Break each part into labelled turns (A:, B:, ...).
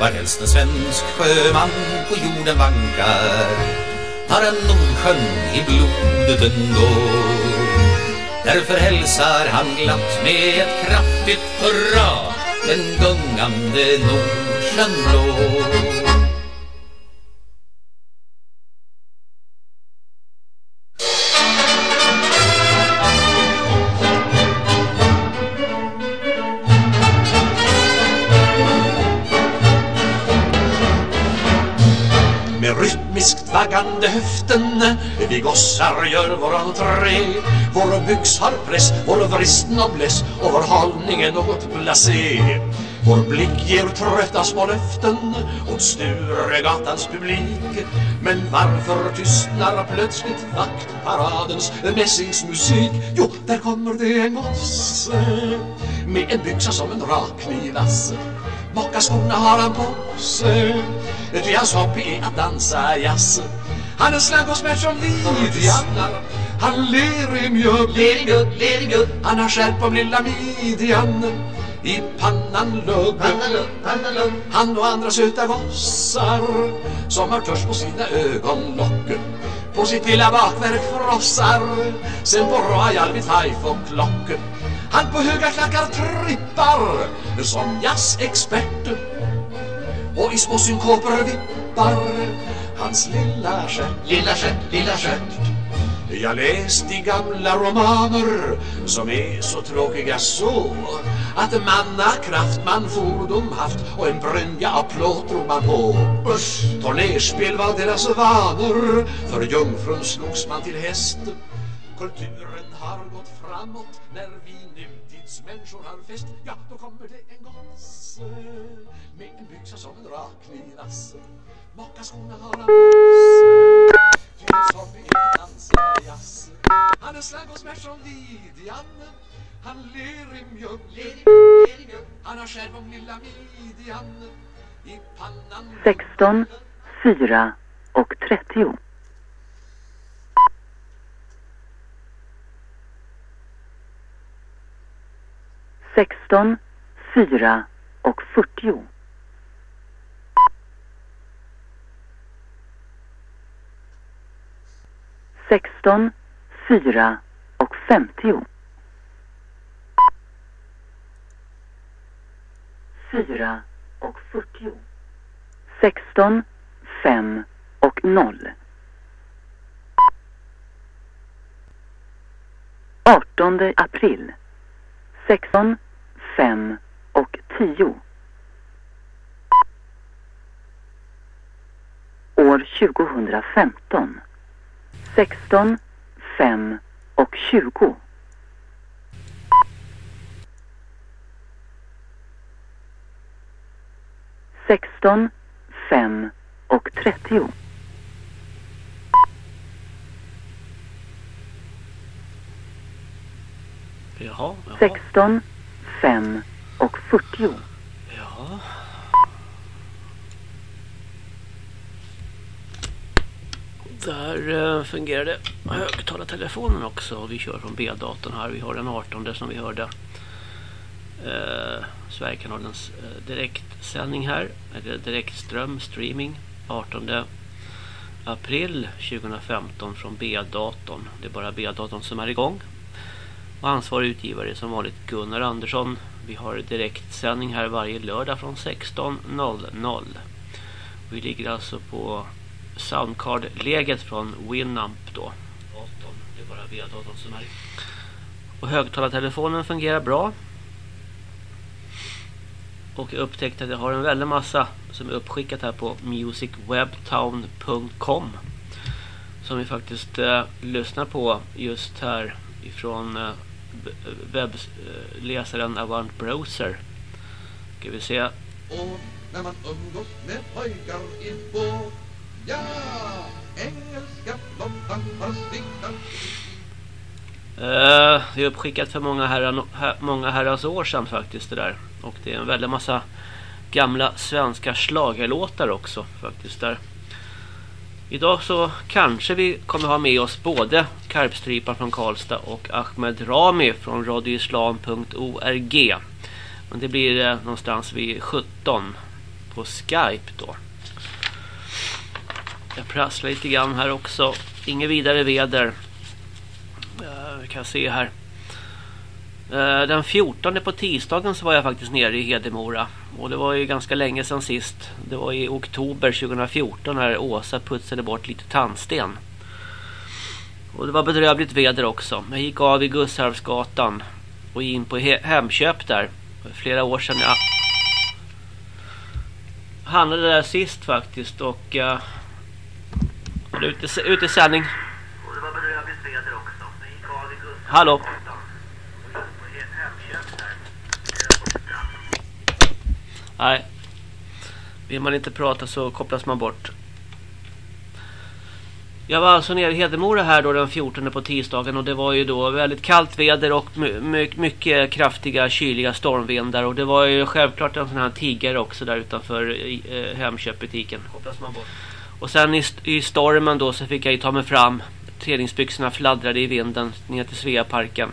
A: Varhelst en svensk sjöman på jorden vankar har han Nordsjön i blodet ändå. Därför hälsar han glatt med ett kraftigt hurra den gungande Nordsjön blå.
B: Vaggande höften. Vi gossar gör våran entré. Vår byx har press, vår vrist nobless Och vår hållning är något blasé. Vår blick ger trötta små löften åt Sturegatans publik. Men varför tystnar plötsligt vaktparadens mässingsmusik? Jo, där kommer det en gosse med en byxa som en rakknivasse Mockaskorna har han på sig. Ty hans hobby är att dansa jazz Han är slank och smärt som midjan Han ler i mjugg Ler i mjugg, ler i mjugg Han har skärp om lilla midjan. I pannan lugg, Han och andra söta gossar Som har törs på sina ögonlock På sitt lilla bakverk frossar. Sen på Royal vid five och klock han på höga klackar trippar Som jazzexpert och i små synkoper vippar hans lilla stjärt, lilla stjärt, lilla stjärt. Jag läst i gamla romaner som är så tråkiga så att mannakraft man fordom haft och en brynja av plåt drog man på. Usch, tornerspel var deras vanor för jungfrun slogs man till häst. Kulturen har gått framåt. När vi nutidsmänniskor har fest. Ja, då kommer det en gosse med en byxa som en rakknivasse Maka skorna har han masse Ty hans hobby är att dansa jazz Han är slang och smärt som Han ler i mjugg, ler i mjugg Han har själv om lilla midjan I pannan
C: 16, 4 och 30 16, 4 och 40 sexton, fyra och femtio. Fyra och fyrtio. Sexton, fem och noll. Artonde april. Sexton, fem och tio. År 2015. 16, 5 och 20. Sexton, fem och trettio. Sexton, 5 och fyrtio.
D: Ja. Där eh, fungerade högtalartelefonen också. Vi kör från B-datorn här. Vi har den 18 som vi hörde. Eh, Sverigekanalens eh, direktsändning här. Eller direktström, streaming. 18 april 2015 från B-datorn. Det är bara B-datorn som är igång. Och ansvarig utgivare som vanligt Gunnar Andersson. Vi har direktsändning här varje lördag från 16.00. Vi ligger alltså på soundcard-läget från Winamp då. Det är bara V-datorn som är. Och högtalartelefonen fungerar bra. Och jag upptäckte att jag har en väldig massa som är uppskickat här på musicwebtown.com som vi faktiskt eh, lyssnar på just här ifrån eh, webbläsaren Avant Browser. Ska vi se.
B: Och när man umgås med pojkar i båt Ja, engelska flottan har stigtat
D: Uh, det är uppskickat för många, herran, her, många herrans år sedan faktiskt det där. Och det är en väldigt massa gamla svenska slagerlåtar också faktiskt där. Idag så kanske vi kommer ha med oss både Karpstrypan från Karlstad och Ahmed Rami från radioislam.org. Men det blir eh, någonstans vid 17 på Skype då. Jag prasslar lite grann här också. Inget vidare väder. Eh, vi kan se här. Eh, den 14 på tisdagen så var jag faktiskt nere i Hedemora. Och det var ju ganska länge sedan sist. Det var i oktober 2014 när Åsa putsade bort lite tandsten. Och det var bedrövligt väder också. Jag gick av i Gussarvsgatan och in på Hemköp där. Flera år sedan. Jag handlade där sist faktiskt och uh, ute, ute i sändning. Och det var bedrövligt väder också. Jag gick av i Gussarvsgatan. Hallå? Nej. Vill man inte prata så kopplas man bort. Jag var alltså nere i Hedemora här då den 14 på tisdagen och det var ju då väldigt kallt väder och my mycket kraftiga kyliga stormvindar och det var ju självklart en sån här tiggare också där utanför eh, Hemköpbutiken. Kopplas man bort. Och sen i, i stormen då så fick jag ju ta mig fram. Träningsbyxorna fladdrade i vinden ner till Sveaparken.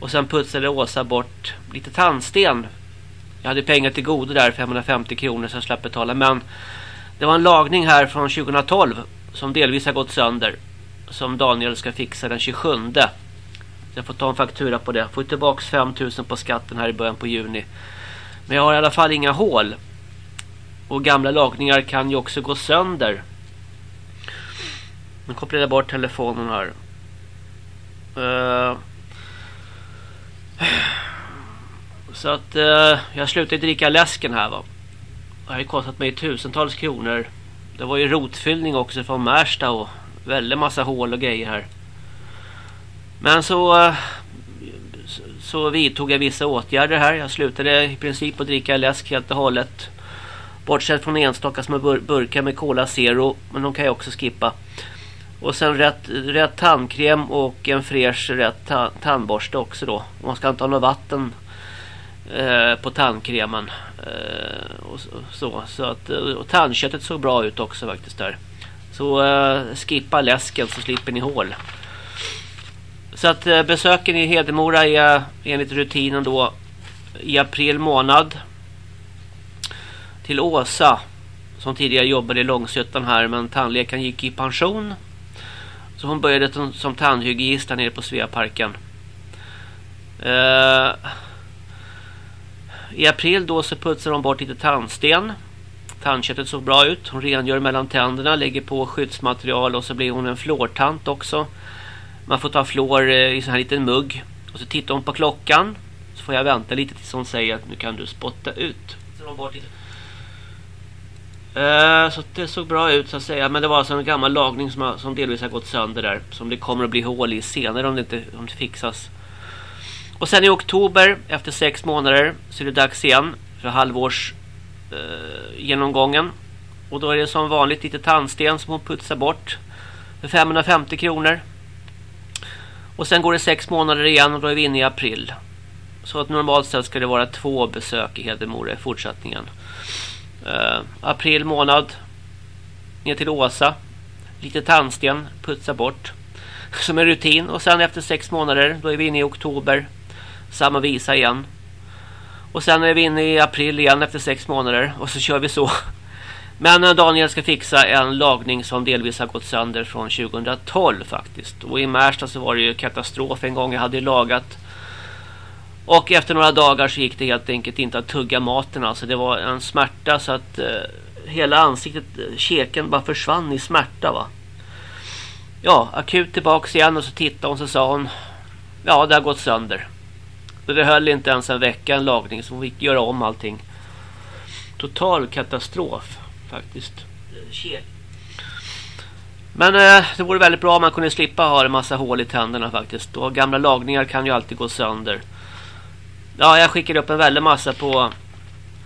D: Och sen putsade Åsa bort lite tandsten jag hade pengar till godo där, 550 kronor som jag slapp betala. Men det var en lagning här från 2012 som delvis har gått sönder. Som Daniel ska fixa den 27. Så jag får ta en faktura på det. Får tillbaka 5000 på skatten här i början på juni. Men jag har i alla fall inga hål. Och gamla lagningar kan ju också gå sönder. Nu kopplar jag bort telefonen här. Uh, så att eh, jag slutade dricka läsken här va. Det har kostat mig tusentals kronor. Det var ju rotfyllning också från Märsta och väldigt massa hål och grejer här. Men så eh, så vidtog jag vissa åtgärder här. Jag slutade i princip att dricka läsk helt och hållet. Bortsett från enstaka små bur burkar med Cola Zero. Men de kan jag också skippa. Och sen rätt, rätt tandkräm och en fräsch rätt ta tandborste också då. Man ska inte ha något vatten Eh, på tandkrämen eh, och så så att eh, och tandköttet såg bra ut också faktiskt där. Så eh, skippa läsken så slipper ni hål. Så att eh, besöken i Hedemora är enligt rutinen då i april månad till Åsa som tidigare jobbade i Långsötan här men tandläkaren gick i pension. Så hon började som, som tandhygienist där nere på Sveaparken. Eh, i april då så putsar hon bort lite tandsten. Tandköttet såg bra ut. Hon rengör mellan tänderna, lägger på skyddsmaterial och så blir hon en flårtant också. Man får ta flår eh, i sån här liten mugg. Och så tittar hon på klockan. Så får jag vänta lite tills hon säger att nu kan du spotta ut. Eh, så, det såg bra ut så att säga. Men det var alltså en gammal lagning som, som delvis har gått sönder där. Som det kommer att bli hål i senare om det inte om det fixas. Och sen i oktober, efter sex månader, så är det dags igen för halvårs eh, genomgången. Och då är det som vanligt lite tandsten som hon putsar bort för 550 kronor. Och sen går det sex månader igen och då är vi inne i april. Så att normalt sett ska det vara två besök i Hedemora i fortsättningen. Eh, april månad. Ner till Åsa. Lite tandsten. Putsa bort. Som en rutin. Och sen efter sex månader. Då är vi inne i oktober. Samma visa igen. Och sen är vi inne i april igen efter sex månader. Och så kör vi så. Men Daniel ska fixa en lagning som delvis har gått sönder från 2012 faktiskt. Och i Märsta så var det ju katastrof en gång jag hade lagat. Och efter några dagar så gick det helt enkelt inte att tugga maten. Alltså det var en smärta så att eh, hela ansiktet, eh, käken bara försvann i smärta va. Ja, akut tillbaks igen och så tittade hon så sa hon Ja, det har gått sönder. Så det höll inte ens en vecka en lagning så hon fick göra om allting. Total katastrof faktiskt. Men eh, det vore väldigt bra om man kunde slippa ha en massa hål i tänderna faktiskt. Och gamla lagningar kan ju alltid gå sönder. Ja, jag skickade upp en väldig massa på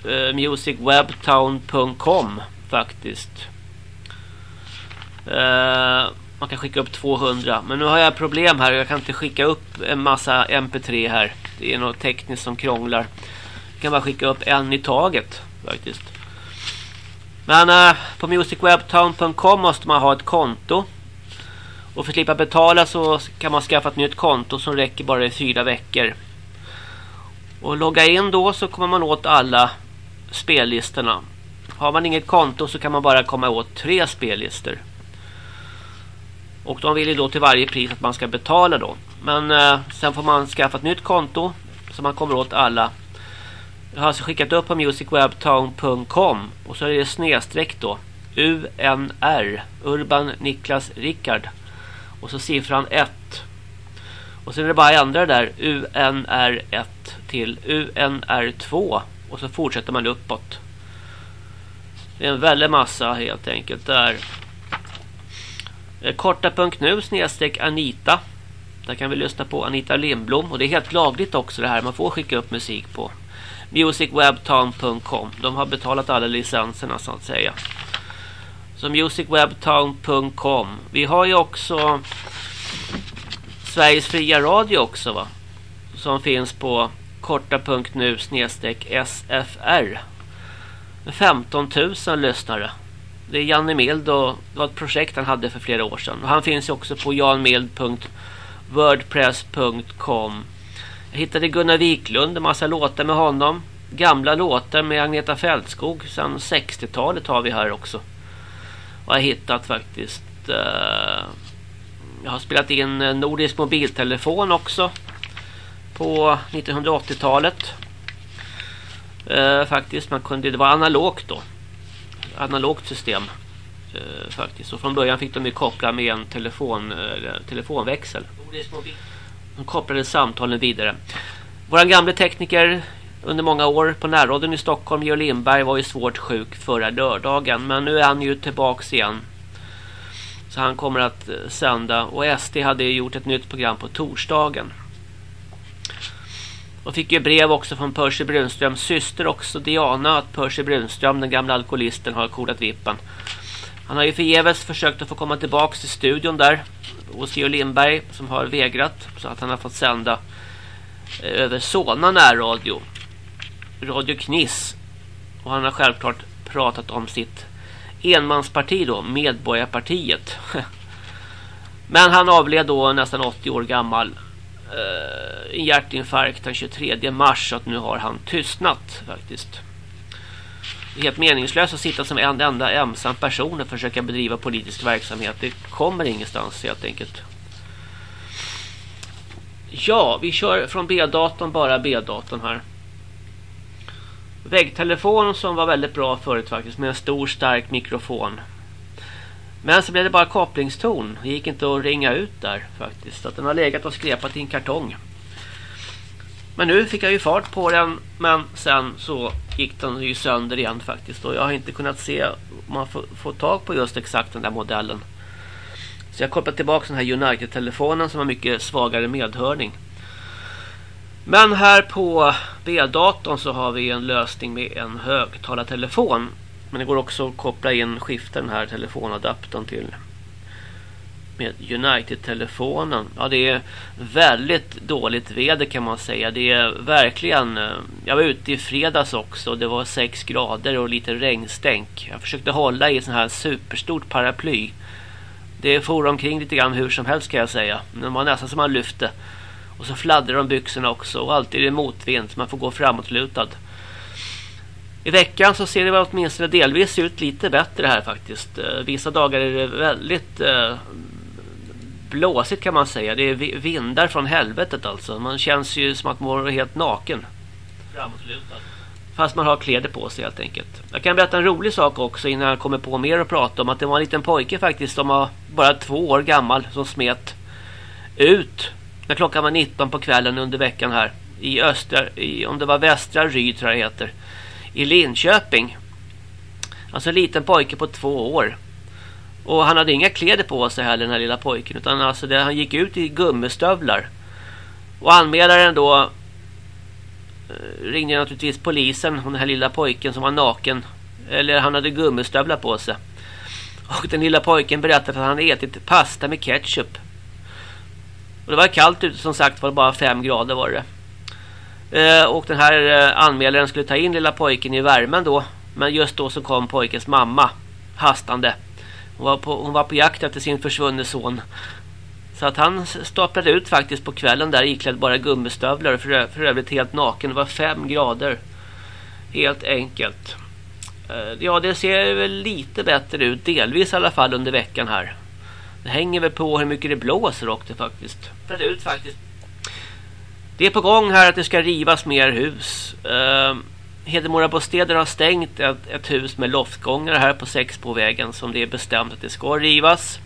D: eh, musicwebtown.com faktiskt. Eh, man kan skicka upp 200. Men nu har jag problem här. Jag kan inte skicka upp en massa mp3 här. Det är något tekniskt som krånglar. Jag kan bara skicka upp en i taget faktiskt. Men uh, på musicwebtown.com måste man ha ett konto. Och för att slippa betala så kan man skaffa ett nytt konto som räcker bara i fyra veckor. Och logga in då så kommer man åt alla spellistorna. Har man inget konto så kan man bara komma åt tre spellistor. Och de vill ju då till varje pris att man ska betala då. Men eh, sen får man skaffa ett nytt konto så man kommer åt alla. Jag har alltså skickat upp på musicwebtown.com och så är det snedstreck då. UNR Urban Niklas Rickard och så siffran 1 och sen är det bara att ändra det där UNR1 till UNR2 och så fortsätter man uppåt. Det är en väldig massa helt enkelt där. Eh, Korta.nu snedstreck Anita. Där kan vi lyssna på Anita Lindblom. Och det är helt lagligt också det här. Man får skicka upp musik på musicwebtown.com. De har betalat alla licenserna så att säga. Så musicwebtown.com. Vi har ju också Sveriges fria radio också va. Som finns på korta.nu snedstreck SFR. 15 000 lyssnare. Det är Janne Mild och det var ett projekt han hade för flera år sedan. Och han finns ju också på janmild.com. Wordpress.com Jag hittade Gunnar Wiklund, en massa låtar med honom. Gamla låtar med Agneta Fältskog sedan 60-talet har vi här också. Och jag har hittat faktiskt. Uh, jag har spelat in eh, Nordisk mobiltelefon också. På 1980-talet. Uh, eh, faktiskt, man kunde, det var analogt då analogt system eh, faktiskt. Och från början fick de ju koppla med en telefon, eh, telefonväxel. De kopplade samtalen vidare. Vår gamla tekniker under många år på närråden i Stockholm, Georg Lindberg, var ju svårt sjuk förra lördagen. Men nu är han ju tillbaks igen. Så han kommer att eh, sända. Och SD hade gjort ett nytt program på torsdagen. Och fick ju brev också från Percy Brunströms syster också, Diana, att Percy Brunström, den gamla alkoholisten, har kodat vippen. Han har ju förgäves försökt att få komma tillbaka till studion där hos Geo Lindberg som har vägrat så att han har fått sända eh, över Solna närradio. Radio Kniss. Och han har självklart pratat om sitt enmansparti då, Medborgarpartiet. Men han avled då nästan 80 år gammal eh, en hjärtinfarkt den 23 mars så att nu har han tystnat faktiskt. Det är helt meningslöst att sitta som en enda ensam person och försöka bedriva politisk verksamhet. Det kommer ingenstans helt enkelt. Ja, vi kör från B-datorn bara B-datorn här. Väggtelefon som var väldigt bra förut faktiskt med en stor stark mikrofon. Men så blev det bara kopplingston. Det gick inte att ringa ut där faktiskt. Så att den har legat och skrepat i en kartong. Men nu fick jag ju fart på den. Men sen så gick den ju sönder igen faktiskt. Och jag har inte kunnat se om man får, får tag på just exakt den där modellen. Så jag kopplar tillbaka den här United-telefonen som har mycket svagare medhörning. Men här på B-datorn så har vi en lösning med en högtalartelefon men det går också att koppla in skifta den här telefonadaptern till med United-telefonen. Ja, det är väldigt dåligt väder kan man säga. Det är verkligen... Eh, jag var ute i fredags också. Det var 6 grader och lite regnstänk. Jag försökte hålla i sån här superstort paraply. Det for omkring lite grann hur som helst kan jag säga. Det var nästan som man lyfte. Och så fladdrar de byxorna också. Och alltid är det motvind så man får gå framåtlutad. I veckan så ser det väl åtminstone delvis ut lite bättre här faktiskt. Eh, vissa dagar är det väldigt eh, blåsigt kan man säga. Det är vindar från helvetet alltså. Man känns ju som att man är helt naken. Framåtlutad. Fast man har kläder på sig helt enkelt. Jag kan berätta en rolig sak också innan jag kommer på mer att prata om. Att det var en liten pojke faktiskt som var bara två år gammal som smet ut. När klockan var 19 på kvällen under veckan här. I östra, i, om det var västra Ryd tror jag det heter i Linköping. Alltså en liten pojke på två år. Och han hade inga kläder på sig heller den här lilla pojken. Utan alltså det, han gick ut i gummistövlar. Och anmälaren då eh, ringde naturligtvis polisen och den här lilla pojken som var naken. Eller han hade gummistövlar på sig. Och den lilla pojken berättade att han ätit pasta med ketchup. Och det var kallt ute som sagt var det bara fem grader var det. Eh, och den här eh, anmälaren skulle ta in lilla pojken i värmen då. Men just då så kom pojkens mamma hastande. Hon var på, hon var på jakt efter sin försvunne son. Så att han staplade ut faktiskt på kvällen där iklädd bara gummistövlar. För, för övrigt helt naken. Det var fem grader. Helt enkelt. Eh, ja, det ser väl lite bättre ut. Delvis i alla fall under veckan här. Det hänger väl på hur mycket det blåser också faktiskt. Det ut faktiskt. Det är på gång här att det ska rivas mer hus. Eh, Hedemora Bostäder har stängt ett, ett, hus med loftgångar här på Sexbovägen som det är bestämt att det ska rivas.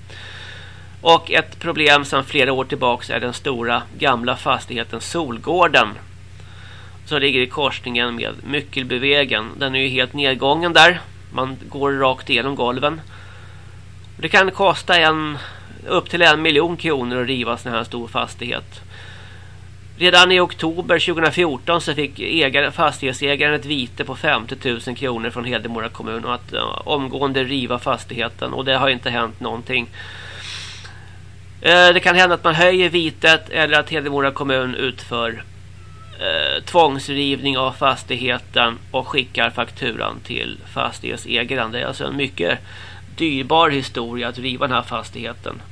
D: Och ett problem sedan flera år tillbaka är den stora gamla fastigheten Solgården som ligger i korsningen med Myckelbyvägen. Den är ju helt nedgången där. Man går rakt igenom golven. Det kan kosta en, upp till en miljon kronor att riva en sån här stor fastighet. Redan i oktober 2014 så fick ägare, fastighetsägaren ett vite på 50 000 kronor från Hedemora kommun och att uh, omgående riva fastigheten och det har inte hänt någonting. Eh, det kan hända att man höjer vitet eller att Hedemora kommun utför eh, tvångsrivning av fastigheten och skickar fakturan till fastighetsägaren. Det är alltså en mycket dyrbar historia att riva den här fastigheten.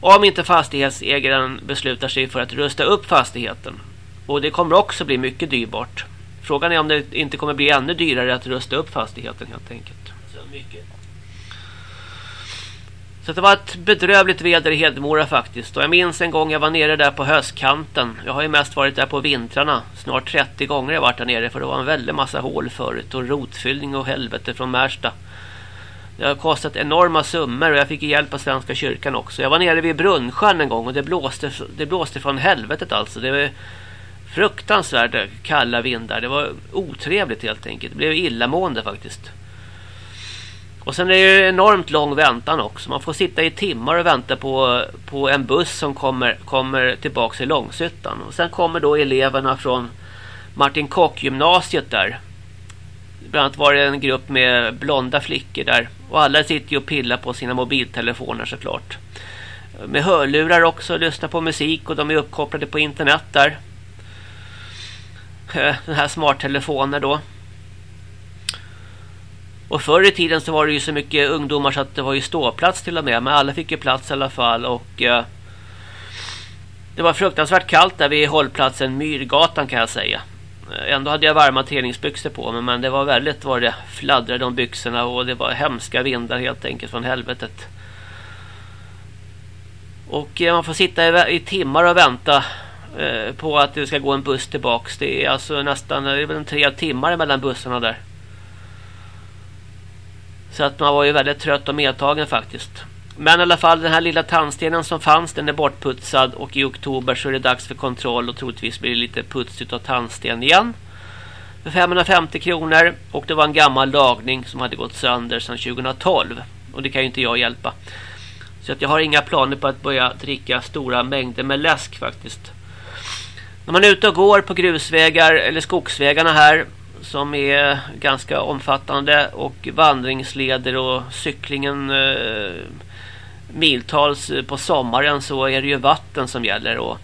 D: Om inte fastighetsägaren beslutar sig för att rusta upp fastigheten. Och det kommer också bli mycket dyrbart. Frågan är om det inte kommer bli ännu dyrare att rusta upp fastigheten helt enkelt. Så, mycket. Så det var ett bedrövligt väder i Hedemora faktiskt. Och jag minns en gång jag var nere där på höstkanten. Jag har ju mest varit där på vintrarna. Snart 30 gånger jag varit där nere för det var en väldig massa hål förut. Och rotfyllning och helvete från Märsta. Det har kostat enorma summor och jag fick hjälp av Svenska kyrkan också. Jag var nere vid Brunnsjön en gång och det blåste, det blåste från helvetet alltså. Det var fruktansvärt kalla vindar. Det var otrevligt helt enkelt. Det blev illamående faktiskt. Och sen är det enormt lång väntan också. Man får sitta i timmar och vänta på, på en buss som kommer, kommer tillbaka till Långshyttan. Och sen kommer då eleverna från Martin Kock gymnasiet där bland annat var det en grupp med blonda flickor där. Och alla sitter ju och pillar på sina mobiltelefoner såklart. Med hörlurar också, lyssnar på musik och de är uppkopplade på internet där. Eh, den här smarttelefoner då. Och förr i tiden så var det ju så mycket ungdomar så att det var ju ståplats till och med. Men alla fick ju plats i alla fall och... Eh, det var fruktansvärt kallt där vid hållplatsen Myrgatan kan jag säga. Eh, ändå hade jag varma träningsbyxor på mig men det var väldigt vad det fladdrade om byxorna och det var hemska vindar helt enkelt från helvetet. Och eh, man får sitta i, timmar och vänta eh, på att det ska gå en buss tillbaks. Det är alltså nästan det är tre timmar mellan bussarna där. Så att man var ju väldigt trött och medtagen faktiskt. Men i alla fall den här lilla tandstenen som fanns den är bortputsad och i oktober så är det dags för kontroll och troligtvis blir det lite puts av tandsten igen. För 550 kronor och det var en gammal lagning som hade gått sönder sedan 2012 och det kan ju inte jag hjälpa. Så att jag har inga planer på att börja dricka stora mängder med läsk faktiskt. När man är ute och går på grusvägar eller skogsvägarna här som är ganska omfattande och vandringsleder och cyklingen eh, miltals på sommaren så är det ju vatten som gäller och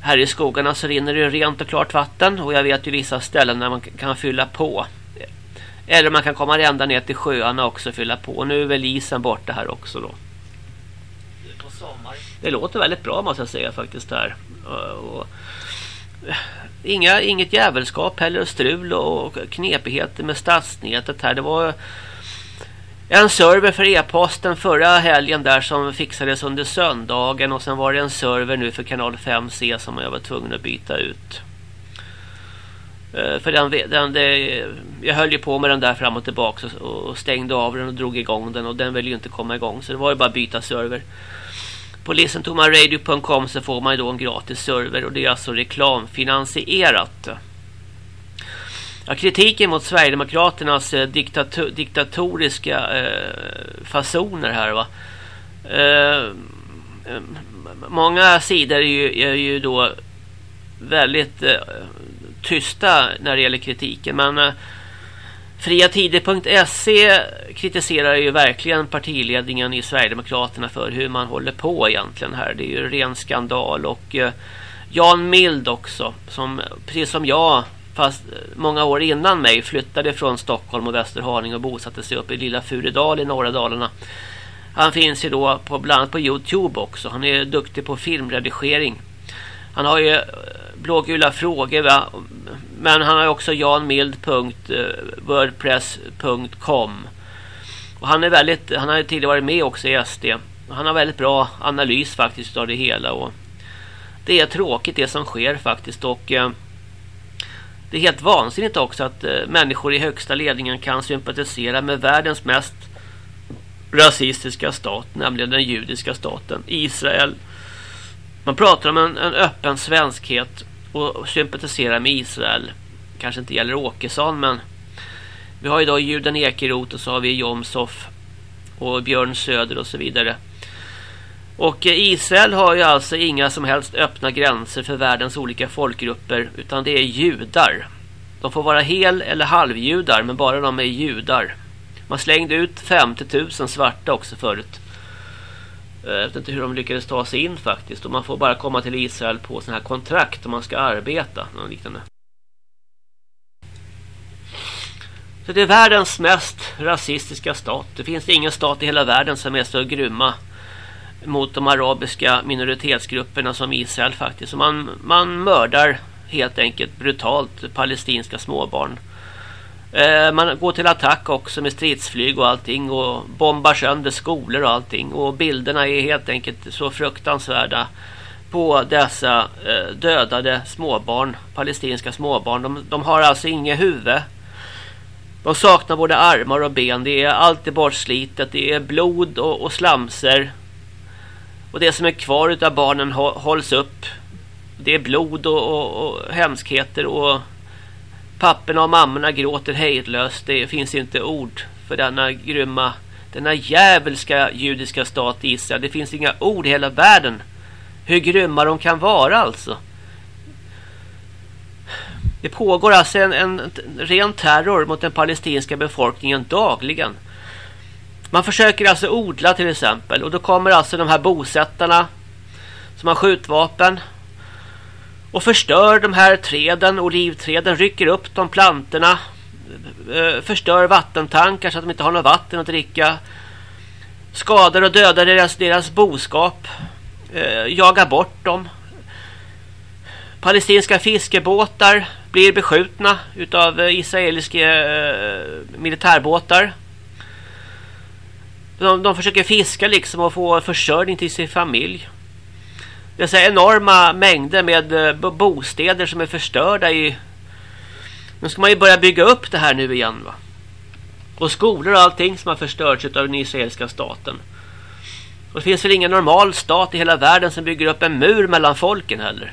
D: här i skogarna så rinner det rent och klart vatten och jag vet ju vissa ställen där man kan fylla på. Eller man kan komma ända ner till sjöarna också och fylla på. Nu är väl isen borta här också då. Det låter väldigt bra måste jag säga faktiskt där. Och inga, inget jävelskap heller strul och knepigheter med stadsnätet här. Det var en server för e-posten förra helgen där som fixades under söndagen och sen var det en server nu för kanal 5C som jag var tvungen att byta ut. Eh, för den, den det, jag höll ju på med den där fram och tillbaka och, och stängde av den och drog igång den och den ville ju inte komma igång så det var ju bara att byta server. På listentomanradio.com så får man ju då en gratis server och det är alltså reklamfinansierat. Ja, kritiken mot Sverigedemokraternas eh, diktator diktatoriska eh, fasoner här va. Eh, många sidor är ju, är ju då väldigt eh, tysta när det gäller kritiken men eh, Friatider.se kritiserar ju verkligen partiledningen i Sverigedemokraterna för hur man håller på egentligen här. Det är ju ren skandal och eh, Jan Mild också som precis som jag fast eh, många år innan mig flyttade från Stockholm och Västerhaninge och bosatte sig upp i lilla Furedal i norra Dalarna. Han finns ju då på, bland annat på Youtube också. Han är duktig på filmredigering. Han har ju eh, blågula frågor va? men han har också janmild.wordpress.com eh, och han är väldigt han har tidigare varit med också i SD. Han har väldigt bra analys faktiskt av det hela och det är tråkigt det som sker faktiskt och eh, det är helt vansinnigt också att eh, människor i högsta ledningen kan sympatisera med världens mest rasistiska stat, nämligen den judiska staten, Israel. Man pratar om en, en öppen svenskhet och sympatiserar med Israel. Kanske inte gäller Åkesson, men vi har idag Juden Ekeroth och så har vi Jomshof och Björn Söder och så vidare. Och eh, Israel har ju alltså inga som helst öppna gränser för världens olika folkgrupper utan det är judar. De får vara hel- eller halvjudar men bara de är judar. Man slängde ut 50 000 svarta också förut. Eh, jag vet inte hur de lyckades ta sig in faktiskt. Och man får bara komma till Israel på sådana här kontrakt om man ska arbeta. Något liknande. Så det är världens mest rasistiska stat. Det finns ingen stat i hela världen som är så grymma mot de arabiska minoritetsgrupperna som Israel faktiskt. Man, man mördar helt enkelt brutalt palestinska småbarn. Eh, man går till attack också med stridsflyg och allting och bombar sönder skolor och allting. Och bilderna är helt enkelt så fruktansvärda på dessa eh, dödade småbarn, palestinska småbarn. De, de har alltså inget huvud. De saknar både armar och ben. Det är alltid bortslitet. Det är blod och, och slamser. Och det som är kvar av barnen hålls upp. Det är blod och, och, och hemskheter och papporna och mammorna gråter hejdlöst. Det finns inte ord för denna grymma, denna jävelska judiska stat Israel. Det finns inga ord i hela världen hur grymma de kan vara alltså. Det pågår alltså en, en ren terror mot den palestinska befolkningen dagligen. Man försöker alltså odla till exempel och då kommer alltså de här bosättarna som har skjutvapen och förstör de här träden, olivträden, rycker upp de plantorna eh, förstör vattentankar så att de inte har något vatten att dricka skadar och dödar deras, deras boskap eh, jagar bort dem. Palestinska fiskebåtar blir beskjutna utav eh, israeliska militärbåtar de, de försöker fiska liksom och få försörjning till sin familj. Det är så enorma mängder med eh, bostäder som är förstörda i... Nu ska man ju börja bygga upp det här nu igen va. Och skolor och allting som har förstörts av den israeliska staten. Och det finns väl ingen normal stat i hela världen som bygger upp en mur mellan folken heller.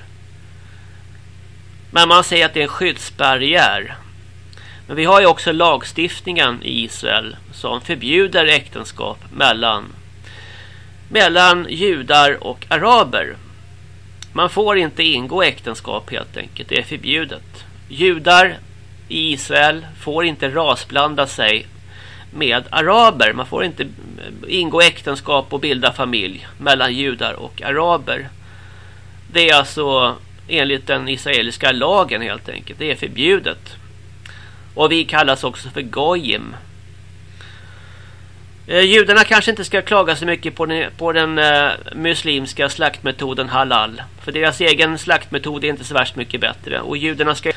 D: Men man säger att det är en skyddsbarriär. Men vi har ju också lagstiftningen i Israel som förbjuder äktenskap mellan, mellan judar och araber. Man får inte ingå äktenskap helt enkelt. Det är förbjudet. Judar i Israel får inte rasblanda sig med araber. Man får inte ingå äktenskap och bilda familj mellan judar och araber. Det är alltså enligt den israeliska lagen helt enkelt. Det är förbjudet. Och vi kallas också för Goyim. Eh, judarna kanske inte ska klaga så mycket på den, på den eh, muslimska slaktmetoden halal. För deras egen slaktmetod är inte så värst mycket bättre. Och judarna ska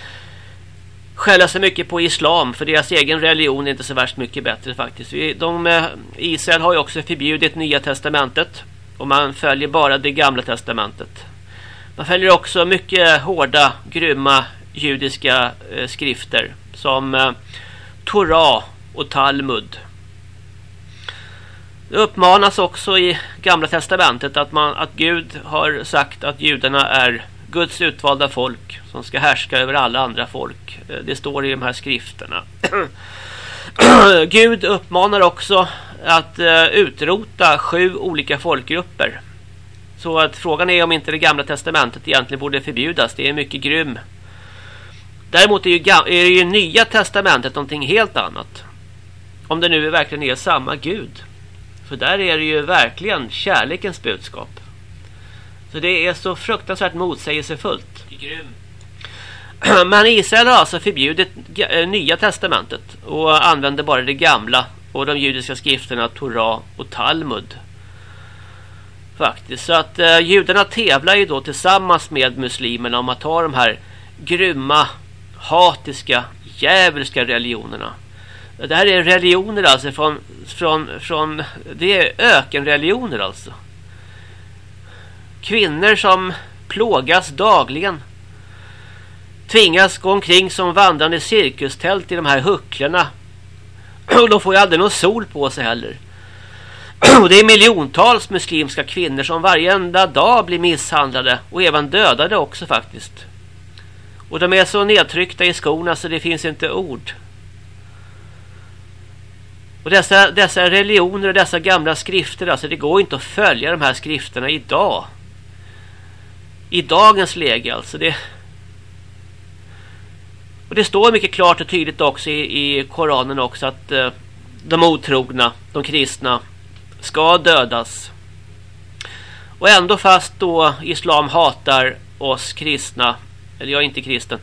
D: skälla sig mycket på islam. För deras egen religion är inte så värst mycket bättre faktiskt. De, eh, Israel har ju också förbjudit nya testamentet. Och man följer bara det gamla testamentet. Man följer också mycket hårda, grymma judiska eh, skrifter. Som eh, Torah och Talmud. Det uppmanas också i Gamla Testamentet att, man, att Gud har sagt att judarna är Guds utvalda folk som ska härska över alla andra folk. Eh, det står i de här skrifterna. Gud uppmanar också att eh, utrota sju olika folkgrupper. Så att frågan är om inte det gamla testamentet egentligen borde förbjudas. Det är mycket grym. Däremot är ju, är det ju nya testamentet någonting helt annat. Om det nu verkligen är samma Gud. För där är det ju verkligen kärlekens budskap. Så det är så fruktansvärt motsägelsefullt. Men Israel har alltså förbjudit eh, nya testamentet och använder bara det gamla och de judiska skrifterna Torah och Talmud. Faktiskt. Så att eh, judarna tävlar ju då tillsammans med muslimerna om att ta de här grymma hatiska, djävulska religionerna. Det här är religioner alltså från, från, från det är ökenreligioner alltså. Kvinnor som plågas dagligen. Tvingas gå omkring som vandrande cirkustält i de här hucklarna. Och de får ju aldrig någon sol på sig heller. Och det är miljontals muslimska kvinnor som varje enda dag blir misshandlade och även dödade också faktiskt. Och de är så nedtryckta i skorna så det finns inte ord. Och dessa, dessa religioner och dessa gamla skrifter, alltså det går inte att följa de här skrifterna idag. I dagens läge alltså. Det, och det står mycket klart och tydligt också i, i Koranen också att eh, de otrogna, de kristna ska dödas. Och ändå fast då islam hatar oss kristna, eller jag är inte kristen,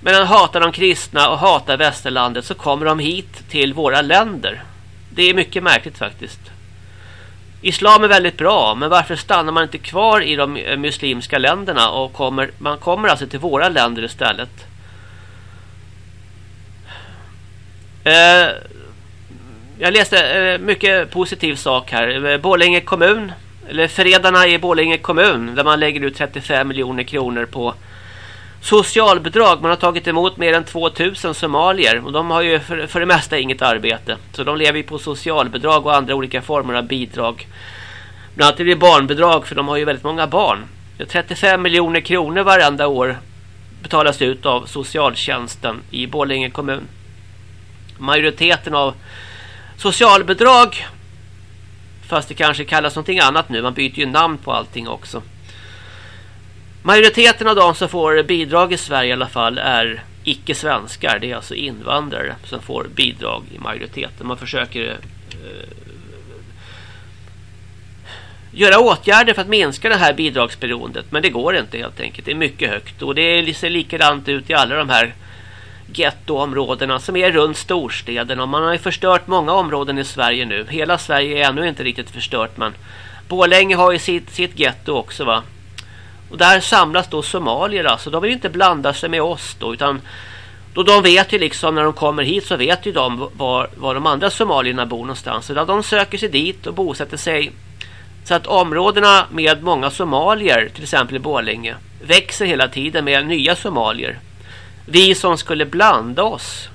D: men han hatar de kristna och hatar västerlandet så kommer de hit till våra länder. Det är mycket märkligt faktiskt. Islam är väldigt bra, men varför stannar man inte kvar i de eh, muslimska länderna och kommer, man kommer alltså till våra länder istället? Eh, jag läste eh, mycket positiv sak här. Eh, Borlänge kommun, eller Föredarna i Borlänge kommun, där man lägger ut 35 miljoner kronor på socialbidrag. Man har tagit emot mer än 2000 somalier och de har ju för, för det mesta inget arbete. Så de lever ju på socialbidrag och andra olika former av bidrag. Bland annat är det barnbidrag för de har ju väldigt många barn. 35 miljoner kronor varenda år betalas ut av socialtjänsten i Borlänge kommun. Majoriteten av socialbidrag fast det kanske kallas någonting annat nu. Man byter ju namn på allting också. Majoriteten av de som får bidrag i Sverige i alla fall är icke-svenskar. Det är alltså invandrare som får bidrag i majoriteten. Man försöker eh, göra åtgärder för att minska det här bidragsberoendet. Men det går inte helt enkelt. Det är mycket högt. Och det ser likadant ut i alla de här gettoområdena som är runt storstäderna. Man har ju förstört många områden i Sverige nu. Hela Sverige är ännu inte riktigt förstört. Men Borlänge har ju sitt, sitt getto också va. Och där samlas då somalier alltså. De vill inte blanda sig med oss då utan då de vet ju liksom när de kommer hit så vet ju de var, var de andra somalierna bor någonstans. Så de söker sig dit och bosätter sig. Så att områdena med många somalier, till exempel i Borlänge, växer hela tiden med nya somalier. Vi som skulle blanda oss.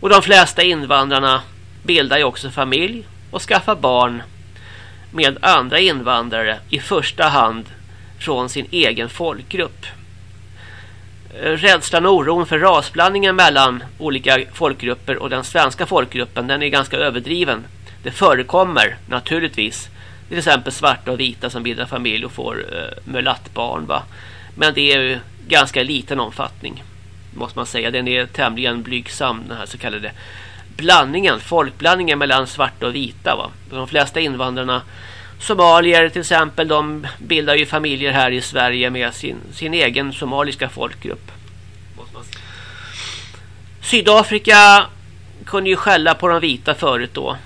D: Och de flesta invandrarna bildar ju också familj och skaffar barn med andra invandrare i första hand från sin egen folkgrupp. Eh, rädslan och oron för rasblandningen mellan olika folkgrupper och den svenska folkgruppen den är ganska överdriven. Det förekommer naturligtvis till exempel svarta och vita som bildar familj och får uh, mulattbarn va. Men det är ju ganska liten omfattning måste man säga. Den är tämligen blygsam den här så kallade blandningen, folkblandningen mellan svarta och vita va. De flesta invandrarna Somalier till exempel, de bildar ju familjer här i Sverige med sin, sin egen somaliska folkgrupp. Sydafrika kunde ju skälla på de vita förut då.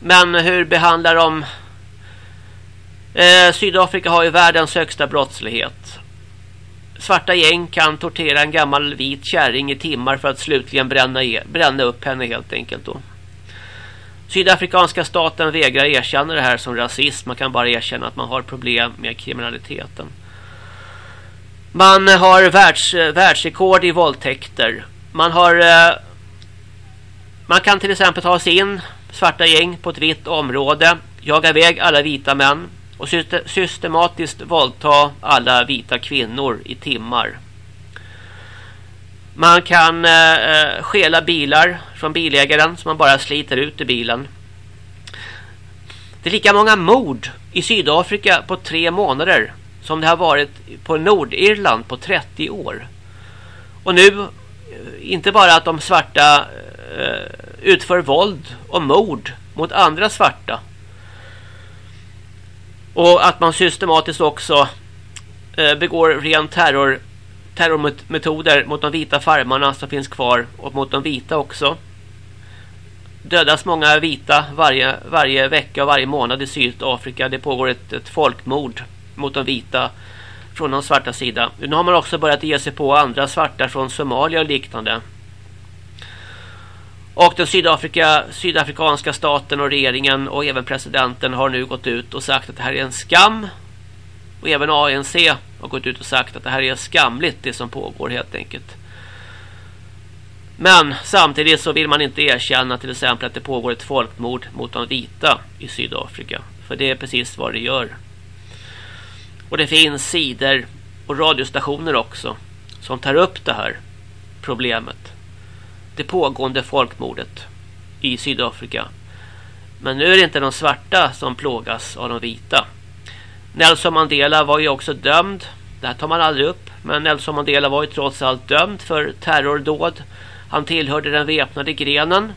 D: Men hur behandlar de... Eh, Sydafrika har ju världens högsta brottslighet. Svarta gäng kan tortera en gammal vit kärring i timmar för att slutligen bränna, bränna upp henne helt enkelt då. Sydafrikanska staten vägrar erkänna det här som rasism. Man kan bara erkänna att man har problem med kriminaliteten. Man har världs, eh, världsrekord i våldtäkter. Man har... Eh, man kan till exempel ta sig in svarta gäng på ett vitt område. Jaga iväg alla vita män. Och systematiskt våldta alla vita kvinnor i timmar. Man kan eh, skela stjäla bilar från bilägaren som man bara sliter ut i bilen. Det är lika många mord i Sydafrika på tre månader som det har varit på Nordirland på 30 år. Och nu, eh, inte bara att de svarta eh, utför våld och mord mot andra svarta. Och att man systematiskt också eh, begår ren terror terrormetoder mot de vita farmarna som finns kvar och mot de vita också. Dödas många vita varje, varje vecka och varje månad i Sydafrika. Det pågår ett, ett folkmord mot de vita från de svarta sida. Nu har man också börjat ge sig på andra svarta från Somalia och liknande. Och den Sydafrika, sydafrikanska staten och regeringen och även presidenten har nu gått ut och sagt att det här är en skam. Och även ANC har gått ut och sagt att det här är skamligt det som pågår helt enkelt. Men samtidigt så vill man inte erkänna till exempel att det pågår ett folkmord mot de vita i Sydafrika. För det är precis vad det gör. Och det finns sidor och radiostationer också som tar upp det här problemet. Det pågående folkmordet i Sydafrika. Men nu är det inte de svarta som plågas av de vita. Nelson Mandela var ju också dömd. Det här tar man aldrig upp. Men Nelson Mandela var ju trots allt dömd för terrordåd. Han tillhörde den väpnade grenen.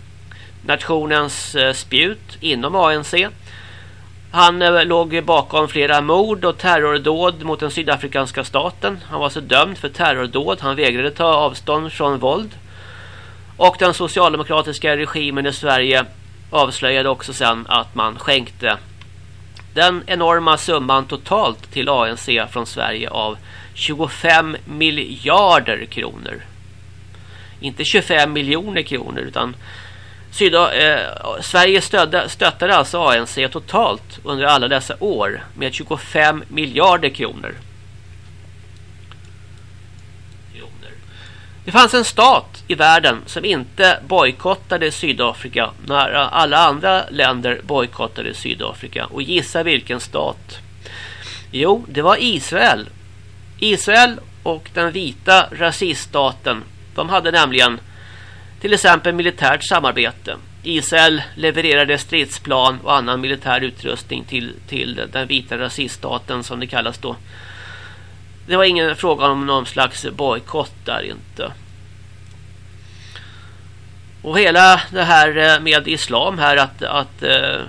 D: Nationens eh, spjut inom ANC. Han eh, låg bakom flera mord och terrordåd mot den sydafrikanska staten. Han var så dömd för terrordåd. Han vägrade ta avstånd från våld. Och den socialdemokratiska regimen i Sverige avslöjade också sen att man skänkte den enorma summan totalt till ANC från Sverige av 25 miljarder kronor. Inte 25 miljoner kronor utan Syda, eh, Sverige stödde, stöttade alltså ANC totalt under alla dessa år med 25 miljarder kronor. Det fanns en stat i världen som inte bojkottade Sydafrika när alla andra länder bojkottade Sydafrika. Och gissa vilken stat? Jo, det var Israel. Israel och den vita rasiststaten. De hade nämligen till exempel militärt samarbete. Israel levererade stridsplan och annan militär utrustning till, till den vita rasiststaten som det kallas då. Det var ingen fråga om någon slags bojkott där inte. Och hela det här eh, med islam här att, att eh,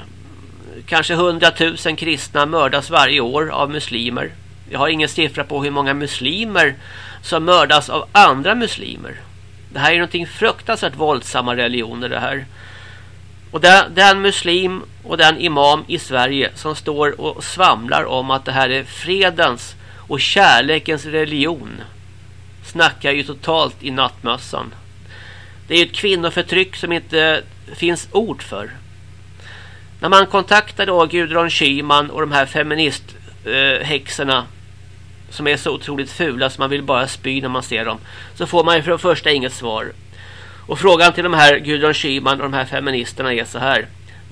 D: kanske hundratusen kristna mördas varje år av muslimer. Jag har ingen siffra på hur många muslimer som mördas av andra muslimer. Det här är någonting fruktansvärt våldsamma religioner det här. Och den, den muslim och den imam i Sverige som står och svamlar om att det här är fredens och kärlekens religion snackar ju totalt i nattmössan. Det är ju ett kvinnoförtryck som inte finns ord för. När man kontaktar då Gudrun Schyman och de här feministhäxorna eh, som är så otroligt fula så man vill bara spy när man ser dem så får man ju för det första inget svar. Och frågan till de här Gudrun Schyman och de här feministerna är så här.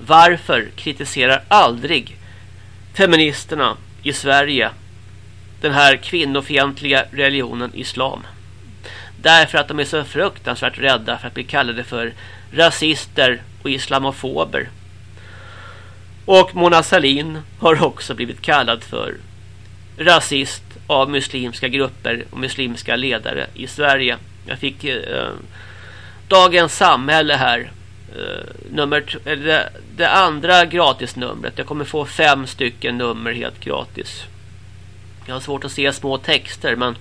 D: Varför kritiserar aldrig feministerna i Sverige den här kvinnofientliga religionen islam? Därför att de är så fruktansvärt rädda för att bli kallade för rasister och islamofober. Och Mona Salin har också blivit kallad för rasist av muslimska grupper och muslimska ledare i Sverige. Jag fick eh, Dagens samhälle här eh, nummer det, det andra gratisnumret. Jag kommer få fem stycken nummer helt gratis. Jag har svårt att se små texter men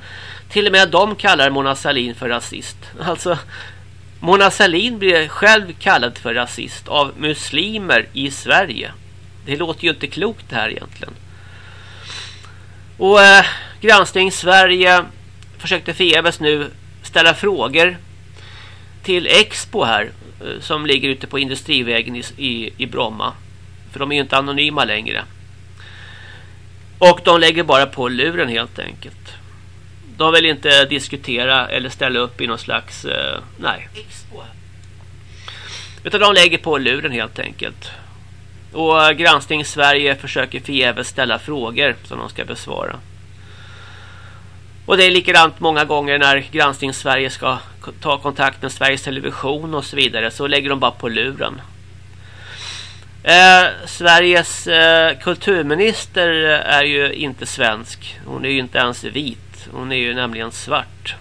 D: till och med de kallar Mona Sahlin för rasist. Alltså Mona Sahlin blir själv kallad för rasist av muslimer i Sverige. Det låter ju inte klokt det här egentligen. Och eh, Granskning Sverige försökte förgäves nu ställa frågor till Expo här eh, som ligger ute på Industrivägen i, i, i Bromma. För de är ju inte anonyma längre. Och de lägger bara på luren helt enkelt. De vill inte diskutera eller ställa upp i någon slags... Eh, nej. Utan de lägger på luren helt enkelt. Och Granskning Sverige försöker förgäves ställa frågor som de ska besvara. Och det är likadant många gånger när Granskning Sverige ska ta kontakt med Sveriges Television och så vidare så lägger de bara på luren. Eh, Sveriges eh, kulturminister är ju inte svensk. Hon är ju inte ens vit. Hon är ju nämligen svart.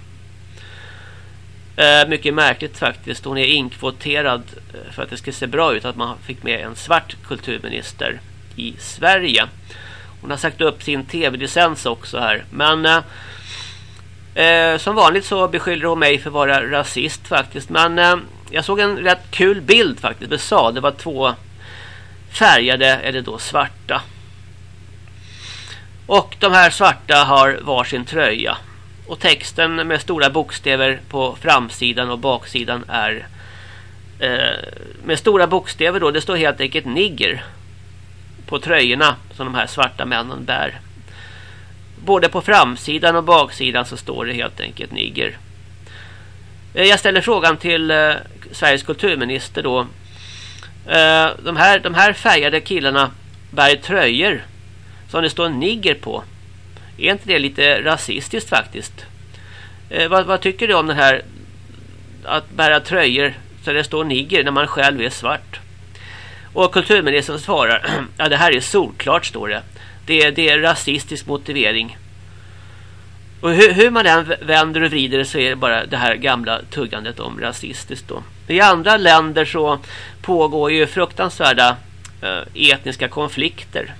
D: Eh, mycket märkligt faktiskt. Hon är inkvoterad eh, för att det ska se bra ut att man fick med en svart kulturminister i Sverige. Hon har sagt upp sin tv-licens också här. Men eh, eh, som vanligt så beskyller hon mig för att vara rasist faktiskt. Men eh, jag såg en rätt kul bild faktiskt. Det sa det var två färgade eller då svarta. Och de här svarta har varsin tröja. Och texten med stora bokstäver på framsidan och baksidan är eh, med stora bokstäver då. Det står helt enkelt nigger på tröjorna som de här svarta männen bär. Både på framsidan och baksidan så står det helt enkelt nigger. Eh, jag ställer frågan till eh, Sveriges kulturminister då. Eh, de, här, de här färgade killarna bär tröjor som det står nigger på. Är inte det lite rasistiskt faktiskt? Eh, vad, vad, tycker du om det här att bära tröjor så det står nigger när man själv är svart? Och kulturministern svarar, ja det här är solklart står det. Det är, det är rasistisk motivering. Och hur, hur, man än vänder och vrider så är det bara det här gamla tuggandet om rasistiskt då. I andra länder så pågår ju fruktansvärda eh, etniska konflikter.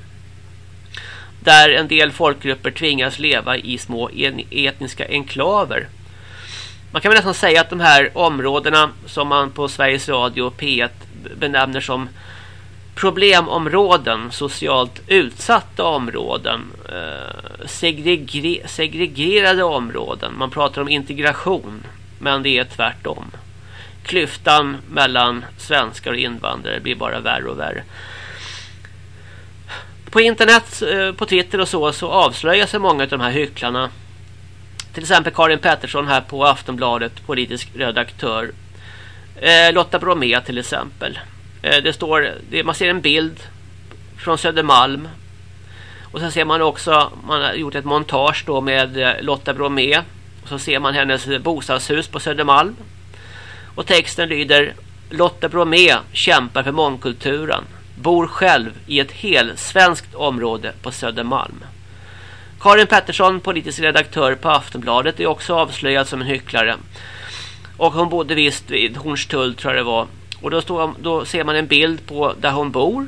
D: Där en del folkgrupper tvingas leva i små etniska enklaver. Man kan väl nästan säga att de här områdena som man på Sveriges Radio och P1 benämner som problemområden, socialt utsatta områden, eh, segregerade områden. Man pratar om integration, men det är tvärtom. Klyftan mellan svenskar och invandrare blir bara värre och värre. På internet, eh, på Twitter och så, så avslöjar sig många av de här hycklarna. Till exempel Karin Pettersson här på Aftonbladet, politisk redaktör. Eh, Lotta Bromé till exempel. Eh, det står, man ser en bild från Södermalm. Och sen ser man också, man har gjort ett montage då med Lotta Bromé. Och så ser man hennes bostadshus på Södermalm. Och texten lyder Lotta Bromé kämpar för mångkulturen. Bor själv i ett helsvenskt område på Södermalm. Karin Pettersson, politisk redaktör på Aftonbladet, är också avslöjad som en hycklare. Och hon bodde visst vid Hornstull tror jag det var. Och då, står, då ser man en bild på där hon bor.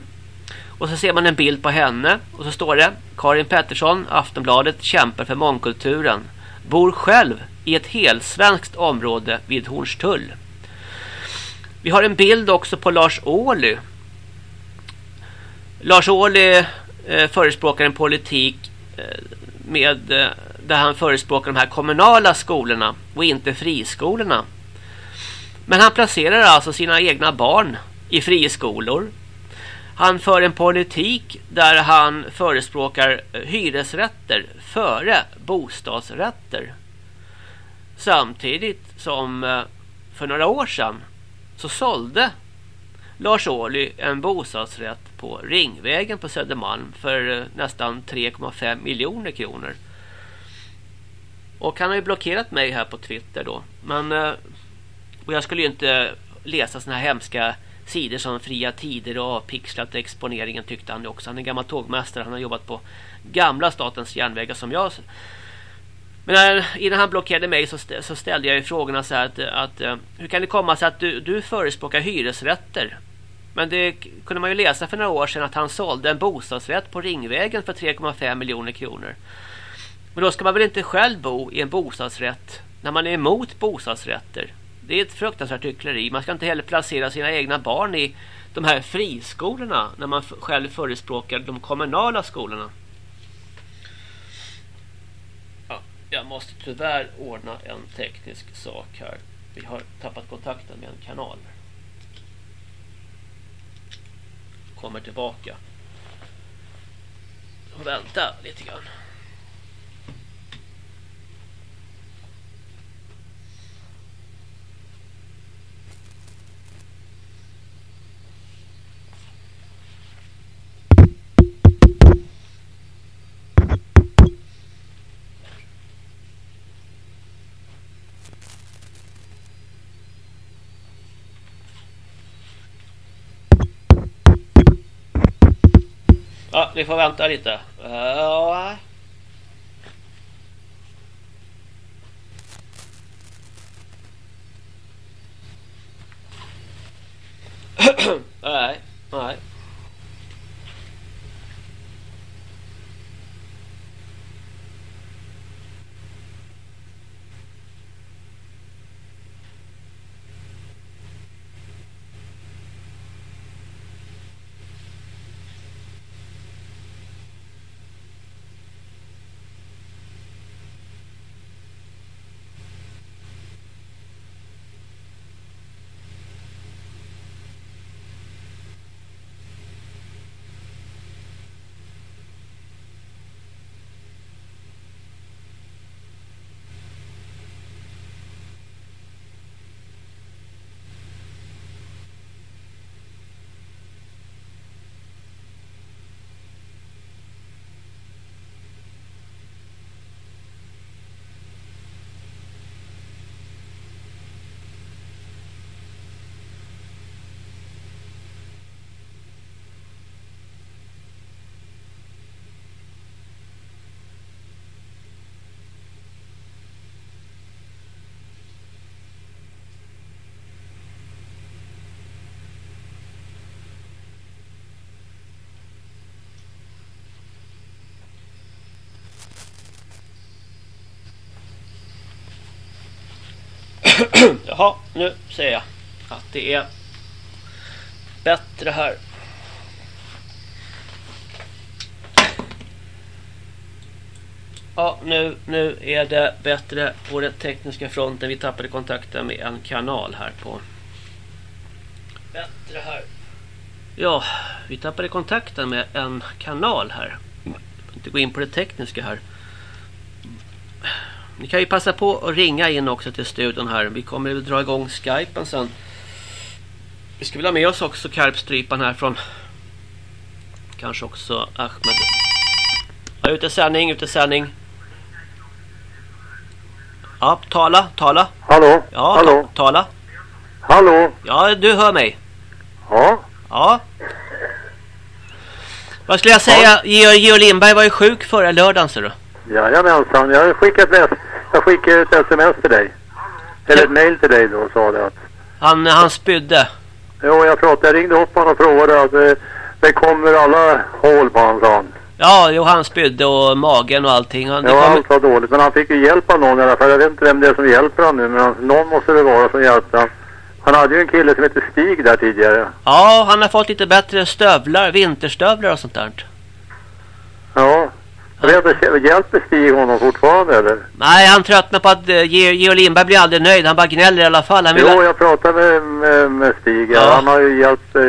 D: Och så ser man en bild på henne. Och så står det Karin Pettersson, Aftonbladet, kämpar för mångkulturen. Bor själv i ett helsvenskt område vid Hornstull. Vi har en bild också på Lars Ohly. Lars Ohly eh, förespråkar en politik eh, med, eh, där han förespråkar de här kommunala skolorna och inte friskolorna. Men han placerar alltså sina egna barn i friskolor. Han för en politik där han förespråkar hyresrätter före bostadsrätter. Samtidigt som eh, för några år sedan så sålde Lars Ohly en bostadsrätt på Ringvägen på Södermalm för eh, nästan 3,5 miljoner kronor. Och han har ju blockerat mig här på Twitter då. Men eh, och jag skulle ju inte läsa såna här hemska sidor som Fria Tider och Avpixlat exponeringen tyckte han också. Han är gammal tågmästare. Han har jobbat på gamla statens järnvägar som jag. Men när, innan han blockerade mig så, så ställde jag ju frågorna så här att, att eh, hur kan det komma sig att du, du förespråkar hyresrätter? Men det kunde man ju läsa för några år sedan att han sålde en bostadsrätt på Ringvägen för 3,5 miljoner kronor. Men då ska man väl inte själv bo i en bostadsrätt när man är emot bostadsrätter? Det är ett fruktansvärt hyckleri. Man ska inte heller placera sina egna barn i de här friskolorna när man själv förespråkar de kommunala skolorna. Ja, jag måste tyvärr ordna en teknisk sak här. Vi har tappat kontakten med en kanal. Kommer tillbaka. Och vänta lite grann. Vi får vänta lite. Ja. nej, nej. Jaha, nu säger jag att det är bättre här. Ja, nu, nu är det bättre på den tekniska fronten. Vi tappade kontakten med en kanal här på. Bättre här. Ja, vi tappade kontakten med en kanal här. Jag Inte gå in på det tekniska här. Ni kan ju passa på att ringa in också till studion här. Vi kommer att dra igång Skypen sen. Vi ska väl ha med oss också Karpstrypan här från kanske också Ahmed. Ja, ute sändning, ute sändning. Ja, tala, tala.
E: Hallå?
D: Ja,
E: Hallå?
D: Ta, tala.
E: Hallå?
D: Ja, du hör mig.
E: Ja?
D: Ja. Vad skulle jag säga? Georg, Georg Lindberg var ju sjuk förra lördagen, ser du.
E: Jajamensan. Jag har skickat, ett, jag skickade ett sms till dig. Eller ett mail till dig då och sa det att...
D: Han, han spydde.
E: Jo, jag pratade. Jag ringde upp honom och frågade att det, det kommer alla hål på honom, sa han.
D: Ja, jo, han spydde och magen och allting. Han,
E: Ja,
D: kommer-
E: allt var dåligt. Men han fick ju hjälp av någon i alla fall. Jag vet inte vem det är som hjälper honom nu. Men någon måste det vara som hjälpte honom. Han hade ju en kille som hette Stig där tidigare.
D: ja, han har fått lite bättre stövlar, vinterstövlar och sånt där.
E: Ja. Jag vet inte, hjälper Stig honom fortfarande eller?
D: Nej, han tröttnar på att uh, Georg Lindberg blir aldrig nöjd. Han bara gnäller i alla fall. Han vill
E: Jo, jag pratade med, med, med Stig.
D: Ja.
E: Han har ju hjälpt eh,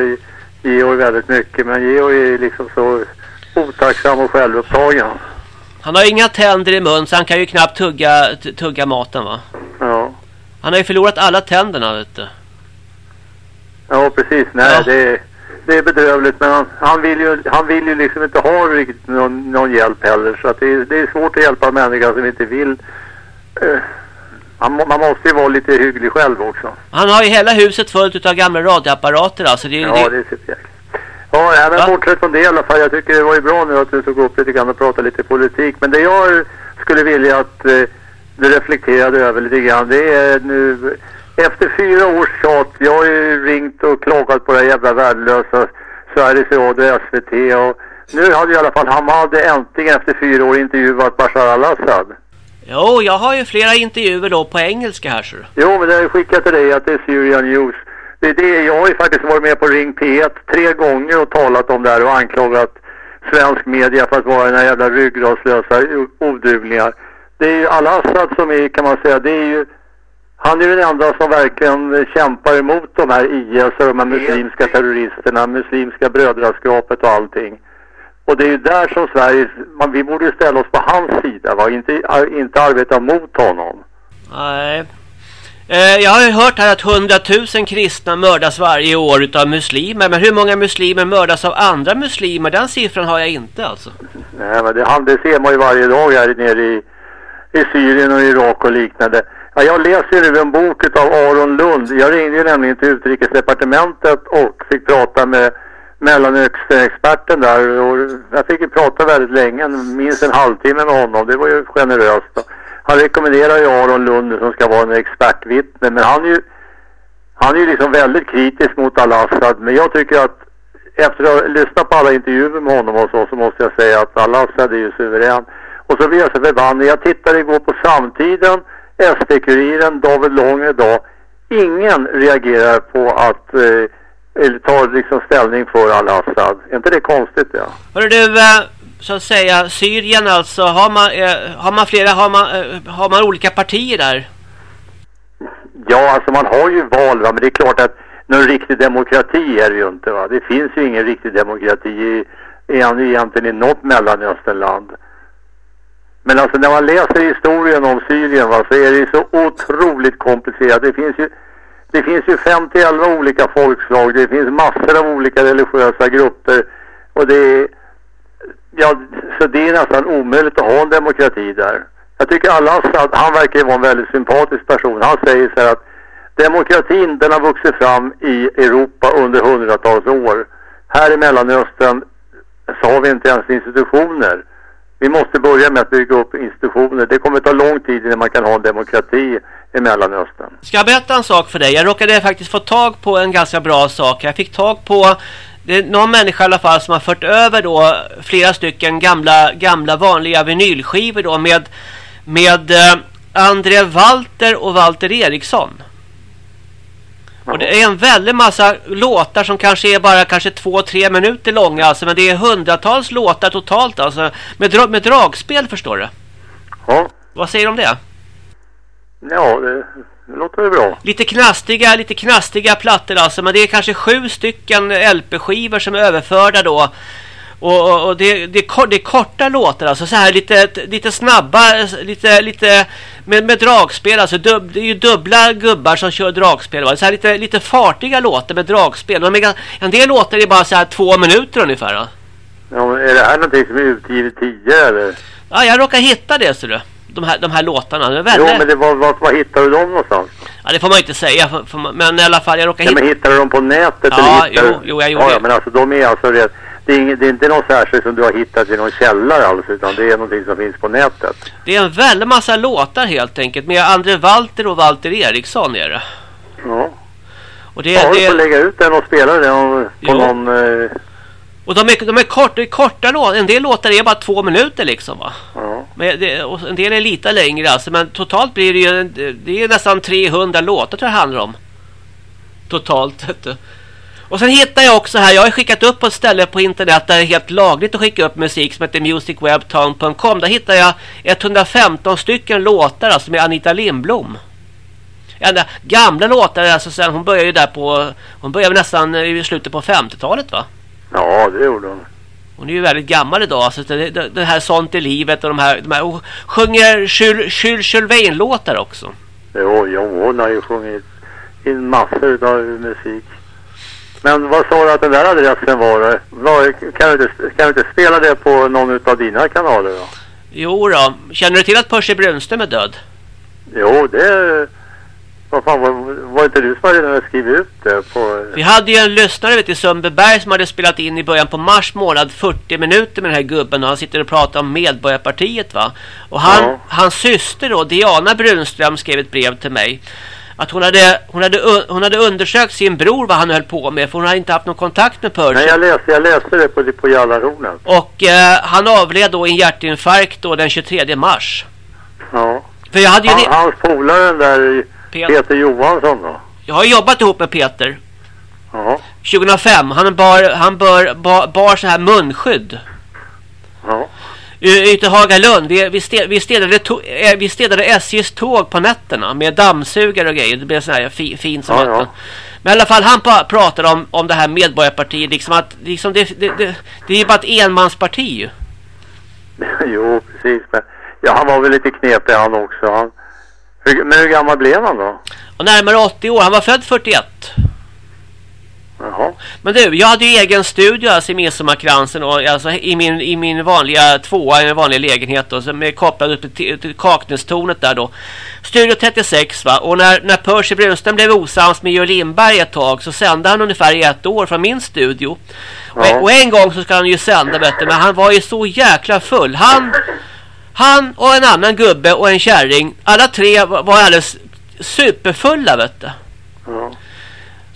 E: Georg väldigt mycket. Men Georg är liksom så otacksam och självupptagen.
D: Han har ju inga tänder i mun så han kan ju knappt tugga, tugga maten va.
E: Ja.
D: Han har ju förlorat alla tänderna vet du.
E: Ja, precis. Nej,
D: Ja.
E: Det, är, det är bedrövligt. Men han, han, vill ju, han vill ju liksom inte ha riktigt någon, någon hjälp heller. Så att det, är, det är svårt att hjälpa en människa som inte vill. Eh, man, man måste ju vara lite hygglig själv också.
D: Han har ju hela huset fullt av gamla radioapparater alltså. Det, är-
E: Ja,
D: det,
E: är superjäkligt. Ja, men
D: Va?
E: bortsett från det i alla fall. Jag tycker det var ju bra nu att du tog upp lite grann och pratade lite politik. Men det jag skulle vilja att eh, du reflekterade över lite grann. Det är nu efter fyra års tjat. Jag har ju ringt och klagat på det jävla värdelösa Sveriges Radio och SVT. Och nu hade i alla fall Hamad äntligen efter fyra år intervjuat Bashar al-Assad.
D: jo, jag har ju flera intervjuer då på engelska här så.
E: Jo, men det har jag skickat till dig att det är Syrian News. Det är det, jag har ju faktiskt varit med på Ring P1 tre gånger och talat om det här och anklagat svensk media för att vara den här jävla ryggradslösa o- oduglingar. Det är ju Al-Assad som är, kan man säga, det är ju, han är den enda som verkligen kämpar emot de här IS och de här muslimska terroristerna, muslimska brödraskapet och allting. Och det är ju där som Sverige, man, vi borde ju ställa oss på hans sida va, inte, inte arbeta mot honom.
D: Nej. Eh, jag har ju hört här att 100 000 kristna mördas varje år utav muslimer. Men hur många muslimer mördas av andra muslimer? Den siffran har jag inte alltså.
E: Nej, men det, det ser man ju varje dag här nere i, i Syrien och Irak och liknande. Ja, jag läser nu en bok av Aron Lund. Jag ringde ju nämligen till utrikesdepartementet och fick prata med Mellanösternexperten där. Och jag fick ju prata väldigt länge, minst en halvtimme med honom. Det var ju generöst. Han rekommenderar ju Aron Lund som ska vara en expertvittne. Men han är ju, han är ju liksom väldigt kritisk mot al-Assad. Men jag tycker att efter att ha lyssnat på alla intervjuer med honom och så, så måste jag säga att al-Assad är ju suverän. Och så blir jag så förbannad. Jag tittade igår på Samtiden, SD-Kuriren, David Lång idag. Ingen reagerar på att eh, eller tar liksom ställning för al-Assad. Är inte det konstigt? Ja?
D: Hörru du, eh, så att säga, Syrien alltså. Har man, eh, har man flera, har man, eh, har man olika partier där?
E: Ja, alltså man har ju val va, men det är klart att någon riktig demokrati är det ju inte va. Det finns ju ingen riktig demokrati i, i, egentligen i något Mellanösternland. Men alltså när man läser historien om Syrien va, så är det ju så otroligt komplicerat. Det finns ju, det finns ju 50-11 olika folkslag, det finns massor av olika religiösa grupper och det är, ja, så det är nästan omöjligt att ha en demokrati där. Jag tycker Al-Assad, han verkar ju vara en väldigt sympatisk person. Han säger så här att demokratin den har vuxit fram i Europa under hundratals år. Här i Mellanöstern så har vi inte ens institutioner. Vi måste börja med att bygga upp institutioner. Det kommer ta lång tid innan man kan ha en demokrati i Mellanöstern.
D: Ska jag berätta en sak för dig? Jag råkade faktiskt få tag på en ganska bra sak. Jag fick tag på det är någon människa i alla fall som har fört över då flera stycken gamla, gamla vanliga vinylskivor då med, med eh, André Walter och Walter Eriksson. Och det är en väldig massa låtar som kanske är bara kanske två, tre minuter långa alltså. Men det är hundratals låtar totalt alltså. Med, dra med dragspel förstår du.
E: Ja,
D: Vad säger du om det?
E: ja det, det låter ju bra.
D: Lite knastiga, lite knastiga plattor alltså. Men det är kanske sju stycken LP-skivor som är överförda då. Och, och, och det, det, är det är korta låtar alltså. Så här lite, lite snabba, lite, lite med, med dragspel. Alltså dub, det är ju dubbla gubbar som kör dragspel. Va? Så här lite, lite fartiga låtar med dragspel. De en del låtar är bara så här två minuter ungefär. Va?
E: Ja, är det här någonting som är utgivet tidigare eller?
D: Ja, jag råkar hitta det ser du. De här, de här låtarna. De är
E: Jo, men det var, var, var hittar du dem någonstans?
D: ja, det får man inte säga. För, för, men i alla fall, jag råkar
E: Ja,
D: hitta...
E: men hittar du dem på nätet?
D: Ja,
E: eller hittar
D: jo, jo, jag gjorde
E: ja,
D: det.
E: ja, men alltså de är alltså rätt. Det är, inget, det är inte något särskilt som du har hittat i någon källare alls utan det är någonting som finns på nätet.
D: Det är en väldig massa låtar helt enkelt. Med André Walter och Walter Eriksson är det.
E: Ja.
D: Och, det,
E: Ja, du får
D: det,
E: lägga ut den och spela den på
D: Jo.
E: någon... Eh,
D: och de är, de är, kort, det är korta låtar. En del låtar är bara två minuter liksom va.
E: ja.
D: Men det, och en del är lite längre alltså. Men totalt blir det ju det är nästan 300 låtar tror jag det handlar om. Totalt. vet du. Och sen hittar jag också här. Jag har skickat upp på ett ställe på internet där det är helt lagligt att skicka upp musik som heter musicwebtown.com. Där hittar jag 115 stycken låtar alltså med Anita Lindblom. Ända gamla låtar alltså sen hon började ju där på hon började nästan i slutet på 50-talet va?
E: ja, det gjorde hon.
D: Hon är ju väldigt gammal idag. Alltså det, det, det här Sånt i livet och de här... De här och sjunger Jules Sylvain-låtar också.
E: Jo, jo, hon har ju sjungit in massor av musik. Men vad sa du att den där adressen var? Vad, kan, du inte, kan du inte spela det på någon av dina kanaler då?
D: Jo då. Känner du till att Percy Brunström är död?
E: Jo, det... Vad fan, var, var inte du som hade skrivit ut det på...
D: Vi hade ju en lyssnare vet, i Sundbyberg som hade spelat in i början på mars månad 40 minuter med den här gubben och han sitter och pratar om Medborgarpartiet va. Och han,
E: Ja.
D: hans syster då, Diana Brunström skrev ett brev till mig. Att hon hade, hon, hade, hon hade undersökt sin bror vad han höll på med för hon hade inte haft någon kontakt med Percy.
E: Nej, jag läste, jag läste det på, på Jallarhornet.
D: Och eh, han avled då i en hjärtinfarkt då den 23 mars.
E: Ja.
D: För jag hade ju...
E: Han, hans polare där
D: Peter.
E: Peter Johansson då?
D: Jag har jobbat ihop med Peter.
E: Ja.
D: 2005. Han bar, han bör, bar, bar så här munskydd.
E: Ja.
D: Ute i Hagalund. Vi, vi, städ, vi, städade to, eh, vi städade SJs tåg på nätterna med dammsugare och grejer. Det blev så här fi, fint som
E: Ja, ja.
D: Men i alla fall han pratade om, om det här medborgarpartiet. Liksom att liksom det, det, det, det är bara ett enmansparti ju.
E: jo, precis. Men, ja, han var väl lite knepig han också. Han, hur, men hur gammal blev han då?
D: Och närmare 80 år. Han var född 41.
E: Jaha.
D: Men du, jag hade ju egen studio alltså i Midsommarkransen och alltså i min, i min vanliga tvåa, i en vanlig lägenhet då, som är kopplad upp till, till Kaknästornet där då. Studio 36 va, och när, när Percy Brunström blev osams med Georg Lindberg ett tag så sände han ungefär i ett år från min studio. Och, och en gång så ska han ju sända vet du, men han var ju så jäkla full. Han, han och en annan gubbe och en kärring, alla tre var, var alldeles superfulla vet du.
E: Ja.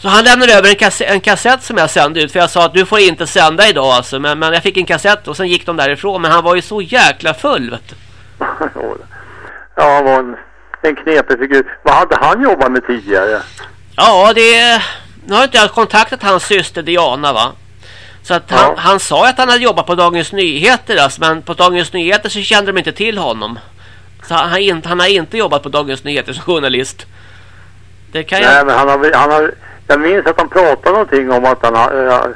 D: Så han lämnade över en, kass en kassett som jag sände ut. För jag sa att du får inte sända idag alltså. Men, men jag fick en kassett och sen gick de därifrån. Men han var ju så jäkla full vet du.
E: ja, han var en, en knepig figur. Vad hade han jobbat med tidigare?
D: Ja, det... Nu har inte jag kontaktat hans syster Diana va. Så att han,
E: Ja.
D: han sa att han hade jobbat på Dagens Nyheter alltså, Men på Dagens Nyheter så kände de inte till honom. Så han, inte- han har inte jobbat på Dagens Nyheter som journalist. Det kan jag...
E: Nej, men han har, han har... Jag minns att han pratade någonting om att han... Ja,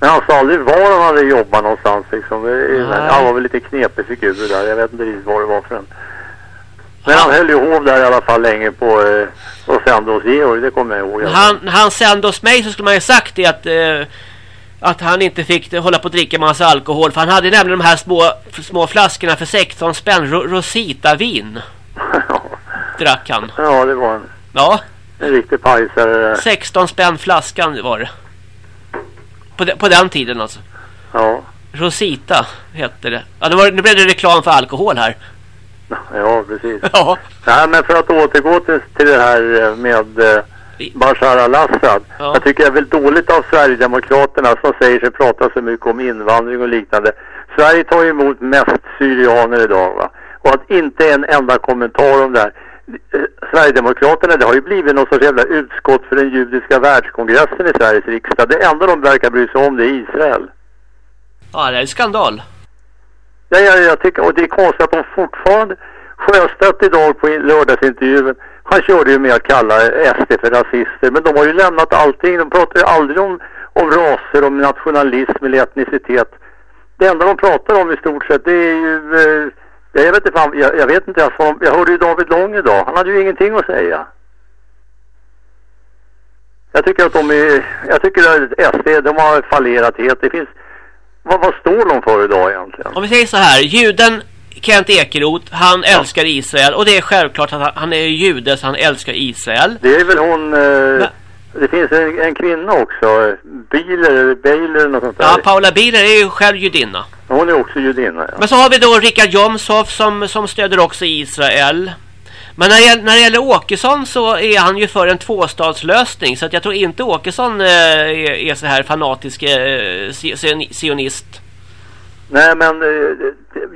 E: men han sa aldrig var han hade jobbat någonstans liksom.
D: Nej.
E: Han var väl lite knepig figur där. Jag vet inte riktigt vad det var för en. Men
D: Ja.
E: han höll ju hov där i alla fall länge på... Eh, och sände hos Georg, det kommer jag ihåg.
D: Han, han sände hos mig så skulle man ju sagt det att, eh, att han inte fick hålla på att dricka massa alkohol. För han hade nämligen de här små, små flaskorna för 16 spänn. Ro, Rosita-vin drack han.
E: ja, det var en,
D: Ja,
E: en riktig pajsare.
D: 16 spänn flaskan var det. På, de, på den tiden alltså.
E: Ja,
D: Rosita hette det. Ja, nu, var, nu blev det reklam för alkohol här.
E: ja precis.
D: Ja.
E: Nej, men för att återgå till, till det här eh, med eh, Bashar al-Assad.
D: Ja.
E: Jag tycker det är väl dåligt av Sverigedemokraterna som säger sig prata så mycket om invandring och liknande. Sverige tar ju emot mest syrianer idag va. Och att inte en enda kommentar om det här. Sverigedemokraterna, det har ju blivit något sorts jävla utskott för den judiska världskongressen i Sveriges riksdag. Det enda de verkar bry sig om det är Israel.
D: Ja, det är skandal.
E: Ja, ja, jag tycker, och det är konstigt att de fortfarande, Sjöstedt idag på lördagsintervjun, han körde ju med att kalla SD för rasister, men de har ju lämnat allting. De pratar ju aldrig om, om raser, om nationalism eller etnicitet. Det enda de pratar om i stort sett, det är ju, eh, jag vet inte fan, jag, jag vet inte vad de, jag hörde ju David Lång idag, han hade ju ingenting att säga. Jag tycker att de är, jag tycker att SD, de har fallerat helt. Det finns, vad, vad står de för idag egentligen?
D: Om vi säger så här, juden Kent Ekeroth, han ja. älskar Israel och det är självklart att han, han är jude så han älskar Israel.
E: Det är väl hon, eh, det finns en, en, kvinna också, Biler, Bailer eller något sånt där.
D: Ja, Paula Biler är ju själv judinna.
E: Hon är också judinna, ja.
D: Men så har vi då Richard Jomshoff som, som stöder också Israel. Men när det, när det gäller Åkesson så är han ju för en tvåstadslösning. Så att jag tror inte Åkesson eh, är, är, så här fanatisk eh, sionist.
E: Nej, men eh,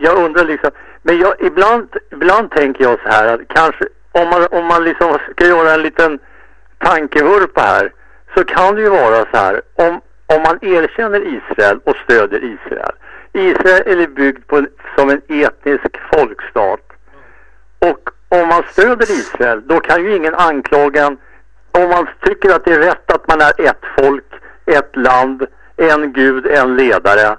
E: jag undrar liksom. Men jag, ibland, ibland tänker jag så här att kanske om man, om man liksom ska göra en liten tankevurpa här så kan det ju vara så här om, om man erkänner Israel och stöder Israel. Israel är byggd på, som en etnisk folkstat. Och om man stöder Israel då kan ju ingen anklaga en, om man tycker att det är rätt att man är ett folk, ett land, en gud, en ledare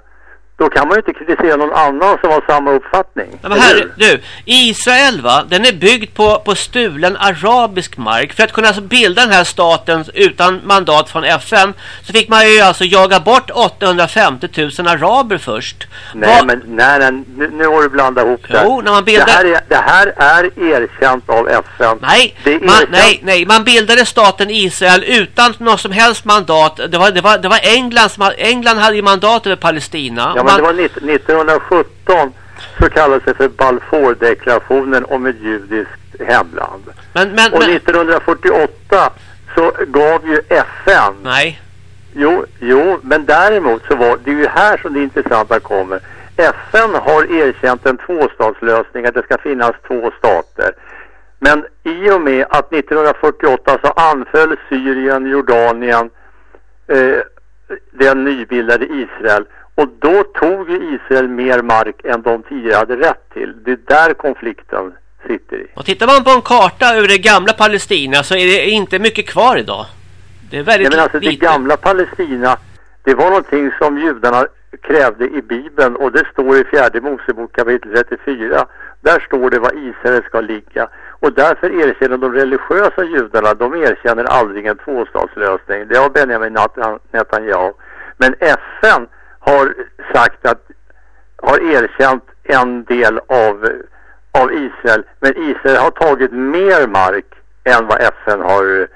E: då kan man ju inte kritisera någon annan som har samma uppfattning.
D: Ja, men här, du, Israel va, den är byggd på, på stulen arabisk mark. För att kunna alltså bilda den här staten utan mandat från FN så fick man ju alltså jaga bort 850 000 araber först.
E: Nej, Va men nej, nej nu, nu har du blandat ihop det.
D: Jo, när man bildade...
E: det, här är, det här är erkänt av FN.
D: Nej, man, nej, nej, man bildade staten Israel utan något som helst mandat. Det var, det var, det var England som England hade ju mandat över Palestina.
E: Ja, men det var 1917 så kallades det för Balfour-deklarationen om ett judiskt hemland.
D: Men, men,
E: och 1948 så gav ju FN...
D: Nej.
E: Jo, jo, men däremot så var det är ju här som det intressanta kommer. FN har erkänt en tvåstatslösning, att det ska finnas två stater. Men i och med att 1948 så anföll Syrien, Jordanien, eh, den nybildade Israel och då tog ju Israel mer mark än de tidigare hade rätt till. Det är där konflikten sitter i.
D: Och tittar man på en karta över det gamla Palestina så är det inte mycket kvar idag. Det är väldigt
E: Nej, men alltså
D: lite.
E: det gamla Palestina, det var någonting som judarna krävde i Bibeln och det står i fjärde Mosebok kapitel 34. Där står det var Israel ska ligga. Och därför erkänner de religiösa judarna, de erkänner aldrig en tvåstatslösning. Det har Benjamin Netanyahu. Men FN har sagt att har erkänt en del av, av Israel. Men Israel har tagit mer mark än vad FN har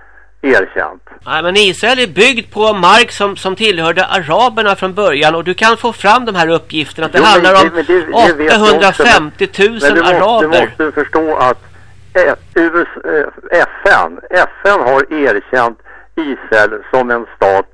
E: erkänt.
D: Nej, men Israel är byggd på mark som, som tillhörde araberna från början och du kan få fram de här uppgifterna att det jo, handlar om det, det, det 850 000 men, men du araber.
E: Måste, du måste förstå att US, FN, FN har erkänt Israel som en stat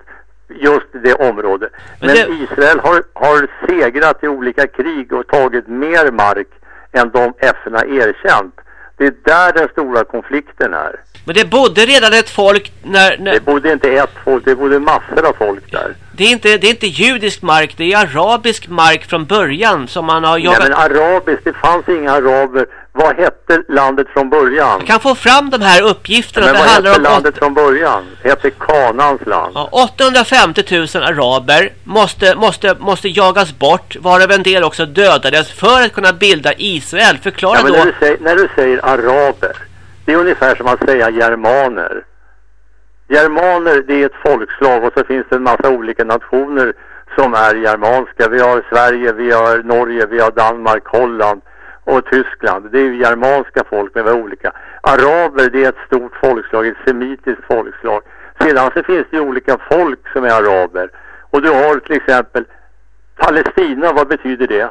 E: just det området. Men, Men det... Israel har, har segrat i olika krig och tagit mer mark än de FN har erkänt. Det är där den stora konflikten är.
D: Men det bodde redan ett folk när, när...
E: Det bodde inte ett folk, det bodde massor av folk där.
D: Det är, inte, det är inte judisk mark, det är arabisk mark från början som man har jagat...
E: Nej men arabisk, det fanns inga araber vad hette landet från början?
D: Jag kan få fram de här uppgifterna.
E: Men vad hette landet från början? Det hette Kanans land.
D: Ja, 850 000 araber måste, måste, måste jagas bort, varav en del också dödades för att kunna bilda Israel. Förklara ja,
E: då... När du, säger, när du säger araber, det är ungefär som att säga germaner. Germaner, det är ett folkslag och så finns det en massa olika nationer som är germanska. Vi har Sverige, vi har Norge, vi har Danmark, Holland och Tyskland. Det är ju germanska folk med olika. Araber det är ett stort folkslag, ett semitiskt folkslag. Sedan så finns det ju olika folk som är araber. Och du har till exempel Palestina, vad betyder det?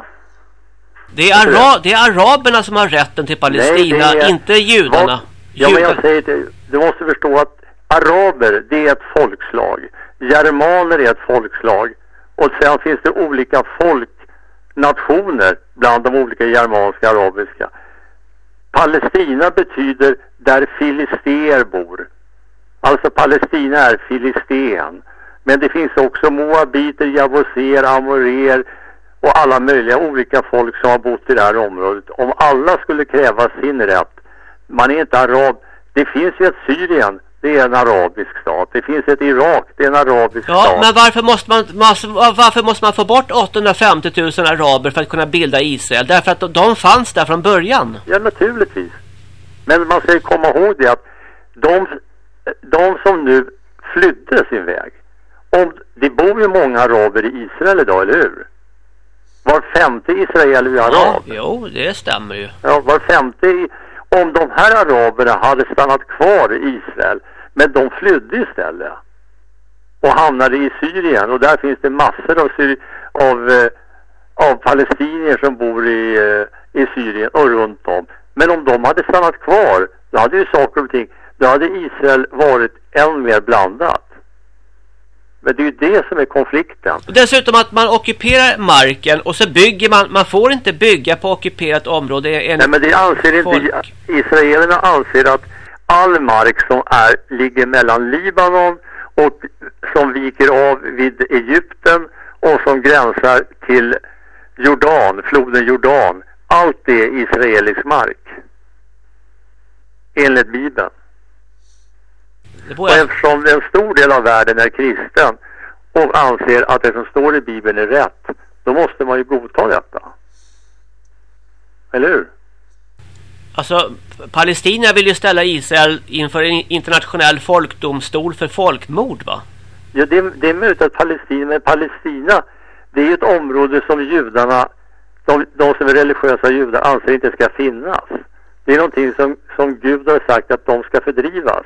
D: Det är, ara det är araberna som har rätten till Palestina, Nej, är, inte judarna. Vad,
E: ja, men jag säger det, du måste förstå att araber, det är ett folkslag. Germaner är ett folkslag. Och sen finns det olika folk nationer bland de olika germanska arabiska. Palestina betyder där filister bor. Alltså Palestina är filisten. Men det finns också moabiter, javoser, amorer och alla möjliga olika folk som har bott i det här området. Om alla skulle kräva sin rätt, man är inte arab. Det finns ju ett Syrien, det är en arabisk stat. Det finns ett Irak, det är en arabisk
D: Ja,
E: stat.
D: men varför måste, man, varför måste man få bort 850 000 araber för att kunna bilda Israel? Därför att de, de fanns där från början.
E: Ja, naturligtvis. Men man ska ju komma ihåg det att de, de som nu flydde sin väg, om, det bor ju många araber i Israel idag, eller hur? Var femte israel är ju
D: Ja,
E: arab.
D: jo, det stämmer ju.
E: Ja, var femte, om de här araberna hade stannat kvar i Israel, men de flydde istället och hamnade i Syrien och där finns det massor av, syri- av, eh, av palestinier som bor i, eh, i Syrien och runt om. Men om de hade stannat kvar, då hade ju saker och ting, då hade Israel varit än mer blandat. Men det är ju det som är konflikten.
D: Och dessutom att man ockuperar marken och så bygger man, man får inte bygga på ockuperat område. En,
E: Nej men det anser inte,
D: folk.
E: israelerna anser att all mark som är, ligger mellan Libanon och som viker av vid Egypten och som gränsar till Jordan, floden Jordan, allt det är israelisk mark. Enligt Bibeln. Och eftersom en stor del av världen är kristen och anser att det som står i Bibeln är rätt, då måste man ju godta detta. Eller hur?
D: Alltså, Palestina vill ju ställa Israel inför en internationell folkdomstol för folkmord va?
E: Ja, det, det är möjligt att Palestina, men Palestina, det är ju ett område som judarna, de, de som är religiösa judar, anser inte ska finnas. Det är någonting som, som Gud har sagt att de ska fördrivas.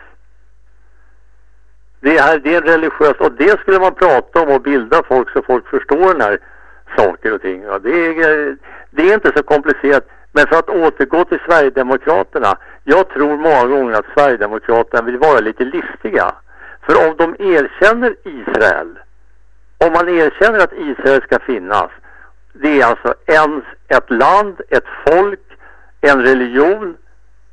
E: Det är, det är religiöst, och det skulle man prata om och bilda folk så folk förstår den här saker och ting. Ja, det, är, det är inte så komplicerat. Men för att återgå till Sverigedemokraterna. Jag tror många gånger att Sverigedemokraterna vill vara lite listiga. För om de erkänner Israel, om man erkänner att Israel ska finnas, det är alltså en, ett land, ett folk, en religion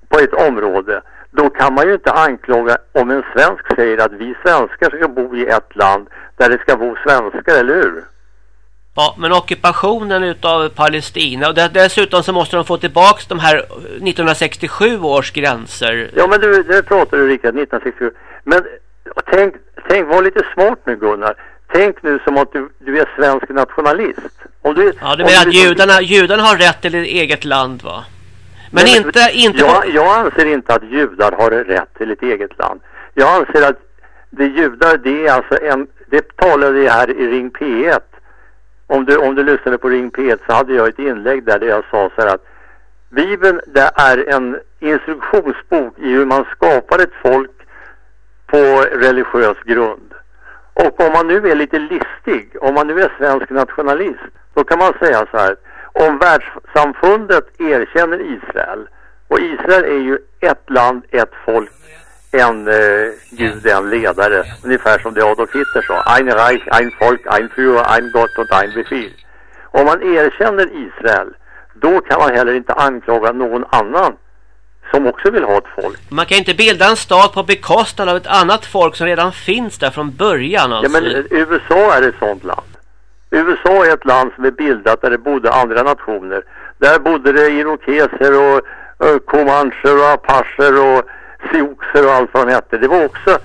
E: på ett område. Då kan man ju inte anklaga om en svensk säger att vi svenskar ska bo i ett land där det ska bo svenskar, eller hur?
D: Ja, men ockupationen utav Palestina och dessutom så måste de få tillbaks de här 1967 års gränser.
E: Ja men du, det pratar du riktigt 1967. Men tänk, tänk, var lite smart nu Gunnar. Tänk nu som att du, du är svensk nationalist. Om du,
D: Ja, du menar att judarna, judarna har rätt till ett eget land va? Men
E: Nej,
D: inte, inte
E: jag, jag anser inte att judar har rätt till ett eget land. Jag anser att det judar, det är alltså en, det talade jag här i Ring P1. Om du, om du lyssnade på Ring P1 så hade jag ett inlägg där, där jag sa så här att Bibeln det är en instruktionsbok i hur man skapar ett folk på religiös grund. Och om man nu är lite listig, om man nu är svensk nationalist, då kan man säga så här. Om världssamfundet erkänner Israel, och Israel är ju ett land, ett folk, en eh, gud, en ledare, ungefär som det Adolf Hitler sa. Ein Reich, ein Volk, ein Führer, ein Gott und ein Befehl. Om man erkänner Israel, då kan man heller inte anklaga någon annan som också vill ha ett folk.
D: man kan inte bilda en stat på bekostnad av ett annat folk som redan finns där från början
E: Ja,
D: alltså.
E: men eh, USA är ett sånt land. USA är ett land som är bildat där det bodde andra nationer. Där bodde det irokeser och, och comancher och apascher och siouxer och allt vad de hette. Det var också,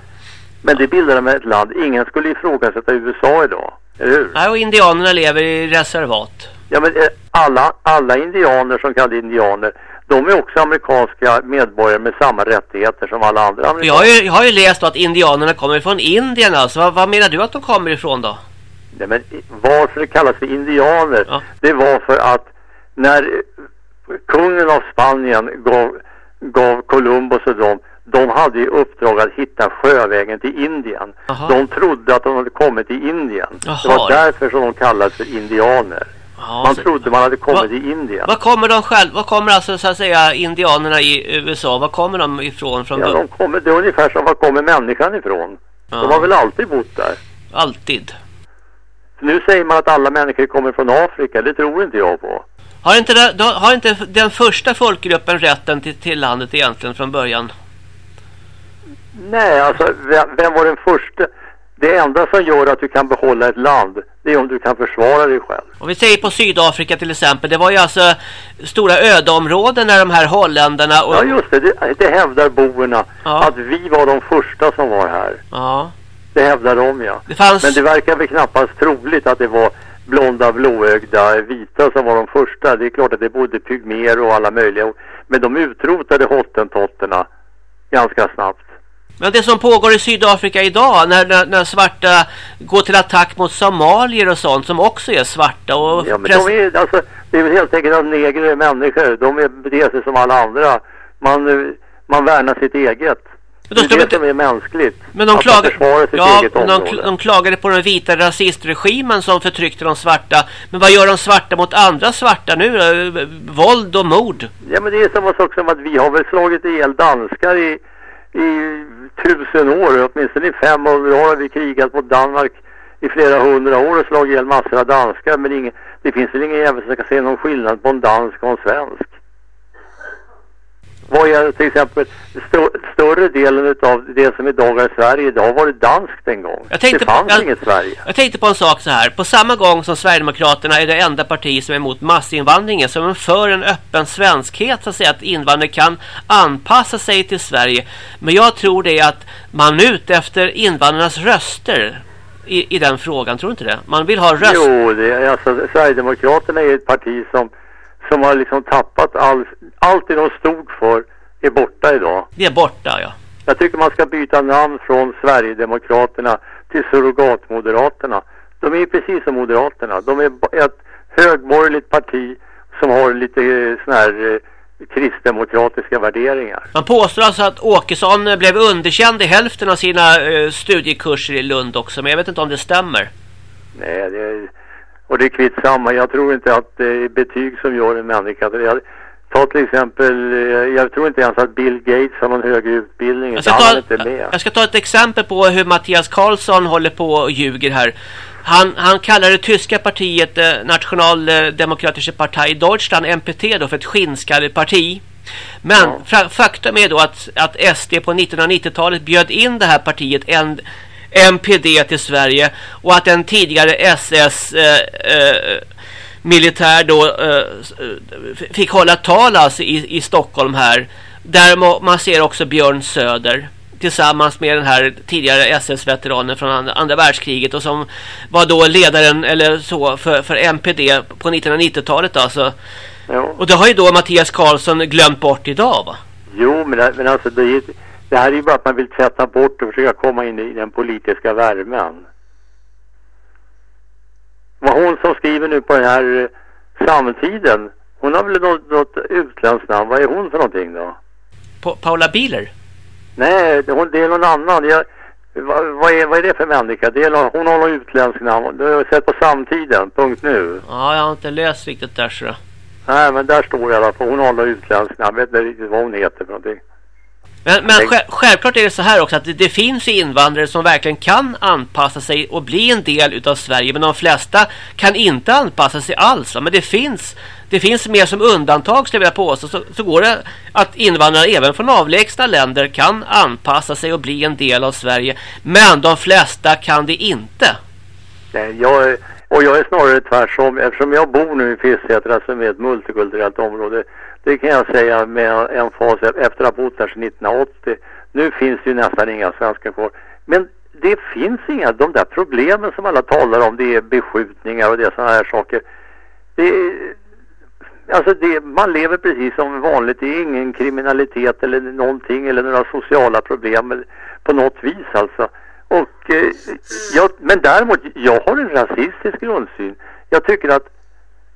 E: men det bildade med ett land. Ingen skulle ifrågasätta USA idag. Eller hur?
D: Nej, och indianerna lever i reservat.
E: Ja, men eh, alla, alla indianer som kallas indianer, de är också amerikanska medborgare med samma rättigheter som alla andra
D: Jag
E: amerikaner.
D: har ju, jag har ju läst att indianerna kommer från Indien alltså. Vad, vad menar du att de kommer ifrån då?
E: Nej, men i- varför det kallas för indianer,
D: Ja.
E: det var för att när eh, kungen av Spanien gav, gav Columbus och dem, de hade i uppdrag att hitta sjövägen till Indien.
D: Jaha.
E: De trodde att de hade kommit till Indien. Det
D: Jaha.
E: var därför som de kallades för indianer.
D: Ja,
E: Man
D: så-
E: trodde man hade kommit
D: Va-
E: till Indien.
D: Var kommer de själv? Var kommer alltså så att säga indianerna i USA? Var kommer de ifrån från
E: Ja, de kommer, det är ungefär som var kommer människan ifrån.
D: Ja.
E: De har väl alltid bott där.
D: Alltid.
E: Nu säger man att alla människor kommer från Afrika, det tror inte jag på.
D: Har inte, det, har inte den första folkgruppen rätten till, till landet egentligen från början?
E: Nej, alltså vem, var den första? Det enda som gör att du kan behålla ett land det är om du kan försvara dig själv.
D: Om vi säger på Sydafrika till exempel. Det var ju alltså stora ödeområden när de här holländarna... Och...
E: Ja just det, det, det hävdar boerna. Ja. Att vi var de första som var här.
D: Ja.
E: Det hävdar de ja.
D: Det fanns...
E: Men det verkar väl knappast troligt att det var blonda, blåögda, vita som var de första. Det är klart att det bodde pygmer och alla möjliga. Men de utrotade hottentotterna ganska snabbt.
D: Men det som pågår i Sydafrika idag när, när, när, svarta går till attack mot somalier och sånt som också är svarta och
E: Ja men de är, alltså, det är väl helt enkelt att negrer är människor. De är, beter sig som alla andra. Man, man värnar sitt eget. Men det är det inte... som är mänskligt.
D: Men de, klagar... ja, de, de klagade på den vita rasistregimen som förtryckte de svarta. Men vad gör de svarta mot andra svarta nu? Våld och mord.
E: Ja men det är samma sak som att vi har väl slagit ihjäl danskar i i tusen år, åtminstone i 500 år har vi krigat mot Danmark i flera hundra år och slagit ihjäl massor av danskar men ingen, det finns väl ingen jävel som kan se någon skillnad på en dansk och en svensk. Vad är till exempel st större delen av det som idag är Sverige, det har varit danskt en gång. Jag tänkte det fanns på, jag, inget Sverige.
D: Jag tänkte på en sak så här. På samma gång som Sverigedemokraterna är det enda parti som är emot massinvandringen som är för en öppen svenskhet så att säga att invandrare kan anpassa sig till Sverige. Men jag tror det är att man är ute efter invandrarnas röster i, i den frågan, tror du inte det? Man vill ha röst.
E: Jo, det alltså, Sverigedemokraterna är ett parti som som har liksom tappat all, allt det de stod för är borta idag.
D: Det är borta, ja.
E: Jag tycker man ska byta namn från Sverigedemokraterna till Surrogatmoderaterna. De är precis som Moderaterna. De är ett högborgerligt parti som har lite eh, sån här eh, kristdemokratiska värderingar.
D: Man påstår alltså att Åkesson blev underkänd i hälften av sina eh, studiekurser i Lund också, men jag vet inte om det stämmer.
E: Nej, det och det är kvittsamma. Jag tror inte att det är betyg som gör en människa. Jag, ta till exempel, eh, jag tror inte ens att Bill Gates har någon högre utbildning.
D: Jag ska, ta, inte med. jag ska ta ett exempel på hur Mattias Karlsson håller på och ljuger här. Han, han kallar det tyska partiet eh, Nationaldemokratische Partei Deutschland, NPT, då, för ett skinnskalleparti. Men ja. faktum är då att, att SD på 1990-talet bjöd in det här partiet en MPD till Sverige och att en tidigare SS eh, eh, militär då eh, fick hålla tal alltså i, i Stockholm här där man ser också Björn Söder tillsammans med den här tidigare SS-veteranen från andra, världskriget och som var då ledaren eller så för, för MPD på 1990-talet alltså. Jo. Och det har ju då Mattias Karlsson glömt bort idag va?
E: Jo, men, men alltså det är det här är ju bara att man vill tvätta bort och försöka komma in i den politiska värmen. Vad hon som skriver nu på den här eh, samtiden, hon har väl något, något utländskt namn. Vad är hon för någonting då?
D: Pa Paula Bieler?
E: Nej, hon, det är någon annan. Jag, vad, vad, är, vad är det för människa? Det är någon, hon har något utländskt namn. Du har sett på samtiden, punkt nu.
D: Ja, jag har inte läst riktigt där så.
E: Nej, men där står i alla fall. Hon har något utländskt namn. Jag vet inte riktigt vad hon heter för någonting.
D: Men, men själv, självklart är det så här också att det, det, finns invandrare som verkligen kan anpassa sig och bli en del utav Sverige. Men de flesta kan inte anpassa sig alls. Men det finns, det finns mer som undantag skulle jag vilja påstå. Så, så går det att invandrare även från avlägsna länder kan anpassa sig och bli en del av Sverige. Men de flesta kan det inte.
E: Nej, jag, och jag är snarare tvärsom. Eftersom jag bor nu i Fisksätra som är ett multikulturellt område det kan jag säga med en fas efter att ha bott där sedan 1980. Nu finns det ju nästan inga svenskar kvar. Men det finns inga, de där problemen som alla talar om, det är beskjutningar och det är sådana här saker. Det, alltså det, man lever precis som vanligt, det är ingen kriminalitet eller någonting eller några sociala problem på något vis alltså. Eh, jag, men däremot, jag har en rasistisk grundsyn. Jag tycker att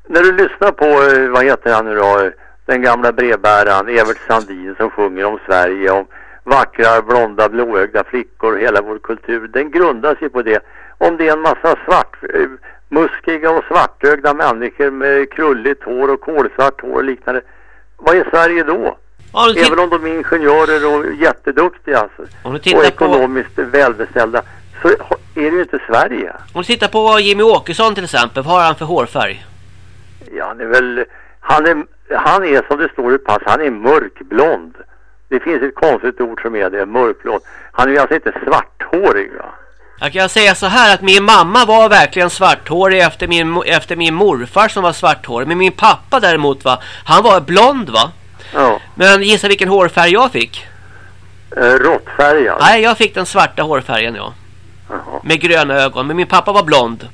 E: när du lyssnar på, eh, vad heter han nu då, den gamla brevbäraren Evert Sandin som sjunger om Sverige, om vackra, blonda, blåögda flickor och hela vår kultur. Den grundar sig på det. Om det är en massa svart, eh, muskiga och svartögda människor med krulligt hår och kolsvart hår och liknande. Vad är Sverige då? Även om de är ingenjörer och jätteduktiga alltså, och ekonomiskt på... välbeställda så är det ju inte Sverige.
D: Om du tittar på Jimmy Åkesson till exempel, vad har han för hårfärg?
E: Ja, han är väl Han är, han är som det står i pass, han är mörkblond. Det finns ett konstigt ord som är det, mörkblond. Han är alltså inte svarthårig va?
D: Jag kan säga så här att min mamma var verkligen svarthårig efter min, efter min morfar som var svarthårig. Men min pappa däremot va, han var blond va?
E: Ja.
D: Men gissa vilken hårfärg jag fick?
E: Eh, råttfärgad?
D: Nej, jag fick den svarta hårfärgen ja.
E: Jaha.
D: Med gröna ögon. Men min pappa var blond.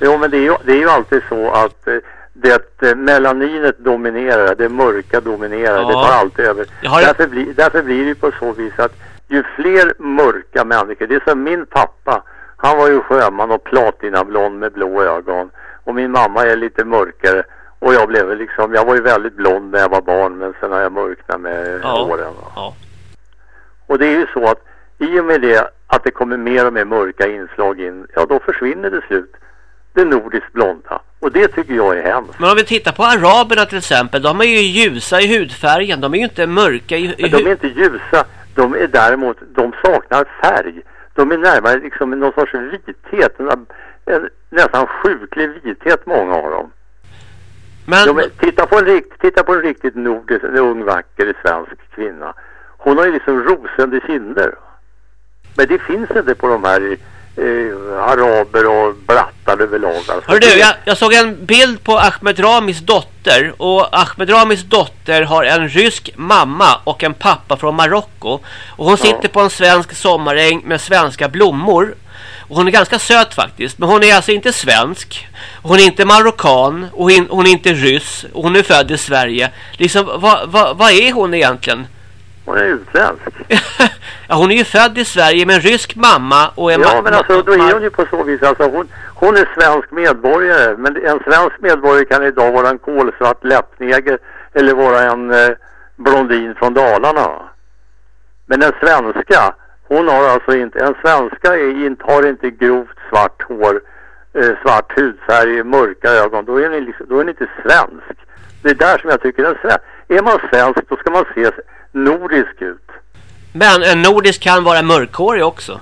E: Jo men det är ju, det är ju alltid så att eh, det eh, melaninet dominerar, det mörka dominerar,
D: Ja.
E: det tar alltid över.
D: Har-
E: Därför, blir, därför blir det på så vis att ju fler mörka människor, det är som min pappa, han var ju sjöman och platinablond med blå ögon. Och min mamma är lite mörkare. Och jag blev liksom, jag var ju väldigt blond när jag var barn men sen har jag mörknat med
D: Ja.
E: åren.
D: Ja.
E: Och det är ju så att i och med det att det kommer mer och mer mörka inslag in, ja då försvinner det slut det nordiskt blonda. Och det tycker jag är hemskt.
D: Men om vi tittar på araberna till exempel. De är ju ljusa i hudfärgen. De är ju inte mörka i, i
E: de är inte ljusa, de är däremot, de saknar färg. De är närmare liksom någon sorts vithet, en, en nästan sjuklig vithet många av dem.
D: Men...
E: De är, titta, på en rikt, titta på en riktigt nordisk, en ung vacker svensk kvinna. Hon har ju liksom rosande kinder. Men det finns inte på de här eh, araber och brattar överlag. Alltså.
D: Hör du, jag, jag såg en bild på Ahmed Ramis dotter och Ahmed Ramis dotter har en rysk mamma och en pappa från Marocko och hon sitter på en svensk sommaräng med svenska blommor och hon är ganska söt faktiskt men hon är alltså inte svensk hon är inte marockan och hon, är inte ryss och hon är född i Sverige liksom vad, vad, vad är hon egentligen?
E: Hon är utländsk.
D: ja, hon är ju född i Sverige med en rysk mamma och en
E: Ja, men alltså då är hon ju på så vis. Alltså, hon, hon är svensk medborgare. Men en svensk medborgare kan idag vara en kolsvart läppneger eller vara en eh, blondin från Dalarna. Men en svenska, hon har alltså inte, en svenska är, inte, har inte grovt svart hår, eh, svart hudfärg, mörka ögon. Då är ni liksom, då är ni inte svensk. Det är där som jag tycker en svensk. Är man svensk då ska man se nordisk ut.
D: Men en nordisk kan vara mörkhårig också.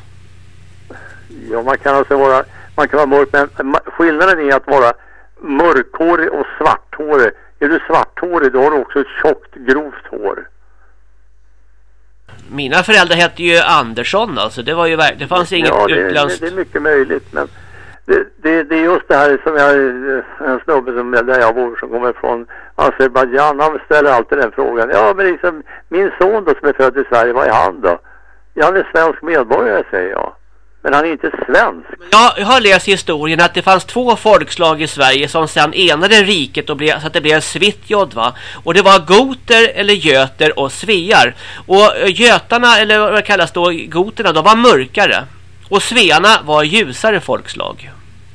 E: Ja, man kan alltså vara, man kan vara mörk, men skillnaden är att vara mörkhårig och svarthårig. Är du svarthårig då har du också ett tjockt, grovt hår.
D: Mina föräldrar hette ju Andersson alltså. Det var ju det fanns inget
E: ja, det, det,
D: utländskt.
E: det är mycket möjligt, men det, det, det är just det här som jag, eh, en snubbe som där jag bor som kommer från Azerbajdzjan, han ställer alltid den frågan. Ja, men liksom min son då som är född i Sverige, vad är han då? Ja, han är svensk medborgare, säger jag. Men han är inte svensk.
D: Ja, jag har läst historien att det fanns två folkslag i Sverige som sedan enade riket och blev, så att det blev Svitjod va. Och det var goter eller göter och svear. Och eh, götarna, eller vad det kallas då, goterna, de var mörkare. Och svearna var ljusare folkslag.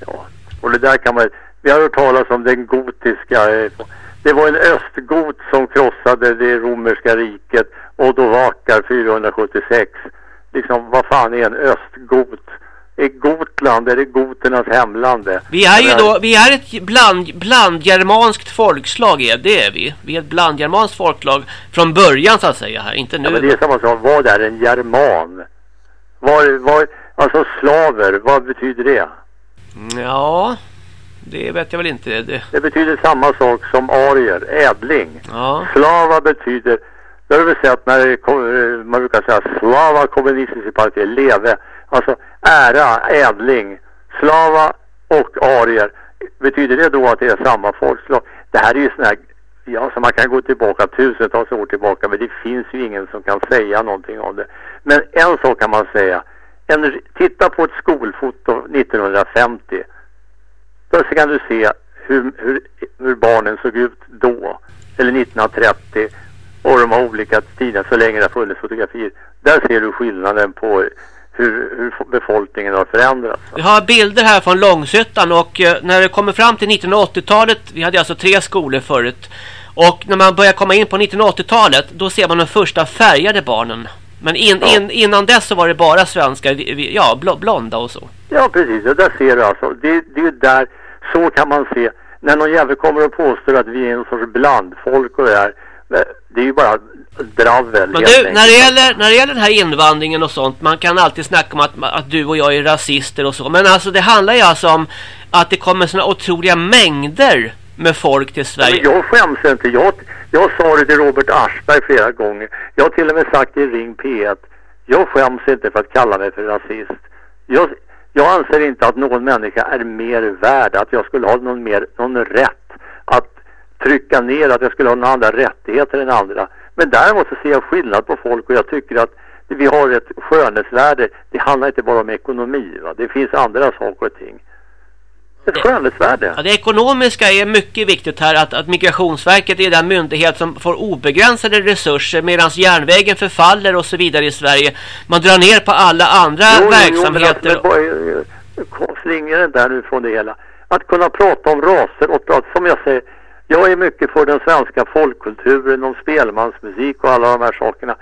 E: Ja, och det där kan man... Vi har hört talas om den gotiska... eh, Det var en östgot som krossade det romerska riket och då vakar 476. Liksom, vad fan är en östgot? Är Gotland, är det goternas hemland det?
D: Vi är ju då, vi är ett bland, blandgermanskt folkslag är det är vi. Vi är ett blandgermanskt folkslag från början så att säga här, inte nu.
E: Ja, men det är samma sak. Vad är en german? Var, var, alltså slaver, vad betyder det?
D: Ja, det vet jag väl inte. Det,
E: Det betyder samma sak som arier, ädling.
D: ja.
E: Slava betyder, det har väl sett när det, man brukar säga slava kommunistiska parti, leve. Alltså ära, ädling, slava och arier. Betyder det då att det är samma folkslag? Det här är ju sån här, ja så man kan gå tillbaka tusentals år tillbaka men det finns ju ingen som kan säga någonting om det. Men en sak kan man säga. En, titta på ett skolfoto 1950. Då kan du se hur, hur, hur barnen såg ut då. Eller 1930. Och de har olika tider så länge det har funnits fotografier. Där ser du skillnaden på hur, hur befolkningen har förändrats.
D: Vi har bilder här från Långshyttan och eh, när det kommer fram till 1980-talet, vi hade alltså tre skolor förut. Och när man börjar komma in på 1980-talet, då ser man de första färgade barnen. Men in,
E: Ja.
D: in, innan dess så var det bara vi- ja, bl blonda och så.
E: Ja precis, och där ser du alltså. Det, det är där, så kan man se. När någon jävel kommer och påstår att vi är en sorts blandfolk och det där. Det är ju bara dravel.
D: Men du, när det, gäller, när det gäller den här invandringen och sånt, man kan alltid snacka om att, att du och jag är rasister och så. Men alltså det handlar ju alltså om att det kommer såna otroliga mängder med folk till Sverige.
E: Men jag skäms inte. Jag, jag sa det till Robert Aschberg flera gånger. Jag har till och med sagt i Ring P1. Jag skäms inte för att kalla mig för rasist. Jag, jag anser inte att någon människa är mer värd, att jag skulle ha någon, mer, någon rätt att trycka ner, att jag skulle ha några andra rättigheter än andra. Men däremot så ser jag skillnad på folk och jag tycker att vi har ett skönhetsvärde. Det handlar inte bara om ekonomi. Va? Det finns andra saker och ting. Ett.
D: Ja, det ekonomiska är mycket viktigt här. Att, att Migrationsverket är den myndighet som får obegränsade resurser medan järnvägen förfaller och så vidare i Sverige. Man drar ner på alla andra jo, verksamheter.
E: Jo, men alltså, slingar den där nu från det hela. Att kunna prata om raser och prata, som jag säger, jag är mycket för den svenska folkkulturen, om spelmansmusik och alla de här sakerna.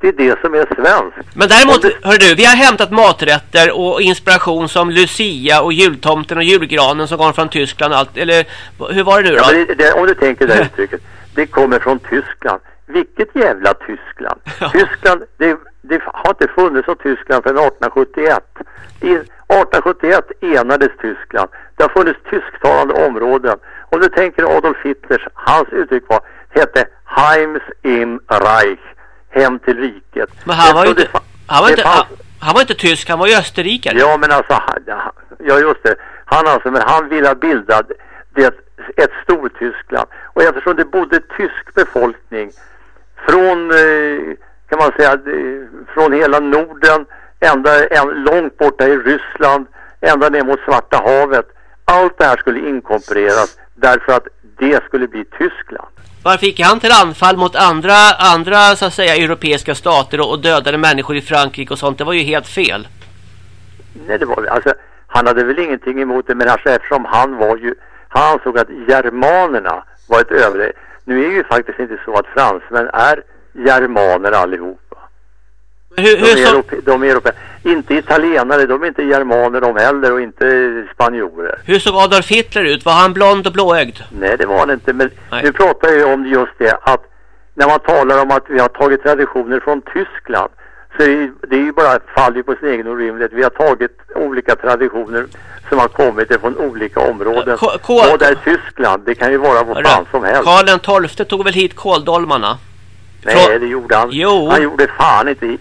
E: Det är det som är svenskt.
D: Men däremot, det... hör du, vi har hämtat maträtter och inspiration som Lucia och jultomten och julgranen som kommer från Tyskland. Allt, eller hur var det nu då?
E: Ja, det, det, om du tänker det uttrycket. Det kommer från Tyskland. Vilket jävla Tyskland? Ja. Tyskland, det, det, har inte funnits som Tyskland förrän 1871. I 1871 enades Tyskland. Det har funnits tysktalande områden. Om du tänker Adolf Hitlers, hans uttryck var, hette Heims im Reich hem till riket.
D: Men han var ju inte, han var inte, fanns... han, var inte tysk, han var ju österrikare.
E: Ja, men alltså, ja just det. Han alltså, men han ville bilda det, ett Stortyskland. Och eftersom det bodde tysk befolkning från, eh, kan man säga, från hela Norden, ända en, långt borta i Ryssland, ända ner mot Svarta havet. Allt det här skulle inkorporeras därför att det skulle bli Tyskland.
D: Varför gick han till anfall mot andra, andra så att säga, europeiska stater och, och dödade människor i Frankrike och sånt? Det var ju helt fel.
E: Nej, det var alltså, han hade väl ingenting emot det, men alltså, eftersom han var ju, han ansåg att germanerna var ett övre. Nu är det ju faktiskt inte så att fransmän är germaner allihop.
D: Hur, hur
E: de, är så... de är europe... Inte italienare, de är inte germaner de heller och inte spanjorer.
D: Hur såg Adolf Hitler ut? Var han blond och blåögd?
E: Nej, det var han inte. Men Nej. nu pratar jag om just det att när man talar om att vi har tagit traditioner från Tyskland så är det är ju bara faller på sin egen orimlighet. Vi har tagit olika traditioner som har kommit från olika områden. K Vad är Tyskland? Det kan ju vara vad fan som helst.
D: Karl XII tog väl hit kåldolmarna?
E: Nej, det gjorde han.
D: Jo.
E: Han gjorde fan inte.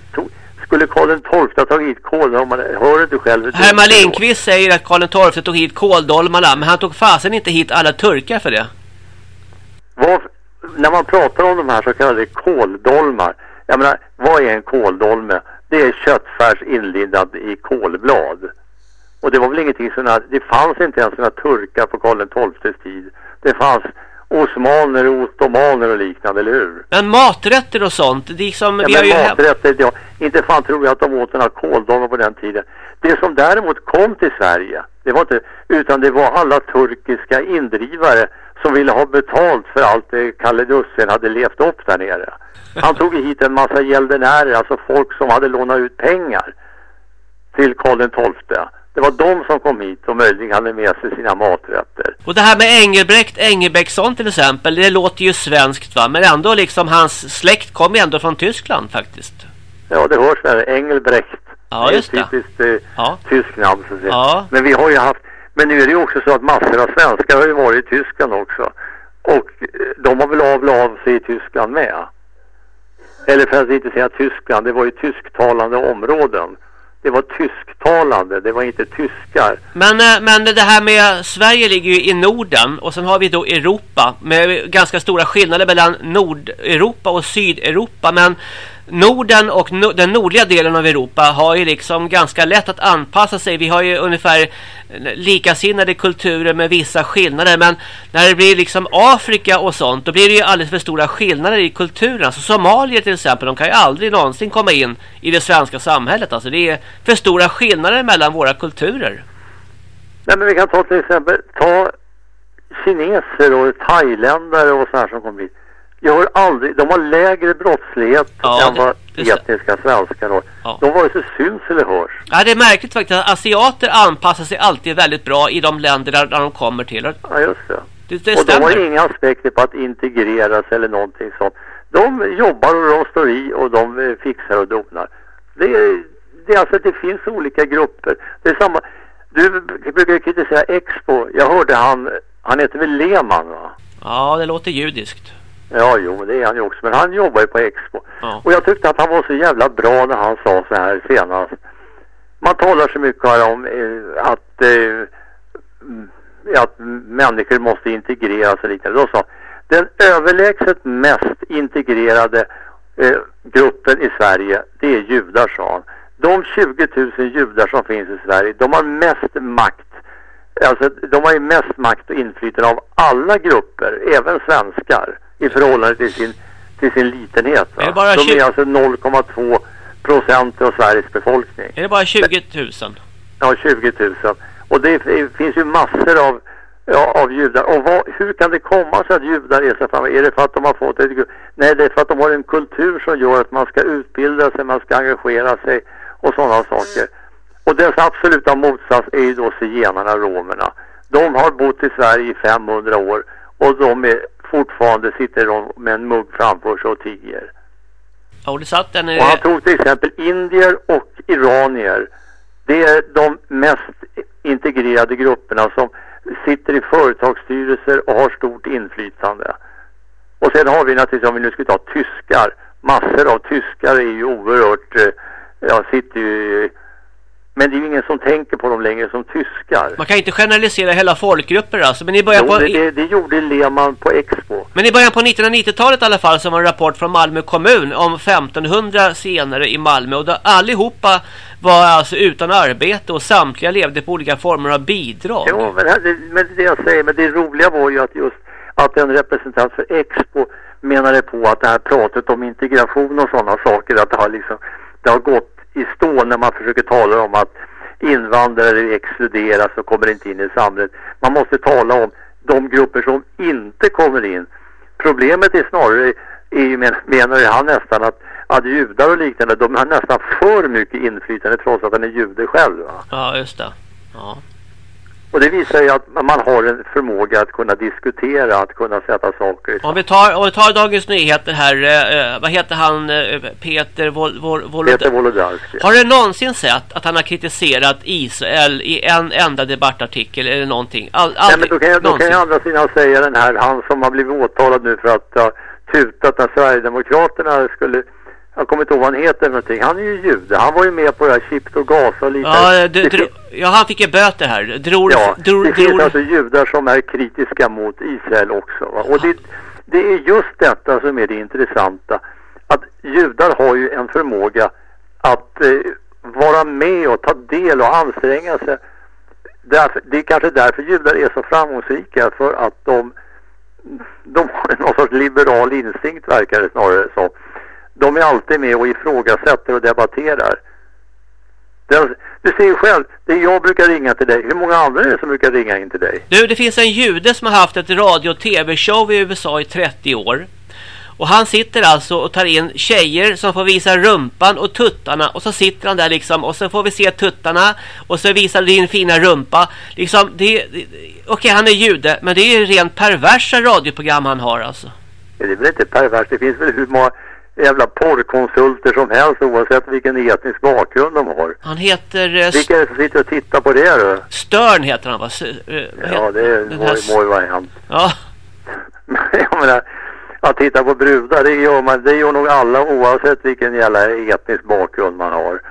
E: Skulle Karl XII ha tagit hit kåldolmarna? Hör du själv?
D: Herman Lindqvist säger att Karl XII tog hit kåldolmarna. Men han tog fasen inte hit alla turkar för det.
E: Vad, när man pratar om de här så kallade kåldolmar. Jag menar, vad är en kåldolme? Det är köttfärs inlindad i kolblad. Och det var väl ingenting sådana, det fanns inte ens några turkar på Karl XIIs tid. Det fanns osmaner och ottomaner och liknande, eller hur?
D: Men maträtter och sånt, det är liksom...
E: Ja, vi men maträtter, ja, inte fan tror jag att de åt några kåldolmar på den tiden. Det som däremot kom till Sverige, det var inte, utan det var alla turkiska indrivare som ville ha betalt för allt det Kalle Dussin hade levt upp där nere. Han tog hit en massa gäldenärer, alltså folk som hade lånat ut pengar till Karl XII. Det var de som kom hit och möjligen hade med sig sina maträtter.
D: Och det här med Engelbrekt, Engelbrektsson till exempel, det låter ju svenskt va? Men ändå liksom hans släkt kom ju ändå från Tyskland faktiskt.
E: Ja, det hörs där. Engelbrekt.
D: Ja, just det.
E: Är typiskt eh,
D: ja.
E: tysk namn så att säga.
D: Ja.
E: Men vi har ju haft, men nu är det ju också så att massor av svenskar har ju varit i Tyskland också. Och eh, de har väl avlat av sig i Tyskland med. Eller för att inte säga Tyskland, det var ju tysktalande områden det var tysktalande, det var inte tyskar.
D: Men, eh, men det här med Sverige ligger ju i Norden och sen har vi då Europa med ganska stora skillnader mellan Nordeuropa och Sydeuropa. Men Norden och no den nordliga delen av Europa har ju liksom ganska lätt att anpassa sig. Vi har ju ungefär likasinnade kulturer med vissa skillnader. Men när det blir liksom Afrika och sånt, då blir det ju alldeles för stora skillnader i kulturen. Så Somalier till exempel, de kan ju aldrig någonsin komma in i det svenska samhället. Alltså det är för stora skillnader mellan våra kulturer.
E: Nej men vi kan ta till exempel, ta kineser och thailändare och så här som kommer hit jag har aldrig, de har lägre brottslighet ja, än vad etniska svenskar har. Ja. De vare sig syns eller hörs.
D: Ja, det är märkligt faktiskt att asiater anpassar sig alltid väldigt bra i de länder där, där de kommer till.
E: Ja, just det. det, det och de har inga aspekter på att integreras eller någonting sånt. De jobbar och de står i och de eh, fixar och donar. Det, är, det, alltså, det finns olika grupper. Det är samma, du brukar kritisera Expo. Jag hörde han Han heter väl Lehmann va?
D: Ja, det låter judiskt.
E: Ja, jo, det är han ju också. Men han jobbar ju på Expo.
D: Ja.
E: Och jag tyckte att han var så jävla bra när han sa så här senast. Man talar så mycket här om eh, att, eh, mm, att människor måste integreras och liknande. Då sa den överlägset mest integrerade eh, gruppen i Sverige, det är judar, sa han. De 20 000 judar som finns i Sverige, de har mest makt Alltså, de har ju mest makt och inflytande av alla grupper, även svenskar, i förhållande till sin, till sin litenhet. Va?
D: Är det bara
E: de
D: 20
E: är alltså 0,2 procent av Sveriges befolkning.
D: Är det bara 20 000?
E: Ja, 20 000. Och det, det finns ju massor av, ja, av judar. Och vad, hur kan det komma sig att judar är så fram? Är det för att de har fått ett... Nej, det är för att de har en kultur som gör att man ska utbilda sig, man ska engagera sig och sådana saker. Och dess absoluta motsats är ju då zigenarna, romerna. De har bott i Sverige i 500 år och de är fortfarande sitter de med en mugg framför sig och tiger.
D: Och satt
E: han tog till exempel indier och iranier. Det är de mest integrerade grupperna som sitter i företagsstyrelser och har stort inflytande. Och sen har vi naturligtvis, om vi nu ska ta tyskar, massor av tyskar är ju oerhört, eh, ja, sitter ju men det är ju ingen som tänker på dem längre som tyskar.
D: Man kan inte generalisera hela folkgrupper alltså. Men i början
E: jo,
D: på...
E: det, det, gjorde Lehmann på Expo.
D: Men i början på 1990-talet i alla fall så var en rapport från Malmö kommun om 1500 senare i Malmö. Och där allihopa var alltså utan arbete och samtliga levde på olika former av bidrag.
E: Jo, men, det, men det jag säger, men det roliga var ju att just att en representant för Expo menade på att det här pratet om integration och sådana saker, att det har liksom, det har gått i stå när man försöker tala om att invandrare exkluderas och kommer inte in i samhället. Man måste tala om de grupper som inte kommer in. Problemet är snarare, är, menar han nästan, att, att judar och liknande, de har nästan för mycket inflytande trots att han är jude själv. Va?
D: Ja, just det. Ja.
E: Och det visar ju att man har en förmåga att kunna diskutera, att kunna sätta saker i
D: Om vi tar, om vi tar Dagens Nyheter här, eh, vad heter han, eh, Peter Vol, Vol, Vol,
E: Peter Wolodarski.
D: Har du någonsin sett att han har kritiserat Israel i en enda debattartikel eller någonting? All,
E: Nej, men då kan, jag, då kan jag andra sidan säga den här, han som har blivit åtalad nu för att ha tutat när Sverigedemokraterna skulle jag kommer inte ihåg vad han heter någonting. Han är ju jude. Han var ju med på det här Chipt och Gaza och liknande.
D: Ja, du, dro, ja, han fick ju böter här. Dror,
E: ja,
D: dror,
E: det finns
D: dror.
E: alltså judar som är kritiska mot Israel också. Va? Och det, det är just detta som är det intressanta. Att judar har ju en förmåga att eh, vara med och ta del och anstränga sig. Därför, det är kanske därför judar är så framgångsrika. För att de, de har någon sorts liberal instinkt verkar det snarare som de är alltid med och ifrågasätter och debatterar. Det, du ser ju själv, det är jag brukar ringa till dig. Hur många andra är det som brukar ringa in till dig?
D: Du, det finns en jude som har haft ett radio- och tv-show i USA i 30 år. Och han sitter alltså och tar in tjejer som får visa rumpan och tuttarna. Och så sitter han där liksom och så får vi se tuttarna. Och så visar din fina rumpa. Liksom, det, det Okej, okay, han är jude. Men det är ju rent perversa radioprogram han har alltså.
E: Det är väl inte perverst. Det finns väl hur många jävla porrkonsulter som helst oavsett vilken etnisk bakgrund de har.
D: Han heter... Uh,
E: Vilka är det som sitter och tittar på det då?
D: Störn heter han va? S uh,
E: ja, det må ju vara hänt.
D: Ja.
E: jag menar, att titta på brudar, det gör, man, det gör nog alla oavsett vilken jävla etnisk bakgrund man har.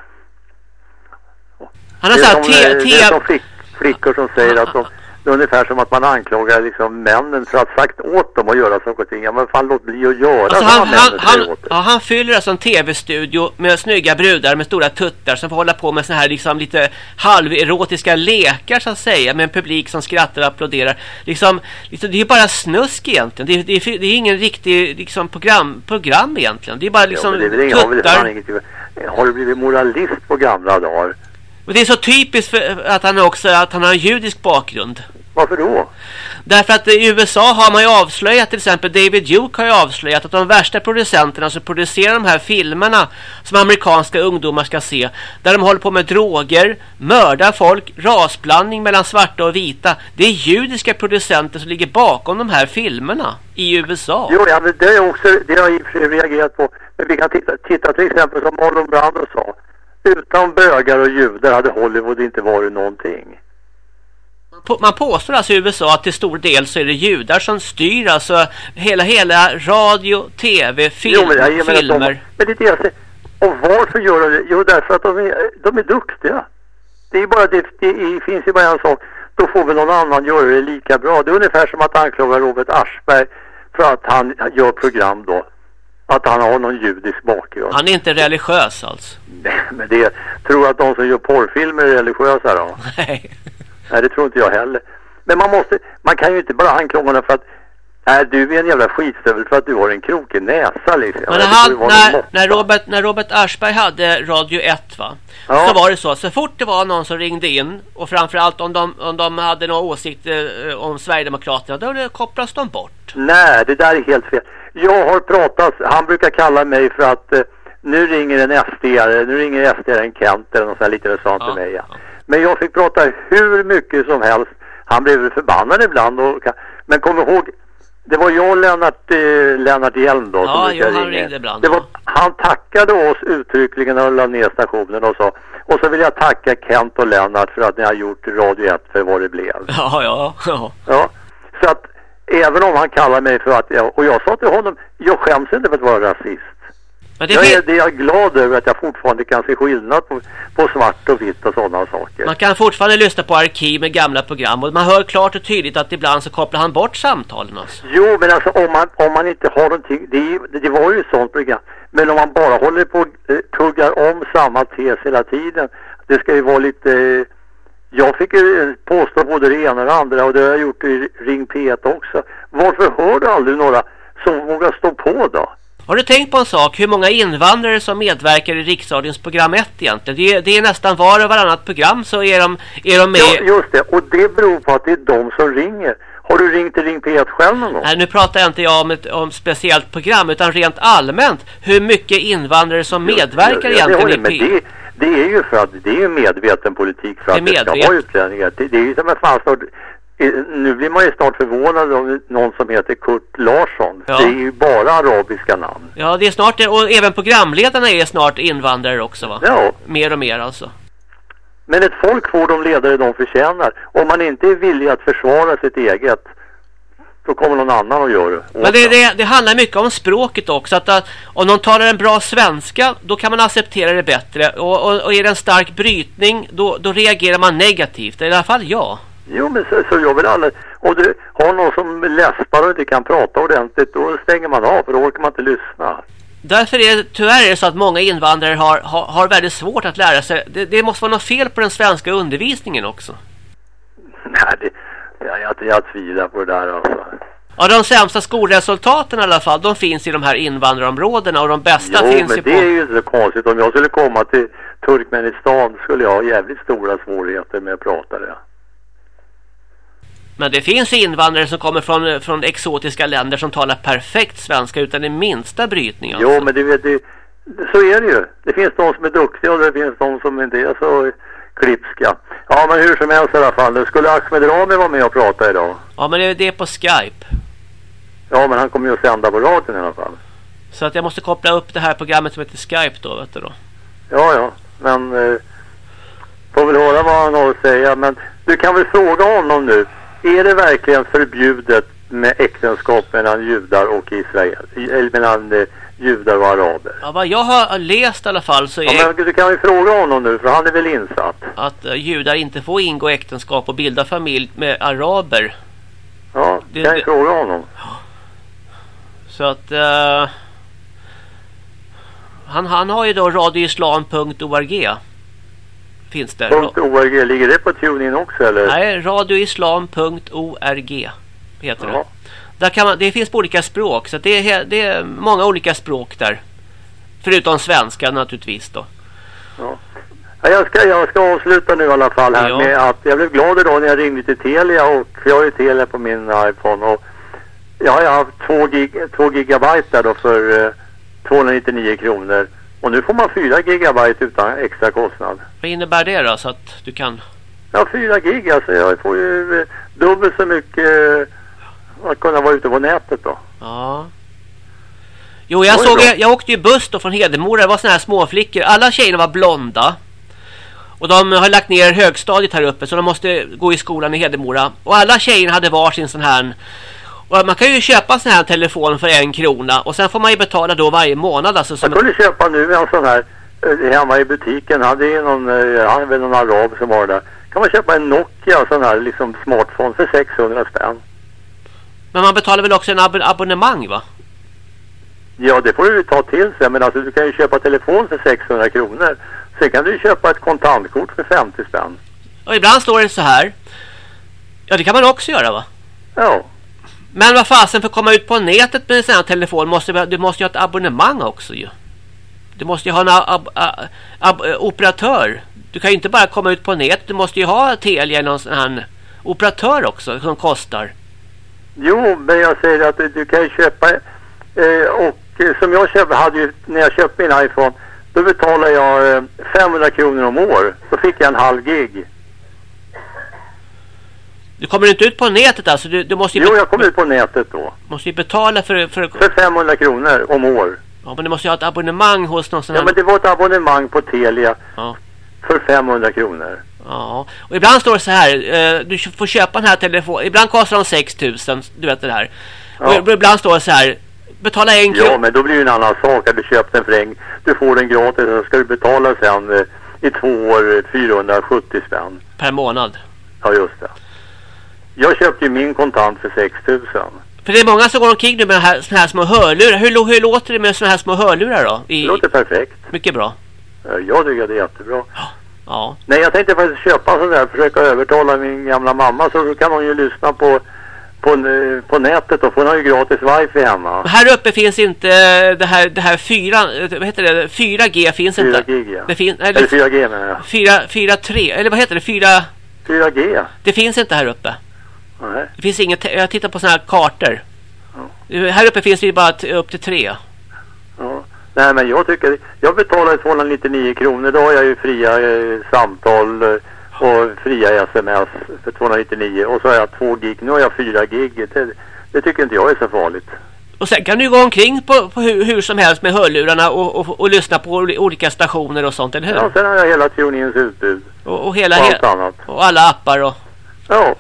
D: Han har
E: te, te... Det är som flick, flickor som säger att de det är ungefär som att man anklagar liksom männen för att sagt åt dem att göra saker och ting. Ja, men fan låt bli att göra
D: alltså han, han, han, ja, han fyller alltså en tv-studio med snygga brudar med stora tuttar som får hålla på med såna här liksom lite halverotiska lekar så att säga med en publik som skrattar och applåderar. Liksom, liksom det är bara snusk egentligen. Det, det, det är ingen riktig liksom, program, program egentligen. Det är bara liksom
E: ja, det är tuttar. Har, inget, har du blivit moralist på gamla dagar?
D: Och det är så typiskt för att han också att han har en judisk bakgrund.
E: Varför då?
D: Därför att i USA har man ju avslöjat, till exempel David Duke har ju avslöjat att de värsta producenterna som producerar de här filmerna som amerikanska ungdomar ska se, där de håller på med droger, mördar folk, rasblandning mellan svarta och vita. Det är judiska producenter som ligger bakom de här filmerna i USA.
E: Jo, ja, men det är också det har jag reagerat på. Men vi kan titta, titta till exempel som Marlon Brando sa. Utan bögar och judar hade Hollywood inte varit någonting.
D: man påstår alltså i USA att till stor del så är det judar som styr alltså hela, hela radio, tv, film, jo, men, jag, filmer.
E: De, men det är det jag säger. Och varför gör de det? Jo, därför att de är, de är duktiga. Det är bara det, det finns ju bara en sak. Då får väl någon annan göra det lika bra. Det är ungefär som att anklaga Robert Aschberg för att han gör program då. Att han har någon judisk bakgrund.
D: Han är inte religiös alltså?
E: Nej, men det tror att de som gör porrfilmer är religiösa då?
D: Nej.
E: Nej, det tror inte jag heller. Men man måste, man kan ju inte bara anklaga honom för att är du en jävla skitstövel för att du har en krokig näsa liksom.
D: Men när, han, när, när, Robert, när Robert Aschberg hade Radio 1 va? Ja. Så var det så, så fort det var någon som ringde in och framförallt om de, om de hade några åsikter eh, om Sverigedemokraterna då kopplas de bort.
E: Nej, det där är helt fel. Jag har pratat, han brukar kalla mig för att eh, nu ringer en sd nu ringer sd en Kent eller något sånt lite sånt ja. till mig. Ja. Men jag fick prata hur mycket som helst. Han blev förbannad ibland. Och, men kom ihåg, det var jag och Lennart, eh, Lennart Hjelm då.
D: Ja, jo, han ringde ibland.
E: Det var, han tackade oss uttryckligen när han la ner stationen och sa och så vill jag tacka Kent och Lennart för att ni har gjort Radio 1 för vad det blev.
D: Ja, ja, ja.
E: Ja, så att även om han kallar mig för att jag, och jag sa till honom, jag skäms inte för att vara rasist. Men det jag, är, det är jag glad över att jag fortfarande kan se skillnad på, på svart och vitt och sådana saker.
D: Man kan fortfarande lyssna på arkiv med gamla program och man hör klart och tydligt att ibland så kopplar han bort samtalen. Alltså.
E: Jo, men alltså om man, om man inte har någonting, det, det var ju ett sånt program. Men om man bara håller på och eh, tuggar om samma tes hela tiden. Det ska ju vara lite... Jag fick påstå både det ena och det andra och det har jag gjort i Ring P1 också. Varför hör du aldrig några som vågar stå på då?
D: Har du tänkt på en sak? Hur många invandrare som medverkar i Riksradions program 1 egentligen? Det är, det är nästan var och varannat program så är de, är de med. Ja,
E: just det. Och det beror på att det är de som ringer. Har du ringt till Ring P1 själv någon gång?
D: Nej, nu pratar jag inte jag om ett om speciellt program utan rent allmänt. Hur mycket invandrare som medverkar ja, ja, egentligen i P1?
E: Det, det är ju för att det är ju medveten politik för att det, det ska vara utlänningar. Det, det är ju som en fan snart nu blir man ju snart förvånad om någon som heter Kurt Larsson. Ja. Det är ju bara arabiska namn.
D: Ja, det är snart det. Och även programledarna är snart invandrare också va?
E: Ja.
D: Mer och mer alltså.
E: Men ett folk får de ledare de förtjänar. Om man inte är villig att försvara sitt eget då kommer någon annan att göra det.
D: Men det, det, det, handlar mycket om språket också. Att, att, om någon talar en bra svenska, då kan man acceptera det bättre. Och, och, och är det en stark brytning, då, då reagerar man negativt. I alla fall jag.
E: Jo, men så, så jag vill alla... Och du har någon som läspar och inte kan prata ordentligt, då stänger man av för då orkar man inte lyssna.
D: Därför är det tyvärr är så att många invandrare har, har, har väldigt svårt att lära sig. Det, det, måste vara något fel på den svenska undervisningen också.
E: Nej, det, jag, jag, jag tvivlar på det där alltså.
D: Ja, de sämsta skolresultaten i alla fall, de finns i de här invandrarområdena och de bästa jo, finns
E: ju på... Jo, men det är ju inte så konstigt. Om jag skulle komma till Turkmenistan skulle jag ha jävligt stora svårigheter med att prata det.
D: Men det finns invandrare som kommer från, från exotiska länder som talar perfekt svenska utan den minsta brytning.
E: Alltså. Jo, men det, du, så är det ju. Det finns de som är duktiga och det finns de som inte är så klipska. Ja, men hur som helst i alla fall. Skulle Ahmed Rami vara med och prata idag?
D: Ja, men det är på Skype.
E: Ja, men han kommer ju att sända på radion i alla fall.
D: Så att jag måste koppla upp det här programmet som heter Skype då, vet du då.
E: Ja, ja. Men eh, får väl höra vad han har att säga. Men du kan väl fråga honom nu. Är det verkligen förbjudet med äktenskap mellan judar och Israel? Eller mellan eh, judar och araber?
D: Ja, vad jag har läst i alla fall så är...
E: Ja, men du kan ju fråga honom nu, för han är väl insatt.
D: Att uh, judar inte får ingå äktenskap och bilda familj med araber.
E: Ja, det kan ju fråga honom.
D: Så att... Uh, han, han har ju då radioislam.org finns där.
E: .org, ligger det på TuneIn också eller?
D: Nej, radioislam.org heter Jaha. det. Där kan man, det finns på olika språk så det är, det är många olika språk där. Förutom svenska naturligtvis då.
E: Ja. Ja, jag, ska, jag ska avsluta nu i alla fall här ja. med att jag blev glad idag när jag ringde till Telia och jag har ju Telia på min iPhone och jag har haft två, gig, två gigabyte där då för eh, 299 kronor. Och nu får man 4 gigabyte utan extra kostnad.
D: Vad innebär det då så att du kan?
E: Ja 4 gig alltså. Jag får ju eh, dubbelt så mycket eh, att kunna vara ute på nätet då.
D: Ja. Jo jag såg, jag, jag åkte ju buss då från Hedemora. Det var såna här småflickor. Alla tjejerna var blonda. Och de har lagt ner högstadiet här uppe så de måste gå i skolan i Hedemora. Och alla tjejerna hade varsin sån här... Och man kan ju köpa en sån här telefon för en krona. Och sen får man ju betala då varje månad. Alltså, som
E: Jag kunde köpa nu en sån här eh, hemma i butiken. Hade ju någon, eh, han är väl någon arab som var där. Kan man köpa en Nokia sån här liksom smartphone för 600 spänn.
D: Men man betalar väl också en ab abonnemang va?
E: Ja, det får du ju ta till sig. Men alltså du kan ju köpa telefon för 600 kronor. Sen kan du ju köpa ett kontantkort för 50 spänn.
D: Och ibland står det så här. Ja, det kan man också göra va?
E: Ja.
D: Men vad fasen för att komma ut på nätet med en sån här telefon måste du, måste ju ha ett abonnemang också ju. Du måste ju ha en ab, ab, ab, operatör. Du kan ju inte bara komma ut på nätet. Du måste ju ha Telia eller någon sån här operatör också som kostar.
E: Jo, men jag säger att du, kan ju köpa eh, och eh, som jag köpte, hade ju, när jag köpte min iPhone då betalade jag eh, 500 kronor om år. Så fick jag en halv gig.
D: Du kommer inte ut på nätet alltså. Du, du måste
E: Jo, jag kom ut på nätet då.
D: måste ju betala för, för...
E: För 500 kronor om år.
D: Ja, men du måste ju ha ett abonnemang hos någon sån här...
E: Ja, men det var ett abonnemang på Telia
D: Ja.
E: för 500 kronor.
D: Ja, och ibland står det så här, eh, du får köpa den här telefonen, ibland kostar de 6000, du vet det här.
E: Ja.
D: Och ibland står det så här, betala en
E: Ja,
D: krona.
E: men då blir det en annan sak. Att du köpt den för en, du får den gratis så ska du betala sen eh, i två år eh, 470 spänn.
D: per månad.
E: Ja, just det. Jag köpte ju min kontant för 6000.
D: För det är många som går omkring nu med här, såna här små hörlurar. Hur, hur låter det med såna här små hörlurar då? I,
E: Det låter perfekt.
D: Mycket bra.
E: Ja, Jag tycker det är jättebra.
D: Ja.
E: Nej, jag tänkte faktiskt köpa en sån där. Försöka övertala min gamla mamma så då kan hon ju lyssna på, på, eh, på nätet och få hon har ju gratis wifi hemma.
D: Men här uppe finns inte eh, det här, det här 4, vad heter det? 4G finns
E: 4
D: inte.
E: gig ja.
D: Det finns,
E: Eller
D: eller
E: 4G menar jag.
D: 4, 4, 3, eller vad heter det? 4,
E: 4G.
D: det finns inte här uppe.
E: Nej.
D: Det finns inget, jag tittar på såna här kartor. Här uppe finns det ju bara upp till 3.
E: Ja. Nej men jag tycker, jag betalar 299 kronor. Då har jag ju fria eh, samtal eh, och fria sms för 299. Och så har jag två gig. Nu har jag fyra gig. Det, det tycker inte jag är så farligt.
D: Och sen kan du gå omkring på, på hur, hur som helst med hörlurarna och, och, och lyssna på oli- olika stationer och sånt, eller hur?
E: Ja, sen har jag hela TuneIns utbud.
D: Och, och hela,
E: Och allt annat.
D: och alla appar och...
E: Ja,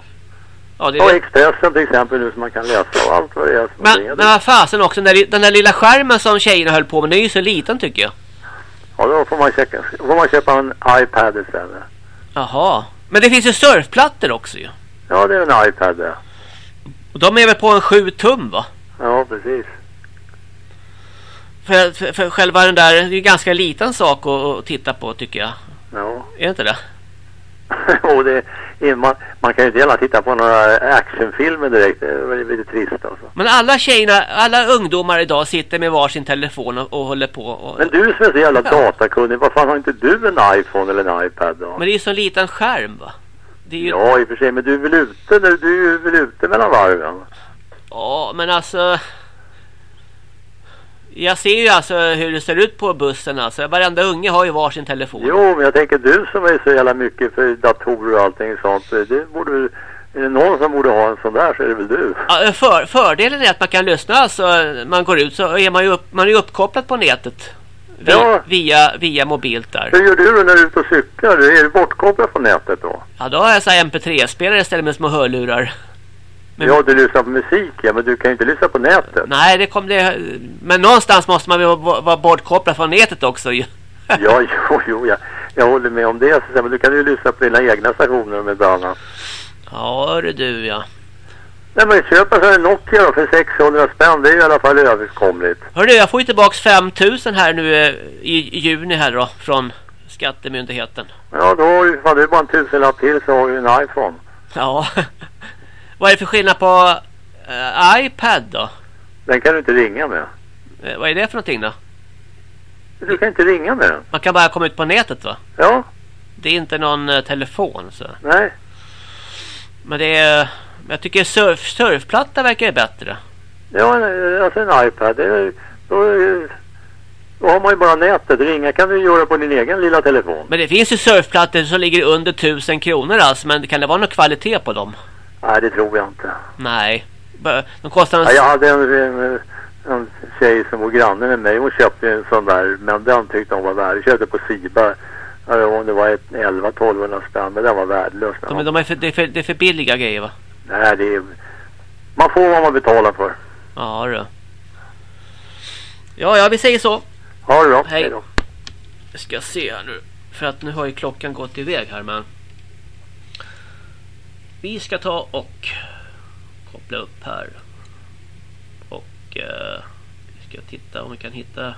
D: Ja, det
E: och
D: är,
E: Expressen till exempel nu som man kan läsa och allt vad det är. som
D: men, men vad fasen också, den där, den där lilla skärmen som tjejerna höll på med, den är ju så liten tycker jag.
E: Ja, då får man, köpa, får man köpa en iPad istället.
D: Jaha. Men det finns ju surfplattor också ju.
E: Ja, det är en iPad det.
D: Och de är väl på en 7 tum va?
E: Ja, precis.
D: För, för, för själva den där, det är ju ganska liten sak att, att titta på tycker jag.
E: Ja.
D: Är det inte det?
E: och det, man, man kan ju inte gärna titta på några actionfilmer direkt. Det är lite trist alltså.
D: Men alla tjejerna, alla ungdomar idag sitter med varsin telefon och, och håller på. Och,
E: Men du som är så jävla
D: Ja.
E: datakunnig, vad fan har inte du en iPhone eller en iPad då?
D: Men det är ju så liten skärm va? Ju,
E: Ja, i och för sig, men du är väl ute, du är väl ute mellan varven?
D: Ja, men alltså... Jag ser ju alltså hur det ser ut på bussen alltså. Varenda unge har ju varsin telefon.
E: Jo, men jag tänker du som är så jävla mycket för datorer och allting sånt. Det borde är det någon som borde ha en sån där så är det väl du.
D: Ja, För, fördelen är att man kan lyssna alltså. Man går ut så är man ju, upp, man är uppkopplad på nätet. Via,
E: Ja.
D: via, via mobilt där.
E: Hur gör du när du är ute och cyklar? Är du bortkopplad från nätet då?
D: Ja, då har jag så här MP3-spelare istället med små hörlurar. Men-
E: Ja, du lyssnar på musik ja, men du kan ju inte lyssna på nätet.
D: Nej, det kom det. Men någonstans måste man ju vara bortkopplad från nätet också ju.
E: Ja, jo, jo, jag, jag håller med om det. Så, men du kan ju lyssna på dina egna stationer med annat.
D: Ja, hörru du ja.
E: Nej, men köp en Nokia då för 600 spänn. Det är ju i alla fall överkomligt.
D: Hörru, jag får ju tillbaks 5000 här nu eh, i juni här då från skattemyndigheten.
E: Ja, då har du, det bara en tusenlapp till så har du en iPhone.
D: Ja. Vad är det för skillnad på eh, iPad då?
E: Den kan du inte ringa med.
D: Eh, vad är det för någonting då?
E: Du kan inte ringa med den.
D: Man kan bara komma ut på nätet va?
E: Ja,
D: Det är inte någon eh, telefon så.
E: nej.
D: Men det är... Jag tycker surf, surfplatta verkar ju bättre.
E: Ja, alltså en iPad. Är, då, då har man ju bara nätet. Ringa kan du göra på din egen lilla telefon.
D: Men det finns ju surfplattor som ligger under 1000 kronor alltså. Men kan det vara någon kvalitet på dem?
E: Nej, det tror jag inte.
D: Nej. De kostar en...
E: Ja, jag hade en, en, en tjej som var granne med mig. Hon köpte en sån där, men den tyckte hon var värd. Jag köpte på Siba. Ja, det var 11-1200 spänn, men den var värdelös.
D: De, de är för, det, är för, det är för billiga grejer va?
E: Nej, det är... Man får vad man betalar för.
D: Ja, det. Ja, ja, vi säger så.
E: Ha det bra.
D: Hej. Hej då. Jag ska se här nu. För att nu har ju klockan gått iväg här, men... Vi ska ta och koppla upp här. Och eh, vi ska titta om vi kan hitta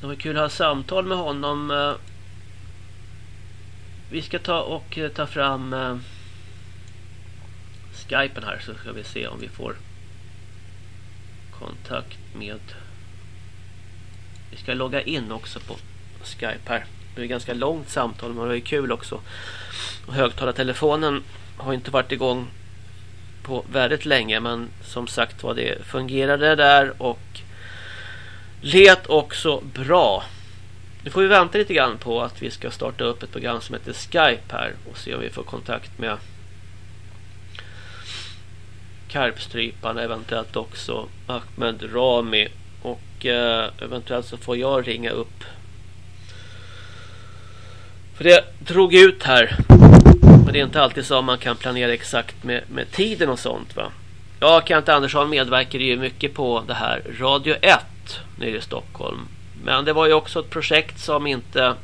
D: det var kul att ha samtal med honom. Eh, vi ska ta och eh, ta fram eh, Skypen här så ska vi se om vi får kontakt med vi ska logga in också på Skype här. Det är ganska långt samtal men det var ju kul också. Högtalartelefonen har inte varit igång på väldigt länge men som sagt var det fungerade där och Let också bra. Nu får vi vänta lite grann på att vi ska starta upp ett program som heter Skype här och se om vi får kontakt med Karpstrypan eventuellt också Ahmed Rami och eh, eventuellt så får jag ringa upp för det drog ut här men det är inte alltid så man kan planera exakt med, med tiden och sånt va Ja, Kent Andersson medverkade ju mycket på det här Radio 1 nere i Stockholm. Men det var ju också ett projekt som inte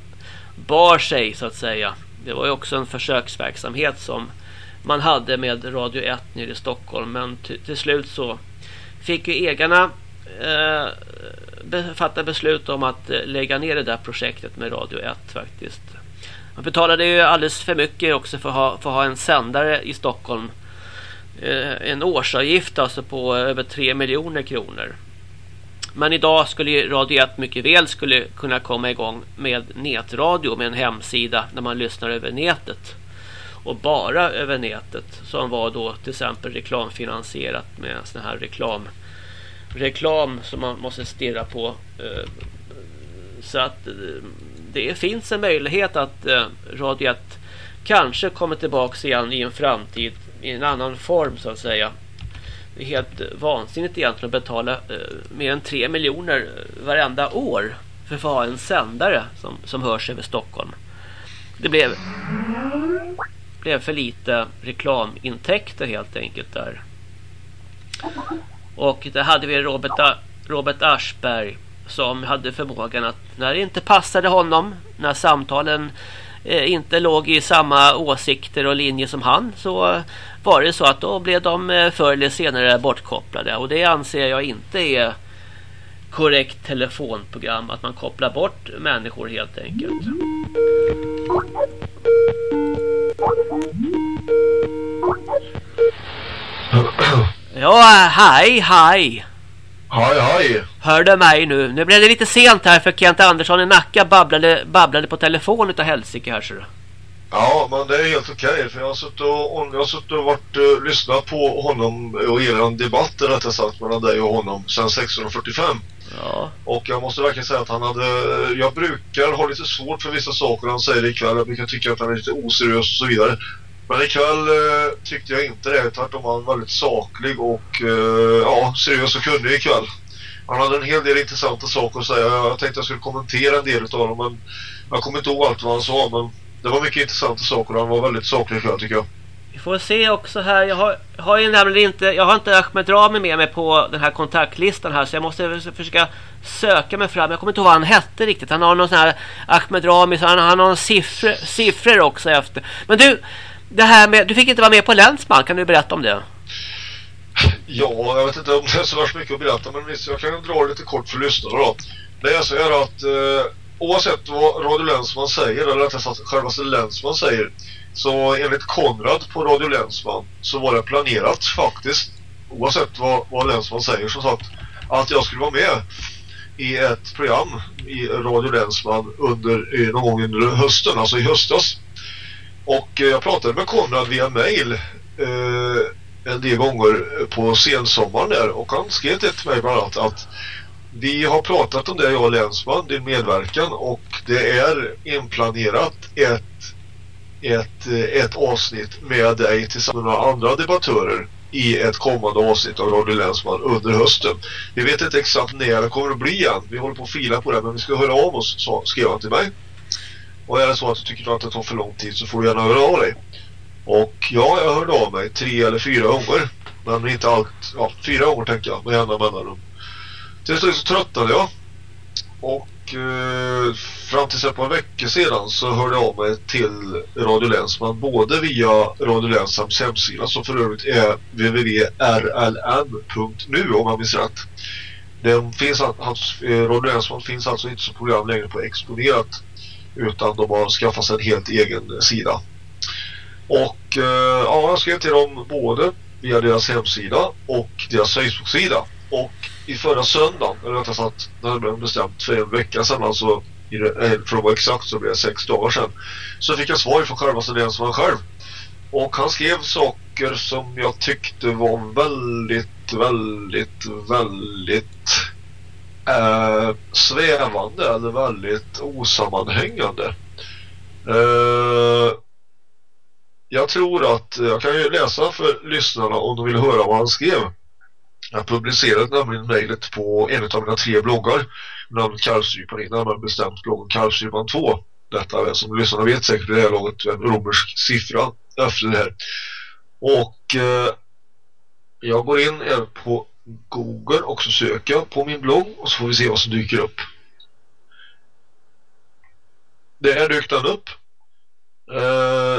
D: bar sig så att säga. Det var ju också en försöksverksamhet som man hade med Radio 1 nere i Stockholm. Men till slut så fick ju ägarna eh, fatta beslut om att eh, lägga ner det där projektet med Radio 1 faktiskt. Man betalade ju alldeles för mycket också för att ha, för att ha en sändare i Stockholm. Eh, en årsavgift alltså på över 3 miljoner kronor. Men idag skulle Radio 1 mycket väl skulle kunna komma igång med nätradio med en hemsida när man lyssnar över nätet. Och bara över nätet som var då till exempel reklamfinansierat med sån här reklam reklam som man måste stirra på. Eh, så att eh, det finns en möjlighet att eh, Radio 1 kanske kommer tillbaka igen i en framtid i en annan form så att säga. Det är helt vansinnigt egentligen att betala eh, mer än 3 miljoner eh, varenda år för att få ha en sändare som, som hörs över Stockholm. Det blev, blev för lite reklamintäkter helt enkelt där. Och där hade vi Robert, Robert Aschberg som hade förmågan att när det inte passade honom, när samtalen eh, inte låg i samma åsikter och linje som han så var det så att då blev de eh, förr eller senare bortkopplade och det anser jag inte är korrekt telefonprogram att man kopplar bort människor helt enkelt. Ja, hej, hej.
F: Hej, hej.
D: Hör du mig nu? Nu blev det lite sent här för Kent Andersson i Nacka babblade, babblade på telefon utav helsike här så
F: Ja, men det är helt okej för jag har suttit och, jag har suttit och varit, uh, lyssnat på honom och er debatt rättare sagt mellan dig och honom sedan 1645.
D: Ja.
F: Och jag måste verkligen säga att han hade, jag brukar ha lite svårt för vissa saker han säger ikväll. Jag brukar tycka att han är lite oseriös och så vidare. Men ikväll uh, tyckte jag inte det. Tvärtom var han väldigt saklig och uh, ja, seriös och kunnig ikväll. Han hade en hel del intressanta saker att säga. Jag tänkte jag skulle kommentera en del av dem men jag kommer inte ihåg allt vad han sa men det var mycket intressanta saker. och Han var väldigt saklig ikväll tycker jag.
D: Vi får se också här. Jag har, har ju nämligen inte, jag har inte Ahmed Rami med mig på den här kontaktlistan här så jag måste försöka söka mig fram. Jag kommer inte ihåg vad han hette riktigt. Han har någon sån här Ahmed Rami så han, han har siffror, siffror också efter. Men du, det här med, du fick inte vara med på Länsman. Kan du berätta om det?
F: Ja, jag vet inte om det är så värst mycket att berätta men visst, jag kan dra lite kort för lyssnarna då. Det är så här att eh, oavsett vad Radio Länsman säger, eller rättare sagt självaste Länsman säger, så enligt Konrad på Radio Länsman så var det planerat faktiskt, oavsett vad, vad Länsman säger som sagt, att jag skulle vara med i ett program i Radio Länsman under, eh, någon gång under hösten, alltså i höstas. Och eh, jag pratade med Konrad via mail eh, en del gånger på sensommaren där och han skrev till mig bland annat att vi har pratat om det jag och Länsman, din medverkan och det är inplanerat ett, ett, eh, ett avsnitt med dig tillsammans med några andra debattörer i ett kommande avsnitt av Radio Länsman under hösten. Vi vet inte exakt när det kommer att bli än. Vi håller på att fila på det men vi ska höra av oss, så skrev han till mig. Och är det så att du tycker att det tar för lång tid så får du gärna höra av dig. Och ja, jag hörde av mig tre eller fyra gånger. Men inte allt, ja, fyra gånger tänker jag med jämna mellanrum. Till slut så tröttnade jag. Och eh, fram till ett par veckor sedan så hörde jag av mig till Radio Länsman både via Radio Länsams hemsida som för övrigt är www.rln.nu om jag minns rätt. Den finns, hans, eh, Radio Länsman finns alltså inte som program längre på Exponerat utan de har skaffat sig en helt egen sida. Och eh, ja, jag skrev till dem både via deras hemsida och deras Facebook-sida. Och i förra söndagen, eller rättare sagt närmare bestämt för en vecka sedan, alltså eh, för att vara exakt så blev det sex dagar sedan, så fick jag svar från självaste den som var själv. Och han skrev saker som jag tyckte var väldigt, väldigt, väldigt eh, svävande eller väldigt osammanhängande. Eh, jag tror att jag kan ju läsa för lyssnarna om de vill höra vad han skrev. Jag publicerade nämligen mejlet på en av mina tre bloggar namnet Kalvstrypan innan man bestämt bloggen Kalvstrypan 2. Detta är som lyssnarna vet säkert det här laget en romersk siffra efter det här. Och eh, jag går in på Google och så söker jag på min blogg och så får vi se vad som dyker upp. Det här dök den upp. Eh,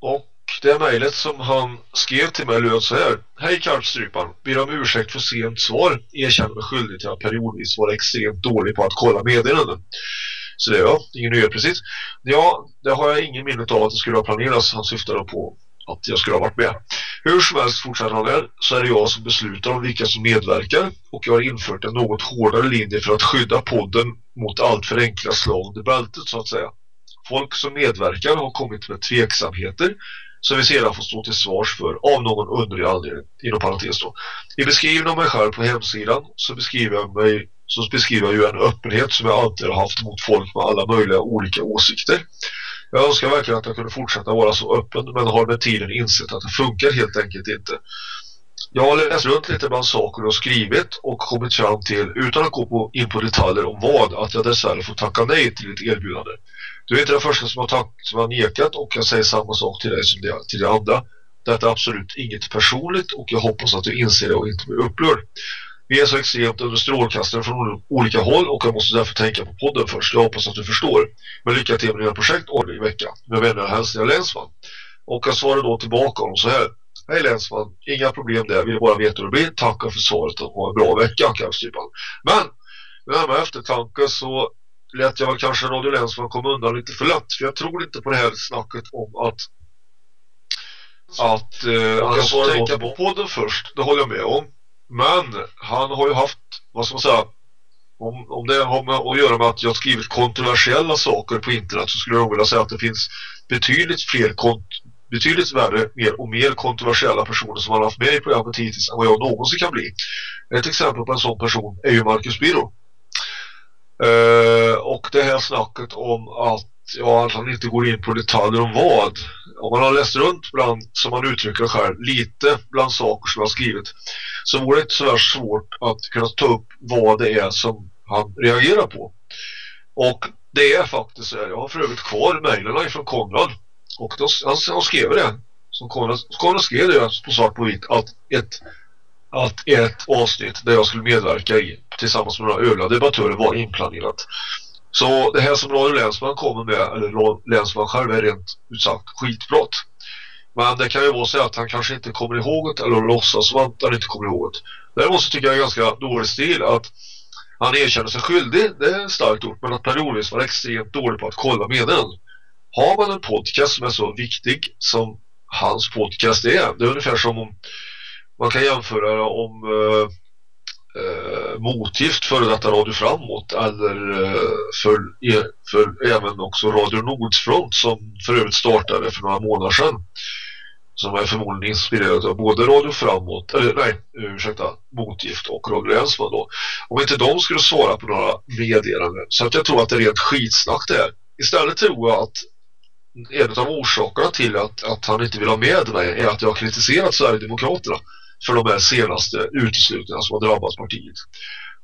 F: och det mejlet som han skrev till mig löd så här. Hej Karpstrypan, ber om ursäkt för sent svar. Erkänner mig skyldig till att periodvis vara extremt dålig på att kolla meddelanden. Så det är jag, ingen nyhet precis. Ja, det har jag ingen minne av att det skulle ha planerats. Han syftade på att jag skulle ha varit med. Hur som helst fortfarande så är det jag som beslutar om vilka som medverkar och jag har infört en något hårdare linje för att skydda podden mot allt för enkla slag under bältet så att säga. Folk som medverkar har kommit med tveksamheter som vi sedan får stå till svars för av någon underlig anledning, inom parentes då. I beskrivningen av mig själv på hemsidan så beskriver jag mig så beskriver jag ju en öppenhet som jag alltid har haft mot folk med alla möjliga olika åsikter. Jag önskar verkligen att jag kunde fortsätta vara så öppen men har med tiden insett att det funkar helt enkelt inte. Jag har läst runt lite bland saker och skrivit och kommit fram till, utan att gå på, in på detaljer om vad, att jag dessvärre får tacka nej till ett erbjudande. Du är inte den första som har, tack, som har nekat och jag säger samma sak till dig som det, till de andra. Detta är absolut inget personligt och jag hoppas att du inser det och inte blir upprörd. Vi är så extremt under strålkastare från olika håll och jag måste därför tänka på podden först. Jag hoppas att du förstår. Men lycka till med dina projekt ordning i vecka. Med vänner och hälsningar Länsman. Och jag svarar då tillbaka om så här. Hej Länsman, inga problem där. Vill bara veta hur det blir. Tacka för svaret och ha en bra vecka kanske. Men med mig eftertanke så lät jag väl kanske Radio Länsman komma undan lite för lätt. För jag tror inte på det här snacket om att att eh, jag får tänka på podden först. Det håller jag med om. Men han har ju haft, vad ska man säga, om, om det har med att göra med att jag skrivit kontroversiella saker på internet så skulle jag vilja säga att det finns betydligt fler kont betydligt värre mer och mer kontroversiella personer som har haft med i programmet hittills än vad jag någonsin kan bli. Ett exempel på en sån person är ju Marcus Biro. Eh, och det här snacket om att ja, han inte går in på detaljer om vad. Om man har läst runt bland, som man uttrycker det själv, lite bland saker som jag har skrivit så vore det inte så svårt att kunna ta upp vad det är som han reagerar på. Och det är faktiskt så här, jag har för övrigt kvar mejlen från Konrad och då, han, han skrev det som Konrad, Konrad skrev det på svart på vitt att ett, att ett avsnitt där jag skulle medverka i tillsammans med några övriga debattörer var inplanerat. Så det här som Radio Länsman kommer med, eller Länsman själv är rent utsagt skitprat. Men det kan ju vara så att han kanske inte kommer ihåg det eller låtsas som att han inte kommer ihåg det. Däremot så tycker jag det är ganska dålig stil att han erkänner sig skyldig, det är starkt ord, men att periodvis var extremt dålig på att kolla meddelanden. Har man en podcast som är så viktig som hans podcast är, det är ungefär som om man kan jämföra om eh, eh, motgift för detta Radio Framåt eller eh, för, för även också Radio Nordsfront som för övrigt startade för några månader sedan som är förmodligen inspirerad av både Radio Framåt, eller nej, ursäkta, Motgift och Radio Länsman då. Om inte de skulle svara på några meddelanden. Så att jag tror att det är rent skitsnack det här. Istället tror jag att en av orsakerna till att, att han inte vill ha med mig är att jag har kritiserat Sverigedemokraterna för de här senaste uteslutningarna som har drabbat partiet.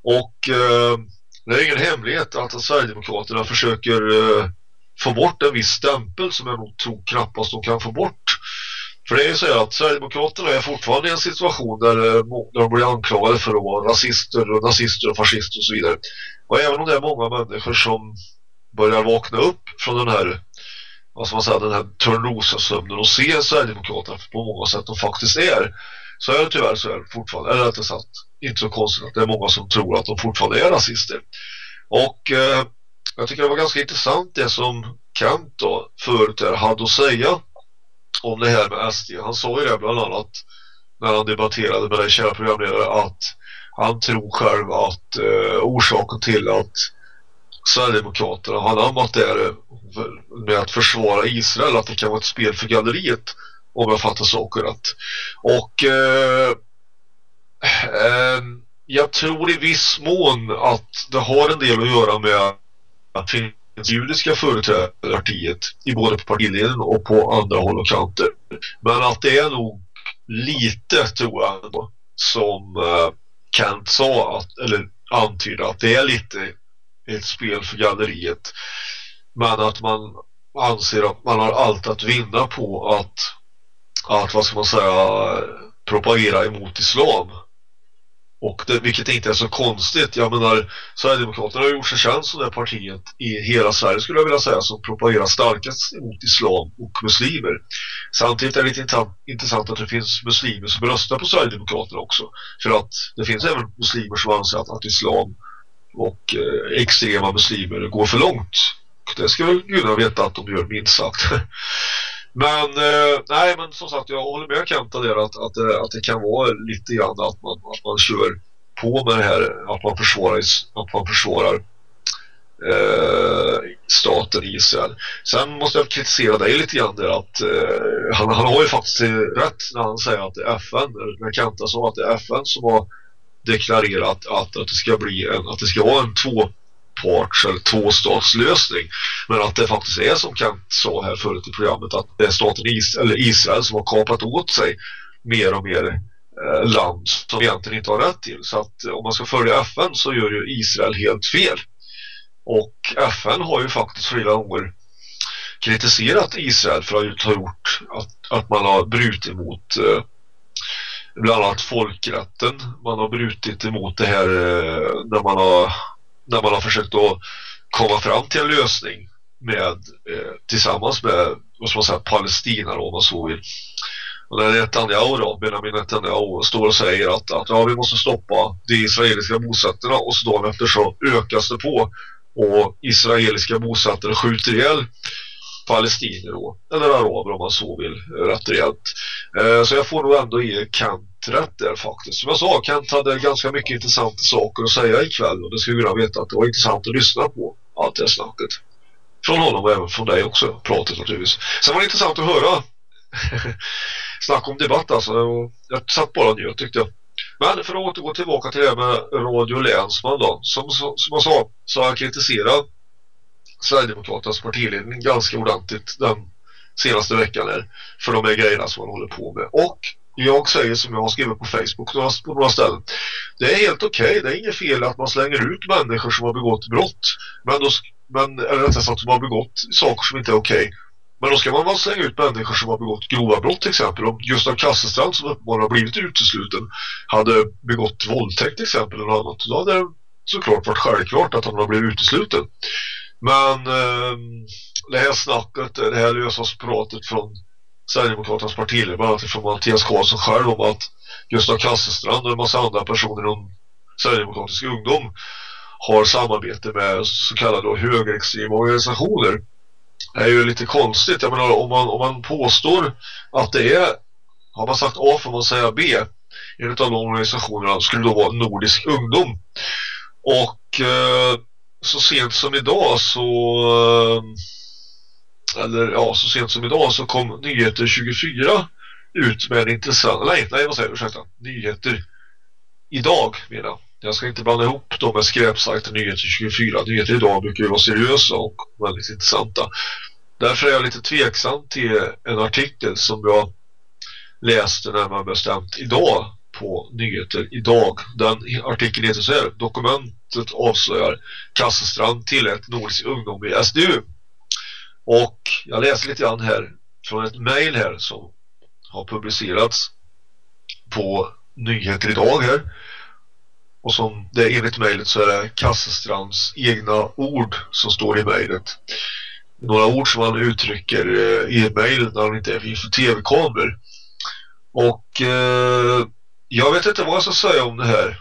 F: Och eh, det är ingen hemlighet att Sverigedemokraterna försöker eh, få bort en viss stämpel som jag nog tror knappast de kan få bort. För det är ju så att Sverigedemokraterna är fortfarande i en situation där, eh, där de blir anklagade för att vara rasister och nazister och fascister och så vidare. Och även om det är många människor som börjar vakna upp från den här vad ska man säga, den här törnrosasömnen och ser Sverigedemokraterna på många sätt de faktiskt är så är det tyvärr så är det fortfarande, eller rättare sagt inte så konstigt att det är många som tror att de fortfarande är rasister. Och eh, jag tycker det var ganska intressant det som Kent då förut hade att säga om det här med SD. Han sa ju det bland annat när han debatterade med dig kära programledare att han tror själv att eh, orsaken till att Sverigedemokraterna har anammat det eh, med att försvara Israel att det kan vara ett spel för galleriet om jag fattar saker rätt. Och eh, eh, jag tror i viss mån att det har en del att göra med att judiska företrädare i både på partiledningen och på andra håll och kanter. Men att det är nog lite tror jag ändå, som eh, Kent sa att, eller antydde, att det är lite ett spel för galleriet men att man anser att man har allt att vinna på att att vad ska man säga propagera emot islam och det, vilket inte är så konstigt jag menar Sverigedemokraterna har gjort sig känd som det partiet i hela Sverige skulle jag vilja säga som propagerar starkast emot islam och muslimer samtidigt är det lite intressant att det finns muslimer som röstar på Sverigedemokraterna också för att det finns även muslimer som anser att, att islam och eh, extrema muslimer går för långt. Och Det ska väl gudarna veta att de gör minst sagt. men eh, nej, men som sagt, jag håller med Kenta där att, att, eh, att det kan vara lite grann att man, att man kör på med det här, att man försvarar, att man försvarar eh, staten Israel. Sen måste jag kritisera dig lite grann där att eh, han, han har ju faktiskt rätt när han säger att det är FN, eller när Kenta sa att det är FN som har deklarerat att, att det ska bli en, att det ska vara en parts eller tvåstatslösning. Men att det faktiskt är som Kent sa här förut i programmet att det är staten Is eller Israel som har kapat åt sig mer och mer eh, land som egentligen inte har rätt till. Så att eh, om man ska följa FN så gör ju Israel helt fel. Och FN har ju faktiskt flera gånger kritiserat Israel för att ha gjort att, att man har brutit mot eh, bland annat folkrätten. Man har brutit emot det här eh, när man har, när man har försökt att komma fram till en lösning med, eh, tillsammans med vad ska man säga, Palestina då, om man så vill. Och när Netanyahu då, Benjamin Netanyahu står och säger att, att ja, vi måste stoppa de israeliska bosättarna och så dagen efter så ökas det på och israeliska bosättare skjuter ihjäl palestinier då, eller araber om man så vill, eh, rätt rejält. Eh, så jag får nog ändå ge Kent rätt där faktiskt. Som jag sa, Kent hade ganska mycket intressanta saker att säga ikväll och det skulle jag veta att det var intressant att lyssna på allt det snacket. Från honom och även från dig också, pratet naturligtvis. Sen var det intressant att höra snack om debatt alltså. Jag satt bara nu tyckte jag. Men för att återgå tillbaka till det här med Radio Länsman då. Som, som, som jag sa så har jag kritiserat Sverigedemokraternas partiledning ganska ordentligt den senaste veckan här för de här grejerna som man håller på med. Och jag säger som jag har skrivit på Facebook på några ställen. Det är helt okej, okay. det är inget fel att man slänger ut människor som har begått brott. Men då, men, eller rättare sagt som har begått saker som inte är okej. Okay. Men då ska man väl slänga ut människor som har begått grova brott till exempel. Om Gustav Kasselstrand som uppenbarligen har blivit utesluten hade begått våldtäkt till exempel eller något annat. Då hade det såklart varit självklart att han har blivit utesluten. Men eh, det här snacket, det här lösa pratet från Sverigedemokraternas partiledare, bland annat från Mattias Karlsson själv om att Gustav Kasselstrand och en massa andra personer inom Sverigedemokratisk ungdom har samarbete med så kallade högerextrema organisationer det är ju lite konstigt. Jag menar, om man, om man påstår att det är har man sagt A får man säga B En av de organisationerna alltså, skulle då vara Nordisk ungdom och eh, så sent som idag så eh, eller ja, så sent som idag så kom Nyheter 24 ut med en intressant, nej, nej vad säger jag, ursäkta, Nyheter idag menar jag. Jag ska inte blanda ihop dem med skräpsajten Nyheter 24. Nyheter idag brukar ju vara seriösa och väldigt intressanta. Därför är jag lite tveksam till en artikel som jag läste när man bestämt idag på nyheter idag. Den artikeln heter så här. Dokumentet avslöjar Kasselstrand till ett nordisk ungdom i SDU. Och jag läser lite grann här från ett mejl här som har publicerats på nyheter idag här. Och som det är enligt mejlet så är det Kassestrands egna ord som står i mejlet. Några ord som han uttrycker eh, i ett mejl när han inte är inför tv-kameror. Och eh, jag vet inte vad jag ska säga om det här.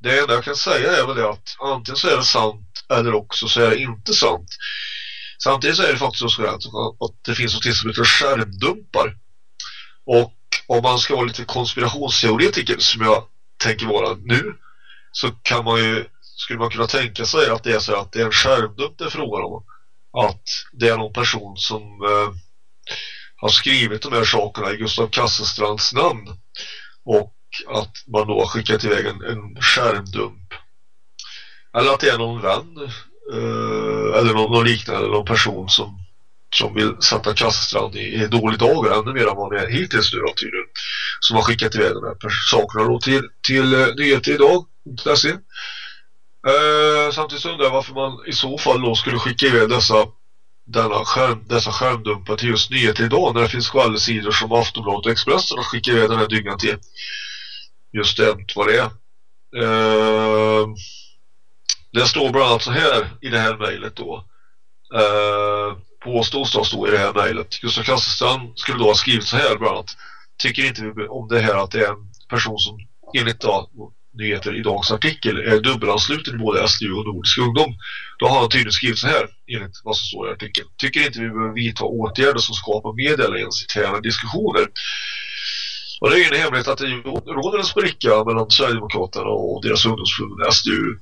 F: Det enda jag kan säga är väl det att antingen så är det sant eller också så är det inte sant. Samtidigt så är det faktiskt så att det finns något som heter skärmdumpar. Och om man ska vara lite konspirationsteoretiker som jag tänker vara nu så kan man ju skulle man kunna tänka sig att det är så att det är en skärmdump det är frågan om. Att det är någon person som eh, har skrivit de här sakerna i Gustav Kasselstrands namn och att man då har skickat iväg en, en skärmdump. Eller att det är någon vän Eh, eller någon, någon liknande någon person som som vill sätta Kasselstrand i, i dålig dag ännu mer än vad han är hittills nu då tydligen. Som har skickat iväg de här sakerna då till, till uh, nyheter idag. Uh, samtidigt undrar jag varför man i så fall då skulle skicka iväg dessa denna skärm, dessa skärmdumpar till just nyheter idag när det finns skvallersidor som Aftonbladet och Expressen och skickar iväg den här dyngan till just det vad det är. Uh, det står bland annat så här i det här mejlet då. Eh, uh, påstås då stå i det här mejlet. Gustav Kasselstrand skulle då ha skrivit så här bland annat. Tycker inte vi om det här att det är en person som enligt då, nyheter dagens artikel är dubbelansluten i både SDU och Nordisk ungdom. Då har han tydligen skrivit så här enligt vad som står i artikeln. Tycker inte vi behöver vidta åtgärder som skapar medel eller ens interna diskussioner. Och det är en hemlighet att det råder en spricka mellan Sverigedemokraterna och deras ungdomsförbund SDU.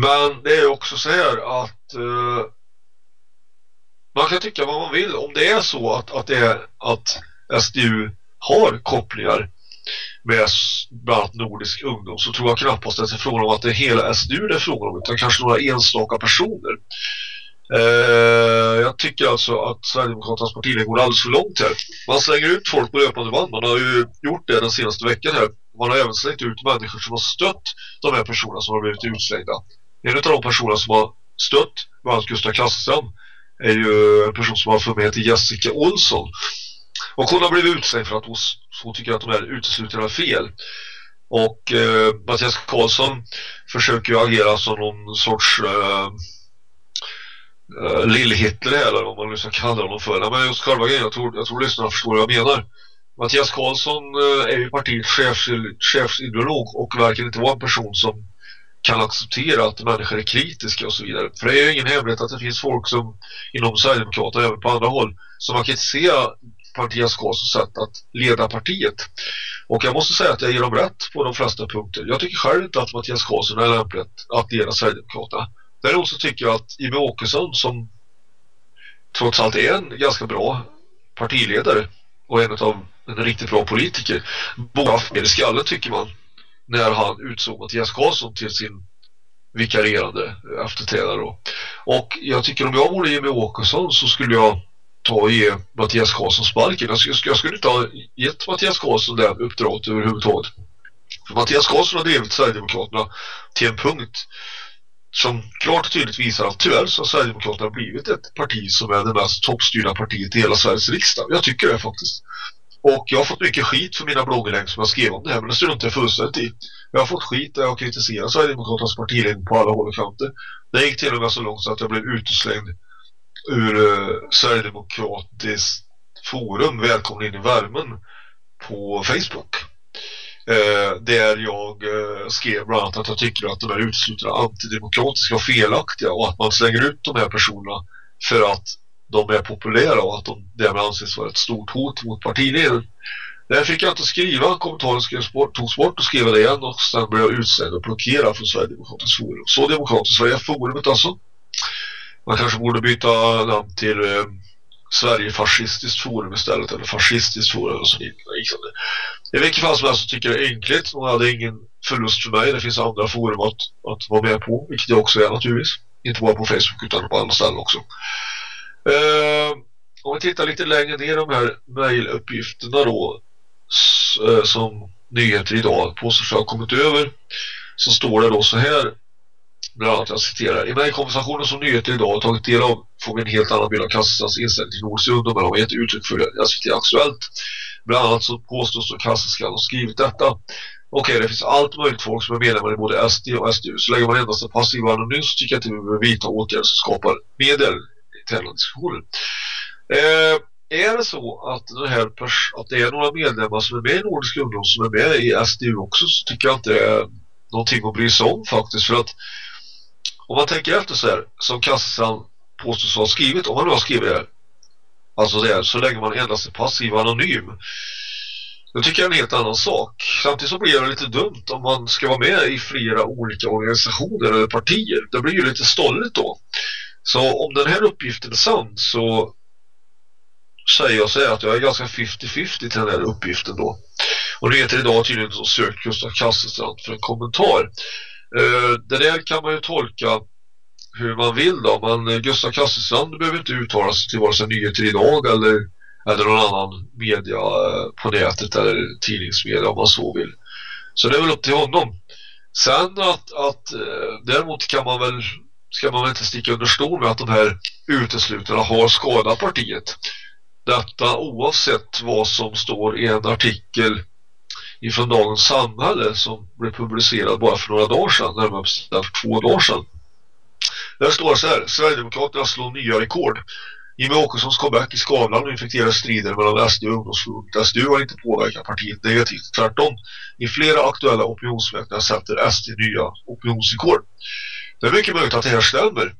F: Men det är också så här att eh, man kan tycka vad man vill om det är så att, att, det är, att SDU har kopplingar med bland annat nordisk ungdom så tror jag knappast att det är frågan om att det är hela SDU det är frågan om utan kanske några enstaka personer. Eh, jag tycker alltså att Sverigedemokraternas partiledning går alldeles för långt här. Man slänger ut folk på löpande band. Man har ju gjort det den senaste veckan här. Man har även slängt ut människor som har stött de här personerna som har blivit utslängda. En av de personer som har stött var Gustav Kasselstrand är ju en person som har för mig heter Jessica Olsson. Och hon har blivit utslängd för att hon, hon tycker att de är fel. Och eh, Mattias Karlsson försöker ju agera som någon sorts eh, eh, Lill-Hitler eller vad man nu ska kalla honom för. Men just själva grejen, jag tror, jag tror lyssnarna förstår vad jag menar. Mattias Karlsson eh, är ju partiets chefs, chefsideolog och verkar inte vara en person som kan acceptera att människor är kritiska och så vidare. För det är ju ingen hemlighet att det finns folk som inom Sverigedemokraterna och även på andra håll som har kritiserat Mattias Karlssons sätt att leda partiet. Och jag måste säga att jag ger dem rätt på de flesta punkter. Jag tycker själv inte att Mattias Karlsson är lämplig att leda Sverigedemokraterna. Däremot så tycker jag att Jimmy Åkesson som trots allt är en ganska bra partiledare och en av en riktigt bra politiker borde haft mer i skallen tycker man när han utsåg Mattias Karlsson till sin vikarierande efterträdare. Och jag tycker om jag vore Jimmy Åkesson så skulle jag ta och ge Mattias Karlsson sparken. Jag skulle, jag skulle inte ha gett Mattias Karlsson det uppdraget överhuvudtaget. För Mattias Karlsson har drivit Sverigedemokraterna till en punkt som klart och tydligt visar att tyvärr så har Sverigedemokraterna blivit ett parti som är det mest toppstyrda partiet i hela Sveriges riksdag. Jag tycker det faktiskt. Och jag har fått mycket skit för mina blogginlägg som jag skrev om det här, men det struntar jag fullständigt i. Jag har fått skit där jag kritiserat Sverigedemokraternas partiledning på alla håll och kanter. Det gick till och med så långt så att jag blev uteslängd ur uh, Sverigedemokratiskt forum Välkommen in i värmen på Facebook. Uh, där jag uh, skrev bland annat att jag tycker att de här uteslutna antidemokratiska och felaktiga och att man slänger ut de här personerna för att de är populära och att de därmed anses vara ett stort hot mot partiledaren. Där fick jag inte skriva, kommentaren skrevs bort, togs bort och skrev det igen och sen blev jag utslängd och blockerad från Sverigedemokraternas forum. Så demokratiskt var jag forumet alltså. Man kanske borde byta namn till eh, Sverigefascistiskt forum istället eller fascistiskt forum och så liknande. Liksom I vilket fall som helst så tycker jag det är enkelt och hade ingen förlust för mig. Det finns andra forum att, att vara med på, vilket jag också är naturligtvis. Inte bara på Facebook utan på andra ställen också. Uh, om vi tittar lite längre ner de här mejluppgifterna då eh, som nyheter idag påstås ha kommit över så står det då så här. Bland annat jag citerar i mejlkonversationen som nyheter idag har tagit del av får vi en helt annan bild av Kassans inställning till Nordsund och har gett uttryck för det. Jag citerar aktuellt. Bland annat så påstås att Kassas ska ha skrivit detta. Okej, okay, det finns allt möjligt folk som är medlemmar i både SD och SDU. Så länge man endast är passiv och anonym så tycker jag att vi behöver vidta åtgärder som skapar medel i tävlande diskussioner. Eh, är det så att, det här att det är några medlemmar som är med i Nordisk ungdom som är med i SDU också så tycker jag inte det är någonting att bry sig om faktiskt. För att om man tänker efter så här, som Kassan påstås ha skrivit, om man nu har skrivit det alltså det här, så länge man endast är passiv och anonym då tycker jag en helt annan sak. Samtidigt så blir det lite dumt om man ska vara med i flera olika organisationer eller partier. Det blir ju lite stolligt då. Så om den här uppgiften är sann så säger jag så här att jag är ganska 50-50 till den här uppgiften då. Och nyheter idag tydligen så sökt Gustav Kasselstrand för en kommentar. Eh, det där kan man ju tolka hur man vill då. Men Gustav Kasselstrand behöver inte uttala sig till vare sig nyheter idag eller, eller någon annan media eh, på nätet eller tidningsmedia om man så vill. Så det är väl upp till honom. Sen att, att eh, däremot kan man väl ska man väl inte sticka under stol med att de här uteslutarna har skadat partiet. Detta oavsett vad som står i en artikel ifrån Dagens Samhälle som blev publicerad bara för några dagar sedan, närmare bestämt för två dagar sedan. Där står så här, Sverigedemokraterna slår nya rekord. Jimmy Åkessons comeback i Skavlan och infekterar strider mellan SD och ungdomsförbundet. SDU har inte påverkat partiet negativt. Tvärtom, i flera aktuella opinionsmätningar sätter SD nya opinionsrekord. Det är mycket möjligt att det här stämmer.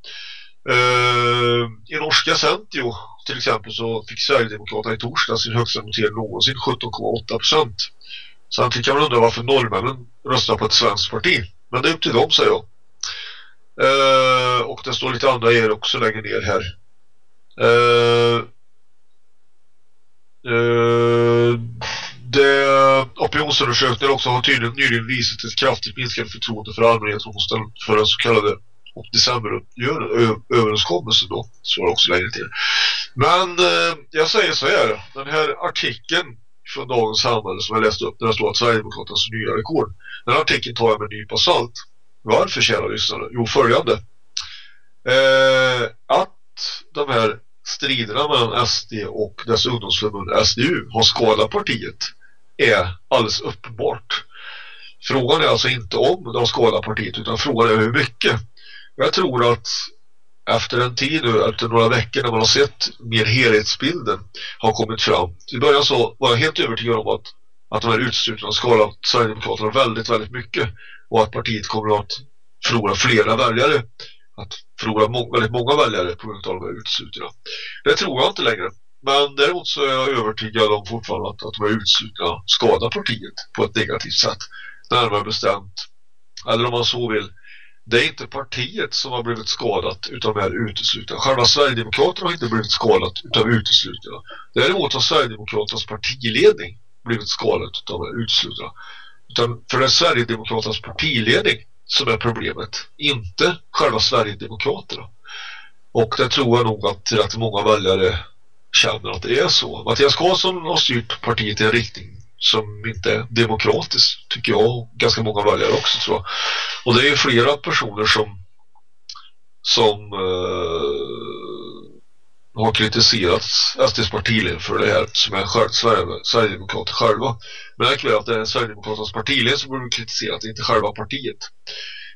F: Uh, I norska Centio till exempel så fick Sverigedemokraterna i torsdag sin högsta notering någonsin 17,8%. Samtidigt kan man undra varför norrmännen röstar på ett svenskt parti. Men det är upp till dem säger jag. Uh, och det står lite andra er också längre ner här. Uh, uh, det eh, opinionsundersökningar också har tydligen nyligen visat ett kraftigt minskat förtroende för allmänheten hos den för den så kallade decemberöverenskommelsen då. Så var också längre till. Men eh, jag säger så här. Den här artikeln från Dagens Samhälle som jag läste upp där det står att Sverigedemokraternas nya rekord. Den artikeln tar jag med en nypa salt. Varför kära lyssnare? Jo följande. Eh, att de här striderna mellan SD och dess ungdomsförbund SDU har skadat partiet är alldeles uppenbart. Frågan är alltså inte om de skadar partiet utan frågan är hur mycket. Jag tror att efter en tid nu, efter några veckor när man har sett mer helhetsbilden har kommit fram. I början så var jag helt övertygad om att, att de här utsluten skadat Sverigedemokraterna väldigt, väldigt mycket och att partiet kommer att förlora flera väljare att förlora må väldigt många väljare på grund av de här utsluten. Det tror jag inte längre. Men däremot så är jag övertygad om fortfarande att, att de är utslutna skadar partiet på ett negativt sätt. Närmare bestämt. Eller om man så vill. Det är inte partiet som har blivit skadat utan de är uteslutna. Själva Sverigedemokraterna har inte blivit skadat utav uteslutna. Däremot har Sverigedemokraternas partiledning blivit skadat utan de är uteslutna. Utan för det är Sverigedemokraternas partiledning som är problemet. Inte själva Sverigedemokraterna. Och det tror jag nog att rätt många väljare känner att det är så. Mattias Karlsson har styrt partiet i en riktning som inte är demokratisk tycker jag och ganska många väljare också tror jag. Och det är flera personer som som uh, har kritiserat SDs partiledning för det här som är själv, Sverige, Sverigedemokrater själva. Men jag att det är Sverigedemokraternas partiledning som borde kritiserat, inte själva partiet.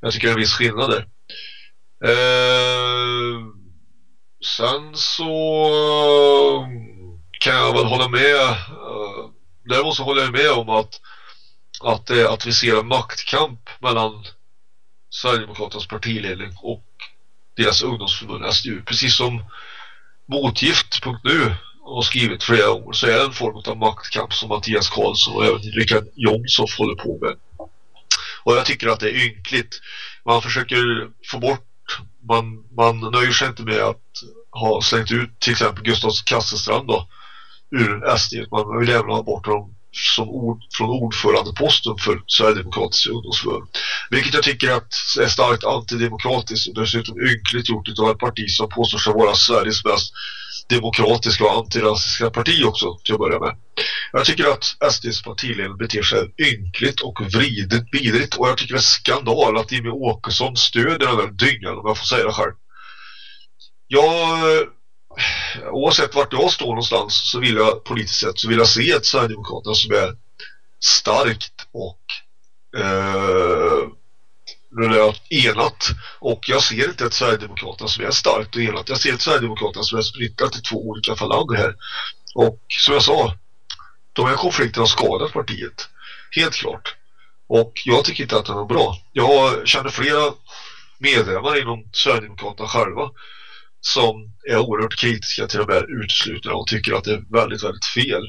F: Jag tycker det är en viss skillnad där. Uh, Sen så eh, kan jag väl hålla med eh, däremot så håller jag med om att att, det, att vi ser en maktkamp mellan Sverigedemokraternas partiledning och deras ungdomsförbund SDU. Precis som motgift.nu har skrivit flera år så är det en form av maktkamp som Mattias Karlsson och även Richard Jomshoff håller på med. Och jag tycker att det är ynkligt. Man försöker få bort man, man nöjer sig inte med att ha slängt ut till exempel Gustav Kasselstrand då, ur SD. Man vill även ha bort dem som ord, från ordförandeposten för Sverigedemokratiska ungdomsförbund. Vilket jag tycker att är starkt antidemokratiskt och dessutom ynkligt gjort av ett parti som påstår sig vara Sveriges mest demokratiska och antirasistiska parti också till att börja med. Jag tycker att SDs partiledning beter sig ynkligt och vridet, vidrigt och jag tycker det är skandal att Jimmy Åkesson stöder den där dyngan om jag får säga det själv. Jag eh, oavsett vart jag står någonstans så vill jag politiskt sett så vill jag se ett Sverigedemokraterna som är starkt och eh, enat och jag ser inte ett Sverigedemokraterna som är starkt och enat jag ser ett Sverigedemokraterna som är splittrat i två olika falanger här och som jag sa de här konflikterna har skadat partiet helt klart och jag tycker inte att det är bra jag känner flera medlemmar inom Sverigedemokraterna själva som är oerhört kritiska till de här uteslutningarna och tycker att det är väldigt, väldigt fel.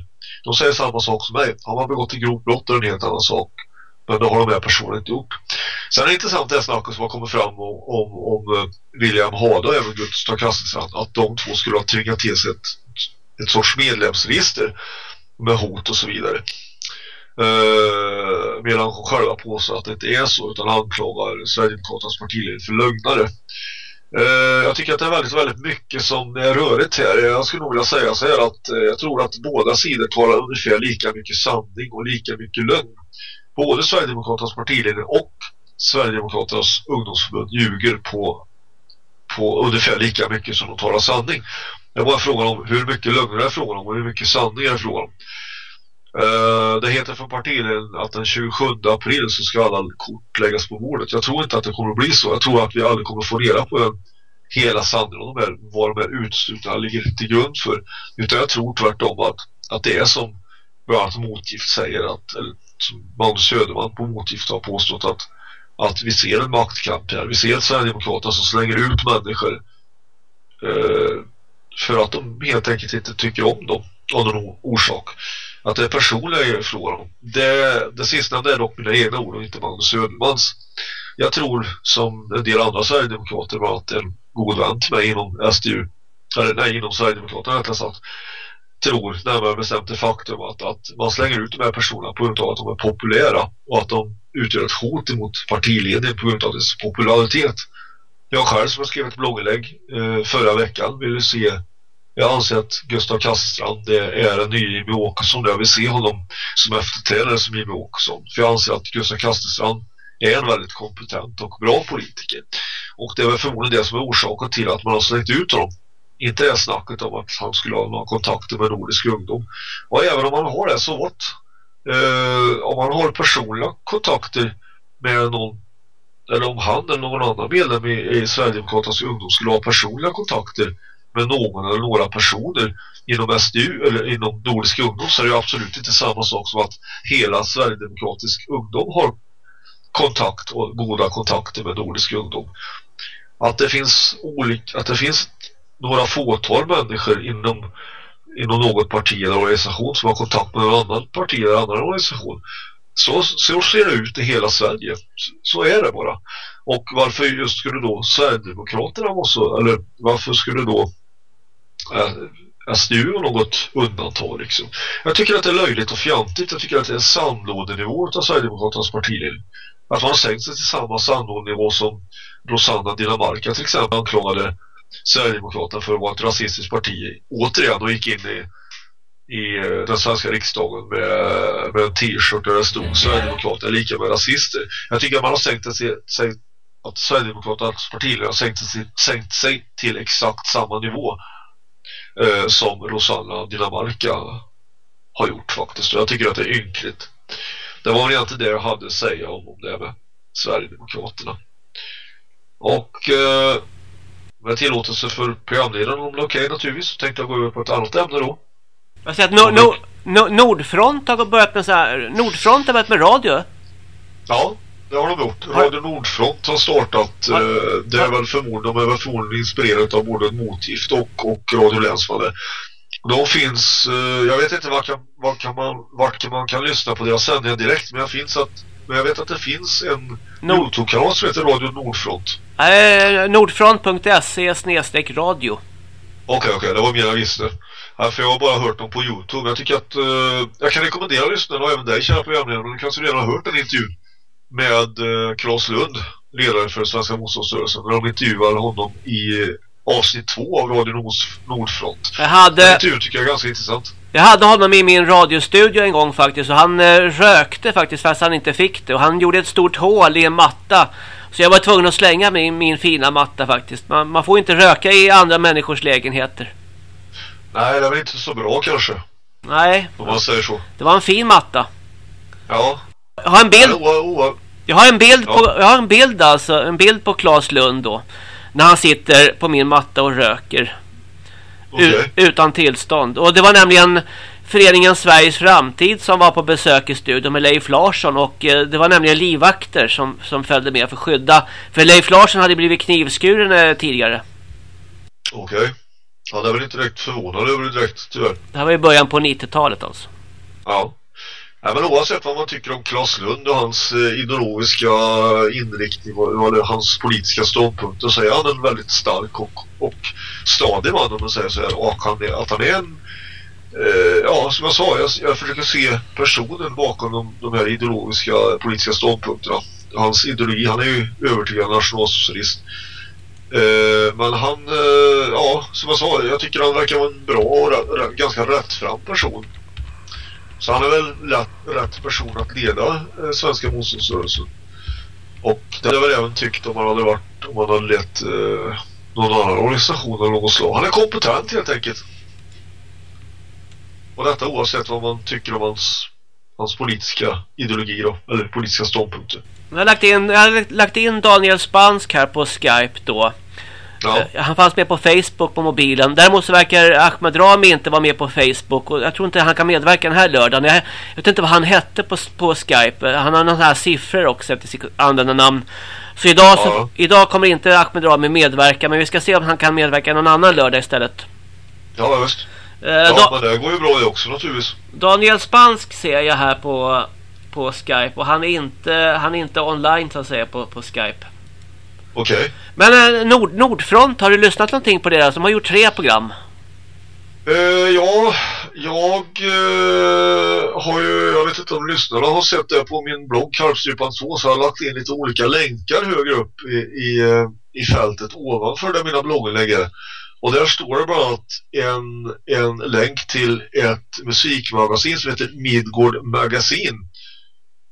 F: De säger samma sak som mig. Har man begått en grovt brott är det en helt annan sak. Men det har de här personerna inte gjort. Sen är det intressant det snacket som har kommit fram om, om, om eh, William Hada och även Gustav Kastelstrand att de två skulle ha tvingat till sig ett, ett sorts medlemsregister med hot och så vidare. Uh, medan han själva påstår att det inte är så utan anklagar Sverigedemokraternas partiledning för lögnare. Uh, jag tycker att det är väldigt, väldigt mycket som är rörigt här. Jag skulle nog vilja säga så här att uh, jag tror att båda sidor talar ungefär lika mycket sanning och lika mycket lögn. Både Sverigedemokraternas partiledning och Sverigedemokraternas ungdomsförbund ljuger på, på ungefär lika mycket som de talar sanning. Det är bara frågan om hur mycket lögner det är frågan om och hur mycket sanning är det frågan om. Uh, det heter från partiledningen att den 27 april så ska alla kort läggas på bordet. Jag tror inte att det kommer att bli så. Jag tror att vi aldrig kommer att få reda på den hela sanningen om de här, vad de här utslutna ligger till grund för. Utan jag tror tvärtom att, att det är som bland annat Motgift säger att, eller Magnus Söderman på Motgift har påstått att, att vi ser en maktkamp här. Vi ser Sverigedemokraterna Sverigedemokrater som slänger ut människor eh, för att de helt enkelt inte tycker om dem av någon orsak att det är personliga frågor. Det, det sistnämnda är dock mina egna ord och inte Magnus Södermans. Jag tror som en del andra Sverigedemokrater var att en god vän till mig inom SDU eller nej, inom Sverigedemokraterna rättare sagt tror närmare bestämt det faktum att, att man slänger ut de här personerna på grund av att de är populära och att de utgör ett hot emot partiledningen på grund av dess popularitet. Jag själv som har skrivit ett blogginlägg eh, förra veckan ville se jag anser att Gustav Kasselstrand är en ny Jimmy Åkesson. Jag vill se honom som efterträdare som Jimmy Åkesson. För jag anser att Gustav Kastrand är en väldigt kompetent och bra politiker. Och det är väl förmodligen det som är orsaken till att man har slängt ut honom. Inte det snacket om att han skulle ha några kontakter med Nordisk ungdom. Och även om man har det så vad? Eh, om man har personliga kontakter med någon eller om han eller någon annan medlem i, i Sverigedemokraternas ungdom skulle ha personliga kontakter med någon eller några personer inom SDU eller inom Nordisk ungdom så är det absolut inte samma sak som att hela Sverigedemokratisk ungdom har kontakt och goda kontakter med Nordisk ungdom. Att det finns olika, att det finns några fåtal människor inom inom något parti eller organisation som har kontakt med en annan parti eller annan organisation så, så ser det ut i hela Sverige. Så är det bara. Och varför just skulle då Sverigedemokraterna vara så, eller varför skulle då eh, äh, SDU något undantag liksom. Jag tycker att det är löjligt och fjantigt. Jag tycker att det är en sandlådenivå av Sverigedemokraternas partiledning. Att man har sänkt sig till samma sandlådenivå som Rosanna Dinamarca till exempel anklagade Sverigedemokraterna för att vara ett rasistiskt parti återigen och gick in i, i eh, den svenska riksdagen med, med en t-shirt där det stod Sverigedemokraterna är lika med rasister. Jag tycker att man har sänkt sig, sänkt, att Sverigedemokraternas partiledare har sänkt sig, sänkt sig till exakt samma nivå eh, som Rosanna Dinamarca har gjort faktiskt. Och jag tycker att det är ynkligt. Det var egentligen det jag hade att säga om, om det med Sverigedemokraterna. Och eh, med tillåtelse för programledaren om det är okej okay, naturligtvis så tänkte jag gå över på ett annat ämne då.
D: Jag ser att no, no, no, Nordfront har börjat med så här, Nordfront har börjat med radio.
F: Ja, det har de gjort. Radio Nordfront har startat. Har, eh, det är väl förmodligen, de är väl förmodligen inspirerade av både Motgift och, och Radio Länsmannen. De finns, eh, jag vet inte vart kan, vart kan man, vart kan man kan lyssna på deras sändningar direkt. Men jag, finns att, men jag vet att det finns en Youtube-kanal som heter Radio Nordfront.
D: Eh, Nordfront.se snedstreck radio. Okej,
F: okay, okej. Okay, det var mer jag visste. Ja, för jag har bara hört dem på Youtube. Jag tycker att uh, jag kan rekommendera lyssnarna och även dig kära programledare. Men du kanske redan har hört den intervjun med eh, Claes Lund, ledare för Svenska motståndsrörelsen, när de intervjuar honom i avsnitt två av Radio Nords, Nordfront.
D: Jag hade...
F: Intervjun tycker jag är ganska intressant.
D: Jag hade honom i min radiostudio en gång faktiskt och han eh, rökte faktiskt fast han inte fick det och han gjorde ett stort hål i en matta så jag var tvungen att slänga min, min fina matta faktiskt. Man, man får inte röka i andra människors lägenheter.
F: Nej, det är väl inte så bra kanske.
D: Nej.
F: Om man säger så.
D: Det var en fin matta.
F: Ja.
D: Jag har en bild. Jag har en bild
F: Ja.
D: på jag har en bild alltså, en bild på Claes Lund då. När han sitter på min matta och röker. U- utan tillstånd. Och det var nämligen föreningen Sveriges framtid som var på besök i studion med Leif Larsson och eh, det var nämligen livvakter som, som följde med för att skydda. För Leif Larsson hade blivit knivskuren eh, tidigare.
F: Okej. Ja, det är väl inte direkt förvånad över det direkt, tyvärr.
D: Det här var i början på 90-talet alltså.
F: Ja. Ja, men oavsett vad man tycker om Claes Lund och hans eh, ideologiska eh, inriktning och, eller hans politiska ståndpunkter så är han en väldigt stark och, och stadig man om man säger så här. Och han är, att han är en eh, ja, som jag sa, jag, jag försöker se personen bakom de, de här ideologiska politiska ståndpunkterna. Hans ideologi, han är ju övertygad nationalsocialist. Eh, men han, eh, ja, som jag sa, jag tycker han verkar vara en bra och ganska rättfram person. Så han är väl lätt, rätt person att leda eh, svenska motståndsrörelsen. Och det hade jag väl även tyckt om han hade varit, om han hade lett eh, någon annan organisation eller något slag. Han är kompetent helt enkelt. Och detta oavsett vad man tycker om hans, hans politiska ideologi då, eller politiska ståndpunkter.
D: Jag har lagt in, jag har lagt in Daniel Spansk här på Skype då.
F: Ja,
D: Eh, Han fanns med på Facebook på mobilen. Däremot så verkar Ahmed Rami inte vara med på Facebook. Och jag tror inte han kan medverka den här lördagen. Jag, jag vet inte vad han hette på, på Skype. Eh, Han har några här siffror också efter sitt användarnamn. Så idag, så
F: Ja.
D: idag kommer inte Ahmed Rami medverka. Men vi ska se om han kan medverka någon annan lördag istället.
F: ja visst.
D: Eh,
F: Ja, men det går ju bra det också naturligtvis.
D: Daniel Spansk ser jag här på, på Skype. Och han är inte, han är inte online så att säga på, på Skype.
F: Okej.
D: Men eh, Nord, Nordfront, har du lyssnat någonting på deras? De har gjort tre program.
F: Eh, ja, jag eh, har ju, jag vet inte om lyssnarna har sett det på min blogg Karpstrypan 2 så har jag lagt in lite olika länkar högre upp i, i, i fältet ovanför där mina blogginlägg är. Och där står det bland annat en, en länk till ett musikmagasin som heter Midgård Magasin.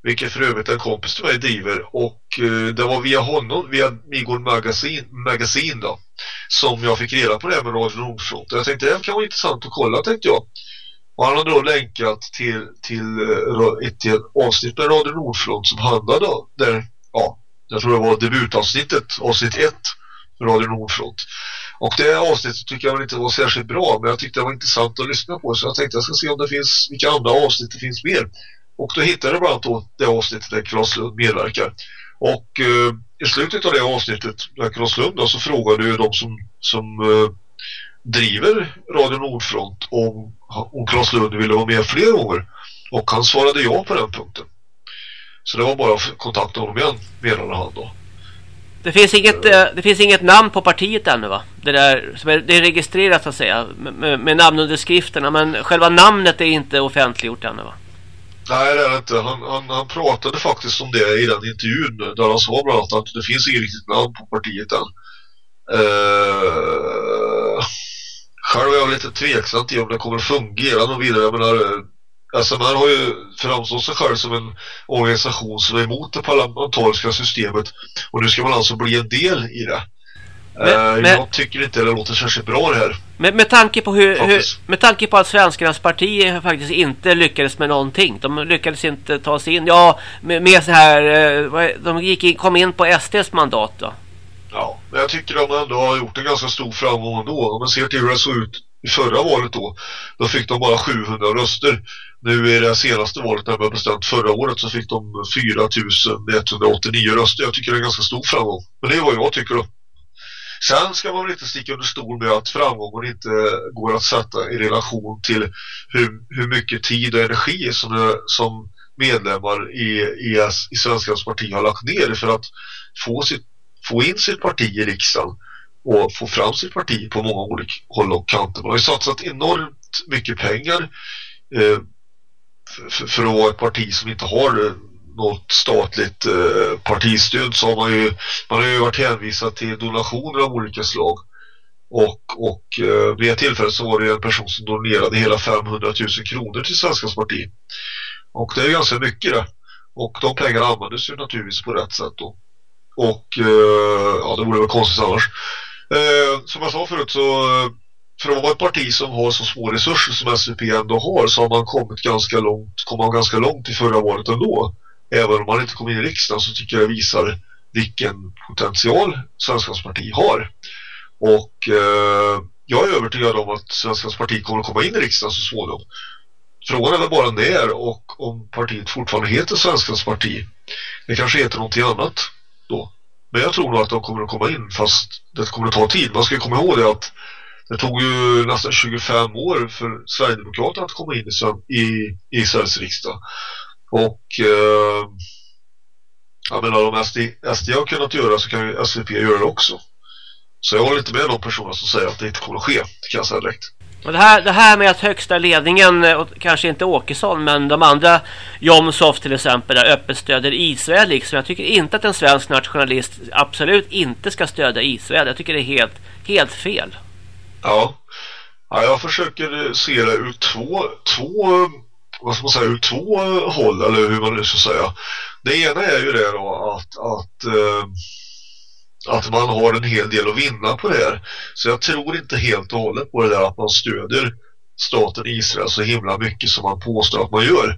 F: Vilket för övrigt en kompis till mig driver och eh, det var via honom, via Midgård Magasin, Magasin då som jag fick reda på det här med Radio Nordfront. Jag tänkte det kan vara intressant att kolla tänkte jag. Och han har då länkat till, till eh, ett, ett avsnitt med Radio Nordfront som handlade då, där, ja, jag tror det var debutavsnittet, avsnitt 1 med Radio Nordfront. Och det avsnittet tycker jag inte var särskilt bra men jag tyckte det var intressant att lyssna på så jag tänkte jag ska se om det finns, vilka andra avsnitt det finns mer. Och då hittade jag bland annat det avsnittet där Claes Lund medverkar. Och eh, i slutet av det avsnittet där Claes Lund då, så frågade ju de som, som eh, driver Radio Nordfront om, om Claes Lund ville vara med fler gånger. Och han svarade ja på den punkten. Så det var bara att kontakta honom igen, menade han då.
D: Det finns inget, eh, det finns inget namn på partiet ännu va? Det, där, som är, det är registrerat så att säga med, med, med namnunderskrifterna men själva namnet är inte offentliggjort ännu va?
F: Nej det är det inte. Han, han, han pratade faktiskt om det i den intervjun där han sa bland annat att det finns inget riktigt namn på partiet än. Uh, själv är jag lite tveksam till om det kommer att fungera något vidare. Jag menar, eh, SMR har ju framstått sig själv som en organisation som är emot det parlamentariska systemet och nu ska man alltså bli en del i det.
D: Men-
F: Eh,
D: men-
F: Jag tycker inte det låter särskilt bra det här.
D: Med, med, tanke på hur, hur, med tanke på att svenskarnas parti faktiskt inte lyckades med någonting. De lyckades inte ta sig in. Ja, med, med så här, eh, de gick in, kom in på SDs mandat då.
F: Ja, men jag tycker de ändå har gjort en ganska stor framgång ändå. Om man ser till hur det såg ut i förra valet då, då fick de bara 700 röster. Nu i det senaste valet när man bestämt förra året så fick de 4189 röster. Jag tycker det är en ganska stor framgång. Men det är vad jag tycker då. Sen ska man väl inte sticka under stol med att framgången inte går att sätta i relation till hur, hur mycket tid och energi som, det- som medlemmar i, i, i Svenskans parti har lagt ner för att få, sitt, få in sitt parti i riksdagen och få fram sitt parti på många olika håll och kanter. Man har ju satsat enormt mycket pengar eh, för, för att vara ett parti som inte har eh, något statligt eh, partistöd så har man ju man har ju varit hänvisad till donationer av olika slag Och, och eh, vid ett tillfälle så var det en person som donerade hela 500 000 kronor till Svenskans parti. Och det är ganska mycket det. Och de pengarna användes ju naturligtvis på rätt sätt då. Och eh, ja, det vore väl konstigt annars. Eh, som jag sa förut så eh, för att vara ett parti som har så små resurser som SVP ändå har så har man kommit ganska långt, kom man ganska långt i förra året ändå. Även om man inte kom in i riksdagen så tycker jag det visar vilken potential Svenskans parti har. Och eh, jag är övertygad om att Svenskans parti kommer att komma in i riksdagen så småningom. Frågan är väl bara när och om partiet fortfarande heter Svenskans parti. Det kanske heter någonting annat då. Men jag tror nog att de kommer att komma in fast det kommer att ta tid. Man ska komma ihåg det att det tog ju nästan 25 år för Sverigedemokraterna att komma in i, i, i Sveriges riksdag. Och eh, jag menar om SD, SD har kunnat göra så kan ju SVP göra det också. Så jag håller inte med de personer som säger att det inte kommer att ske. Det kan jag säga direkt.
D: Det, här, det här med att högsta ledningen, och kanske inte Åkesson, men de andra, Jomshof till exempel, där öppet stöder Israel. Liksom. Jag tycker inte att en svensk nationalist absolut inte ska stödja Israel. Jag tycker det är helt, helt fel.
F: Ja. ja, jag försöker se det ur två, två, vad ska man säga, ur två eh, håll, eller hur man nu ska säga. Det ena är ju det då att, att eh, att man har en hel del att vinna på det här. Så jag tror inte helt och hållet på det där att man stöder staten Israel så himla mycket som man påstår att man gör.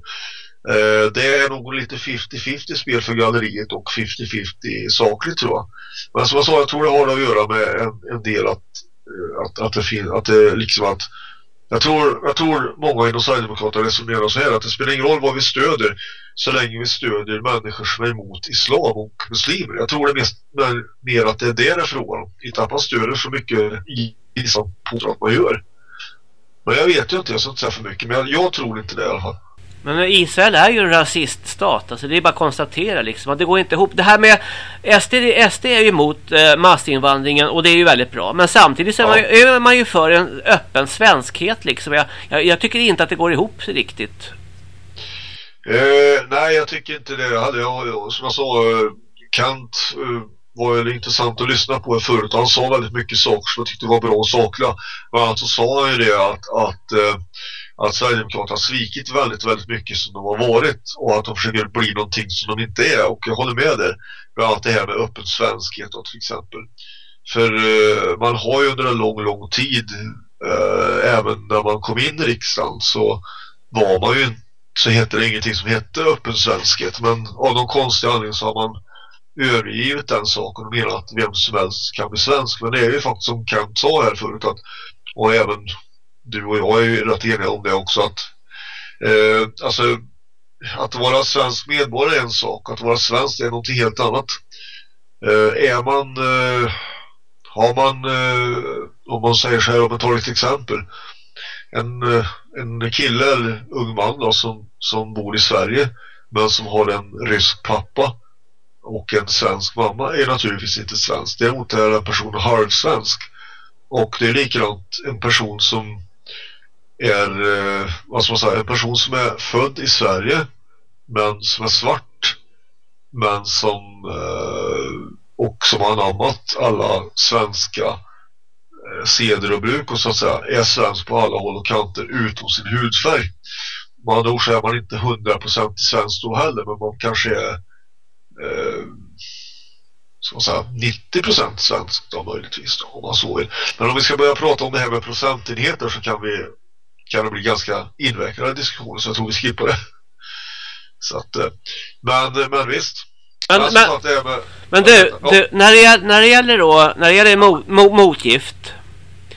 F: Eh, det är nog lite 50-50 spel för galleriet och 50-50 sakligt tror jag. Men som jag sa, jag tror det har att göra med en, en del att, eh, att, att, det fin, att det liksom att jag tror, jag tror många inom Sverigedemokraterna resonerar så här att det spelar ingen roll vad vi stöder så länge vi stöder människor som är emot islam och muslimer. Jag tror det är mest, mer att det är det det är frågan om. Inte att man stöder så mycket i islam på att man gör. Men jag vet ju inte, jag ska inte säga för mycket. Men jag, jag tror inte det i alla fall.
D: Men Israel är ju en rasiststat. Alltså det är bara att konstatera liksom. Att det går inte ihop. Det här med SD, SD är ju emot eh, massinvandringen och det är ju väldigt bra. Men samtidigt så är, ja. man, ju, är man ju för en öppen svenskhet liksom. Jag, jag, jag, tycker inte att det går ihop riktigt.
F: Eh, nej, jag tycker inte det. Hade, jag, som jag sa, eh, Kant eh, var intressant att lyssna på förut. Han sa väldigt mycket saker som jag tyckte var bra och sakliga. Men alltså sa han ju det att, att att Sverigedemokraterna har svikit väldigt, väldigt mycket som de har varit och att de försöker bli någonting som de inte är. Och jag håller med där med allt det här med öppen svenskhet då, till exempel. För eh, man har ju under en lång, lång tid eh, även när man kom in i riksdagen så var man ju så heter det ingenting som heter öppen svenskhet. Men av någon konstig anledning så har man övergivit den saken och menar att vem som helst kan bli svensk. Men det är ju faktiskt som Kent sa här förut att, och även du och jag är ju rätt eniga om det också att eh, alltså att vara svensk medborgare är en sak att vara svensk är något helt annat eh, är man eh, har man eh, om man säger så här om man tar ett exempel en, eh, en kille eller ung man då, som, som bor i Sverige men som har en rysk pappa och en svensk mamma är naturligtvis inte svensk. Däremot är den personen halvsvensk. Och det är likadant en person som är eh, vad ska man säga, en person som är född i Sverige men som är svart men som eh, och som har anammat alla svenska eh, seder och bruk och så att säga är svensk på alla håll och kanter utom sin hudfärg. Man andra ord så är man inte 100% svensk då heller men man kanske är eh, ska man säga 90% svensk då möjligtvis då, om man så vill. Men om vi ska börja prata om det här med procentenheter så kan vi kan det bli ganska invecklade diskussioner så jag tror vi skippar det. Så att, eh, men, men visst.
D: Men, men, med, men du, ja. du, när, det, när det gäller då, när det gäller mot, motgift.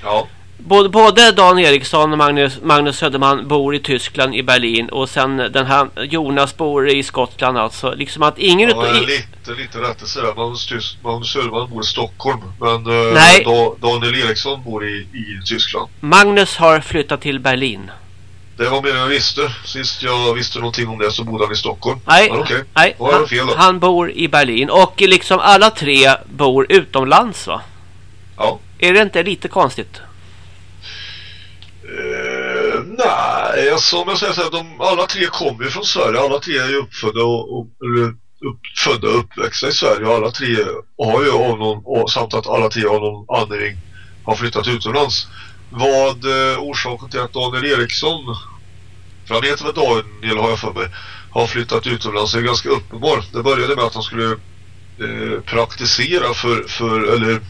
F: Ja.
D: Både, både Dan Eriksson och Magnus, Magnus Söderman bor i Tyskland, i Berlin och sen den här Jonas bor i Skottland alltså. Liksom att ingen...
F: Ja,
D: ut,
F: lite, lite rättelse där. Magnus, Magnus Söderman bor i Stockholm men eh, Nej. Da, Daniel Eriksson bor i, i Tyskland.
D: Magnus har flyttat till Berlin.
F: Det var mer än jag visste. Sist jag visste någonting om det så bodde han i Stockholm.
D: Nej, okay. nej han, fel han bor i Berlin. Och liksom alla tre bor utomlands va?
F: Ja.
D: Är det inte lite konstigt?
F: Nej, alltså om jag säger så här, de, alla tre kommer ju från Sverige. Alla tre är ju uppfödda och, och uppfödda och uppväxta i Sverige. Alla tre har ju av någon, och, samt att alla tre av någon anledning har flyttat utomlands. Vad eh, orsaken till att Daniel Eriksson, för han heter väl Daniel har jag för mig, har flyttat utomlands är ganska uppenbar. Det började med att han skulle eh, praktisera för, för eller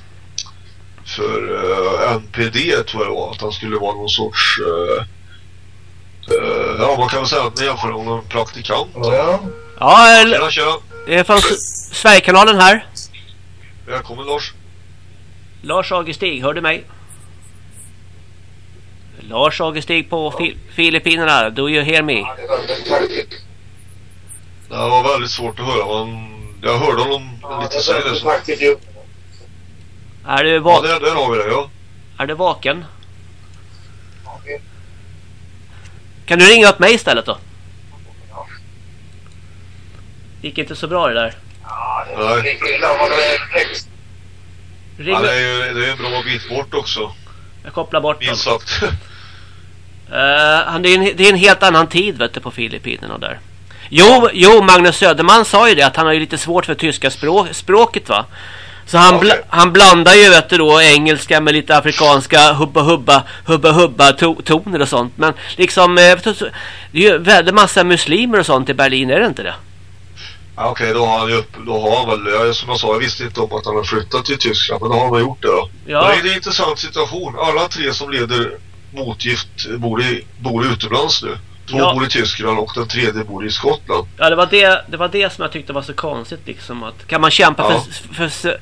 F: för eh, uh, NPD tror jag det var att han skulle vara någon sorts uh, ja man kan väl säga att ni jämför med någon praktikant
G: Ja.
D: Ja, eller,
F: tjena tjena
D: det är från Sverigekanalen här.
F: välkommen Lars
D: Lars Augustig, hör du mig? Lars Augustig på Fi- Filippinerna, do you hear me?
G: Det är
F: var väldigt svårt att höra man, jag hörde honom
G: Ja,
F: lite
G: är
F: säga det så.
D: Är du,
F: ja
D: va-
F: där, där har vi det ja
D: är du vaken?
G: Okej.
D: Kan du ringa upp mig istället då? Gick inte så bra det där.
G: Ja, det är text.
D: Ring
F: ja, det är ju det är en bra bit bort också
D: Jag kopplar bort
F: minst sagt
D: han- det, är en, det är en helt annan tid vet du, på Filippinerna där. Jo, jo, Magnus Söderman sa ju det att han har ju lite svårt för tyska språk, språket va. Så han, bla,
F: Okej.
D: han blandar ju vet du, då engelska med lite afrikanska hubba hubba hubba hubba to, toner och sånt. Men liksom, eh, du, det är ju väldigt massa muslimer och sånt i Berlin, är det inte det?
F: Ja, Okej, då har han ju upp, då har han väl, som jag sa, jag visste inte om att han har flyttat till Tyskland, men då har han väl gjort det då.
D: Ja.
F: Det är en intressant situation. Alla tre som leder motgift bor, i, bor utomlands nu. Två
D: Ja.
F: bor i Tyskland och den tredje bor i Skottland.
D: Ja, det var det, det var det som jag tyckte var så konstigt liksom. Att, kan man kämpa
F: Ja.
D: för, för,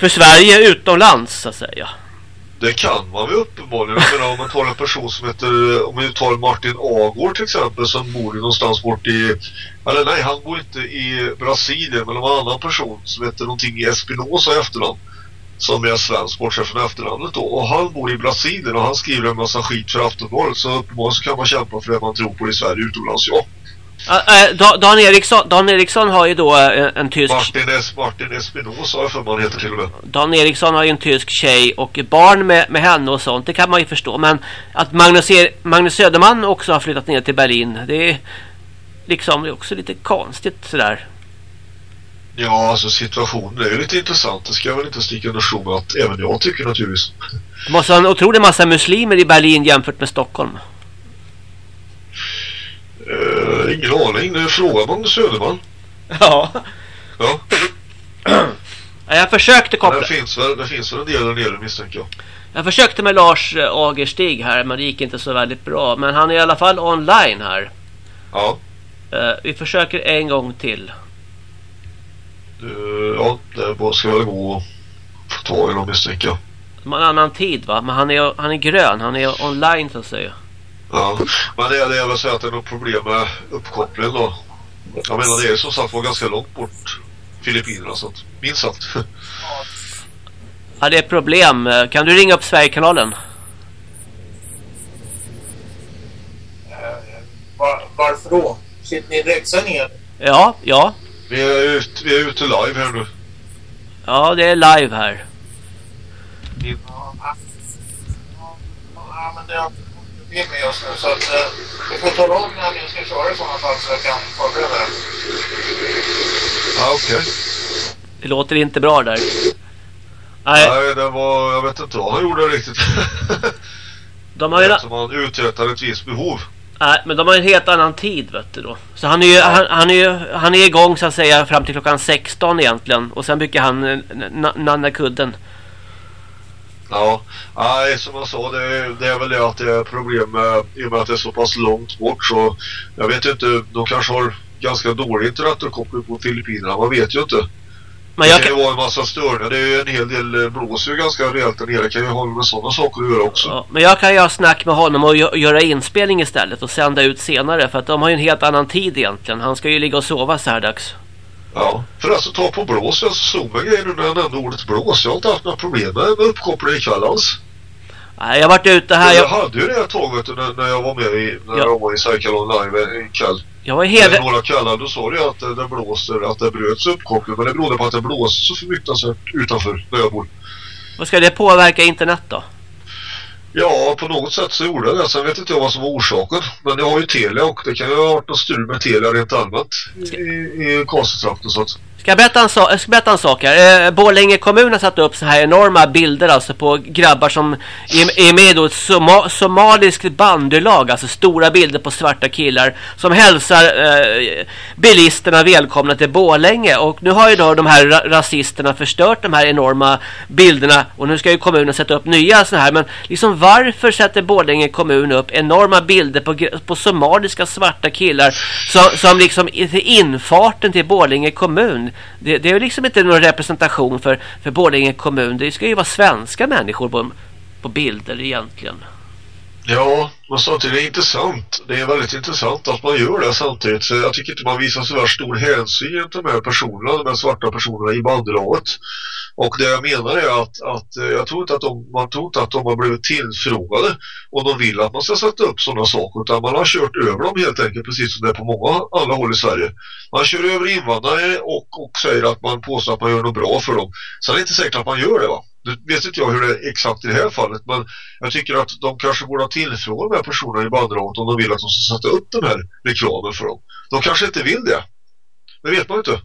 D: för Sverige utomlands så att säga?
F: Det kan man väl uppenbarligen. Jag menar om man tar en person som heter, om vi tar Martin Agård till exempel som bor någonstans bort i, eller nej han bor inte i Brasilien men det var en annan person som heter någonting i Espinosa i efternamn. Som är svensk bortsett från efternamnet då. Och han bor i Brasilien och han skriver en massa skit för Aftonbladet. Så uppenbarligen så kan man kämpa för det man tror på i Sverige utomlands, ja.
D: Uh, uh, Dan, Eriksson, Dan Eriksson har ju då eh, en tysk...
F: Martin, es, Martin Espinosa har jag för mig han heter till och med.
D: Dan Eriksson har ju en tysk tjej och barn med, med henne och sånt. Det kan man ju förstå. Men att Magnus, er, Magnus Söderman också har flyttat ner till Berlin. Det är liksom det är också lite konstigt sådär.
F: Ja, alltså situationen är ju lite intressant. Det ska jag väl inte sticka under stol att även jag tycker naturligtvis.
D: Det måste vara en otrolig massa muslimer i Berlin jämfört med Stockholm.
F: Uh, ingen aning. Nu frågar man Söderman.
D: Ja.
F: Ja,
D: Jag försökte koppla...
F: det finns, väl, det finns väl en del där nere misstänker jag.
D: Jag försökte med Lars eh, Agerstig här men det gick inte så väldigt bra. Men han är i alla fall online här.
F: Ja,
D: Eh, vi försöker en gång till.
F: Uh, ja det bara ska väl gå att få tag i dem misstänker jag.
D: En annan tid va? Men han är, han är grön. Han är online så att säga.
F: Ja, men det, det är väl så att det är något problem med uppkopplingen då. Jag menar det är som sagt var ganska långt bort Filippinerna så att, minst sagt.
D: Ja det är problem. Eh, Kan du ringa upp Sverigekanalen?
G: Var, varför då? Sitter ni i direktsändning eller?
D: Ja, ja.
F: Vi är, ut, vi är ute live här nu.
D: Ja det är live här.
G: Ja, ja, men det har är med just nu så att eh, du får tala om när ni ska köra i sådana fall så jag kan förbereda det.
F: Ja, okej.
D: Det låter inte bra där. Nej,
F: Nej, det var, jag vet inte vad han gjorde riktigt.
D: de har ju...
F: Som han uträttade ett visst behov.
D: Nej, men de har en helt annan tid vet du då. Så han är ju, han, han är ju, han är igång så att säga fram till klockan 16 egentligen. Och sen brukar han eh, nanna kudden.
F: Ja, nej som jag sa det, är- det är väl det att det är problem med, i och med att det är så pass långt bort så jag vet ju inte, de kanske har ganska dålig internet och koppling på Filippinerna, man vet ju inte.
D: Men
F: det
D: jag
F: kan
D: kan,
F: ju vara en massa störningar, det är ju en hel del, eh, blåser ju ganska rejält där nere, kan ju ha med sådana saker att göra också.
D: ja, men jag kan göra snack med honom och gö- göra inspelning istället och sända ut senare. För att de har ju en helt annan tid egentligen. Han ska ju ligga och sova så här dags.
F: Ja, förresten ta på blås, jag slog mig grejer nu när jag nämnde ordet blås, jag har inte haft några problem med, uppkoppling ikväll alls.
D: Nej, jag har varit ute här.
F: jag
D: Jag,
F: hade ju det vet du, när, när jag var med i, när
D: Ja.
F: jag var i Cyclone Live en kväll.
D: Jag var i. Hede...
F: Några kvällar då sa det att det, det blåser, att det bröts uppkoppling. Men det berodde på att det blåser så fruktansvärt utanför där jag bor.
D: Vad ska det påverka internet då?
F: Ja, på något sätt så gjorde det. Sen vet inte jag vad som var orsaken. Men jag har ju Telia och det kan ju ha varit något strul med Telia rent allmänt i, i Karlstadstrakten så att...
D: Ska jag berätta en, so jag ska berätta en sak här? Eh, Borlänge kommun har satt upp så här enorma bilder alltså på grabbar som är, är med i ett soma somaliskt bandylag. Alltså stora bilder på svarta killar som hälsar eh, bilisterna välkomna till Borlänge. Och nu har ju då de här ra rasisterna förstört de här enorma bilderna. Och nu ska ju kommunen sätta upp nya sådana här. Men liksom varför sätter Borlänge kommun upp enorma bilder på, på somaliska svarta killar som, som liksom infarten till Borlänge kommun? Det, det är liksom inte någon representation för, för Borlänge kommun. Det ska ju vara svenska människor på, på bilder egentligen.
F: Ja, men samtidigt är det intressant. Det är väldigt intressant att man gör det samtidigt. För jag tycker inte man visar så stor hänsyn till de här personerna, de här svarta personerna i bandraget. Och det jag menar är att, att eh, jag tror inte att de, man tror inte att de har blivit tillfrågade och de vill att man ska sätta upp sådana saker utan man har kört över dem helt enkelt precis som det är på många alla håll i Sverige. Man kör över invandrare och, och säger att man påstår att man gör något bra för dem. Sen är det inte säkert att man gör det va. Nu vet inte jag hur det är exakt i det här fallet men jag tycker att de kanske borde ha tillfrågat de här personerna i bandramat om de vill att de ska sätta upp den här reklamen för dem. De kanske inte vill det. Det vet man inte.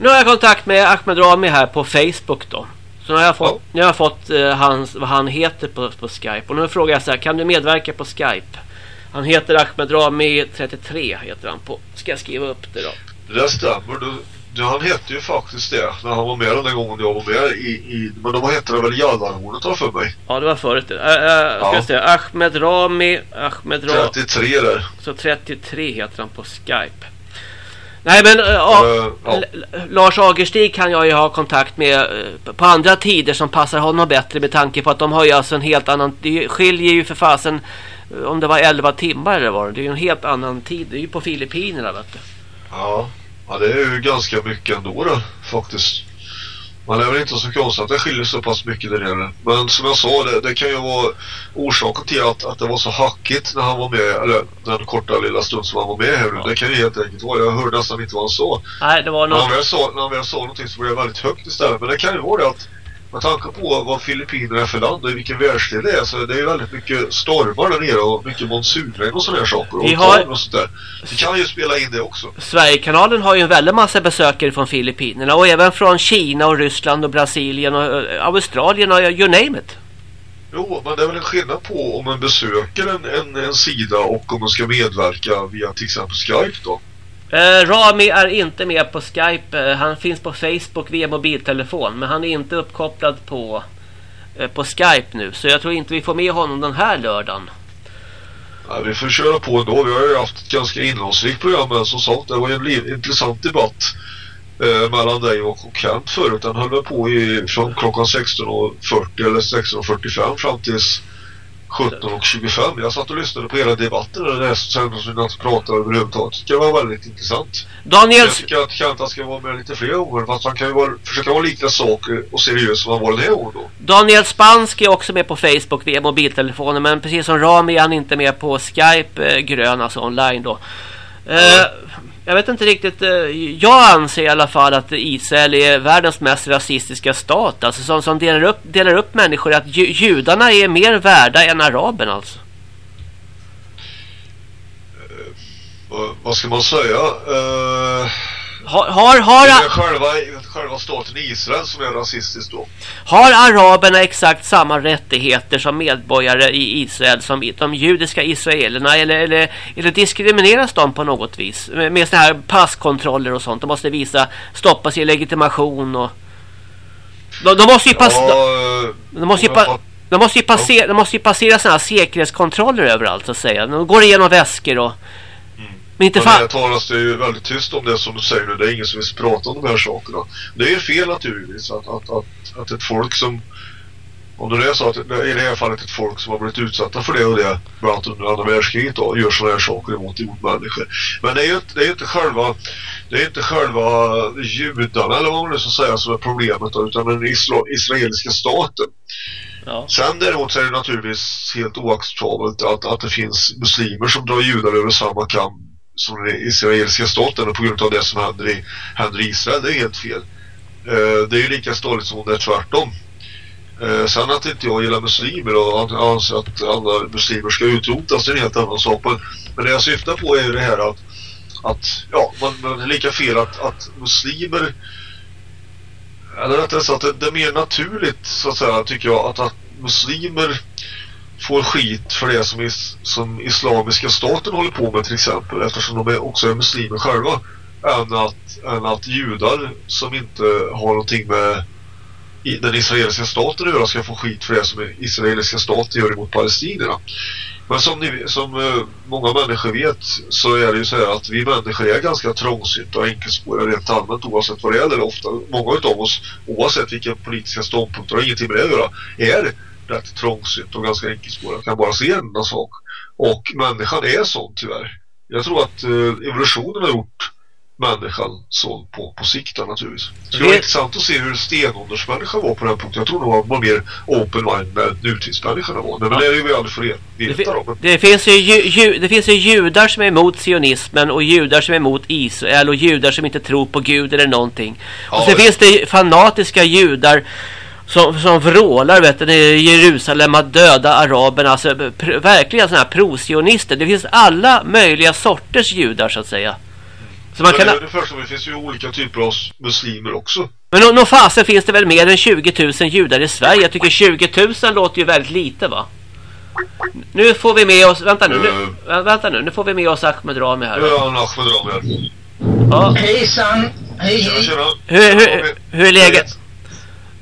D: Nu har jag kontakt med Ahmed Rami här på Facebook då. Så nu har jag fått, ja. nu har jag fått uh, hans, vad han heter på, på Skype. Och nu frågar jag så här, kan du medverka på Skype? Han heter Ahmed Rami 33 heter han på. Ska jag skriva upp det då?
F: Det stämmer. Du, du, han hette ju faktiskt det när han var med den gången jag var med i, i men då hette det väl Jallarhornet för mig.
D: Ja, det var förut. Äh, äh, ja. ska säga, Ahmed Rami, Ahmed
F: Rami. 33 där.
D: Så 33 heter han på Skype. Nej men uh, uh, ja. Lars Agerstig kan jag ju ha kontakt med uh, på andra tider som passar honom bättre med tanke på att de har ju alltså en helt annan, det skiljer ju för fasen om det var 11 timmar eller vad det är ju en helt annan tid, det är ju på Filippinerna vet du.
F: Ja, ja det är ju ganska mycket ändå då, faktiskt. Man är väl inte så konstigt att det skiljer så pass mycket där nere. Men som jag sa, det, det kan ju vara orsaken till att, att det var så hackigt när han var med, eller den korta lilla stund som han var med här. Ja. Det kan ju helt enkelt vara, jag hörde nästan inte vad han sa.
D: Nej, det var något...
F: När han väl sa, när han väl sa någonting så blev det väldigt högt istället. Men det kan ju vara det att med tanke på vad Filippinerna är för land och vilken världsdel det är så det är väldigt mycket stormar där nere och mycket monsunregn och sådana saker.
D: Vi har... och
F: sånt där. Vi kan ju spela in det också.
D: Sverigekanalen har ju en väldigt massa besökare från Filippinerna och även från Kina och Ryssland och Brasilien och uh, Australien och you name it.
F: Jo, men det är väl en skillnad på om man besöker en, en, en sida och om man ska medverka via till exempel Skype då.
D: Eh, Rami är inte med på Skype. Eh, han finns på Facebook via mobiltelefon. Men han är inte uppkopplad på, eh, på Skype nu. Så jag tror inte vi får med honom den här lördagen.
F: Nej, vi får köra på ändå. Vi har ju haft ett ganska innehållsrikt program. Men som sagt, det var ju en intressant debatt eh, mellan dig och Kent förut. Den höll på i, från klockan 16.40 eller 16.45 fram tills 17 och 25. Jag satt och lyssnade på hela debatten och det sen som inte pratade överhuvudtaget. Det var väldigt intressant.
D: Daniel... Jag
F: tycker att Kenta ska vara med lite fler gånger fast han kan ju vara, försöka vara lika sak och seriös som han var den här gången då.
D: Daniel Spansk är också med på Facebook via mobiltelefonen men precis som Rami är han inte med på Skype eh, grön alltså online då. Mm. Jag vet inte riktigt. Eh, jag anser i alla fall att Israel är världens mest rasistiska stat. Alltså som, som delar, upp, delar upp människor. Att judarna är mer värda än araberna alltså.
F: Uh, vad ska man säga? Uh...
D: Har, har, har,
F: det är själva, själva staten Israel som är rasistisk då.
D: Har araberna exakt samma rättigheter som medborgare i Israel som de judiska israelerna eller, eller, eller diskrimineras de på något vis med, med såna här passkontroller och sånt? De måste visa, stoppa sin legitimation och de, de måste ju passa ja, de, de, måste ju pa, de måste ju passera, de måste ju passera såna här säkerhetskontroller överallt så att säga. De går igenom väskor och
F: men inte fan... Det talas det ju väldigt tyst om det som du säger nu. Det är ingen som vill prata om de här sakerna. Det är ju fel naturligtvis att, att, att, att ett folk som om det är så att i det här fallet ett folk som har blivit utsatta för det och det bland annat under andra världskriget då, gör sådana här saker emot människor. Men det är ju det är inte själva det är inte själva judarna eller vad man nu ska säga som är problemet då, utan den isra israeliska staten. Ja. Sen däremot så är det naturligtvis helt oacceptabelt att, att det finns muslimer som drar judar över samma kam som den israeliska staten på grund av det som händer i, händer i Israel. Det är helt fel. Eh, det är ju lika ståligt som det är tvärtom. Eh, sen att inte jag gillar muslimer och anser att alla muslimer ska utrotas det är en helt annan sak. Men, men det jag syftar på är ju det här att, att ja, man, man är lika fel att, att muslimer eller rättare sagt det, det är mer naturligt så att säga tycker jag att, att muslimer får skit för det som, is, som islamiska staten håller på med till exempel eftersom de är också är muslimer själva än att, än att judar som inte har någonting med den israeliska staten att göra ska få skit för det som israeliska staten gör emot palestinierna. Men som, ni, som eh, många människor vet så är det ju så här att vi människor är ganska trångsynta och enkelspåriga rent allmänt oavsett vad det gäller. Ofta, många av oss, oavsett vilka politiska ståndpunkter har ingenting med det att göra, är rätt trångsynt och ganska enkelspårig. kan bara se en sak. Och människan är sån tyvärr. Jag tror att uh, evolutionen har gjort människan så på, på sikt naturligtvis. Det skulle vara intressant att se hur stenåldersmänniskan var på den punkten. Jag tror nog var mer open mind än nutidsmänniskorna var. Men det är ju vi aldrig får veta
D: det, det, finns ju, ju, det finns ju judar som är emot sionismen och judar som är emot Israel och judar som inte tror på Gud eller någonting. Och ja, så finns det fanatiska judar som, som vrålar vet du, i Jerusalem att döda araberna. Alltså, verkligen sådana här prosionister. Det finns alla möjliga sorters judar så att säga.
F: Så man kan... det, det, första, det finns ju olika typer av muslimer också.
D: Men nå, nå fasen finns det väl mer än 20 000 judar i Sverige? Jag tycker 20 000 låter ju väldigt lite va? Nu får vi med oss, vänta nu, uh, nu vänta nu, nu får vi med oss Ahmed Rami här.
F: Ja, Ahmed Rami här.
H: Ja. Hejsan, hej hej.
D: Hur, hur, hur är läget?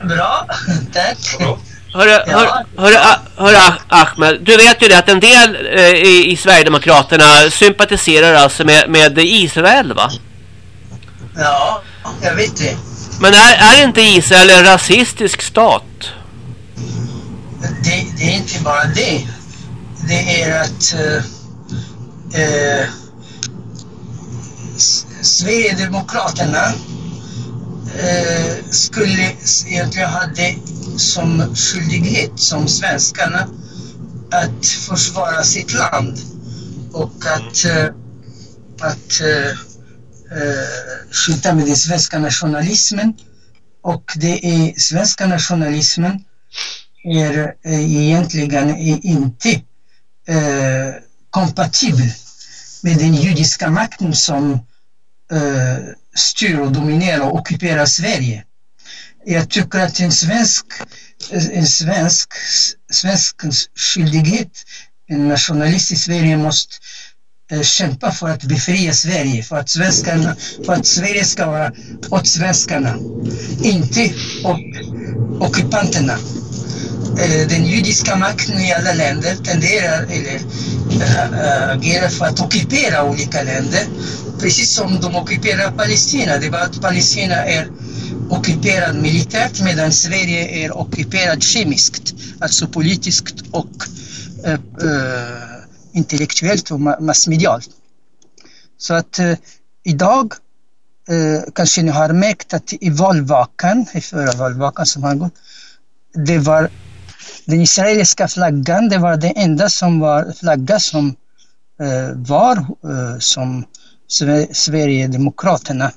H: Bra, tack.
D: Hörru, ja. hör, hör, hör, Ahmed, du vet ju det att en del eh, i, i Sverigedemokraterna sympatiserar alltså med, med Israel va?
H: Ja, jag vet det.
D: Men är, är inte Israel en rasistisk stat?
H: Det, det är inte bara det. Det är att uh, uh, Sverigedemokraterna uh, skulle egentligen ha det som skyldighet som svenskarna att försvara sitt land och att, uh, att uh, uh, skydda med den svenska nationalismen. Och det är svenska nationalismen är egentligen inte kompatibel med den judiska makten som styr och dominerar och ockuperar Sverige. Jag tycker att en svensk, en svensk, svenskens skyldighet, en nationalist i Sverige måste Eh, kämpa för att befria Sverige, för att, svenskarna, för att Sverige ska vara åt svenskarna, inte åt ockupanterna. Eh, den judiska makten i alla länder tenderar eller eh, äh, agerar för att ockupera olika länder, precis som de ockuperar Palestina. Det är bara att Palestina är ockuperad militärt medan Sverige är ockuperad kemiskt, alltså politiskt och äh, äh, intellektuellt och massmedialt. Så att eh, idag eh, kanske ni har märkt att i valvakan, i förra valvakan som har gått, det var den israeliska flaggan, det var den enda som var flagga som eh, var eh, som Sverigedemokraterna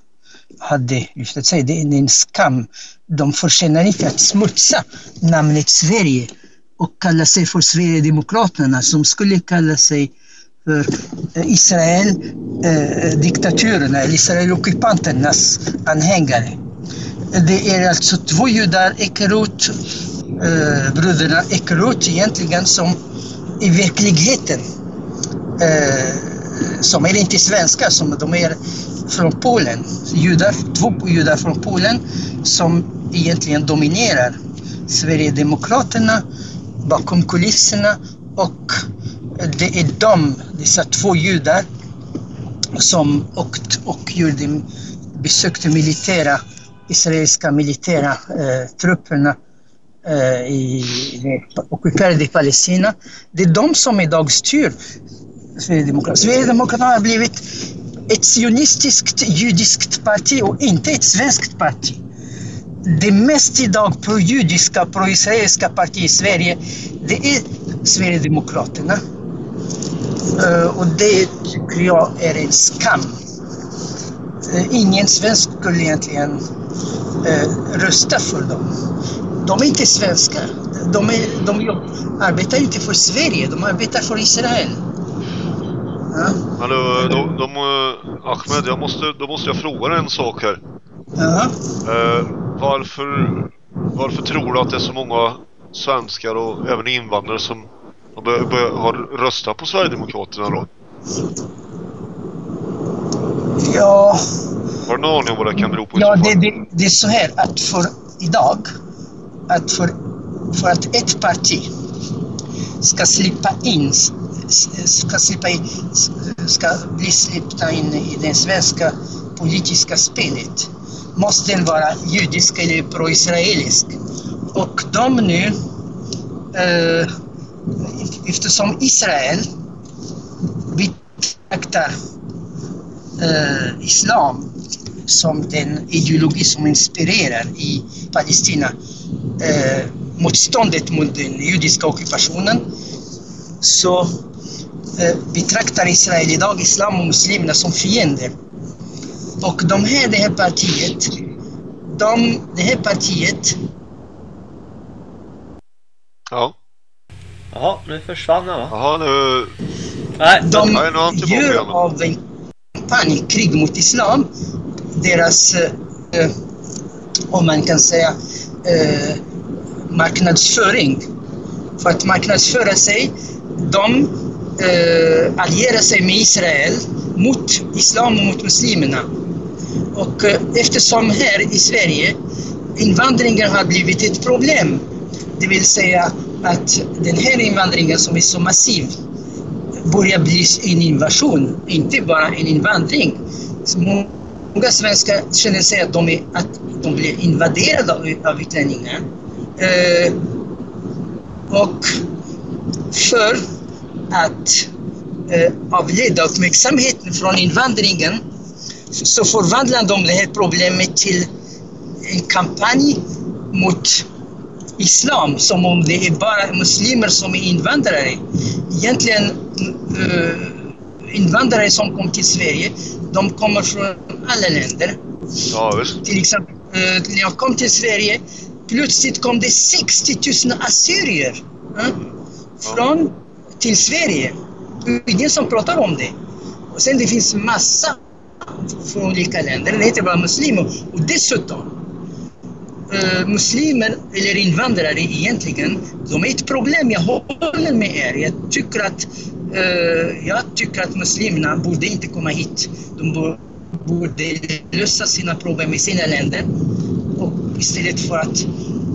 H: hade lyft sig. det är en skam. De förtjänar inte att smutsa namnet Sverige och kalla sig för Sverigedemokraterna som skulle kalla sig för eh, Israel eh, eh diktaturerna eller Israel ockupanternas anhängare. Det är alltså två judar, Ekerot, eh, bröderna Ekerot egentligen som i verkligheten eh, som är inte svenskar, som de är från Polen. Judar, två judar från Polen som egentligen dominerar Sverigedemokraterna bakom kulisserna och det är de, dessa två judar som åkt och gjorde, besökte militära, israeliska militära eh, trupperna eh, i det ockuperade Palestina. Det är de som idag styr Sverigedemokraterna. Sverigedemokraterna har blivit ett sionistiskt judiskt parti och inte ett svenskt parti. Det mest idag pro-judiska, pro-israeliska partiet i Sverige, det är Sverigedemokraterna. Uh, och det tycker jag är en skam. Uh, ingen svensk skulle egentligen uh, rösta för dem. De är inte svenskar. De, är, de arbetar inte för Sverige, de arbetar för Israel. Ja.
F: Du, de, de, eh, Ahmed, jag måste, då måste jag fråga en sak här.
H: Ja.
F: Eh, varför, varför tror du att det är så många svenskar och även invandrare som har, röstat på Sverigedemokraterna då?
H: ja,
F: Har du någon aning om vad det kan bero på?
H: ja det, det, det är så här att för idag, att för, för att ett parti ska slippa in, ska, slippa in, ska bli släppta in i det svenska politiska spelet måste den vara judisk eller pro-israelisk. Och de nu, eh, eftersom Israel betraktar eh, islam som den ideologi som inspirerar i Palestina eh, motståndet mot den judiska ockupationen så eh, betraktar Israel idag islam och muslimerna som fiender. Och de här, det här partiet, de, det här partiet
F: Ja.
D: Jaha, nu försvann han va?
F: Jaha, nu...
D: Nej,
H: De
F: Nej,
H: gör av en kampanj, krig mot islam, deras, eh, eh, om man kan säga, eh, marknadsföring. För att marknadsföra sig, de eh, allierar sig med Israel mot islam och mot muslimerna. Och eh, eftersom här i Sverige invandringen har blivit ett problem, det vill säga att den här invandringen som är så massiv börjar bli en invasion, inte bara en invandring. Många svenskar känner sig att de, är, att de blir invaderade av, av utlänningar. Eh, och för att eh, avleda uppmärksamheten från invandringen så förvandlar de det här problemet till en kampanj mot islam som om det är bara muslimer som är invandrare. Egentligen eh, invandrare som kom till Sverige, de kommer från alla länder.
F: Ja, visst.
H: Till exempel, eh, när jag kom till Sverige, plötsligt kom det 60 000 assyrier eh, från, till Sverige. Ingen som pratar om det. Och sen det finns massa från olika länder, är inte bara muslimer. Och dessutom, eh, muslimer eller invandrare egentligen, de är ett problem. Jag håller med er. Jag tycker att, eh, jag tycker att muslimerna borde inte komma hit. De bo- borde lösa sina problem i sina länder och istället för att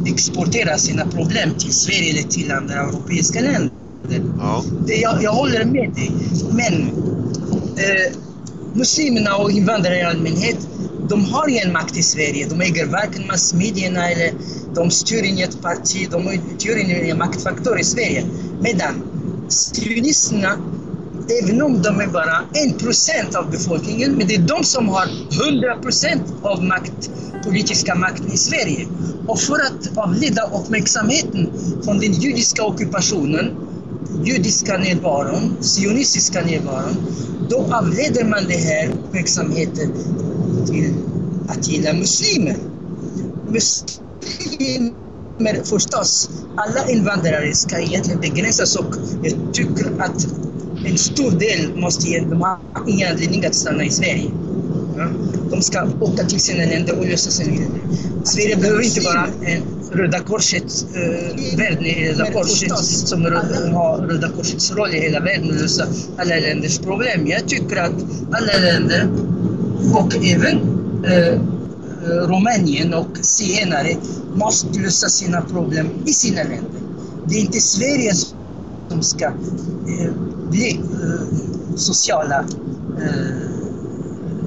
H: exportera sina problem till Sverige eller till andra europeiska länder.
F: Ja.
H: Det, jag, jag håller med dig. Men eh, muslimerna och invandrare i allmänhet, de har ingen makt i Sverige. De äger varken massmedierna eller de styr inget parti. De utgör ingen maktfaktor i Sverige. Medan sionisterna, även om de är bara en procent av befolkningen, men det är de som har 100 procent av makt, politiska makten i Sverige. Och för att avleda uppmärksamheten från den judiska ockupationen judiska närvaron, sionistiska närvaron, då avleder man den här uppmärksamheten till att gilla muslimer. Muslimer förstås, alla invandrare ska egentligen begränsas och jag tycker att en stor del måste ge, de har ingen anledning att stanna i Sverige. De ska åka till sina länder och lösa sina länder. Sverige behöver inte vara en Röda Korsets eh, värld i Röda Korset som har Röda Korsets roll i hela världen och lösa alla länders problem. Jag tycker att alla länder och även eh, Rumänien och zigenare måste lösa sina problem i sina länder. Det är inte Sverige som ska eh, bli eh, sociala eh,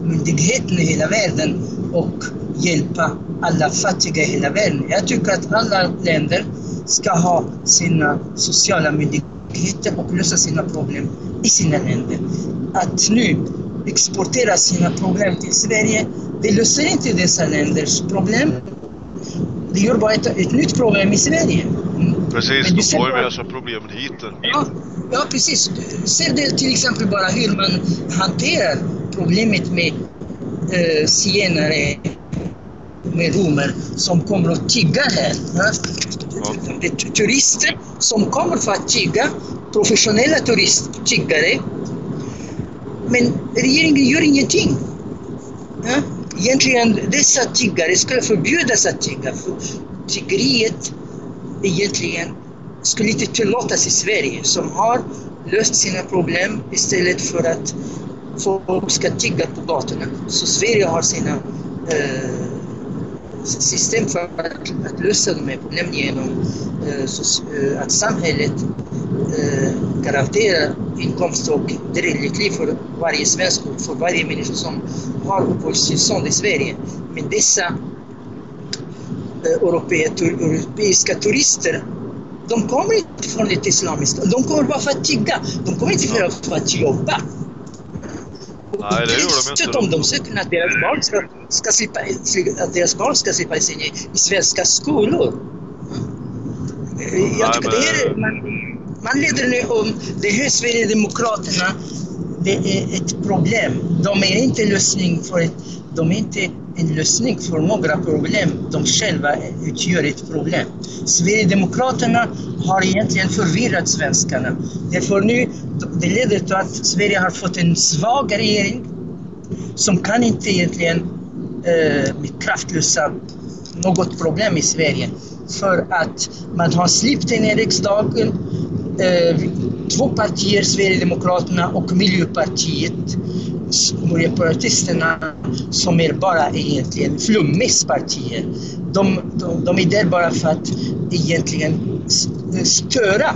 H: myndigheten i hela världen och hjälpa alla fattiga i hela världen. Jag tycker att alla länder ska ha sina sociala myndigheter och lösa sina problem i sina länder. Att nu exportera sina problem till Sverige, det löser inte dessa länders problem. Det gör bara ett, ett nytt problem i Sverige.
F: Precis,
H: ser
F: får med sig problemen hit.
H: Ja, ja, precis. Ser det till exempel bara hur man hanterar problemet med eh, zigenare med romer som kommer och tiggar här. Det är tu- turister som kommer för att tigga, professionella turisttiggare. Men regeringen gör ingenting. Ja? Egentligen dessa tiggare skulle förbjudas att tigga. För tiggeriet egentligen skulle inte tillåtas i Sverige som har löst sina problem istället för att folk ska tigga på gatorna. Så Sverige har sina eh, system för att, att lösa de här problemen genom eh, så, eh, att samhället eh, garanterar inkomst och drägligt liv för varje svensk och för varje människa som har uppehållstillstånd i Sverige. Men dessa eh, europeiska, tur, europeiska turister de kommer inte från det islamiska. De kommer bara för att tigga. De kommer inte för att, jobba.
F: Nej, det gör de inte.
H: Dessutom, de söker att deras barn ska, ska slippa, att deras barn ska slippa sin i, i svenska skolor. Jag
F: Nej,
H: tycker
F: men-
H: det är, man, man leder nu om det här Sverigedemokraterna, det är ett problem. De är inte lösning för ett, de är inte en lösning för några problem. De själva utgör ett problem. Sverigedemokraterna har egentligen förvirrat svenskarna. Därför nu, det leder till att Sverige har fått en svag regering som kan inte egentligen eh, med kraft lösa något problem i Sverige. För att man har släppt in i riksdagen eh, två partier, Sverigedemokraterna och Miljöpartiet, Miljöpartisterna, som är bara egentligen flummispartier. De, de, de är där bara för att egentligen störa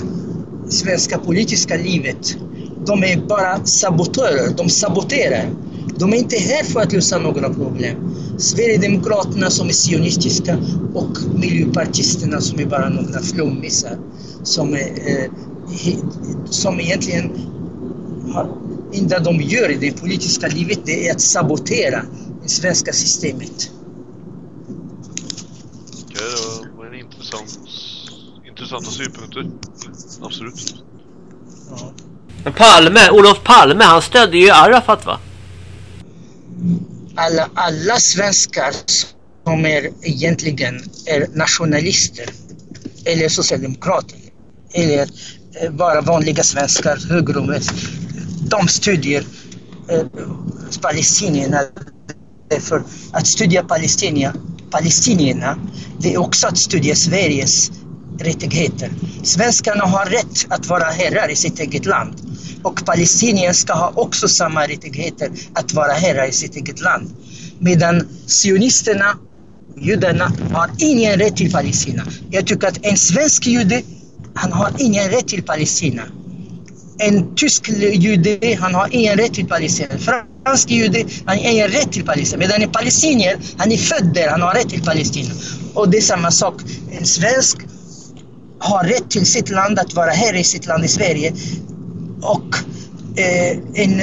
H: svenska politiska livet. De är bara sabotörer, de saboterar. De är inte här för att lösa några problem. Sverigedemokraterna som är sionistiska och miljöpartisterna som är bara några flummisar som, är, eh, som egentligen enda de gör i det politiska livet det är att sabotera det svenska systemet.
F: Okej, det var en intressant, intressanta synpunkter. Absolut.
H: Ja.
D: Men Palme, Olof Palme, han stödde ju Arafat va?
H: alla, alla svenskar som är egentligen är nationalister eller socialdemokrater eller Eh, bara vanliga svenskar, höger och de studier eh, palestinierna. För att studera palestinier, palestinierna, det är också att studera Sveriges rättigheter. Svenskarna har rätt att vara herrar i sitt eget land. Och palestinier ska ha också samma rättigheter att vara herrar i sitt eget land. Medan sionisterna, judarna, har ingen rätt till Palestina. Jag tycker att en svensk jude, han har ingen rätt till Palestina. En tysk jude, han har ingen rätt till Palestina. En fransk jude, han har ingen rätt till Palestina. Medan en palestinier, han är född där, han har rätt till Palestina. Och det är samma sak. En svensk har rätt till sitt land, att vara här i sitt land i Sverige. Och eh, en,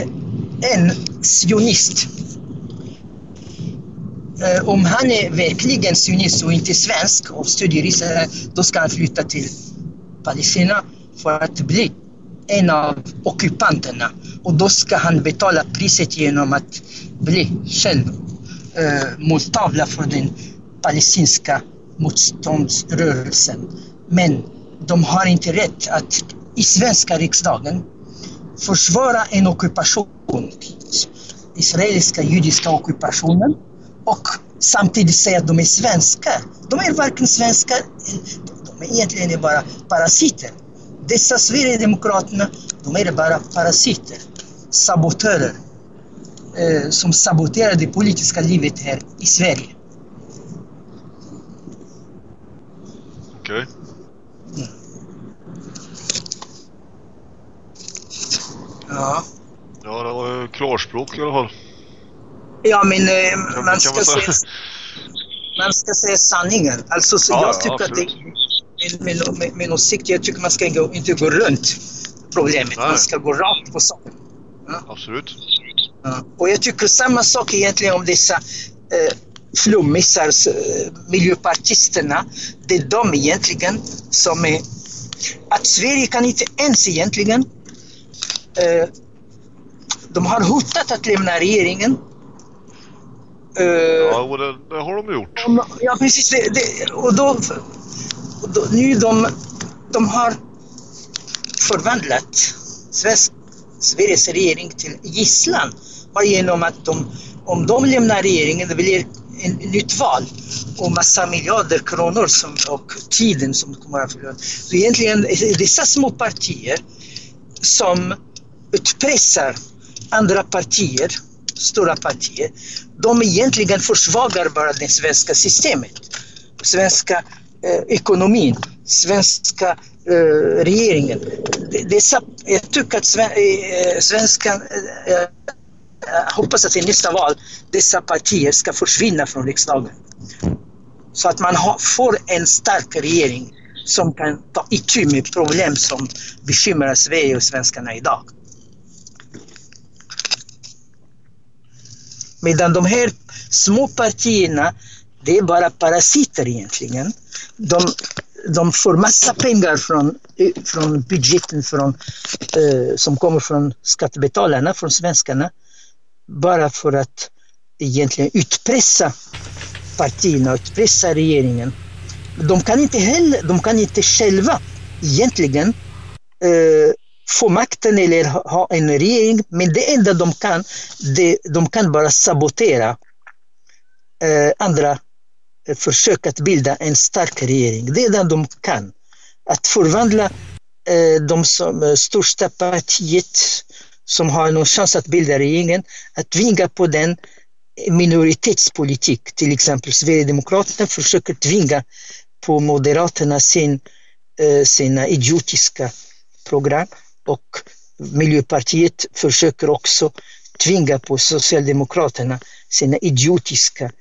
H: en sionist, eh, om han är verkligen sionist och inte svensk och stödjer Israel, då ska han flytta till Palestina för att bli en av ockupanterna. Och då ska han betala priset genom att bli själv eh, måltavla för den palestinska motståndsrörelsen. Men de har inte rätt att i svenska riksdagen försvara en ockupation, israeliska judiska ockupationen och samtidigt säga att de är svenskar. De är varken svenskar, de är egentligen bara parasiter. Dessa Sverigedemokraterna, de är bara parasiter, sabotörer eh, som saboterar det politiska livet här i Sverige.
F: Okej.
H: Ja.
F: Ja, det var ju klarspråk i alla fall.
H: Ja, men eh, man ska,
F: säga.
H: man ska säga sanningen. Alltså, så
F: Ja,
H: jag
F: ja,
H: tycker att det. Min, min, min, åsikt, jag tycker man ska gå, inte gå runt problemet.
F: Nej.
H: Man ska gå rakt på sak.
F: Absolut.
H: Ja. Och jag tycker samma sak egentligen om dessa eh, flummisar, eh, miljöpartisterna. Det är de egentligen som är... Att Sverige kan inte ens egentligen... Eh, de har hotat att lämna regeringen. Eh,
F: Ja, och det, det har de gjort.
H: Ja, precis. Det, det, och då, och då, nu de, de har förvandlat svensk Sveriges regering till gisslan. Genom att de, om de lämnar regeringen, det blir en nytt val och massa miljarder kronor som, och tiden som kommer att förlora. Så egentligen dessa små partier som utpressar andra partier, stora partier, de egentligen försvagar bara det svenska systemet, svenska eh, ekonomin, svenska eh, regeringen. Dessa, jag tycker att sven, eh, svenska eh, jag eh, eh, hoppas att i nästa val dessa partier ska försvinna från riksdagen. Så att man ha, får en stark regering som kan ta itu med problem som bekymrar Sverige och svenskarna idag. Medan de här små partierna, det är bara parasiter egentligen. De, de får massa pengar från, från budgeten från, eh, som kommer från skattebetalarna, från svenskarna bara för att egentligen utpressa partierna, utpressa regeringen. De kan inte heller, de kan inte själva egentligen eh, få makten eller ha en regering, men det enda de kan, det, de kan bara sabotera eh, andra försök att bilda en stark regering. Det är det de kan. Att förvandla eh, de som, eh, största partiet som har någon chans att bilda regeringen, att tvinga på den minoritetspolitik. Till exempel Sverigedemokraterna försöker tvinga på Moderaterna sin, eh, sina idiotiska program och Miljöpartiet försöker också tvinga på Socialdemokraterna sina idiotiska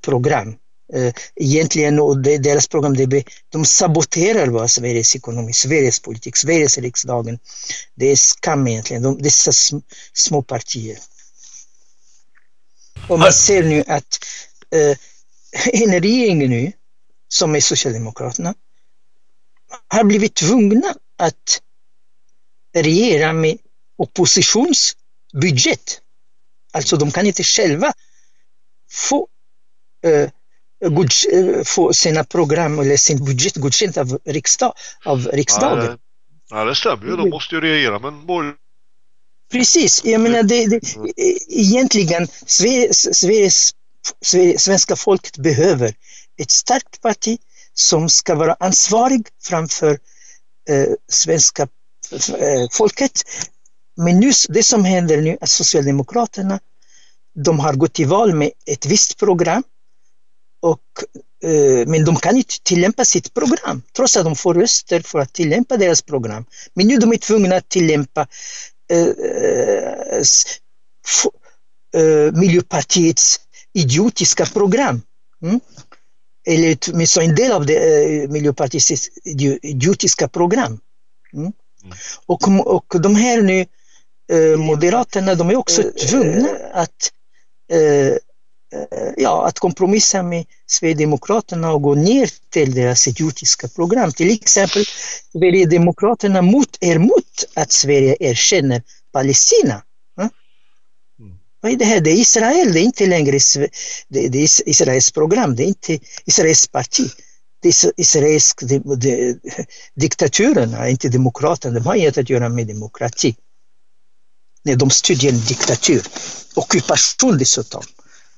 H: program. Eh, egentligen, och deras program, de saboterar bara Sveriges ekonomi, Sveriges politik, Sveriges riksdagen. Det är skam egentligen, de, dessa små partier. Och man ser nu att eh, en regering nu, som är Socialdemokraterna, har blivit tvungna att regera med oppositionsbudget. Alltså de kan inte själva få eh, få sina program eller sin budget godkänt av, riksdag, av riksdagen. Ja,
F: ja, det stämmer ju. De måste ju regera med en borgerlig
H: Precis, jag menar det, det, mm. egentligen Sveriges, Sveriges, Sveriges, svenska folket behöver ett starkt parti som ska vara ansvarig framför eh, svenska eh, folket. Men nu, det som händer nu är att Socialdemokraterna de har gått till val med ett visst program och, eh, men de kan inte tillämpa sitt program, trots att de får röster för att tillämpa deras program. Men nu är de tvungna att tillämpa eh, eh, Miljöpartiets idiotiska program. Mm? Eller åtminstone en del av det, eh, Miljöpartiets idiotiska program. Mm? Mm. Och, och de här nu, eh, Moderaterna, de är också tvungna att eh, Eh, Eh, ja, att kompromissa med Sverigedemokraterna och gå ner till deras idiotiska program. Till exempel, Sverigedemokraterna mot, är mot att Sverige erkänner Palestina. Mm. Vad är det här? Det är Israel, det är inte längre det, det är Israels program, det är inte Israels parti. Det är Israels de, de, diktaturerna, inte demokraterna, de har inget att göra med demokrati. Nej, de stödjer en diktatur, ockupation dessutom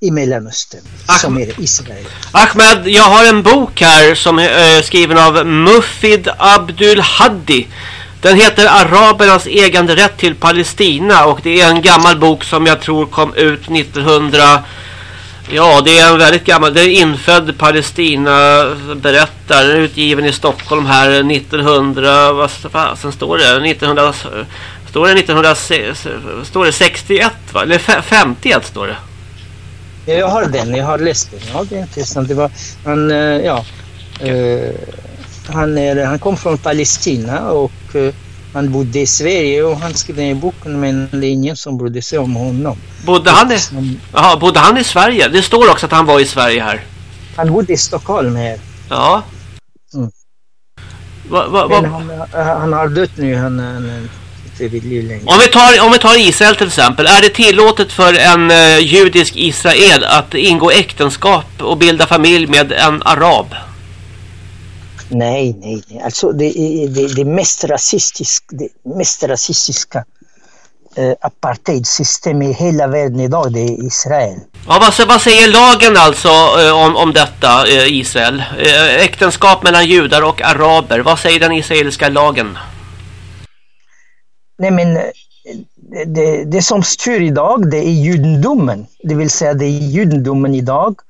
H: i Mellanöstern Ahmed. som är Israel.
D: Ahmed, jag har en bok här som är äh, skriven av Mufid Abdul Haddi. Den heter Arabernas äganderätt till Palestina och det är en gammal bok som jag tror kom ut 1900 Ja, det är en väldigt gammal, det är infödd Palestina berättare utgiven i Stockholm här 1900 vad sen står det 1900 står det 1960 står det 61 va? Eller 51 står det.
H: Jag har den, jag har läst den. Ja, det är intressant. Det var, han, eh, ja, uh, han, är, han kom från Palestina och uh, han bodde i Sverige och han skrev den i boken men det är ingen som brydde sig om honom.
D: Bodde han, i, aha, bodde han i Sverige? Det står också att han var i Sverige här.
H: Han bodde i Stockholm här.
D: Ja. Mm. Va, va, va?
H: Han, han, har dött nu. Han, han,
D: Om vi, tar, om vi tar Israel till exempel. Är det tillåtet för en uh, judisk Israel att ingå äktenskap och bilda familj med en arab?
H: Nej, nej, nej. Alltså det det, det, mest, rasistisk, det mest rasistiska eh, apartheidsystem i hela världen idag, det är Israel.
D: Ja, vad, vad säger lagen alltså eh, om, om detta, eh, Israel? Eh, äktenskap mellan judar och araber, vad säger den israeliska lagen?
H: Nej men eh, det, det som styr idag det är judendomen. Det vill säga det är judendomen idag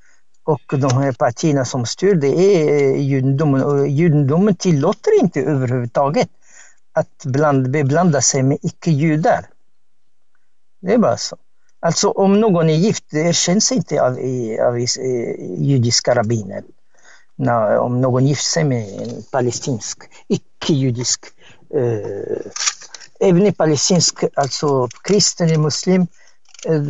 H: och de här partierna som styr det är eh, judendomen och judendomen tillåter inte överhuvudtaget att bland, beblanda sig med icke-judar. Det är bara så. Alltså om någon är gift, det erkänns inte av, av eh, judiska rabbiner. om någon gifter sig med en palestinsk, icke-judisk eh, även i palestinsk, alltså kristen eller muslim, eh,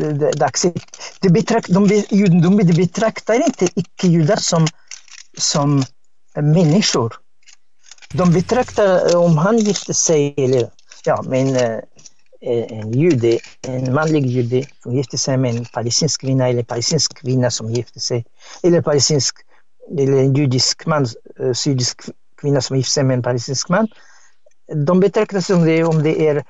H: det, betrakt, de, de, de betraktar inte icke-judar som, som människor. De betraktar, eh, om han gifte sig, eller ja, men eh, eh, en jude, en manlig jude som gifte sig med en palestinsk kvinna eller palestinsk kvinna som gifte sig, eller palestinsk, eller en judisk man, sydisk kvinna som gifte sig med en palestinsk man, de betraktas som det om det är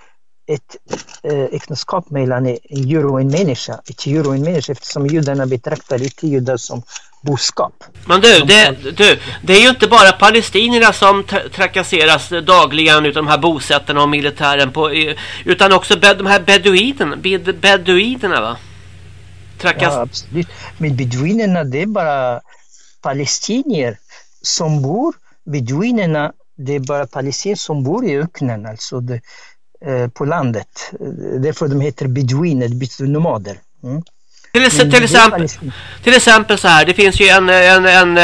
H: ett äh, äktenskap mellan en djur och en människa. Ett djur och en människa eftersom judarna betraktar icke-judar som boskap.
D: Men du det, du, det är ju inte bara palestinierna som trakasseras dagligen utav de här bosättarna och militären på, utan också de här beduinerna, beduinerna va?
H: Trakas ja, absolut. Men beduinerna det är bara palestinier som bor, beduinerna det är bara palestinier som bor i öknen, alltså det, eh, på landet. Därför de heter beduiner, nomader. Mm.
D: Till, till, exempel, till exempel så här, det finns ju en, en, en,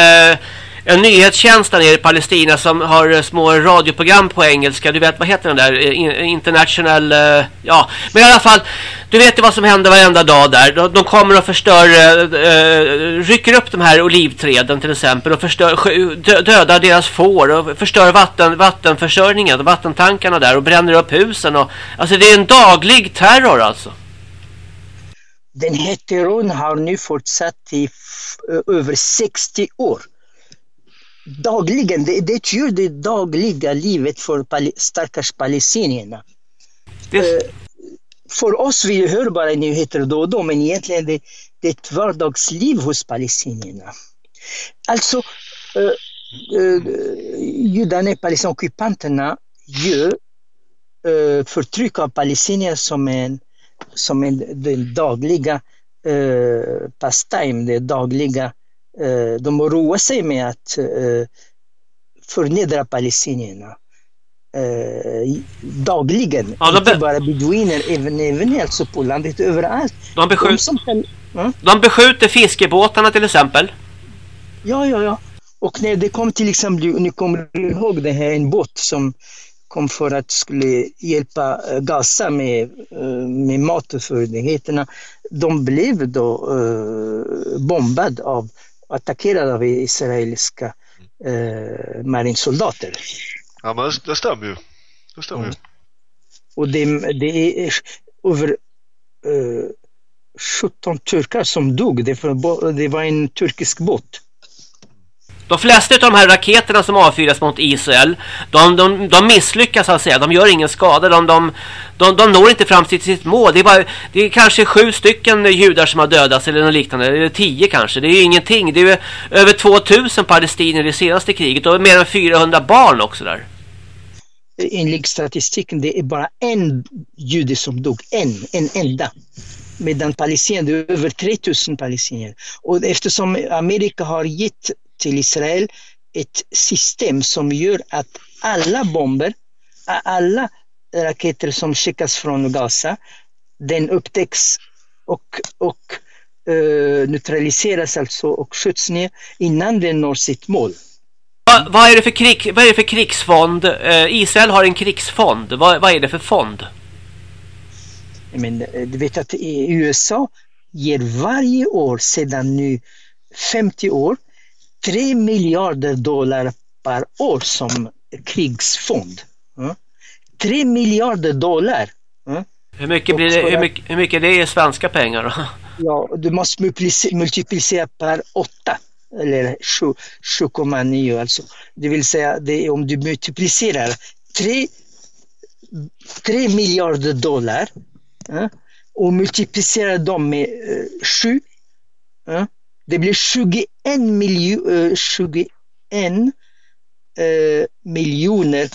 D: en, nyhetstjänst där nere i Palestina som har eh, små radioprogram på engelska. Du vet, vad heter den där? Eh, international... Eh, ja, men i alla fall, du vet ju vad som händer varenda dag där. De, de kommer och förstör, uh, rycker upp de här olivträden till exempel och förstör, dödar deras får och förstör vatten, vattenförsörjningen vattentankarna där och bränner upp husen. Och, alltså det är en daglig terror alltså.
H: Den här terrorn har nu fortsatt i över 60 år dagligen, det, det utgör det dagliga livet för pal stackars palestinierna. Eh, för oss, vi hör bara nyheter då och då, men egentligen det, det är ett vardagsliv hos palestinierna. Alltså, eh, eh, judarna, palestinockupanterna gör eh, förtryck av palestinier som en, som en den dagliga eh, pastime, det dagliga de roar sig med att eh, förnedra palestinierna eh, dagligen. Ja, Inte bara beduiner, även, även alltså på landet, överallt.
D: De, beskjut... de, kan, ja? de beskjuter fiskebåtarna till exempel.
H: Ja, ja, ja. Och när det kom till exempel, ni kommer ihåg det här, en båt som kom för att skulle hjälpa Gaza med, med mat och förnödenheterna. De blev då uh, bombad av attackerad av israeliska eh, marinsoldater.
F: Ja, men det stämmer ju. Det stämmer mm.
H: Och det, det är över eh, 17 turkar som dog. Det var, det var en turkisk båt.
D: De flesta av de här raketerna som avfyras mot Israel, de, de, de misslyckas så att säga. De gör ingen skada. De, de, de, de når inte fram till sitt mål. Det är, bara, det är kanske sju stycken judar som har dödats eller något liknande. Eller tio kanske. Det är ju ingenting. Det är över 2000 palestinier i det senaste kriget och mer än 400 barn också där.
H: Enligt statistiken det är bara en jude som dog. En, en enda medan palestinier, det är över 3000 palestinier. Och eftersom Amerika har gett till Israel ett system som gör att alla bomber, alla raketer som skickas från Gaza, den upptäcks och, och uh, neutraliseras alltså och skjuts ner innan den når sitt mål.
D: Va, vad, är det för krig, vad är det för krigsfond? Uh, Israel har en krigsfond. Va, vad är det för fond?
H: Men, eh, du vet att USA ger varje år sedan nu 50 år 3 miljarder dollar per år som krigsfond. Mm. 3 miljarder dollar.
D: Mm. Hur mycket blir det, hur mycket, hur mycket det är svenska pengar då?
H: Ja, du måste multiplicera per 8 eller 7,9 alltså. Det vill säga, det om du multiplicerar 3, 3 miljarder dollar eh, och multiplicerar dem med eh, 7. eh, det blir 21, miljo, eh, 21 eh, miljoner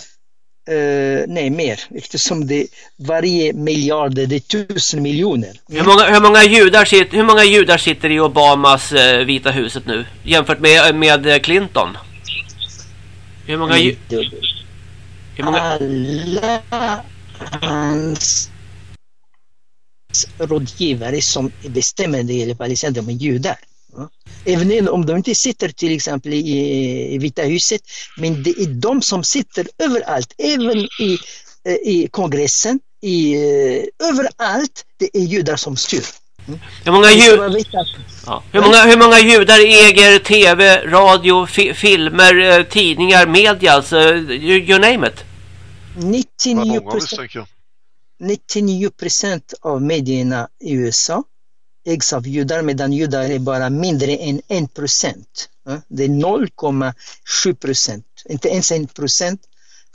H: eh, nej mer, eftersom det varje miljard det är tusen miljoner.
D: Hur många, hur, många judar sitter, hur många judar sitter i Obamas eh, Vita huset nu jämfört med, med eh, Clinton? Hur många, hur många
H: Alla hans rådgivare som bestämmer det gäller Palestina, de är judar. Även om de inte sitter till exempel i, Vita huset, men det är de som sitter överallt, även i, eh, i kongressen, i, eh, överallt, det är judar som styr.
D: Hur många, ju, ja. hur, många, hur många judar äger tv, radio, fi, filmer, eh, tidningar, media, alltså you, you name it?
H: 99
F: Många
H: procent
F: misstänker jag.
H: 99 procent av medierna i USA ägs av judar medan judar är bara mindre än 1 procent. Det är 0,7 procent, inte ens 1 procent.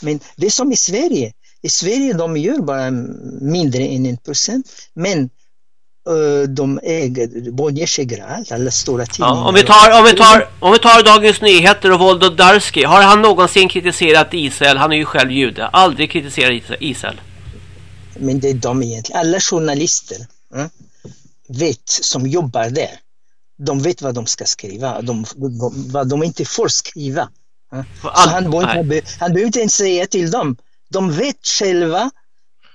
H: Men det är som i Sverige. I Sverige de gör bara mindre än 1 procent. Men eh, de äger, Bonniers äger allt, alla stora tidningar.
D: Ja, om, vi tar, om, vi tar, om vi tar Dagens Nyheter och Voldo Darsky. Har han någonsin kritiserat Israel? Han är ju själv jude. Aldrig kritiserat Israel.
H: Men det är de egentligen. Alla journalister vet som jobbar där. De vet vad de ska skriva, de, de, vad de inte får skriva. Så han, behöver inte, han behöver inte ens säga till dem. De vet själva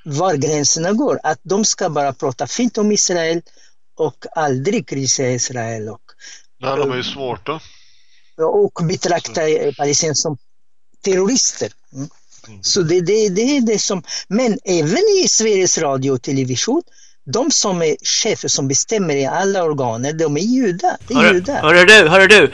H: var gränserna går. Att de ska bara prata fint om Israel och aldrig kritisera Israel och,
F: Nej, de är ju smarta.
H: och betrakta palestinier som terrorister. Mm. Så det, det, det är det som, men även i Sveriges Radio och Television, de som är chefer som bestämmer i alla organer, de är judar. Det är
D: Hörru,
H: judar.
D: hörru du, hörru du.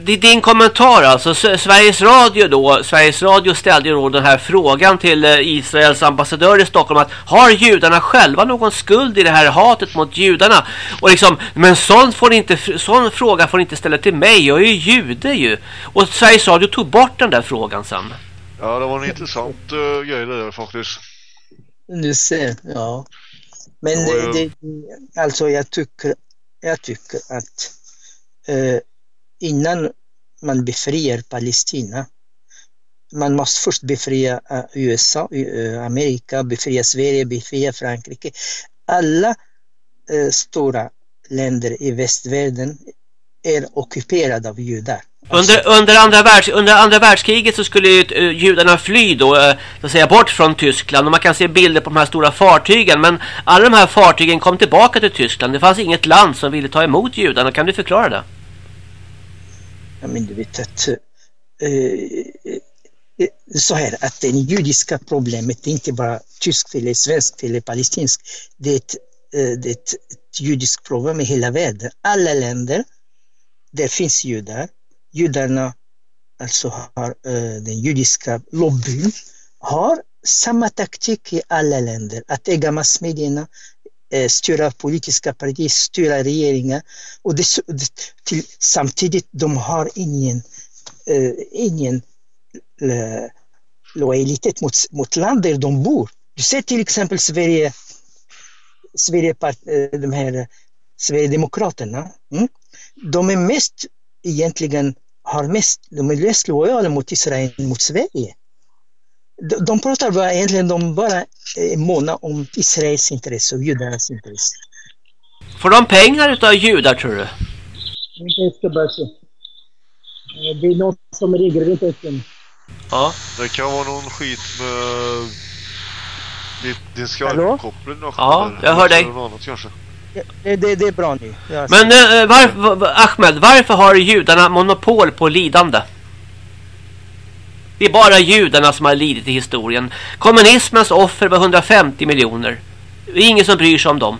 D: Det är din kommentar alltså. Sveriges Radio då. Sveriges Radio ställde ju då den här frågan till eh, Israels ambassadör i Stockholm att har judarna själva någon skuld i det här hatet mot judarna? Och liksom, men sån, får inte, sån fråga får ni inte ställa till mig. Jag är ju jude ju. Och Sveriges Radio tog bort den där frågan sen.
F: Ja, det var en intressant uh, grej det där faktiskt.
H: Du ser, ja. Men det, det, alltså jag tycker, jag tycker att eh, innan man befriar Palestina, man måste först befria eh, USA, eh, Amerika, befria Sverige, befria Frankrike. Alla eh, stora länder i västvärlden är ockuperade av judar.
D: Under, under, andra världs, under andra världskriget så skulle ju eh, judarna fly då, eh, så att säga, bort från Tyskland. Och man kan se bilder på de här stora fartygen. Men alla de här fartygen kom tillbaka till Tyskland. Det fanns inget land som ville ta emot judarna. Kan du förklara det?
H: Ja, men du vet att eh, eh så här att det judiska problemet är inte bara tyskt eller svenskt eller palestinskt. Det är ett, det är ett, ett judiskt problem i hela världen. Alla länder där finns judar. Judarna alltså har eh, den judiska lobbyn har samma taktik i alla länder. Att äga massmedierna, eh, styra politiska partier, styra regeringar. Och det, till, samtidigt de har ingen, eh, ingen eh, lojalitet mot, mot där de bor. Du ser till exempel Sverige, Sverige eh, de här eh, Sverigedemokraterna. Mm? De är mest egentligen har mest, de är mest lojala mot Israel mot Sverige. De, de pratar bara egentligen, de bara måna om Israels intresse och judarnas intresse.
D: Får de pengar utav judar tror du?
H: Ska bara se. Eh, Det är något som riggar runt öppen.
D: Ja.
F: Det kan vara någon skit med din, din då,
D: Ja, jag hör dig.
F: något annat kanske.
H: Det, det, det är bra nu. Jag
D: Men eh, var, var, var, Ahmed, varför har judarna monopol på lidande? Det är bara judarna som har lidit i historien. Kommunismens offer var 150 miljoner. Det är ingen som bryr sig om dem.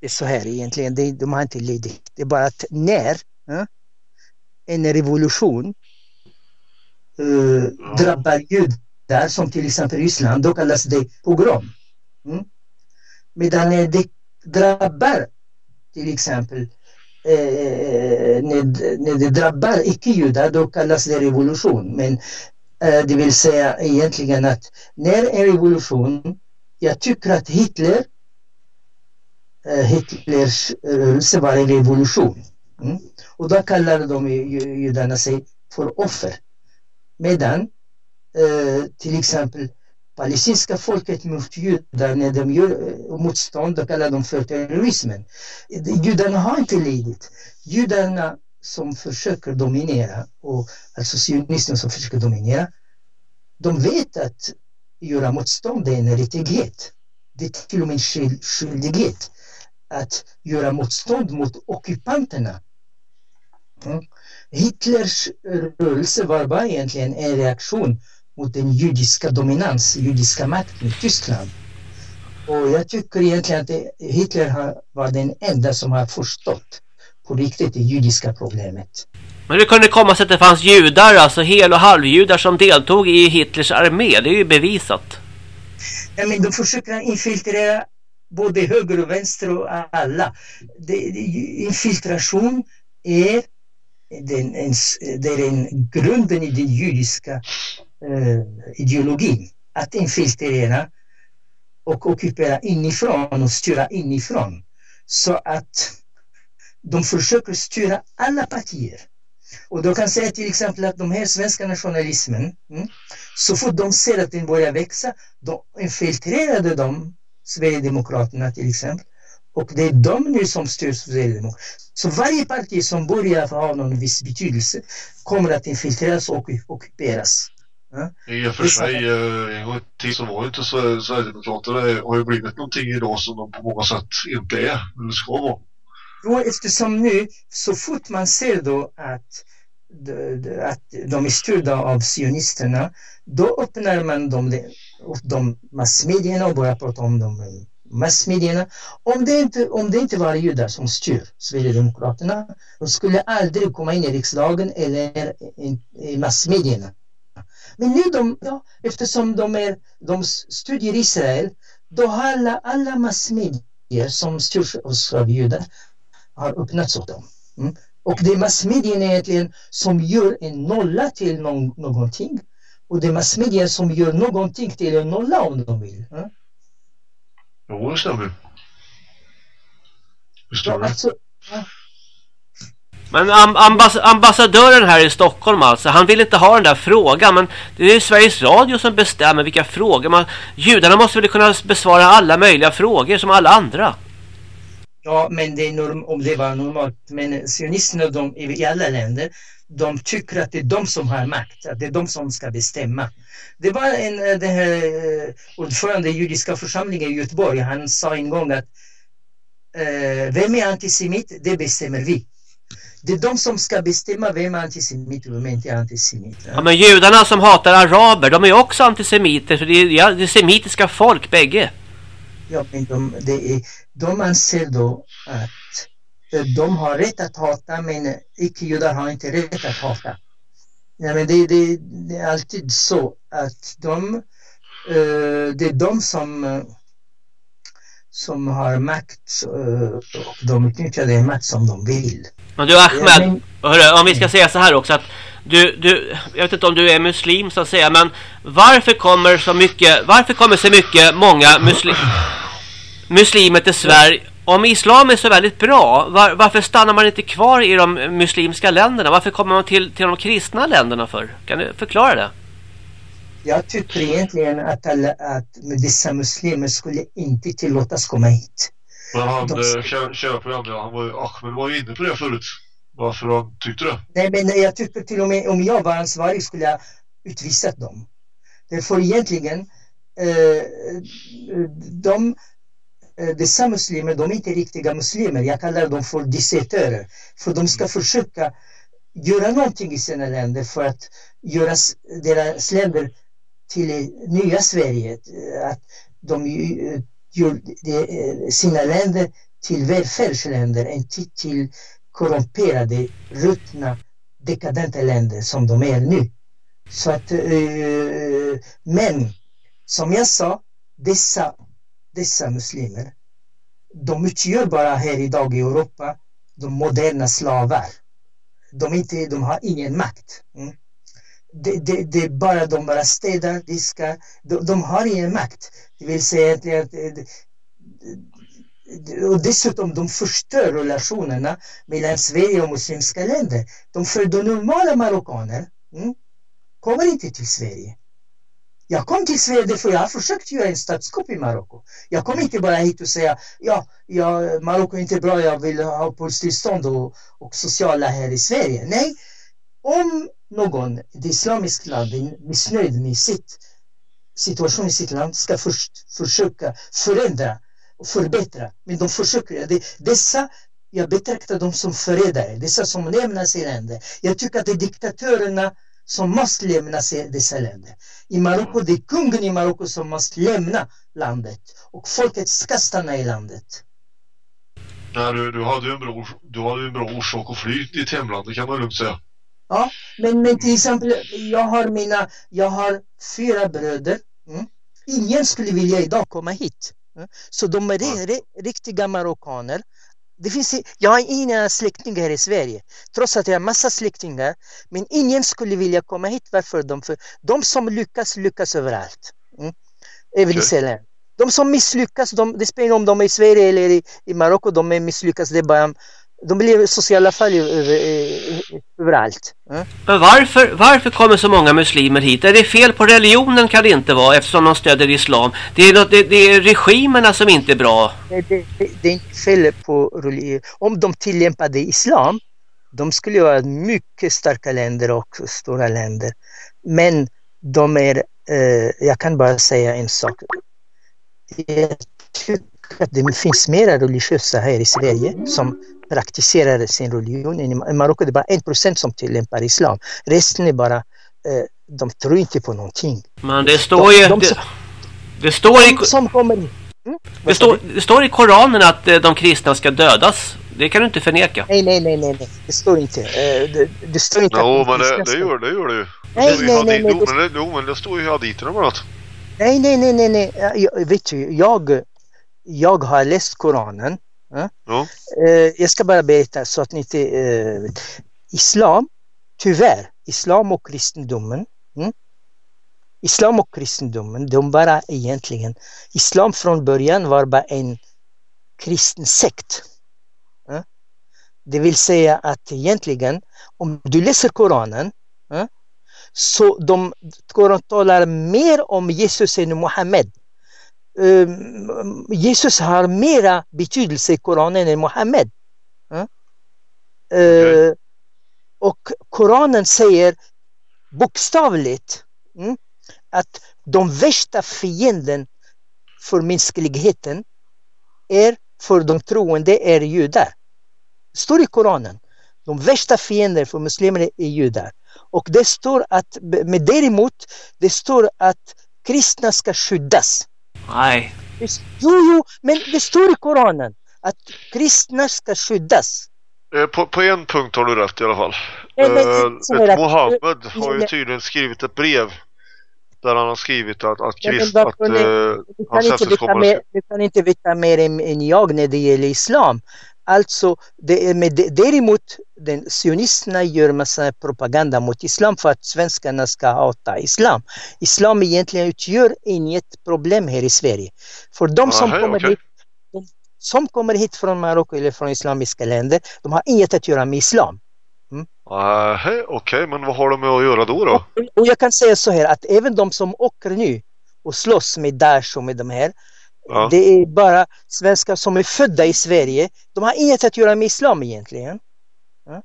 H: det är så här egentligen, det, de har inte lidit. Det är bara att när eh, en revolution eh, drabbar judar, som till exempel Ryssland, då kallas det pogrom. Mm. Medan när det drabbar till exempel eh, eh, när, när det drabbar icke-judar, då kallas det revolution. Men eh, det vill säga egentligen att när en revolution, jag tycker att Hitler eh, Hitlers rörelse var en revolution. Mm. Och då kallade de judarna sig för offer. Medan eh, till exempel palestinska folket mot judar, när de gör eh, motstånd, då kallar de för terrorismen. Judarna har inte lidit. Judarna som försöker dominera, och alltså sionisterna som försöker dominera, de vet att göra motstånd är en rättighet. Det är till och med en skyldighet att göra motstånd mot ockupanterna. Mm. Hitlers rörelse var bara egentligen en reaktion mot den judiska dominans, judiska makten i Tyskland. Och jag tycker egentligen att Hitler var den enda som har förstått på riktigt det judiska problemet.
D: Men hur kunde det komma sig att det fanns judar, alltså hel och halvjudar som deltog i Hitlers armé? Det är ju bevisat.
H: Ja, men de försöker infiltrera både höger och vänster och alla. Det, det, infiltration är den, en, det är en grunden i den judiska eh. Att infiltrera och ockupera inifrån och styra inifrån. Så att de försöker styra alla partier. Och de kan säga till exempel att de här svenska nationalismen, mm, så fort de ser att den börjar växa, då infiltrerade de Sverigedemokraterna till exempel. Och det är de nu som styr Sverigedemokraterna. Så varje parti som börjar ha någon viss betydelse kommer att infiltreras och ockuperas.
F: I och för sig, eh, en gång tiden så var inte Sverigedemokraterna har ju blivit någonting idag som de på många sätt inte är, eller ska vara.
H: Jo, eftersom nu, så fort man ser då att, att de är styrda av sionisterna, då öppnar man de, de massmedierna och börjar prata om dem massmedierna. Om det, inte, om det inte var judar som styr Sverigedemokraterna, de skulle aldrig komma in i riksdagen eller i massmedierna. Men nu de, ja, eftersom de, är, de studerar Israel, då har alla, alla massmedier som styrs av judar har öppnats åt dem. Mm. Och det är massmedierna egentligen som gör en nolla till någon, någonting. Och det är massmedierna som gör någonting till en nolla om de vill. Mm.
F: Jo, det stämmer.
H: Det stämmer. Ja, alltså, ja.
D: Men ambass ambassadören här i Stockholm alltså, han vill inte ha den där frågan. Men det är ju Sveriges Radio som bestämmer vilka frågor man... Judarna måste väl kunna besvara alla möjliga frågor som alla andra.
H: Ja, men det är norm om det var normalt. Men sionisterna de, i alla länder, de tycker att det är de som har makt, att det är de som ska bestämma. Det var en eh, det här, eh, ordförande i judiska församlingen i Göteborg, han sa en gång att eh, vem är antisemit, det bestämmer vi. Det är de som ska bestämma vem är antisemit och vem är inte antisemit.
D: Ja, men judarna som hatar araber, de är också antisemiter, för det är, det är semitiska folk bägge.
H: Ja, men de, det är, de anser då att de har rätt att hata men icke-judar har inte rätt att hata. Ja, men det, det, det är alltid så att de, uh, det är de som, uh, som har makt uh, och de utnyttjar den makt som de vill.
D: Men du Ahmed, hörru, om vi ska säga så här också att du, du, jag vet inte om du är muslim så att säga, men varför kommer så mycket, varför kommer så mycket många muslim, muslimer till Sverige om islam är så väldigt bra, var, varför stannar man inte kvar i de muslimska länderna? Varför kommer man till, till de kristna länderna för? Kan du förklara det?
H: Jag tycker egentligen att, alla, att dessa muslimer skulle inte tillåtas komma hit.
F: Men han. Eh, kära programledare, han var, Ahmed var ju inne på det förut. Varför han tyckte det?
H: Nej, men jag tycker till och med om jag var ansvarig skulle jag utvisat dem. Därför egentligen, eh, de Eh, dessa muslimer, de är inte riktiga muslimer. Jag kallar dem för dissertörer. För de ska försöka göra någonting i sina länder för att göra deras länder till nya Sverige. Att de gjorde eh, sina länder till välfärdsländer, inte till korrumperade, ruttna, dekadenta länder som de är nu. Så att, eh, men som jag sa, dessa dessa muslimer, de utgör bara här idag i Europa de moderna slavar. De, inte, de har ingen makt. Mm. Det, det, det, är bara de bara städar, diskar. De, de har ingen makt. Det vill säga att eh, och dessutom de förstör relationerna mellan Sverige och muslimska länder. De för de normala marockaner mm, kommer inte till Sverige. Jag kom till Sverige för jag har försökt göra en statskupp i Marocko. Jag kom inte bara hit och säga ja, ja Marocko är inte bra, jag vill ha uppehållstillstånd och, och sociala här i Sverige. Nej, om någon, ett islamiskt land, är missnöjd med sitt situation i sitt land ska först försöka förändra och förbättra. Men de försöker. Det, dessa, jag betraktar dem som förrädare, dessa som lämnar sina länder. Jag tycker att det är diktatörerna som måste lämna dessa länder. I Marocko, det är kungen i Marocko som måste lämna landet och folket ska stanna i landet.
F: Nej, du, du hade ju en bra, du hade en bra orsak att fly ditt hemland, det kan man lugnt säga.
H: Ja, men, men till exempel, jag har mina, jag har fyra bröder. Mm. Ingen skulle vilja idag komma hit. Mm. Så de är riktiga marockaner. Det finns, jag har inga släktingar i Sverige, trots att jag har massa släktingar. Men ingen skulle vilja komma hit. Varför? De, för de som lyckas, lyckas överallt. Mm. Även okay. i Sälen. De som misslyckas, de, det spelar om de är i Sverige eller i, i Marocko, de är misslyckas. Det är bara de blir sociala fall över, överallt. Mm.
D: Men varför, varför kommer så många muslimer hit? Är det fel på religionen kan det inte vara eftersom de stöder islam. Det är, något, det, det är regimerna som inte är bra.
H: Det, det, det är inte fel på religion. Om de tillämpade islam, de skulle vara mycket starka länder och stora länder. Men de är, eh, jag kan bara säga en sak. Jag tycker att det finns mera religiösa här i Sverige som praktiserar sin religion. I Marocko är det bara en procent som tillämpar islam. Resten är bara, eh, de tror inte på någonting.
D: Men det står ju... De, de det, det, står i...
H: Som kommer...
D: Mm? Det, står, det står i Koranen att eh, de kristna ska dödas. Det kan du inte förneka.
H: Nej, nej, nej, nej, nej. det står inte. Eh, det, det står inte
F: Jo, men det, det, gör, det gör det ju.
H: Nej, nej, nej. nej,
F: jo, men det, jo, men det står ju i haditerna bland annat.
H: Nej, nej, nej, nej, nej. Jag, vet du, jag, jag har läst Koranen
F: Ja.
H: Eh, jag ska bara berätta så att ni inte... Eh, islam, tyvärr, islam och kristendomen mm? Islam och kristendomen, de bara egentligen... Islam från början var bara en kristen sekt. Ja? Det vill säga att egentligen, om du läser Koranen, så de Koran talar mer om Jesus än Muhammed. Ehm, Jesus har mera betydelse i Koranen än Muhammed. Mm? Okay. och Koranen säger bokstavligt mm, att de värsta fienden för mänskligheten är för de troende är judar. Det står i Koranen. De värsta fiender för muslimer är judar. Och det står att, men däremot, det står att kristna ska skyddas.
D: Nej.
H: Jo, jo, men det står i Koranen att kristna ska skyddas.
F: Eh, på, på en punkt har du rätt i alla fall. Nej, men, uh, att, Mohammed har ju tydligen skrivit ett brev där han har skrivit att, att, krist, att uh,
H: hans efterkommare... Du kan inte veta mer än, än jag när det gäller islam. Alltså, det är med, däremot den, sionisterna gör massa propaganda mot islam för att svenskarna ska hata islam. Islam egentligen utgör inget problem här i Sverige. För de som, Aha, kommer, okay. hit, som kommer hit från Marocko eller från islamiska länder, de har inget att göra med islam.
F: Mm. Okej, okay, men vad har de med att göra då? då?
H: Och, och jag kan säga så här att även de som åker nu och slåss med Daesh och med de här, Ja. Det är bara svenskar som är födda i Sverige. De har inget att göra med islam egentligen. Ja.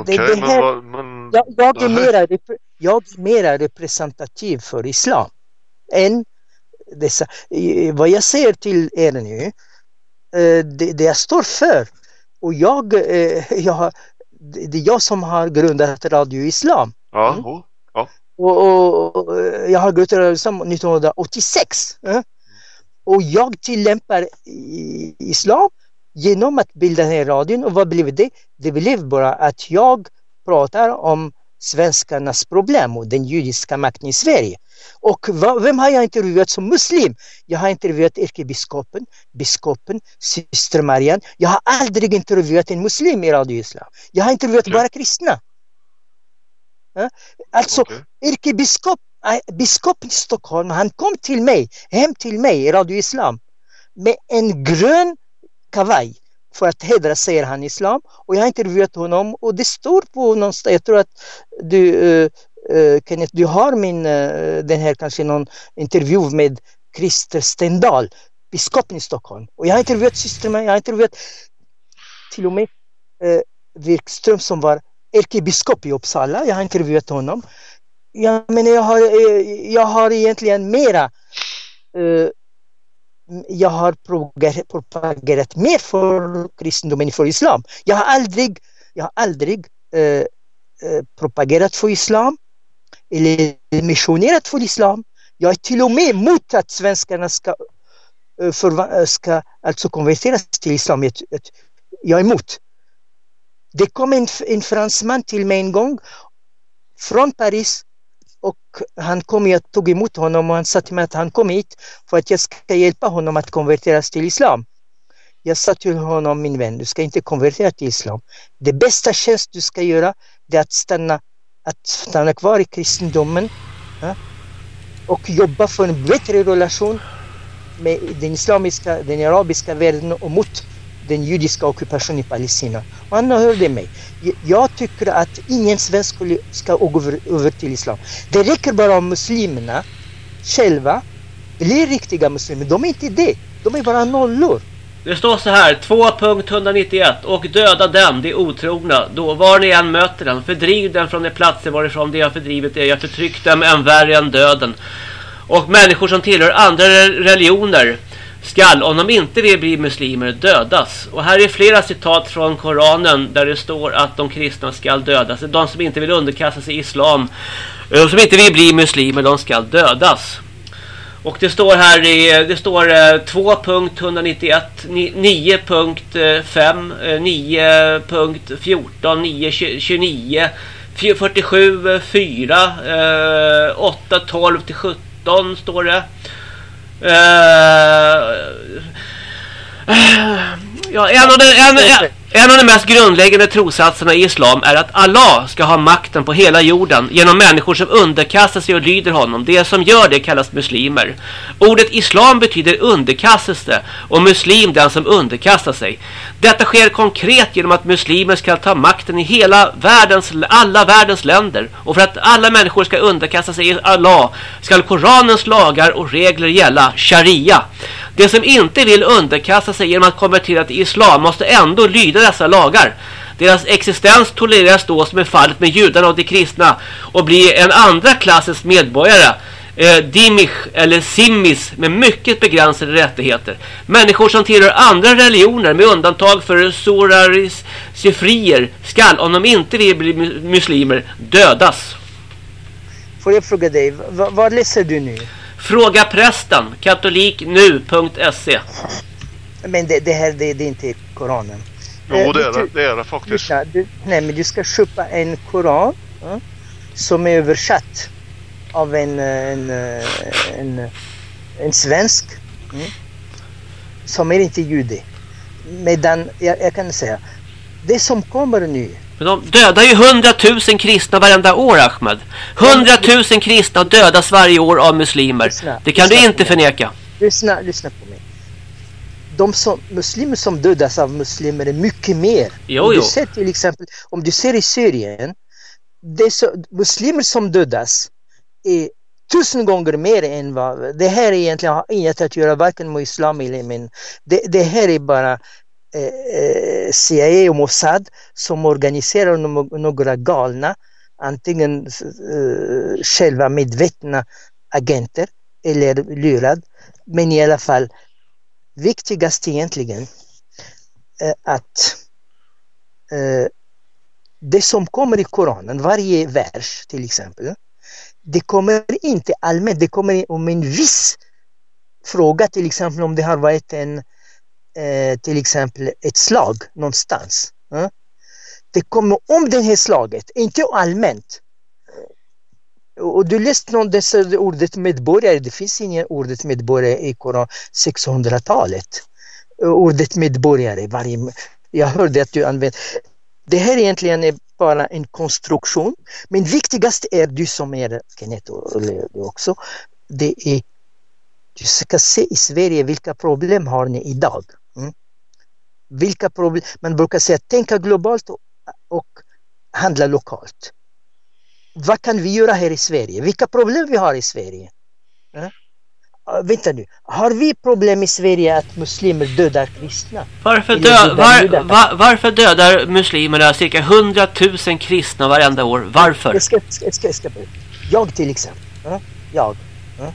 F: Okay, här, men, men,
H: jag, jag, är mera, jag är mera representativ för islam än dessa. Vad jag säger till er nu, eh, det, det jag står för och jag, eh, jag, det är jag som har grundat Radio Islam.
F: Ja, mm. ja.
H: Och, och, och, jag har Radio Islam 1986. Och jag tillämpar islam genom att bilda den här radion. Och vad blev det? Det blev bara att jag pratar om svenskarnas problem och den judiska makten i Sverige. Och vem har jag intervjuat som muslim? Jag har intervjuat ärkebiskopen, biskopen, syster Marianne. Jag har aldrig intervjuat en muslim i Radio Islam. Jag har intervjuat bara kristna. Alltså, okay. ärkebiskop biskopen i Stockholm, han kom till mig, hem till mig Radio Islam. med en grön kavaj för att hedra, säger han, islam. Och jag har intervjuat honom och det står på någonstans, jag tror att du, uh, uh, Kenneth, du har min, uh, den här kanske någon intervju med Christer Stendahl, biskopen i Stockholm. Och jag har intervjuat systrarna, jag har intervjuat till och med uh, Virkström som var ärkebiskop i Uppsala, jag har intervjuat honom. Jag, menar jag, har, eh, jag har egentligen mera eh, jag har propagerat mer för kristendomen för islam. Jag har aldrig, jag har aldrig eh, eh, propagerat för islam eller missionerat för islam. Jag är till och med emot att svenskarna ska, för, ska alltså konverteras till islam. Jag är emot. Det kom en, en fransman till mig en gång från Paris och han kom, jag tog emot honom och han sa till mig att han kom hit för att jag ska hjälpa honom att konverteras till islam. Jag sa till honom, min vän, du ska inte konvertera till islam. Det bästa tjänst du ska göra är att stanna, att stanna kvar i kristendomen ja, och jobba för en bättre relation med den islamiska, den arabiska världen och mot den judiska ockupationen i Palestina. Och han hörde mig. Jag tycker att ingen svensk ska gå över, över till islam. Det räcker bara om muslimerna själva blir riktiga muslimer. De är inte det. De är bara nollor.
D: Det står så här, 2.191 och döda den, de otrogna, då var ni än möter den, fördriv den från de platser varifrån de har fördrivit er, jag förtryck dem än värre än döden. Och människor som tillhör andra religioner, skall, om de inte vill bli muslimer, dödas. Och här är flera citat från Koranen där det står att de kristna skall dödas. De som inte vill underkasta sig islam, de som inte vill bli muslimer, de skall dödas. Och det står här i det står 2.191 9.5 9.14 9.29 47 4 8 12 till 17 står det. Uh, ja, en av, de, en, en, en av de mest grundläggande trossatserna i islam är att Allah ska ha makten på hela jorden genom människor som underkastar sig och lyder honom. Det som gör det kallas muslimer. Ordet islam betyder underkastelse och muslim den som underkastar sig. Detta sker konkret genom att muslimer ska ta makten i hela världens, alla världens länder. Och för att alla människor ska underkasta sig Allah ska Koranens lagar och regler gälla, sharia. Det som inte vill underkasta sig genom att konvertera till islam måste ändå lyda dessa lagar. Deras existens tolereras då som är fallet med judarna och de kristna och blir en andra klassens medborgare eh, dimich eller simmis med mycket begränsade rättigheter. Människor som tillhör andra religioner med undantag för soraris sifrier skall om de inte vill bli muslimer dödas.
H: Får jag fråga dig, vad läser du nu?
D: Fråga prästen, katoliknu.se.
H: Men det, det här det, det är inte Koranen.
F: Jo, det är det, det, är det faktiskt.
H: Du, nej, men du ska köpa en Koran ja, som är översatt av en, en, en, en svensk mm, som är inte jude. Medan, jag, jag kan säga, det som kommer nu
D: men de dödar ju hundratusen kristna varenda år, Ahmed. Hundratusen kristna dödas varje år av muslimer. Lyssna, det kan du inte förneka.
H: Lyssna, lyssna på mig. De som, muslimer som dödas av muslimer är mycket mer.
D: Jo,
H: om
D: jo.
H: Du ser till exempel, om du ser i Syrien, det så, muslimer som dödas är tusen gånger mer än vad... Det här egentligen har inget att göra varken med islam eller men det, det här är bara Eh, eh CIA och Mossad som organiserar några galna, antingen eh, själva medvetna agenter eller lurad. Men i alla fall, viktigast egentligen är att eh, det som kommer i Koranen, varje vers till exempel, det kommer inte allmänt, det kommer om en viss fråga, till exempel om det har varit en eh, till exempel ett slag någonstans. Eh? Det kommer om det här slaget, inte allmänt. Och du läste någon dessa ordet medborgare, det finns inget ordet medborgare i Koran 600-talet. Eh, ordet medborgare, varje, jag hörde att du använde det här egentligen är bara en konstruktion, men viktigast är du som är Kenneth och du också, det är Du ska se i Sverige vilka problem har ni idag. Mm? Vilka problem, man brukar säga tänka globalt och, och handla lokalt. Vad kan vi göra här i Sverige? Vilka problem vi har i Sverige? Mm? vänta nu, har vi problem i Sverige att muslimer dödar kristna?
D: Varför, dö var, var, varför dödar muslimerna cirka 100 000 kristna varenda år? Varför?
H: Jag, ska, jag, ska, jag, ska, jag till exempel, ja, jag. Ja.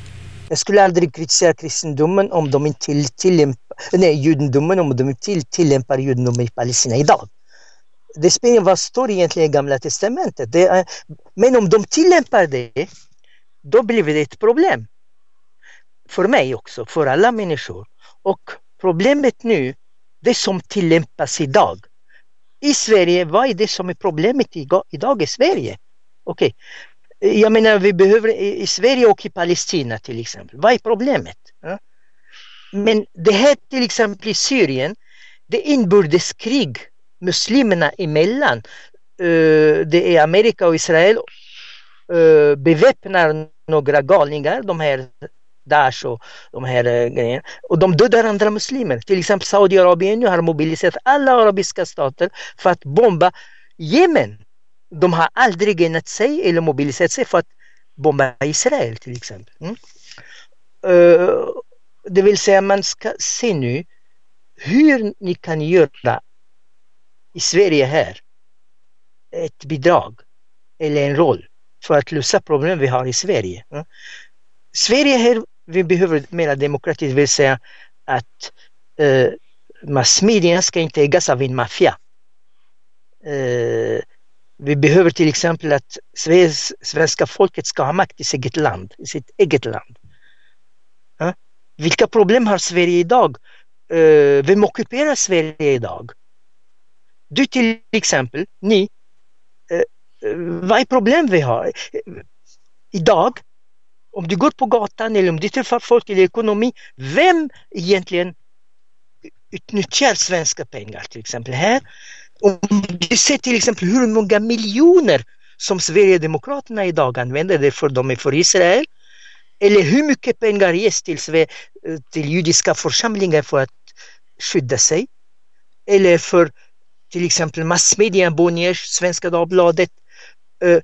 H: Jag skulle aldrig kritisera kristendomen om de inte till, tillämpar, nej, judendomen om de till, tillämpar judendomen i Palestina idag. Det spelar vad står egentligen i Gamla Testamentet. Är, men om de tillämpar det, då blir det ett problem för mig också, för alla människor. Och problemet nu, det som tillämpas idag. I Sverige, vad är det som är problemet idag i Sverige? Okej, okay. jag menar vi behöver i Sverige och i Palestina till exempel. Vad är problemet? Men det här till exempel i Syrien, det är inbördeskrig muslimerna emellan. Eh, det är Amerika och Israel eh, beväpnar några galningar, de här Daesh och de här eh, grejerna. Och de dödar andra muslimer. Till exempel Saudiarabien nu har mobiliserat alla arabiska stater för att bomba Jemen. De har aldrig enat sig eller mobiliserat sig för att bomba Israel till exempel. Mm. Uh, det vill säga man ska se nu hur ni kan göra i Sverige här ett bidrag eller en roll för att lösa problem vi har i Sverige. Mm. Sverige här vi behöver mera demokrati, det vill säga att eh, massmedia ska inte ägas av en maffia. Eh, vi behöver till exempel att Sveriges, svenska folket ska ha makt i sitt eget land. I sitt eget land. Vilka problem har Sverige idag? Eh, vem ockuperar Sverige idag? Du till exempel, ni. Eh, eh, vad är problem vi har? Idag om du går på gatan eller om du träffar folk eller ekonomi, vem egentligen utnyttjar svenska pengar till exempel här? Om du ser till exempel hur många miljoner som Sverigedemokraterna idag använder det för de är för Israel. Eller hur mycket pengar ges till, till judiska församlingar för att skydda sig. Eller för till exempel massmedia, Bonniers, Svenska Dagbladet. Uh,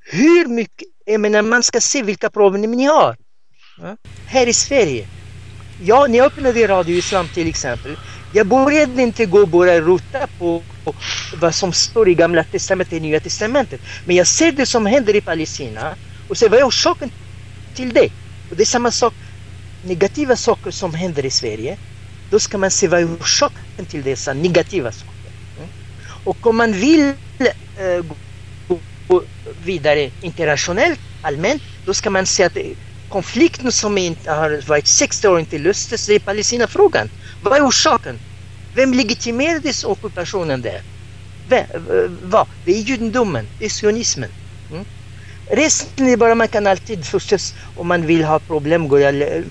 H: hur mycket, jag menar man ska se vilka problem ni har. Ja? Här i Sverige. Ja, ni öppnade Radio Islam till exempel. Jag började inte gå och börja rota på, på vad som står i Gamla Testamentet och Nya Testamentet. Men jag ser det som händer i Palestina och ser vad är orsaken till det. Och det är samma sak, negativa saker som händer i Sverige. Då ska man se vad är orsaken till dessa negativa saker. Mm. Och om man vill eh, gå vidare internationellt, allmänt, då ska man se att konflikten som inte har varit 60 år inte löstes, det är Palestinafrågan. Vad är orsaken? Vem legitimerade ockupationen där? Eh, vad? Det är judendomen, det är sionismen. Mm? Resten är bara man kan alltid förstås om man vill ha problem. Jag,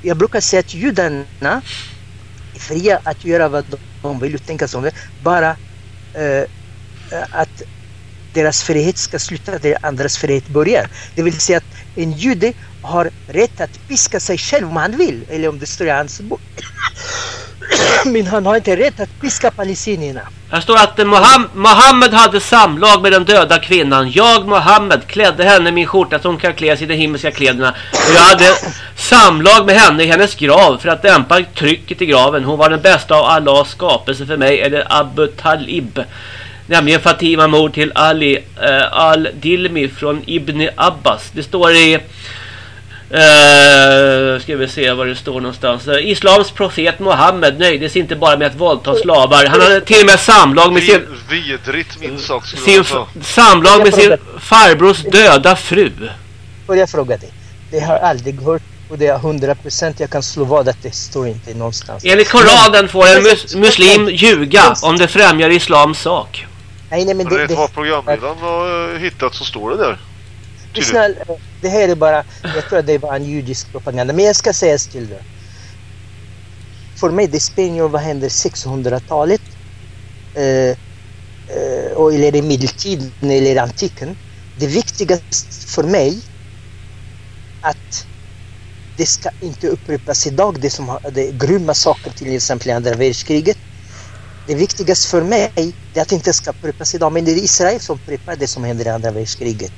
H: jag brukar säga att judarna är fria att göra vad de vill och tänka som det. Bara eh, att deras frihet ska sluta där andras frihet börjar. Det vill säga att en jude har rätt att piska sig själv om han vill, eller om det står i hans bok. Men han har inte rätt att piska palestinierna.
D: Här står att Mohammed hade samlag med den döda kvinnan. Jag, Mohammed, klädde henne i min skjorta så hon kan klä sig i de himmelska kläderna. Och jag hade samlag med henne i hennes grav för att dämpa trycket i graven. Hon var den bästa av Allahs skapelse för mig, eller Abu Talib. Nämligen Fatima mor till Ali eh, al-Dilmi från Ibn Abbas. Det står i uh, ska vi se var det står någonstans. Uh, Islams profet Mohammed nöjdes inte bara med att våldta slavar. Han hade till och med samlag med sin
F: vidrigt min sak
D: sin samlag med sin farbrors döda fru.
H: Får jag fråga dig? Det har aldrig hört och det är 100 procent jag kan slå vad att det står inte någonstans.
D: Enligt Koranen får en mus muslim ljuga om det främjar islams sak.
F: Nej, nej, men det, det, vad programledaren har eh, hittat så står det där.
H: Lyssna, det här är bara, jag tror att det var en judisk propaganda, men jag ska säga till dig. För mig, det spelar ingen roll vad händer 600-talet eh, eh, eller i medeltiden eller antiken. Det viktigaste för mig att det ska inte upprepas idag, det som har, det grymma saker till exempel i andra världskriget. Det viktigaste för mig är att det inte ska upprepas idag, men det är Israel som upprepar det som händer i andra världskriget.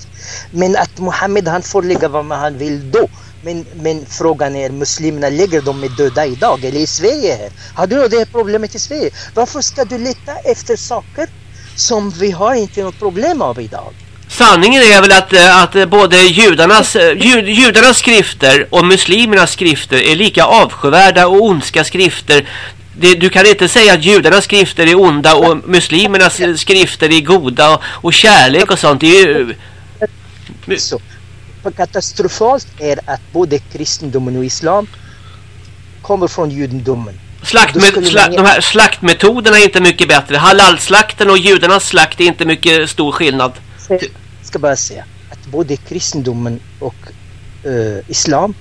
H: Men att Mohammed han får lägga vad han vill då. Men, men frågan är, muslimerna lägger de med döda idag eller i Sverige här? Har du det här problemet i Sverige? Varför ska du leta efter saker som vi har inte något problem av idag?
D: Sanningen är väl att, eh, att eh, både judarnas, eh, jud, judarnas skrifter och muslimernas skrifter är lika avskyvärda och ondska skrifter. Det, du kan inte säga att judarnas skrifter är onda och muslimernas skrifter är goda och, och kärlek och sånt. Det är ju...
H: Så, katastrofalt är att både kristendomen och islam kommer från judendomen.
D: Slaktmet, sla, de här slaktmetoderna är inte mycket bättre. Halalslakten och judarnas slakt är inte mycket stor skillnad.
H: Jag ska bara säga att både kristendomen och uh, islam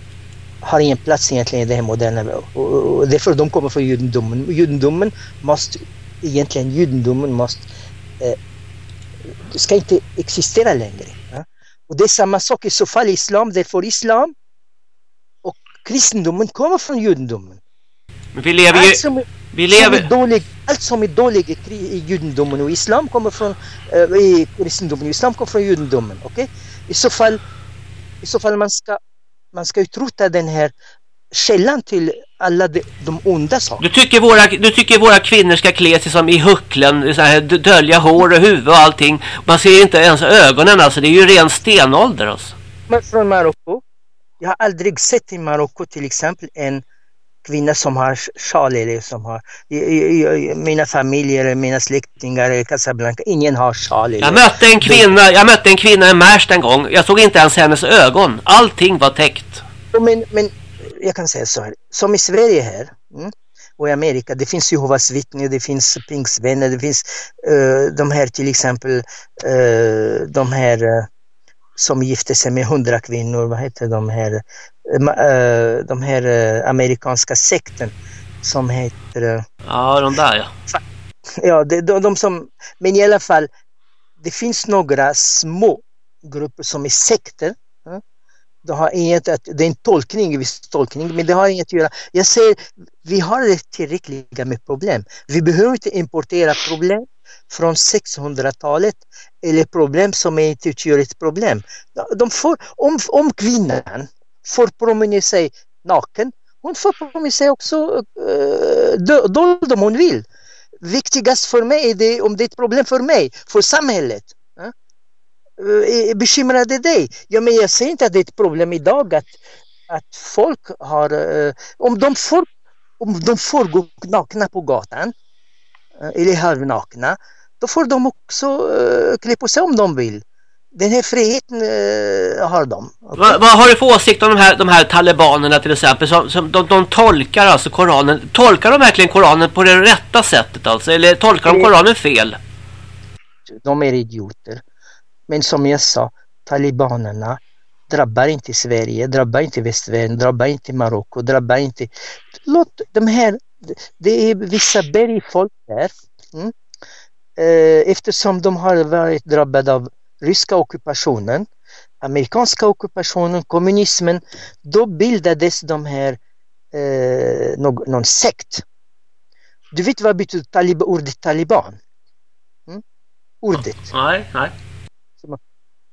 H: har ingen plats egentligen i det här moderna och, och, och därför de kommer från judendomen. Judendomen måste egentligen judendomen måste uh, ska inte existera längre. Ja? Och det är samma sak i så fall islam, därför islam och kristendomen kommer från judendomen.
D: Men vi lever ju...
H: Allt som,
D: vi lever...
H: som är dålig, allt som är dåligt i, i judendomen och islam kommer från uh, i kristendomen och islam kommer från judendomen. Okej? Okay? I så fall, i så fall man ska man ska utrota den här källan till alla de, de onda sakerna.
D: Du tycker, våra, du tycker våra kvinnor ska klä sig som i hucklen, så här, dölja hår och huvud och allting. Man ser inte ens ögonen alltså, det är ju ren stenålder alltså.
H: Men från Marocko, jag har aldrig sett i Marocko till exempel en kvinna som har sjal eller som har mina familjer, mina släktingar i Casablanca, ingen har sjal.
D: Jag mötte en kvinna, jag mötte en kvinna i Märst en gång. Jag såg inte ens hennes ögon. Allting var täckt.
H: Men, men jag kan säga så här, som i Sverige här mm, och i Amerika, det finns Jehovas vittnen, det finns pingsvänner, det finns uh, de här till exempel, uh, de här uh, som gifte sig med hundra kvinnor, vad heter de här, de här amerikanska sekten som heter...
D: Ja, de där ja.
H: Ja, de, de, de som, men i alla fall, det finns några små grupper som är sekter det har inget att, det är en tolkning, viss tolkning, men det har inget att göra. Jag säger, vi har tillräckliga med problem. Vi behöver inte importera problem från 600-talet eller problem som inte utgör ett problem. De får, om, om kvinnan får promenera sig naken, hon får promenera sig också uh, dold om hon vill. Viktigast för mig är det om det är ett problem för mig, för samhället. Eh, bekymrar det dig? Ja, men jag säger inte att det är ett problem idag att, att folk har, Uh, om de får, om de får gå nakna på gatan uh, eller halvnakna, då får de också klä på sig om de vill. Den här friheten har de.
D: Okay? Vad, vad, har du för åsikt om de här, de här talibanerna till exempel? Som, som de, de, tolkar alltså Koranen. Tolkar de verkligen Koranen på det rätta sättet alltså? Eller tolkar de Koranen fel?
H: De är idioter. Men som jag sa, talibanerna drabbar inte Sverige, drabbar inte västvärlden, drabbar inte Marocko, drabbar inte... Låt de här... Det är vissa bergfolk där. Mm. Eh, eftersom de har varit drabbade av ryska ockupationen, amerikanska ockupationen, kommunismen, då bildades de här eh, någon, någon sekt. Du vet vad betyder talib ordet taliban? Mm? Ordet.
D: Nej, nej.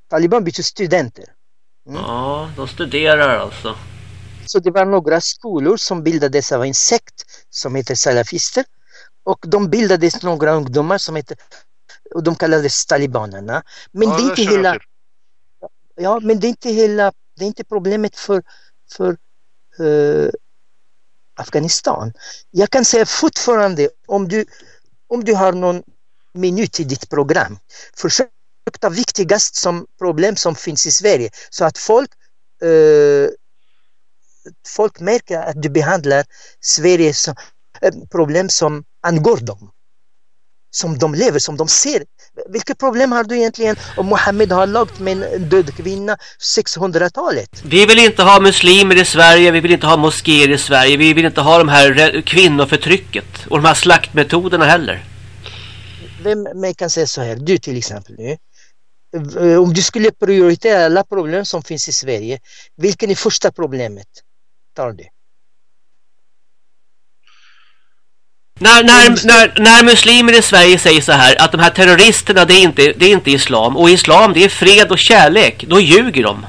H: Taliban betyder studenter.
D: Mm. Ja, de studerar alltså.
H: Så det var några skolor som bildades av en sekt som heter salafister. Och de bildades några ungdomar som heter, och de kallades talibanerna. Men ja, det är inte hela... Ja, men det är inte hela, det är inte problemet för, för uh, Afghanistan. Jag kan säga fortfarande, om du, om du har någon minut i ditt program, försök det viktigast som problem som finns i Sverige. Så att folk, eh, folk märker att du behandlar Sverige som eh, problem som angår dem. Som de lever, som de ser. Vilket problem har du egentligen om Mohammed har lagt med en död kvinna 600-talet?
D: Vi vill inte ha muslimer i Sverige, vi vill inte ha moskéer i Sverige, vi vill inte ha de här kvinnoförtrycket och de här slaktmetoderna heller.
H: Vem kan säga så här, du till exempel nu, om du skulle prioritera alla problem som finns i Sverige, vilken är första problemet? fattar det.
D: När, när, när, när muslimer i Sverige säger så här att de här terroristerna det är inte, det är inte islam och islam det är fred och kärlek, då ljuger de.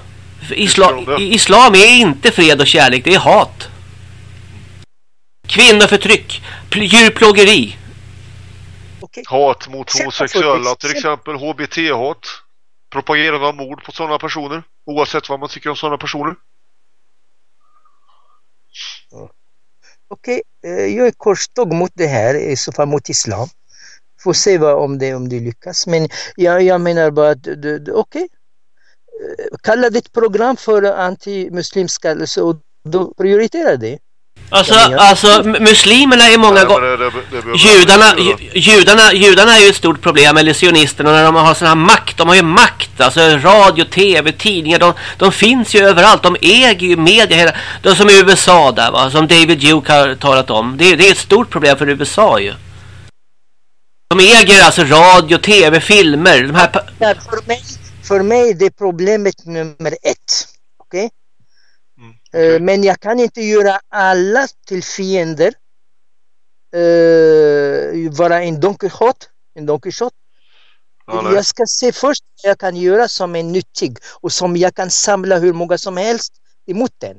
D: Islam, islam är inte fred och kärlek, det är hat. Kvinnoförtryck, djurplågeri.
H: Okay.
F: Hat mot homosexuella, till exempel HBT-hat. Propagerande av mord på sådana personer, oavsett vad man tycker om sådana personer.
H: Okej, okay. Jag är korståg mot det här, i så fall mot islam. Får se vad, om, det, om det lyckas. Men jag, jag menar bara att, okej. Okay. Kalla ditt program för antimuslimska, och då prioritera det.
D: Alltså, alltså muslimerna är många gånger... Judarna, judarna, judarna är ju ett stort problem, eller sionisterna, när de har sån här makt. De har ju makt, alltså radio, tv, tidningar. De, de finns ju överallt. De äger ju media. Hela, de som i USA där, va, som David Duke har talat om. Det, det är ett stort problem för USA ju. De äger alltså radio, tv, filmer. De här...
H: för, mig, för mig det är problemet nummer ett. Okej? Okay? Mm. Men jag kan inte göra alla till fiender. Uh, vara en Don Quixote. En Don Quixote. Ja, jag ska se först vad jag kan göra som är nyttig och som jag kan samla hur många som helst emot den.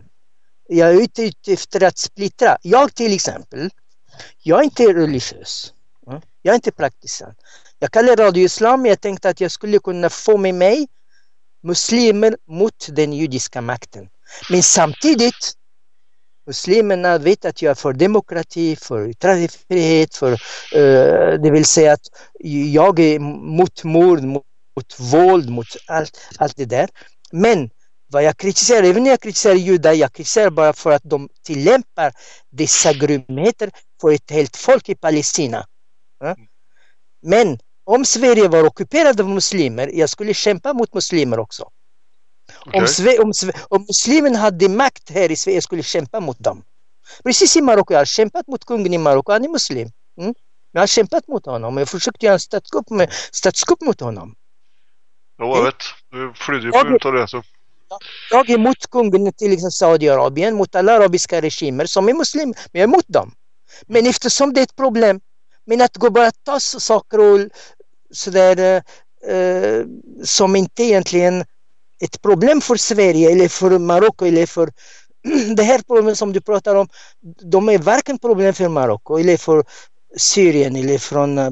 H: Jag är inte ute efter att splittra. Jag till exempel, jag är inte religiös. Jag är inte praktisant. Jag kallar Radio Islam, jag tänkte att jag skulle kunna få med mig muslimer mot den judiska makten. Men samtidigt, muslimerna vet att jag är för demokrati, för yttrandefrihet, för, uh, det vill säga att jag är mot mord, mot, mot våld, mot allt, allt det där. Men vad jag kritiserar, även när jag kritiserar judar, jag kritiserar bara för att de tillämpar dessa grymheter för ett helt folk i Palestina. Ja? Men om Sverige var ockuperat av muslimer, jag skulle kämpa mot muslimer också. Okay. Om, Sve om, om muslimen hade makt här i Sverige skulle kämpa mot dem. Precis i Marocko, jag har kämpat mot kungen i Marocko, han är muslim. Mm? Jag har kämpat mot honom, jag försökte göra en statskupp, med, statskupp mot honom.
F: Jo, jag vet. Du flydde ju på det. Så.
H: Jag är emot kungen till exempel Saudiarabien, mot alla arabiska regimer som är muslim, men jag är emot dem. Men eftersom det är ett problem, men att gå bara ta saker och sådär eh, som inte egentligen ett problem för Sverige eller för Marocko eller för det här problemet som du pratar om, de är varken problem för Marocko eller för Syrien eller från eh,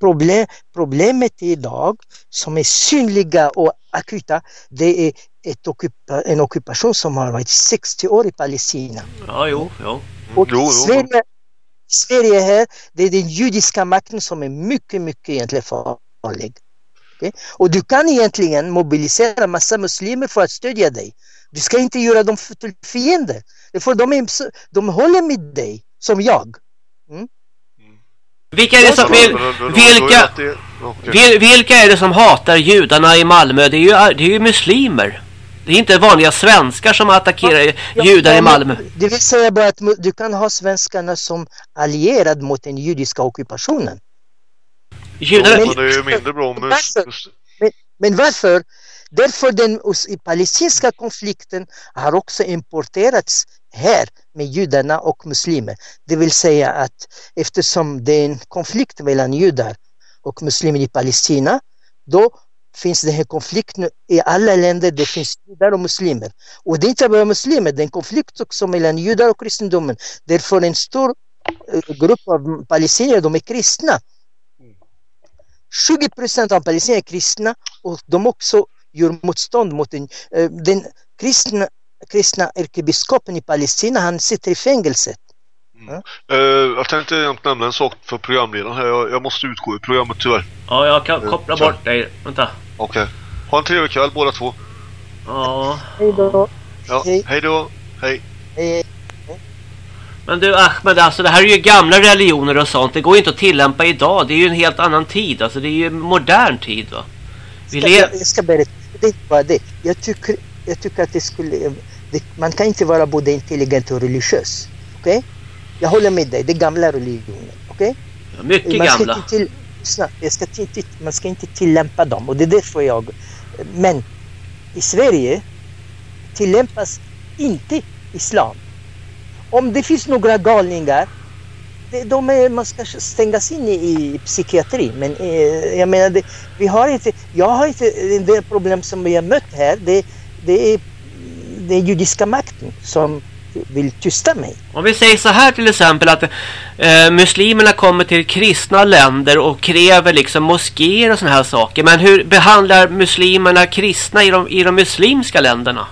H: problem, problemet idag som är synliga och akuta det är ett ockupa, en ockupation som har varit 60 år i Palestina.
D: Ja, jo, jo.
H: Och jo, jo. Sverige, Sverige här, det är den judiska makten som är mycket, mycket egentligen farlig. Okay? Och du kan egentligen mobilisera massa muslimer för att stödja dig. Du ska inte göra dem till fiender. För de, är, de håller med dig, som jag. Mm?
D: Vilka är, det som, vilka, vilka är det som hatar judarna i Malmö? Det är ju, det är ju muslimer. Det är inte vanliga svenskar som attackerar ja, judar ja, i Malmö.
H: Det vill säga bara att du kan ha svenskarna som allierad mot den judiska ockupationen.
F: Judarna... Men, det är mindre bra om...
H: Varför? Men, men varför? Därför den palestinska konflikten har också importerats här med judarna och muslimer. Det vill säga att eftersom det är en konflikt mellan judar och muslimer i Palestina, då finns den här konflikten i alla länder, det finns judar och muslimer. Och det är inte bara muslimer, det är en konflikt också mellan judar och kristendomen. Därför en stor eh, grupp av palestinier, de är kristna. 20 procent av palestinier är kristna och de också gör motstånd mot den, eh, den kristna, kristna ärkebiskopen i Palestina, han sitter i fängelset.
F: Mm. Uh, jag tänkte nämna en sak för programledaren här. Jag, jag måste utgå i programmet tyvärr.
D: Ja, jag kan koppla uh, bort dig. Vänta.
F: Okej. Okay. Ha en trevlig kväll båda två.
D: Ja.
H: Hej då.
F: Ja, hej då. Hej.
H: Hej.
D: Men du Ahmed, alltså det här är ju gamla religioner och sånt. Det går ju inte att tillämpa idag. Det är ju en helt annan tid. Alltså det är ju modern tid va.
H: Vi ska, jag, jag ska berätta. Det är bara det. Jag tycker, jag tycker att det skulle... Det, man kan inte vara både intelligent och religiös. Okej? Okay? Jag håller med dig. Det är gamla religioner. Okej? Okay?
D: Ja, mycket man gamla.
H: Till, jag ska inte, man ska inte tillämpa dem. Och det är därför jag... Men i Sverige tillämpas inte islam om det finns några galningar, de är, man ska stängas in i, i psykiatri. Men eh, jag menar, det, vi har inte, jag har inte en del problem som vi har mött här. Det, det är den judiska makten som vill tysta mig.
D: Om vi säger så här till exempel att eh, muslimerna kommer till kristna länder och kräver liksom moskéer och sådana här saker. Men hur behandlar muslimerna kristna i de, i de muslimska länderna?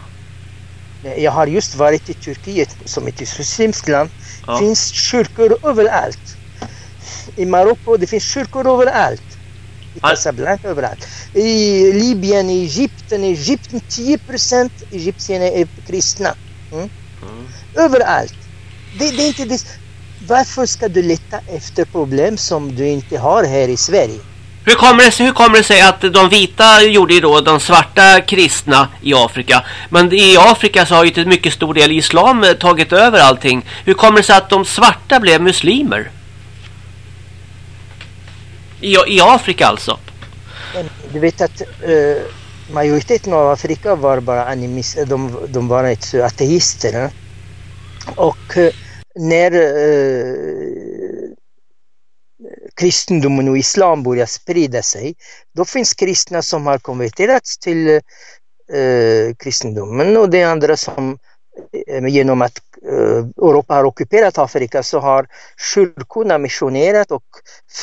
H: Jag har just varit i Turkiet som ett muslimskt land. Det ja. finns kyrkor överallt. I Marocko det finns kyrkor överallt. I Casablanca överallt. I Libyen, i Egypten, Egypten 10 procent egyptierna är kristna. Mm? Mm. Överallt. Det, det, är inte det. Varför ska du leta efter problem som du inte har här i Sverige?
D: Hur kommer, det sig, hur kommer det sig att de vita gjorde ju då de svarta kristna i Afrika? Men i Afrika så har ju till mycket stor del islam eh, tagit över allting. Hur kommer det sig att de svarta blev muslimer? I, i Afrika alltså?
H: Du vet att uh, majoriteten av Afrika var bara animist, eh, de, de var ateister. Och uh, när uh, kristendomen och islam börjar sprida sig, då finns kristna som har konverterats till eh, kristendomen och det andra som eh, genom att eh, Europa har ockuperat Afrika så har kyrkorna missionerat och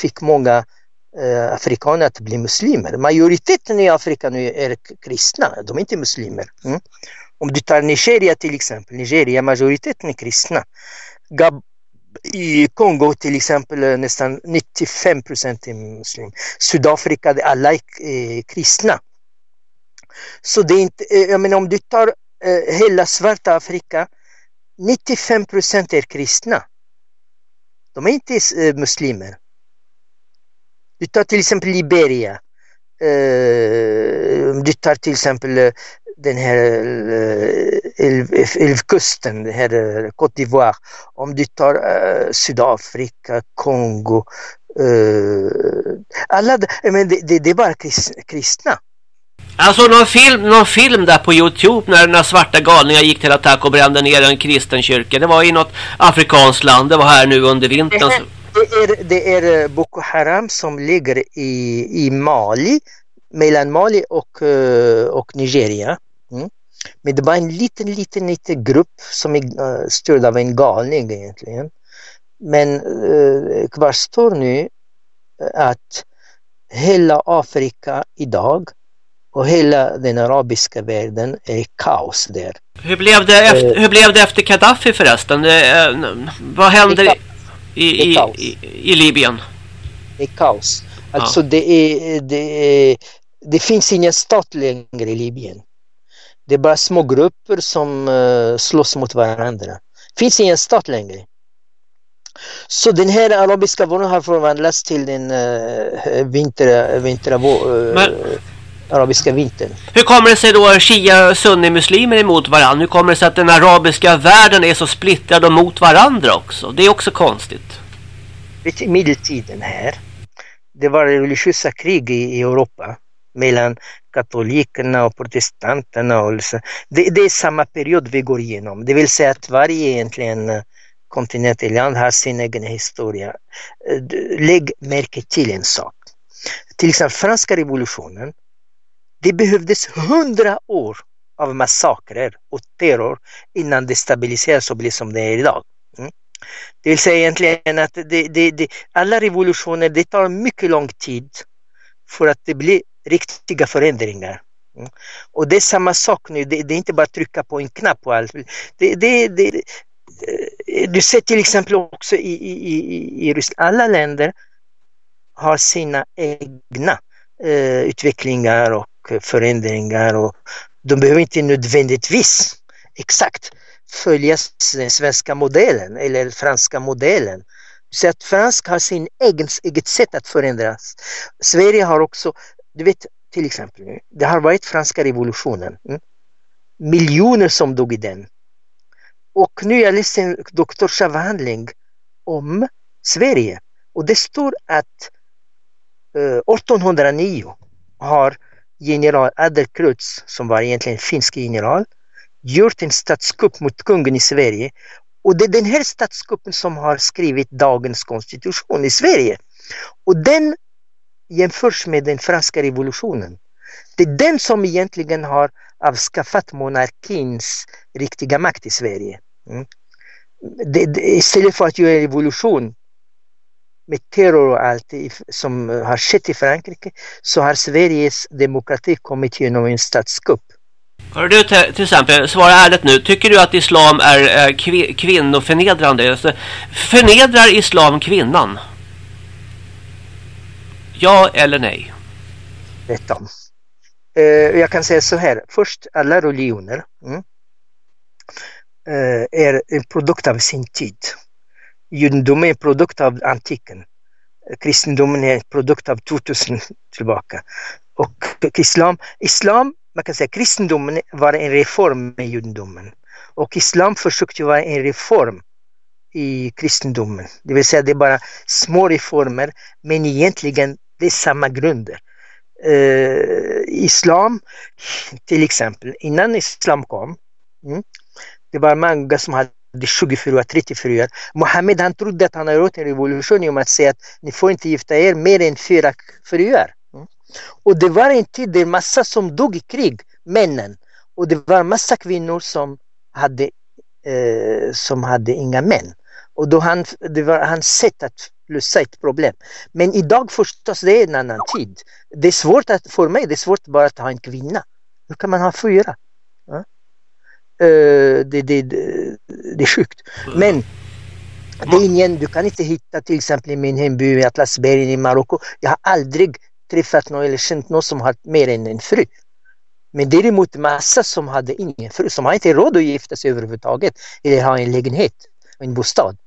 H: fick många eh, afrikaner att bli muslimer. Majoriteten i Afrika nu är kristna, de är inte muslimer. Mm. Om du tar Nigeria till exempel, Nigeria, majoriteten är kristna. Gab i Kongo till exempel nästan 95 procent är muslim. Sydafrika, alla är eh, kristna. Så det är inte, eh, jag menar om du tar eh, hela svarta Afrika, 95 procent är kristna. De är inte muslimer. Du tar till exempel Liberia. Du tar till exempel den här uh, älvkusten, den här uh, Côte d'Ivoire. Om du tar Sydafrika, Kongo. alla, men det, det, det är bara kristna.
D: Alltså någon film, någon film där på Youtube när några svarta galningar gick till attack och brände ner en kristen kyrka. Det var i något afrikanskt land. Det var här nu under vintern.
H: Det är, det är eh, Boko Haram som ligger i, i Mali, mellan Mali och, eh, och Nigeria. Men det var en liten, liten, liten grupp som är uh, styrd av en galning egentligen. Men uh, kvarstår nu att hela Afrika idag och hela den arabiska världen är kaos där.
D: Hur blev det efter, hur blev det efter Gaddafi förresten? Det, vad händer? i, i, i, i Libyen.
H: Det är kaos. Alltså ja. det, är, det, är, det finns ingen stat längre i Libyen. Det är bara små grupper som uh, slåss mot varandra. Det finns ingen stat längre. Så den här arabiska våren har förvandlats till den uh, vinter, vinter, uh, Men, arabiska vintern.
D: Hur kommer det sig då shia och sunni-muslimer emot varandra? Hur kommer det sig att den arabiska världen är så splittrad och mot varandra också? Det är också konstigt.
H: Vid medeltiden här, det var religiösa krig i, i Europa mellan katolikerna och protestanterna. Och så. Det, det, är samma period vi går igenom. Det vill säga att varje egentligen eh, kontinent eller land har sin egen historia. Eh, lägg märke till en sak. Till exempel franska revolutionen det behövdes hundra år av massakrer och terror innan det stabiliserades och blev som det är idag. Mm. Det vill säga egentligen att det, det, det, alla revolutioner det tar mycket lång tid för att det blir riktiga förändringar. Mm. Och det är samma sak nu, det, det, är inte bara att trycka på en knapp och allt. Det, det, eh, du ser till exempel också i, i, i, i Ryssland, alla länder har sina egna eh, utvecklingar och förändringar och de behöver inte nödvändigtvis exakt följa den svenska modellen eller franska modellen. Så att fransk har sin egen, eget sätt att förändras. Sverige har också, du vet till exempel, det har varit franska revolutionen. Mm? Miljoner som dog i den. Och nu jag läste en doktorsavhandling om Sverige och det står att eh, 1809 har general Adlercreutz, som var egentligen finsk general, gjort en statskupp mot kungen i Sverige Och det är den här statskuppen som har skrivit dagens konstitution i Sverige. Och den jämförs med den franska revolutionen. Det är den som egentligen har avskaffat monarkins riktiga makt i Sverige. Mm. Det, det, istället för att göra en revolution med terror och allt som har skett i Frankrike så har Sveriges demokrati kommit genom en statskupp.
D: Hör du till exempel, svara ärligt nu. Tycker du att islam är kvinnoförnedrande? Alltså, förnedrar islam kvinnan? Ja eller nej?
H: Vet om. Eh, jag kan säga så här. Först, alla religioner mm, eh, är en produkt av sin tid. Judendomen är en produkt av antiken. Kristendomen är en produkt av 2000 tillbaka. Och islam, islam man kan säga kristendomen var en reform med judendomen. Och islam försökte vara en reform i kristendomen. Det vill säga det är bara små reformer men egentligen det är samma grunder. Eh, islam till exempel, innan islam kom, mm, det var många som hade 20 fruar, 30 fruar. Mohammed han trodde att han hade gjort en revolution genom att säga att ni får inte gifta er mer än fyra fruar. Mm. Och det var en tid där massa som dog i krig, männen. Och det var massa kvinnor som hade, eh, som hade inga män. Och då han, det var hans sätt att lösa ett problem. Men idag förstås det är en annan tid. Det är svårt att, för mig det är svårt bara att ha en kvinna. Hur kan man ha fyra? Ja? Eh, det, det, det, är sjukt. Men det är ingen, du kan inte hitta till exempel i min hemby i Atlasbergen i Marocko. Jag har aldrig träffat någon eller känt någon som har mer än en fru. Men däremot massa som hade ingen fru, som har inte råd att gifta sig överhuvudtaget eller ha en lägenhet en bostad.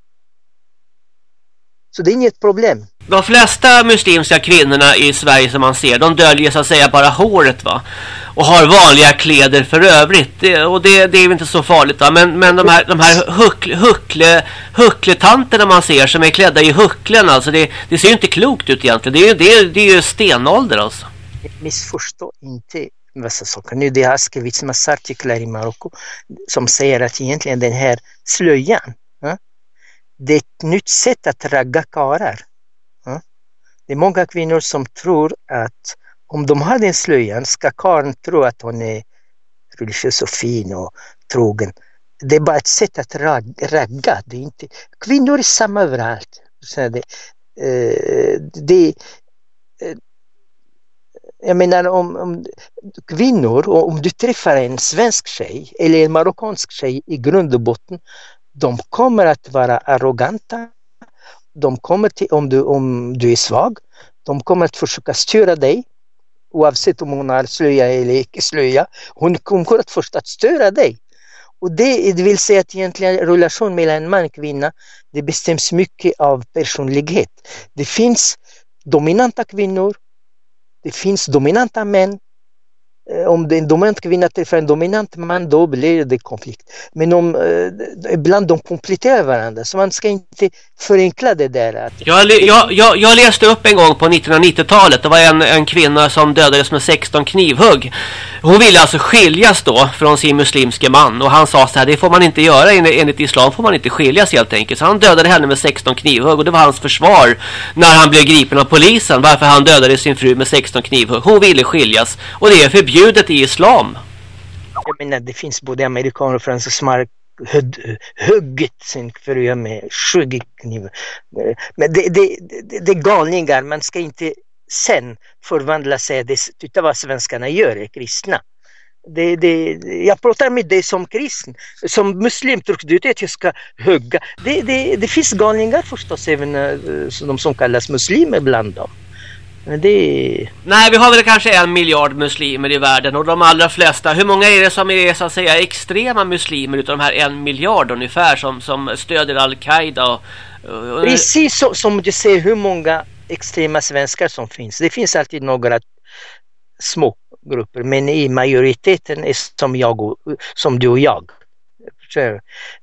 H: Så det är inget problem.
D: De flesta muslimska kvinnorna i Sverige som man ser, de döljer så att säga bara håret va? Och har vanliga kläder för övrigt. Det, och det, det är ju inte så farligt va? Men, men de här, de här huckle, huckle, huckletanterna man ser som är klädda i hucklen alltså. Det, det ser ju inte klokt ut egentligen. Det är, det är, det är ju stenålder alltså.
H: Missförstå inte vissa saker. Nu det har skrivits massa artiklar i Marocko som säger att egentligen den här slöjan det är ett nytt sätt att ragga karlar. Det är många kvinnor som tror att om de har den slöjan ska karln tro att hon är religiös och fin och trogen. Det är bara ett sätt att ragga. Det är inte... Kvinnor är samma överallt. Så det, eh, det, eh, jag menar om, om kvinnor, om du träffar en svensk tjej eller en marockansk tjej i grund och botten de kommer att vara arroganta. De kommer till, om du, om du är svag, de kommer att försöka styra dig oavsett om hon har slöja eller icke slöja. Hon kommer att först att störa dig. Och det, det vill säga att egentligen relation mellan man och kvinna, det bestäms mycket av personlighet. Det finns dominanta kvinnor, det finns dominanta män Eh, om en dominant kvinna träffar en dominant man, då blir det konflikt. Men om eh, ibland de kompletterar varandra, så man ska inte förenkla det där.
D: Jag, jag, jag, jag läste upp en gång på 1990-talet, det var en, en kvinna som dödades med 16 knivhugg. Hon ville alltså skiljas då från sin muslimske man och han sa så här, det får man inte göra enligt islam får man inte skiljas helt enkelt. Så han dödade henne med 16 knivhugg och det var hans försvar när han blev gripen av polisen varför han dödade sin fru med 16 knivhugg. Hon ville skiljas och det är förbjudet i islam.
H: Jag menar det finns både amerikaner och franskar som har huggit sin fru med 20 knivar. Men det, det, det, det är galningar, man ska inte sen förvandla sig, titta vad svenskarna gör, är kristna. Det, det, jag pratar med dig som kristen, som muslim, tror du att jag ska hugga? Det, det, det finns galningar förstås, även eh, de som kallas muslimer bland dem. Men det...
D: Nej, vi har väl kanske en miljard muslimer i världen och de allra flesta, hur många är det som är så att säga extrema muslimer utav de här en miljard ungefär som, som stödjer Al-Qaida? Och,
H: och... Precis så, som du säger, hur många extrema svenskar som finns. Det finns alltid några små grupper, men i majoriteten är som, jag och, som du och jag.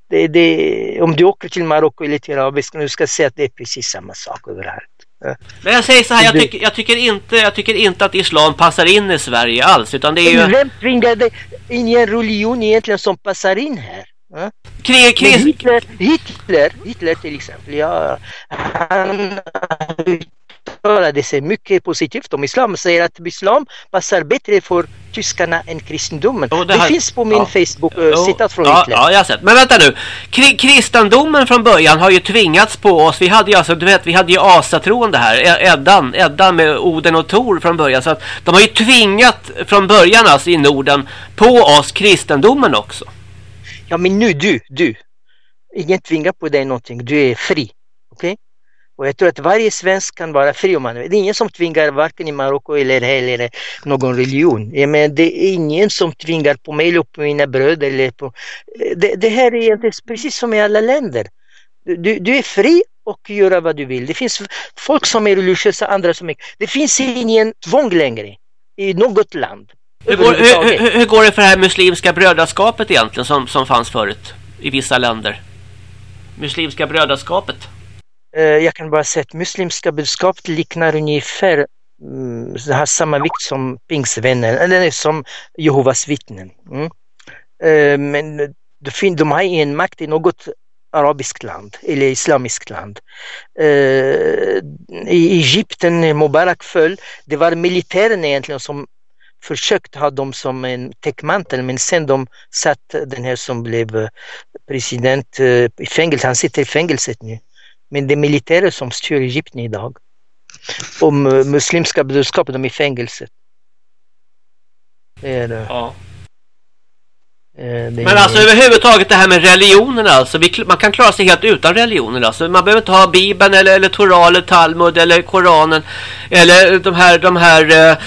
H: Det, det, om du åker till Marocko eller till Arabiska, du ska se att det är precis samma sak överallt.
D: Men jag säger så här, jag tycker, jag tycker, inte, jag tycker inte att islam passar in i Sverige alls. Utan det är ju...
H: Vem tvingar det? Ingen religion egentligen som passar in här. Ja?
D: Kri, kris,
H: Men Hitler, Hitler, Hitler till exempel, ja, han uttalade sig mycket positivt om islam. Säger att islam passar bättre för tyskarna än kristendomen.
D: Jo, det
H: det
D: här-
H: finns på min
D: ja.
H: Facebook, uh,
D: Jo,
H: citat från
D: ja,
H: Hitler.
D: Ja, jag har sett. Men vänta nu. Kri kristendomen från början har ju tvingats på oss. Vi hade ju alltså, du vet, vi hade ju asatroende här. Eddan, Eddan med Oden och Tor från början. Så att de har ju tvingat från början alltså i Norden på oss kristendomen också.
H: Ja, men nu du, du. Ingen tvingar på dig någonting. Du är fri. Okej? Och jag tror att varje svensk kan vara fri om man vill. Det är ingen som tvingar varken i Marocko eller här eller någon religion. Jag menar, det är ingen som tvingar på mig eller på mina bröder. Eller på... det, det här är egentligen precis som i alla länder. Du, du är fri och göra vad du vill. Det finns folk som är religiösa, andra som är... Det finns ingen tvång längre i något land.
D: Hur går, hur, hur går det för det här muslimska brödraskapet egentligen som, som fanns förut i vissa länder? Muslimska brödraskapet.
H: Eh, jag kan bara säga att muslimska budskapet liknar ungefär mm, har samma vikt som pingstvänner, eller som Jehovas vittnen. Mm. Eh, men de har en makt i något arabiskt land eller islamiskt land. Eh, I Egypten, när Mubarak föll, det var militären egentligen som försökt ha dem som en täckmantel men sen de satt den här som blev eh, president eh, i fängelse, han sitter i fängelset nu. Men det är militärer som styr Egypten idag. Om eh, muslimska budskapet, de är i fängelset. Det är, eh,
D: Ja.
H: det är,
D: Men alltså överhuvudtaget det här med religionerna alltså. Vi, man kan klara sig helt utan religioner alltså. Man behöver inte ha Bibeln eller, eller Torah eller Talmud eller Koranen. Eller de här, de här eh,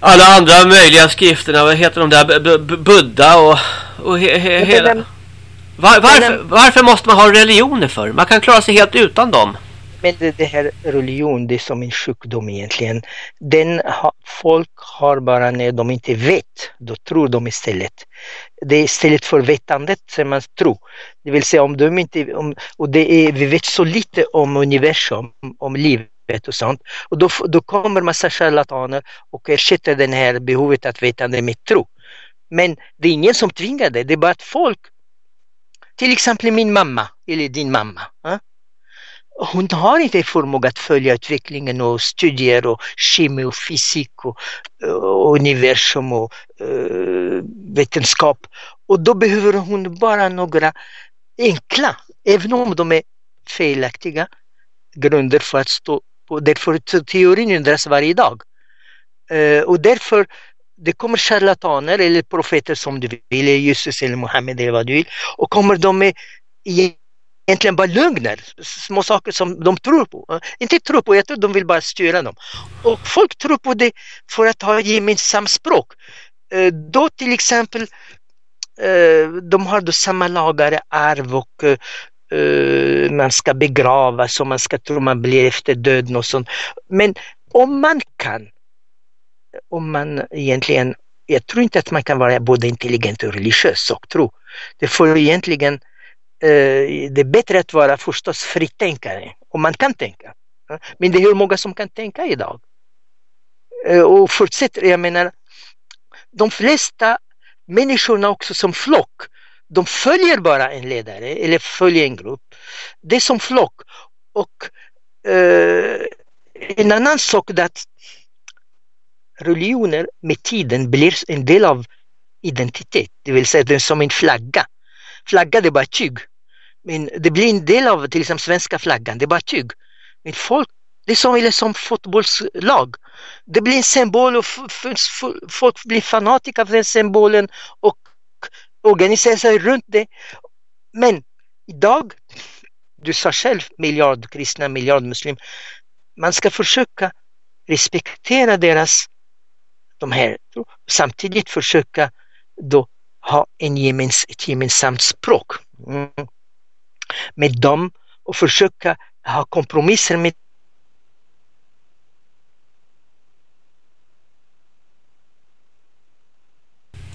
D: alla andra möjliga skrifterna. Vad heter de där? B- Buddha och, och he, he, hela. Var, varför, varför måste man ha religioner för? Man kan klara sig helt utan dem.
H: Men det, det här religion, det är som en sjukdom egentligen. Den ha, folk har bara när de inte vet, då tror de istället. Det är istället för vetandet som man tror. Det vill säga om de inte, om, och det är, vi vet så lite om universum, om livet och sånt. Och då, då kommer massa charlataner och ersätter den här behovet att vetande med tro. Men det är ingen som tvingar det, det är bara att folk, till exempel min mamma eller din mamma, eh? hon har inte förmåga att följa utvecklingen och studier och kemi och fysik och, och universum och eh, vetenskap. Och då behöver hon bara några enkla, även om de är felaktiga, grunder för att stå på. Därför teorin ändras varje dag. Eh, och därför det kommer charlataner eller profeter som du vill, eller Jesus eller Muhammed eller vad du vill, och kommer de med egentligen bara lögner, små saker som de tror på. Eh, inte tror på, jag tror de vill bara styra dem. Och folk tror på det för att ha gemensamt språk. Eh, då till exempel, eh, de har då samma lagar, arv och man ska begravas och man ska tro man blir efter döden och sånt. Men om man kan, om man egentligen, jag tror inte att man kan vara både intelligent och religiös och tro. Det får egentligen eh, det är bättre att vara förstås fritänkare, om man kan tänka. Men det är hur många som kan tänka idag. Eh, Och fortsätter, jag menar, de flesta människorna också som flock, de följer bara en ledare eller följer en grupp. Det är som flock. Och eh, en annan sak är att religioner med tiden blir en del av identitet, det vill säga den som en flagga. Flagga det är bara tyg. Men det blir en del av till exempel svenska flaggan, det är bara tyg. Men folk, det är som, eller som fotbollslag. Det blir en symbol och folk blir fanatiker av den symbolen och organiserar sig runt det. Men idag, du sa själv miljard kristna, miljard muslim. Man ska försöka respektera deras, de här, samtidigt försöka då ha en gemens, ett gemensamt språk mm. med dem och försöka ha kompromisser med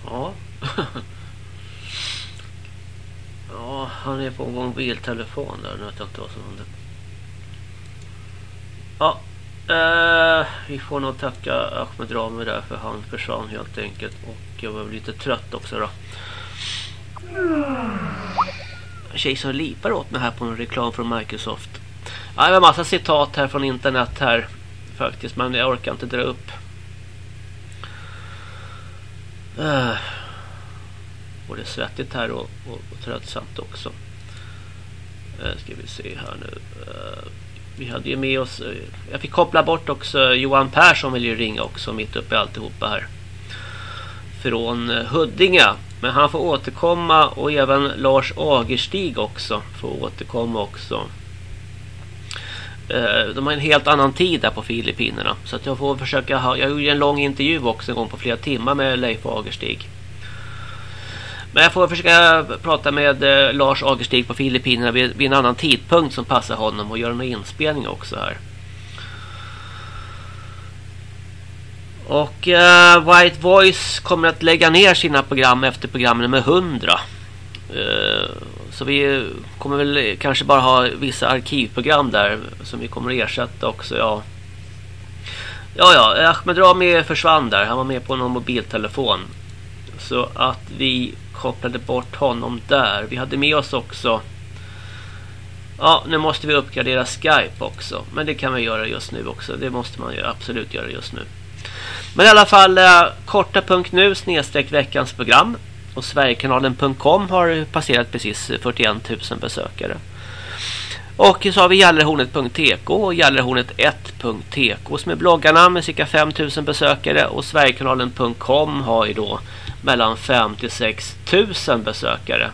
D: Ja. ja, han är på gång där. Nu vet jag inte vad som händer. Ja, eh, vi får nog tacka Ahmed Rami där för han försvann helt enkelt. Och jag var lite trött också då. En tjej som lipar åt mig här på en reklam från Microsoft. Ja, det var massa citat här från internet här faktiskt, men jag orkar inte dra upp. Eh, uh, både svettigt här och, och, och tröttsamt också. Uh, ska vi se här nu. Uh, vi hade ju med oss... Eh, jag fick koppla bort också Johan Persson vill ju ringa också mitt uppe i alltihopa här. Från eh, Huddinge. Men han får återkomma och även Lars Agerstig också får återkomma också. Eh, de har en helt annan tid där på Filippinerna. Så att jag får försöka ha... Jag gjorde en lång intervju också en gång på flera timmar med Leif Agerstig. Men jag får försöka prata med eh, Lars Agerstig på Filippinerna vid, vid, en annan tidpunkt som passar honom och göra någon inspelning också här. Och uh, White Voice kommer att lägga ner sina program efter program nummer 100. Uh, eh, så vi kommer väl kanske bara ha vissa arkivprogram där som vi kommer att ersätta också. Ja, ja, ja Ahmed Rami försvann där. Han var med på någon mobiltelefon. Så att vi kopplade bort honom där. Vi hade med oss också Ja, nu måste vi uppgradera Skype också. Men det kan vi göra just nu också. Det måste man ju absolut göra just nu. Men i alla fall, eh, korta.nu snedstreck veckans program. Och Sverigekanalen.com har passerat precis 41 000 besökare. Och så har vi Gallerhornet.tk och Gallerhornet1.tk som är bloggarna med cirka 5 000 besökare. Och Sverigekanalen.com har ju då mellan 5 till 6 000 besökare.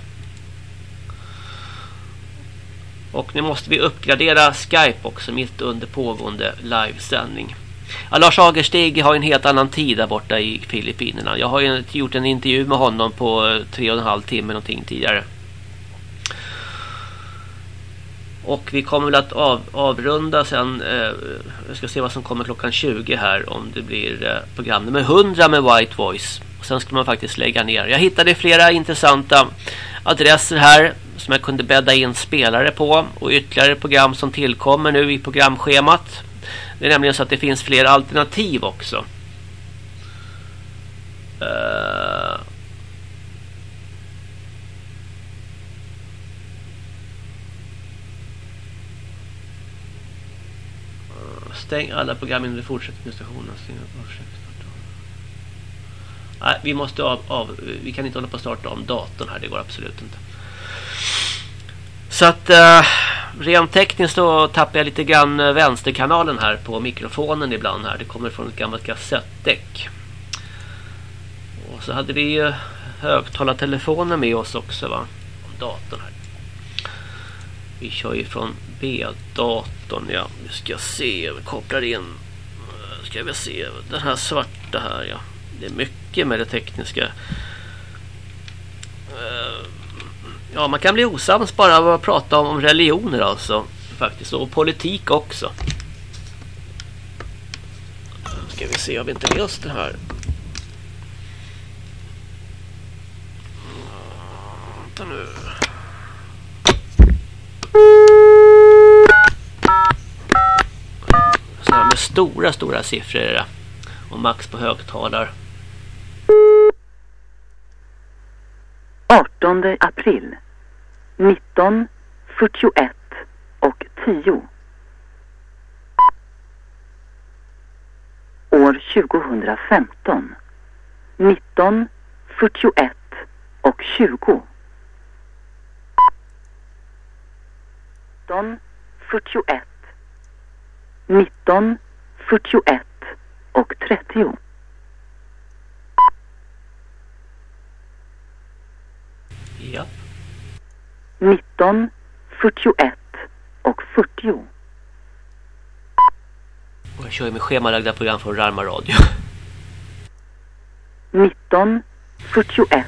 D: Och nu måste vi uppgradera Skype också mitt under pågående livesändning. Ja, Lars Agerstig har en helt annan tid där borta i Filippinerna. Jag har ju gjort en intervju med honom på eh, tre och en halv timme någonting tidigare. Och vi kommer väl att av, avrunda sen. Eh, jag ska se vad som kommer klockan 20 här. Om det blir eh, program nummer 100 med White Voice. Sen ska man faktiskt lägga ner. Jag hittade flera intressanta adresser här. Som jag kunde bädda in spelare på. Och ytterligare program som tillkommer nu i programschemat. Det är nämligen så att det finns fler alternativ också. Uh, stäng alla program innan du fortsätter med stationen. Nej, vi måste av, av, vi kan inte hålla på att starta om datorn här, det går absolut inte. Så att uh, rent tekniskt då tappar jag lite grann eh, vänsterkanalen här på mikrofonen ibland här. Det kommer från ett gammalt kassettdäck. Och så hade vi uh, högtalartelefonen med oss också va. Om datorn här. Vi kör ju från B-datorn ja. Vi ska se, vi kopplar in. Eh, ska vi se, den här svarta här ja. Det är mycket med det tekniska. Eh, ja, man kan bli osams bara av att prata om religioner alltså. Faktiskt. Och politik också. Ska vi se om vi inte löst det här. Vänta nu. Så här med stora, stora siffror är det. Och max på högtalar.
C: 18 april 19, 41 och 10. År 2015 19, 41 och 20. 19, 41 19, 41 och 30.
D: Ja.
C: 19, 41 och 40.
D: Och jag kör med schemalagda program från Rarma Radio.
C: 19, 41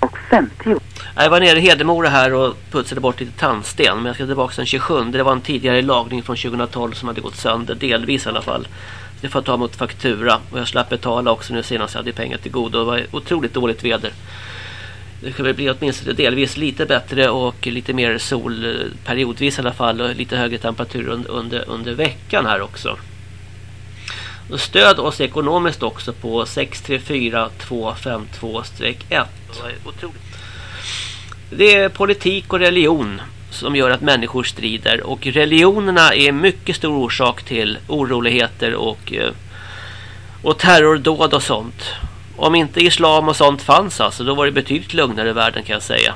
C: och 50.
D: Jag var nere i Hedemora här och putsade bort lite tandsten. Men jag ska tillbaka den 27. Det var en tidigare lagning från 2012 som hade gått sönder. Delvis i alla fall. Det får jag ta emot faktura. Och jag slapp betala också nu senast. Jag hade pengar till godo. Det var otroligt dåligt väder. Det ska väl bli åtminstone delvis lite bättre och lite mer sol eh, periodvis i alla fall och lite högre temperatur under, under, under veckan här också. Och stöd oss ekonomiskt också på 634 252-1. Det är politik och religion som gör att människor strider. Och religionerna är mycket stor orsak till oroligheter och, eh, och terrordåd och sånt. Om inte islam och sånt fanns alltså, då var det betydligt lugnare i världen kan jag säga.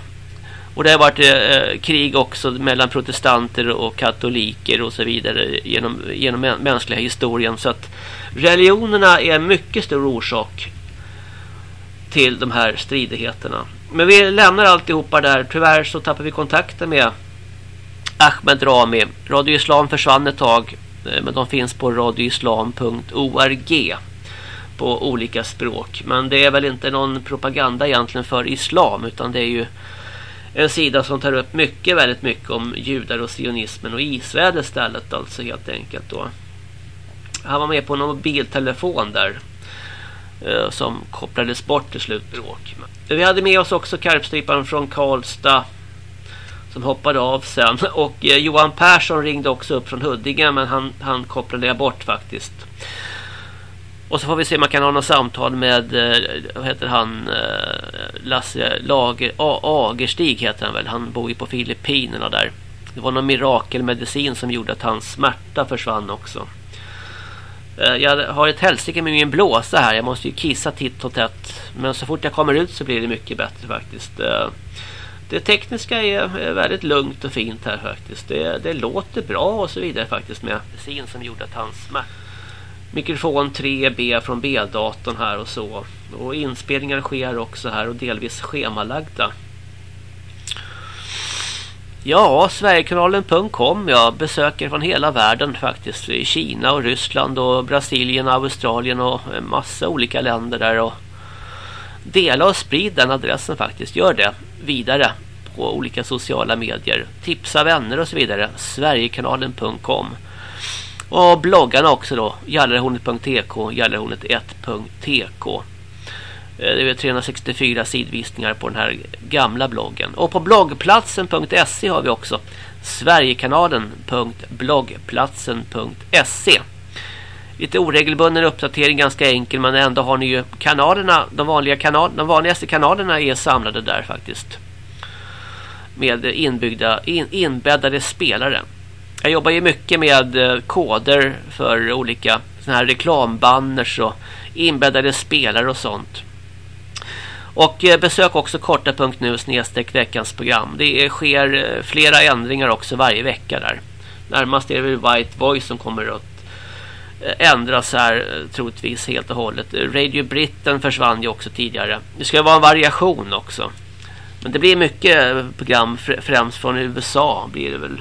D: Och det har varit eh, krig också mellan protestanter och katoliker och så vidare genom, genom mänskliga historien. Så att religionerna är en mycket stor orsak till de här stridigheterna. Men vi lämnar alltihopa där. Tyvärr så tappar vi kontakten med Ahmed Rami. Radio Islam försvann ett tag. Eh, men de finns på radioislam.org på olika språk. Men det är väl inte någon propaganda egentligen för islam utan det är ju en sida som tar upp mycket, väldigt mycket om judar och sionismen och Israel istället alltså helt enkelt då. Han var med på en mobiltelefon där eh, som kopplades bort till slut bråk. Vi hade med oss också karpstriparen från Karlstad som hoppade av sen och eh, Johan Persson ringde också upp från Huddinge men han, han kopplade jag bort faktiskt. Och så får vi se om man kan ha något samtal med eh, vad heter han eh, Lasse Lager A Agerstig heter han väl. Han bor ju på Filippinerna där. Det var någon mirakelmedicin som gjorde att hans smärta försvann också. Eh, jag har ett helsike med min blåsa här. Jag måste ju kissa titt och tätt. Men så fort jag kommer ut så blir det mycket bättre faktiskt. Det tekniska är väldigt lugnt och fint här faktiskt. Det, det låter bra och så vidare faktiskt med medicin som gjorde att hans smärta mikrofon 3B från B-datorn här och så. Och inspelningar sker också här och delvis schemalagda. Ja, Sverigekanalen.com. Jag besöker från hela världen faktiskt. I Kina och Ryssland och Brasilien, Australien och en massa olika länder där. Och dela och sprid den adressen faktiskt. Gör det vidare på olika sociala medier. Tipsa vänner och så vidare. Sverigekanalen.com. Och bloggarna också då. Gallerhornet.tk, gallerhornet1.tk. Eh, det är 364 sidvisningar på den här gamla bloggen. Och på bloggplatsen.se har vi också Sverigekanalen.bloggplatsen.se Lite oregelbunden uppdatering, ganska enkel men ändå har ni ju kanalerna, de vanliga kanal, de vanligaste kanalerna är samlade där faktiskt. Med inbyggda, in, inbäddade spelare. Jag jobbar ju mycket med eh, koder för olika såna här reklambanners och inbäddade spelare och sånt. Och eh, besök också korta.nu snedstreck veckans program. Det sker eh, flera ändringar också varje vecka där. Närmast är det väl White Voice som kommer att ändras här troligtvis helt och hållet. Radio Britain försvann ju också tidigare. Det ska vara en variation också. Men det blir mycket program främst från USA blir det väl.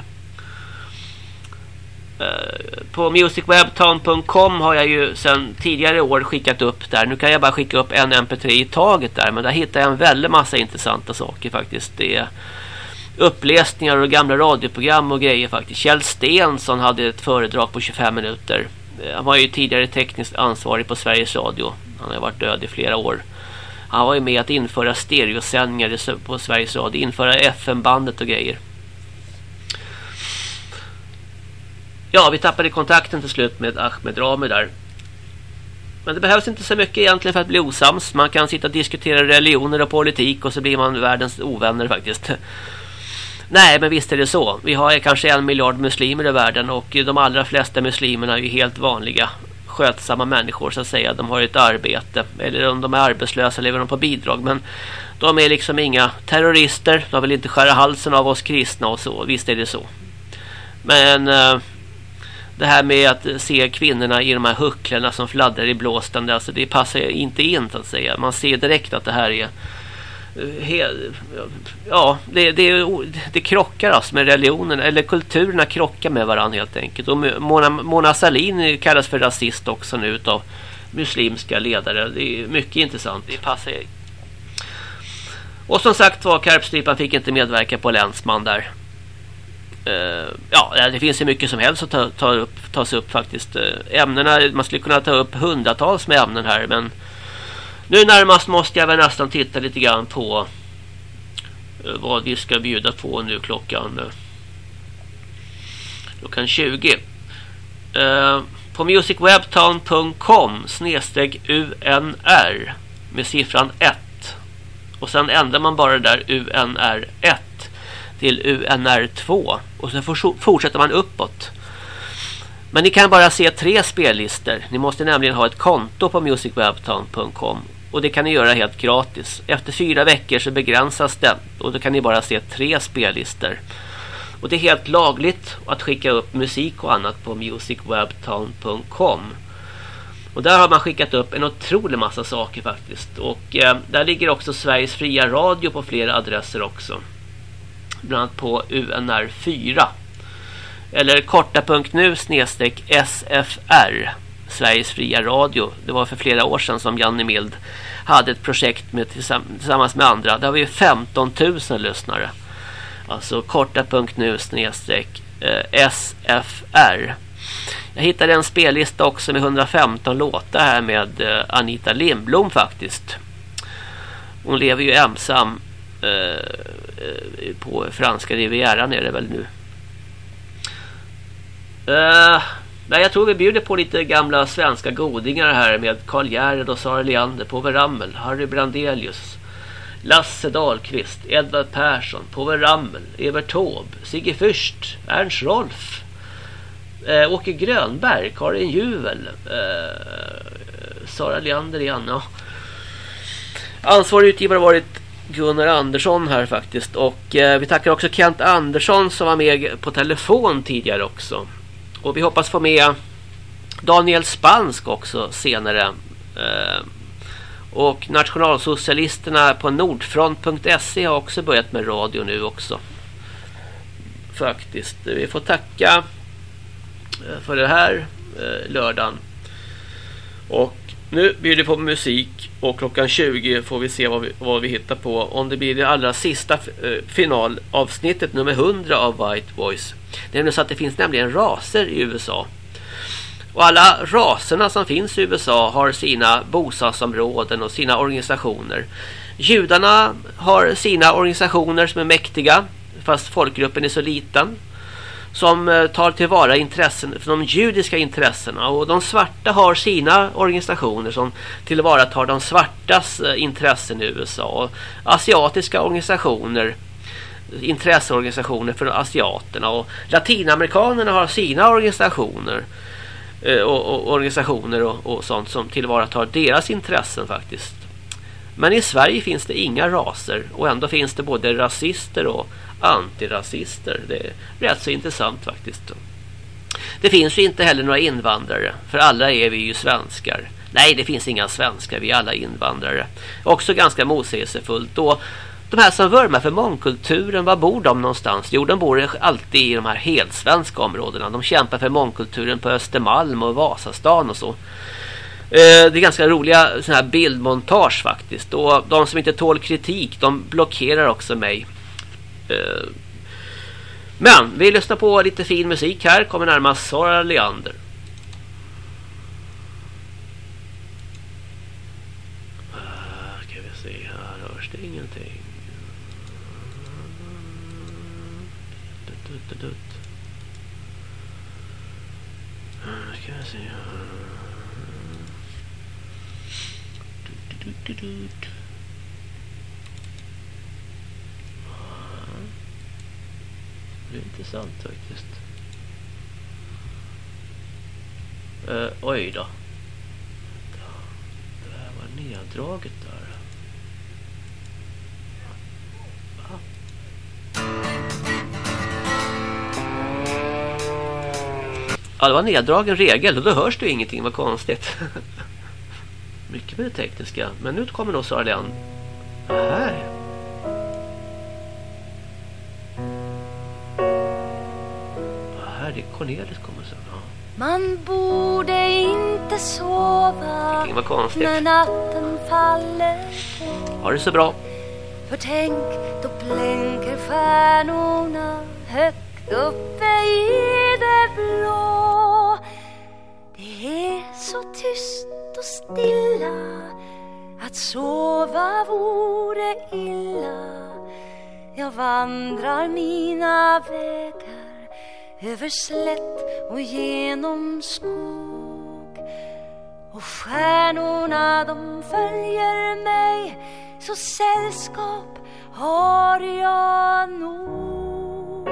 D: Eh, på musicwebtown.com har jag ju sedan tidigare år skickat upp där. Nu kan jag bara skicka upp en mp3 i taget där. Men där hittar jag en väldig massa intressanta saker faktiskt. Det är uppläsningar och gamla radioprogram och grejer faktiskt. Kjell Stensson hade ett föredrag på 25 minuter. Eh, han var ju tidigare tekniskt ansvarig på Sveriges Radio. Han har varit död i flera år. Han var ju med att införa stereosändningar på Sveriges Radio. Införa FM-bandet och grejer. Ja, vi tappade kontakten till slut med Ahmed Rami där. Men det behövs inte så mycket egentligen för att bli osams. Man kan sitta och diskutera religioner och politik och så blir man världens ovänner faktiskt. Nej, men visst är det så. Vi har kanske en miljard muslimer i världen och de allra flesta muslimerna är ju helt vanliga skötsamma människor så att säga. De har ett arbete eller om de är arbetslösa lever de på bidrag. Men de är liksom inga terrorister. De vill inte skära halsen av oss kristna och så. Visst är det så. Men eh, det här med att se kvinnorna i de här hucklarna som fladdrar i blåsten alltså det passar inte in så att säga. Man ser direkt att det här är eh, ja, det, det, det krockar alltså med religionen eller kulturerna krockar med varandra helt enkelt. Och Mona, Mona Salin kallas för rasist också nu av muslimska ledare. Det är mycket intressant. Det passar och som sagt var, Karpstripan fick inte medverka på Länsman där. Uh, ja, det finns ju mycket som helst att ta, ta upp, tas upp faktiskt. Uh, ämnena, man skulle kunna ta upp hundratals med ämnen här. Men nu närmast måste jag väl nästan titta lite grann på uh, vad vi ska bjuda på nu klockan, klockan 20. på musicwebtown.com snedstreck UNR med siffran 1 Och sen ändrar man bara det där UNR1 till UNR2. Och sen fortsätter man uppåt. Men ni kan bara se tre spellistor. Ni måste nämligen ha ett konto på musicwebtown.com. Och det kan ni göra helt gratis. Efter fyra veckor så begränsas det. Och då kan ni bara se tre spellistor. Och det är helt lagligt att skicka upp musik och annat på musicwebtown.com. Och där har man skickat upp en otrolig massa saker faktiskt. Och eh, där ligger också Sveriges fria radio på flera adresser också. Bland annat på UNR4. Eller korta.nu snedstreck SFR. Sveriges fria radio. Det var för flera år sedan som Janne Mild hade ett projekt med, tillsammans med andra. Där har vi 15 000 lyssnare. Alltså korta.nu snedstreck eh, SFR. Jag hittade en spellista också med 115 låtar här med eh, Anita Lindblom faktiskt. Hon lever ju ensam eh, Eh, på franska rivieran är det väl nu. Uh, nej, jag tror vi bjuder på lite gamla svenska godingar här med Karl Gerd och Sara Leander, Povel Ramel, Harry Brandelius, Lasse Dahlqvist, Edvard Persson, Povel Ramel, Evert Taube, Sigge Fürst, Ernst Rolf, uh, Åke Grönberg, Karin Juvel, uh, Sara Leander igen. Ja. Ansvarig utgivare har varit Gunnar Andersson här faktiskt. Och eh, vi tackar också Kent Andersson som var med på telefon tidigare också. Och vi hoppas få med Daniel Spansk också senare. Eh, och nationalsocialisterna på nordfront.se har också börjat med radio nu också. Faktiskt. Vi får tacka eh, för det här eh, lördagen. Och nu blir det på musik och klockan 20 får vi se vad vi, vad vi hittar på. Om det blir det allra sista eh, finalavsnittet nummer 100 av White Voice. Det är så att det finns nämligen raser i USA. Och alla raserna som finns i USA har sina bostadsområden och sina organisationer. Judarna har sina organisationer som är mäktiga fast folkgruppen är så liten som eh, tar tillvara intressen för de judiska intressena. Och de svarta har sina organisationer som tillvaratar de svartas eh, intressen i USA. Och asiatiska organisationer intresseorganisationer för asiaterna. Och latinamerikanerna har sina organisationer eh, och, och organisationer och, och, sånt som tillvaratar deras intressen faktiskt. Men i Sverige finns det inga raser. Och ändå finns det både rasister och antirasister. Det är rätt så intressant faktiskt. Det finns ju inte heller några invandrare för alla är vi ju svenskar. Nej, det finns inga svenskar, vi är alla invandrare. Också ganska motsägelsefullt. Och de här som vurmar för mångkulturen, var bor de någonstans? Jo, de bor alltid i de här helt svenska områdena. De kämpar för mångkulturen på Östermalm och Vasastan och så. Eh, det är ganska roliga såna här bildmontage faktiskt. Och de som inte tål kritik, de blockerar också mig. Eh, men vi lyssnar på lite fin musik här. Kommer närmast Sara Leander. Eh, ska vi se här. Hörs det ingenting? Eh, ska vi se här. Det är intressant faktiskt. Uh, oj då. Det här var neddraget där. Va? Ja, det var neddragen regel och då hörs det ingenting, vad konstigt. mycket med det tekniska. Men nu kommer nog Sara Leann. Här. Är Cornelis kommer sen. Ja.
I: Man borde inte sova när natten faller på.
D: Ha det så bra.
I: För tänk, då blänker stjärnorna högt uppe i det blå. Det är så tyst och stilla att sova vore illa Jag vandrar mina vägar över slätt och genom skog och stjärnorna de följer mig så sällskap har jag nog.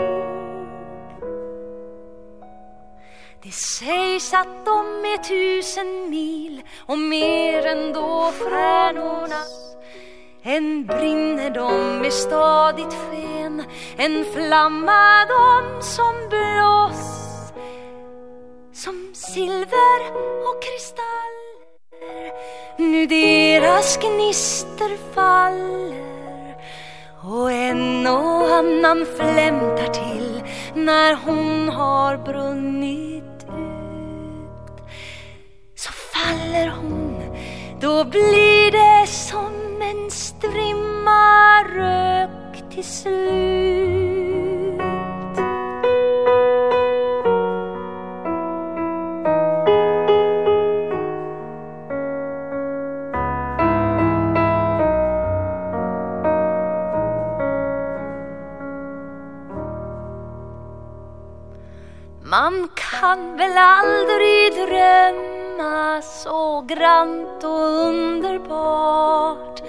I: Det sägs att de är tusen mil och mer ändå stjärnorna, stjärnorna. Än brinner de med stadigt sken, en flamma de som blås. Som silver och kristaller, nu deras gnister faller. Och en och annan flämtar till när hon har brunnit ut. Så faller hon, då blir det som en strimma rök till slut. Man kan väl aldrig drömma så grant och underbart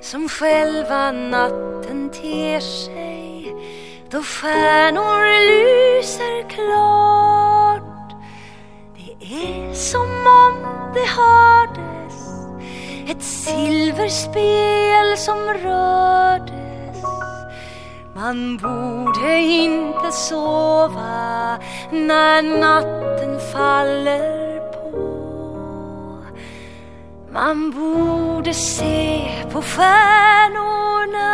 I: som själva natten ter sig då stjärnor lyser klart. Det är som om det hördes ett silverspel som rördes man borde inte sova när natten faller på. Man borde se på stjärnorna.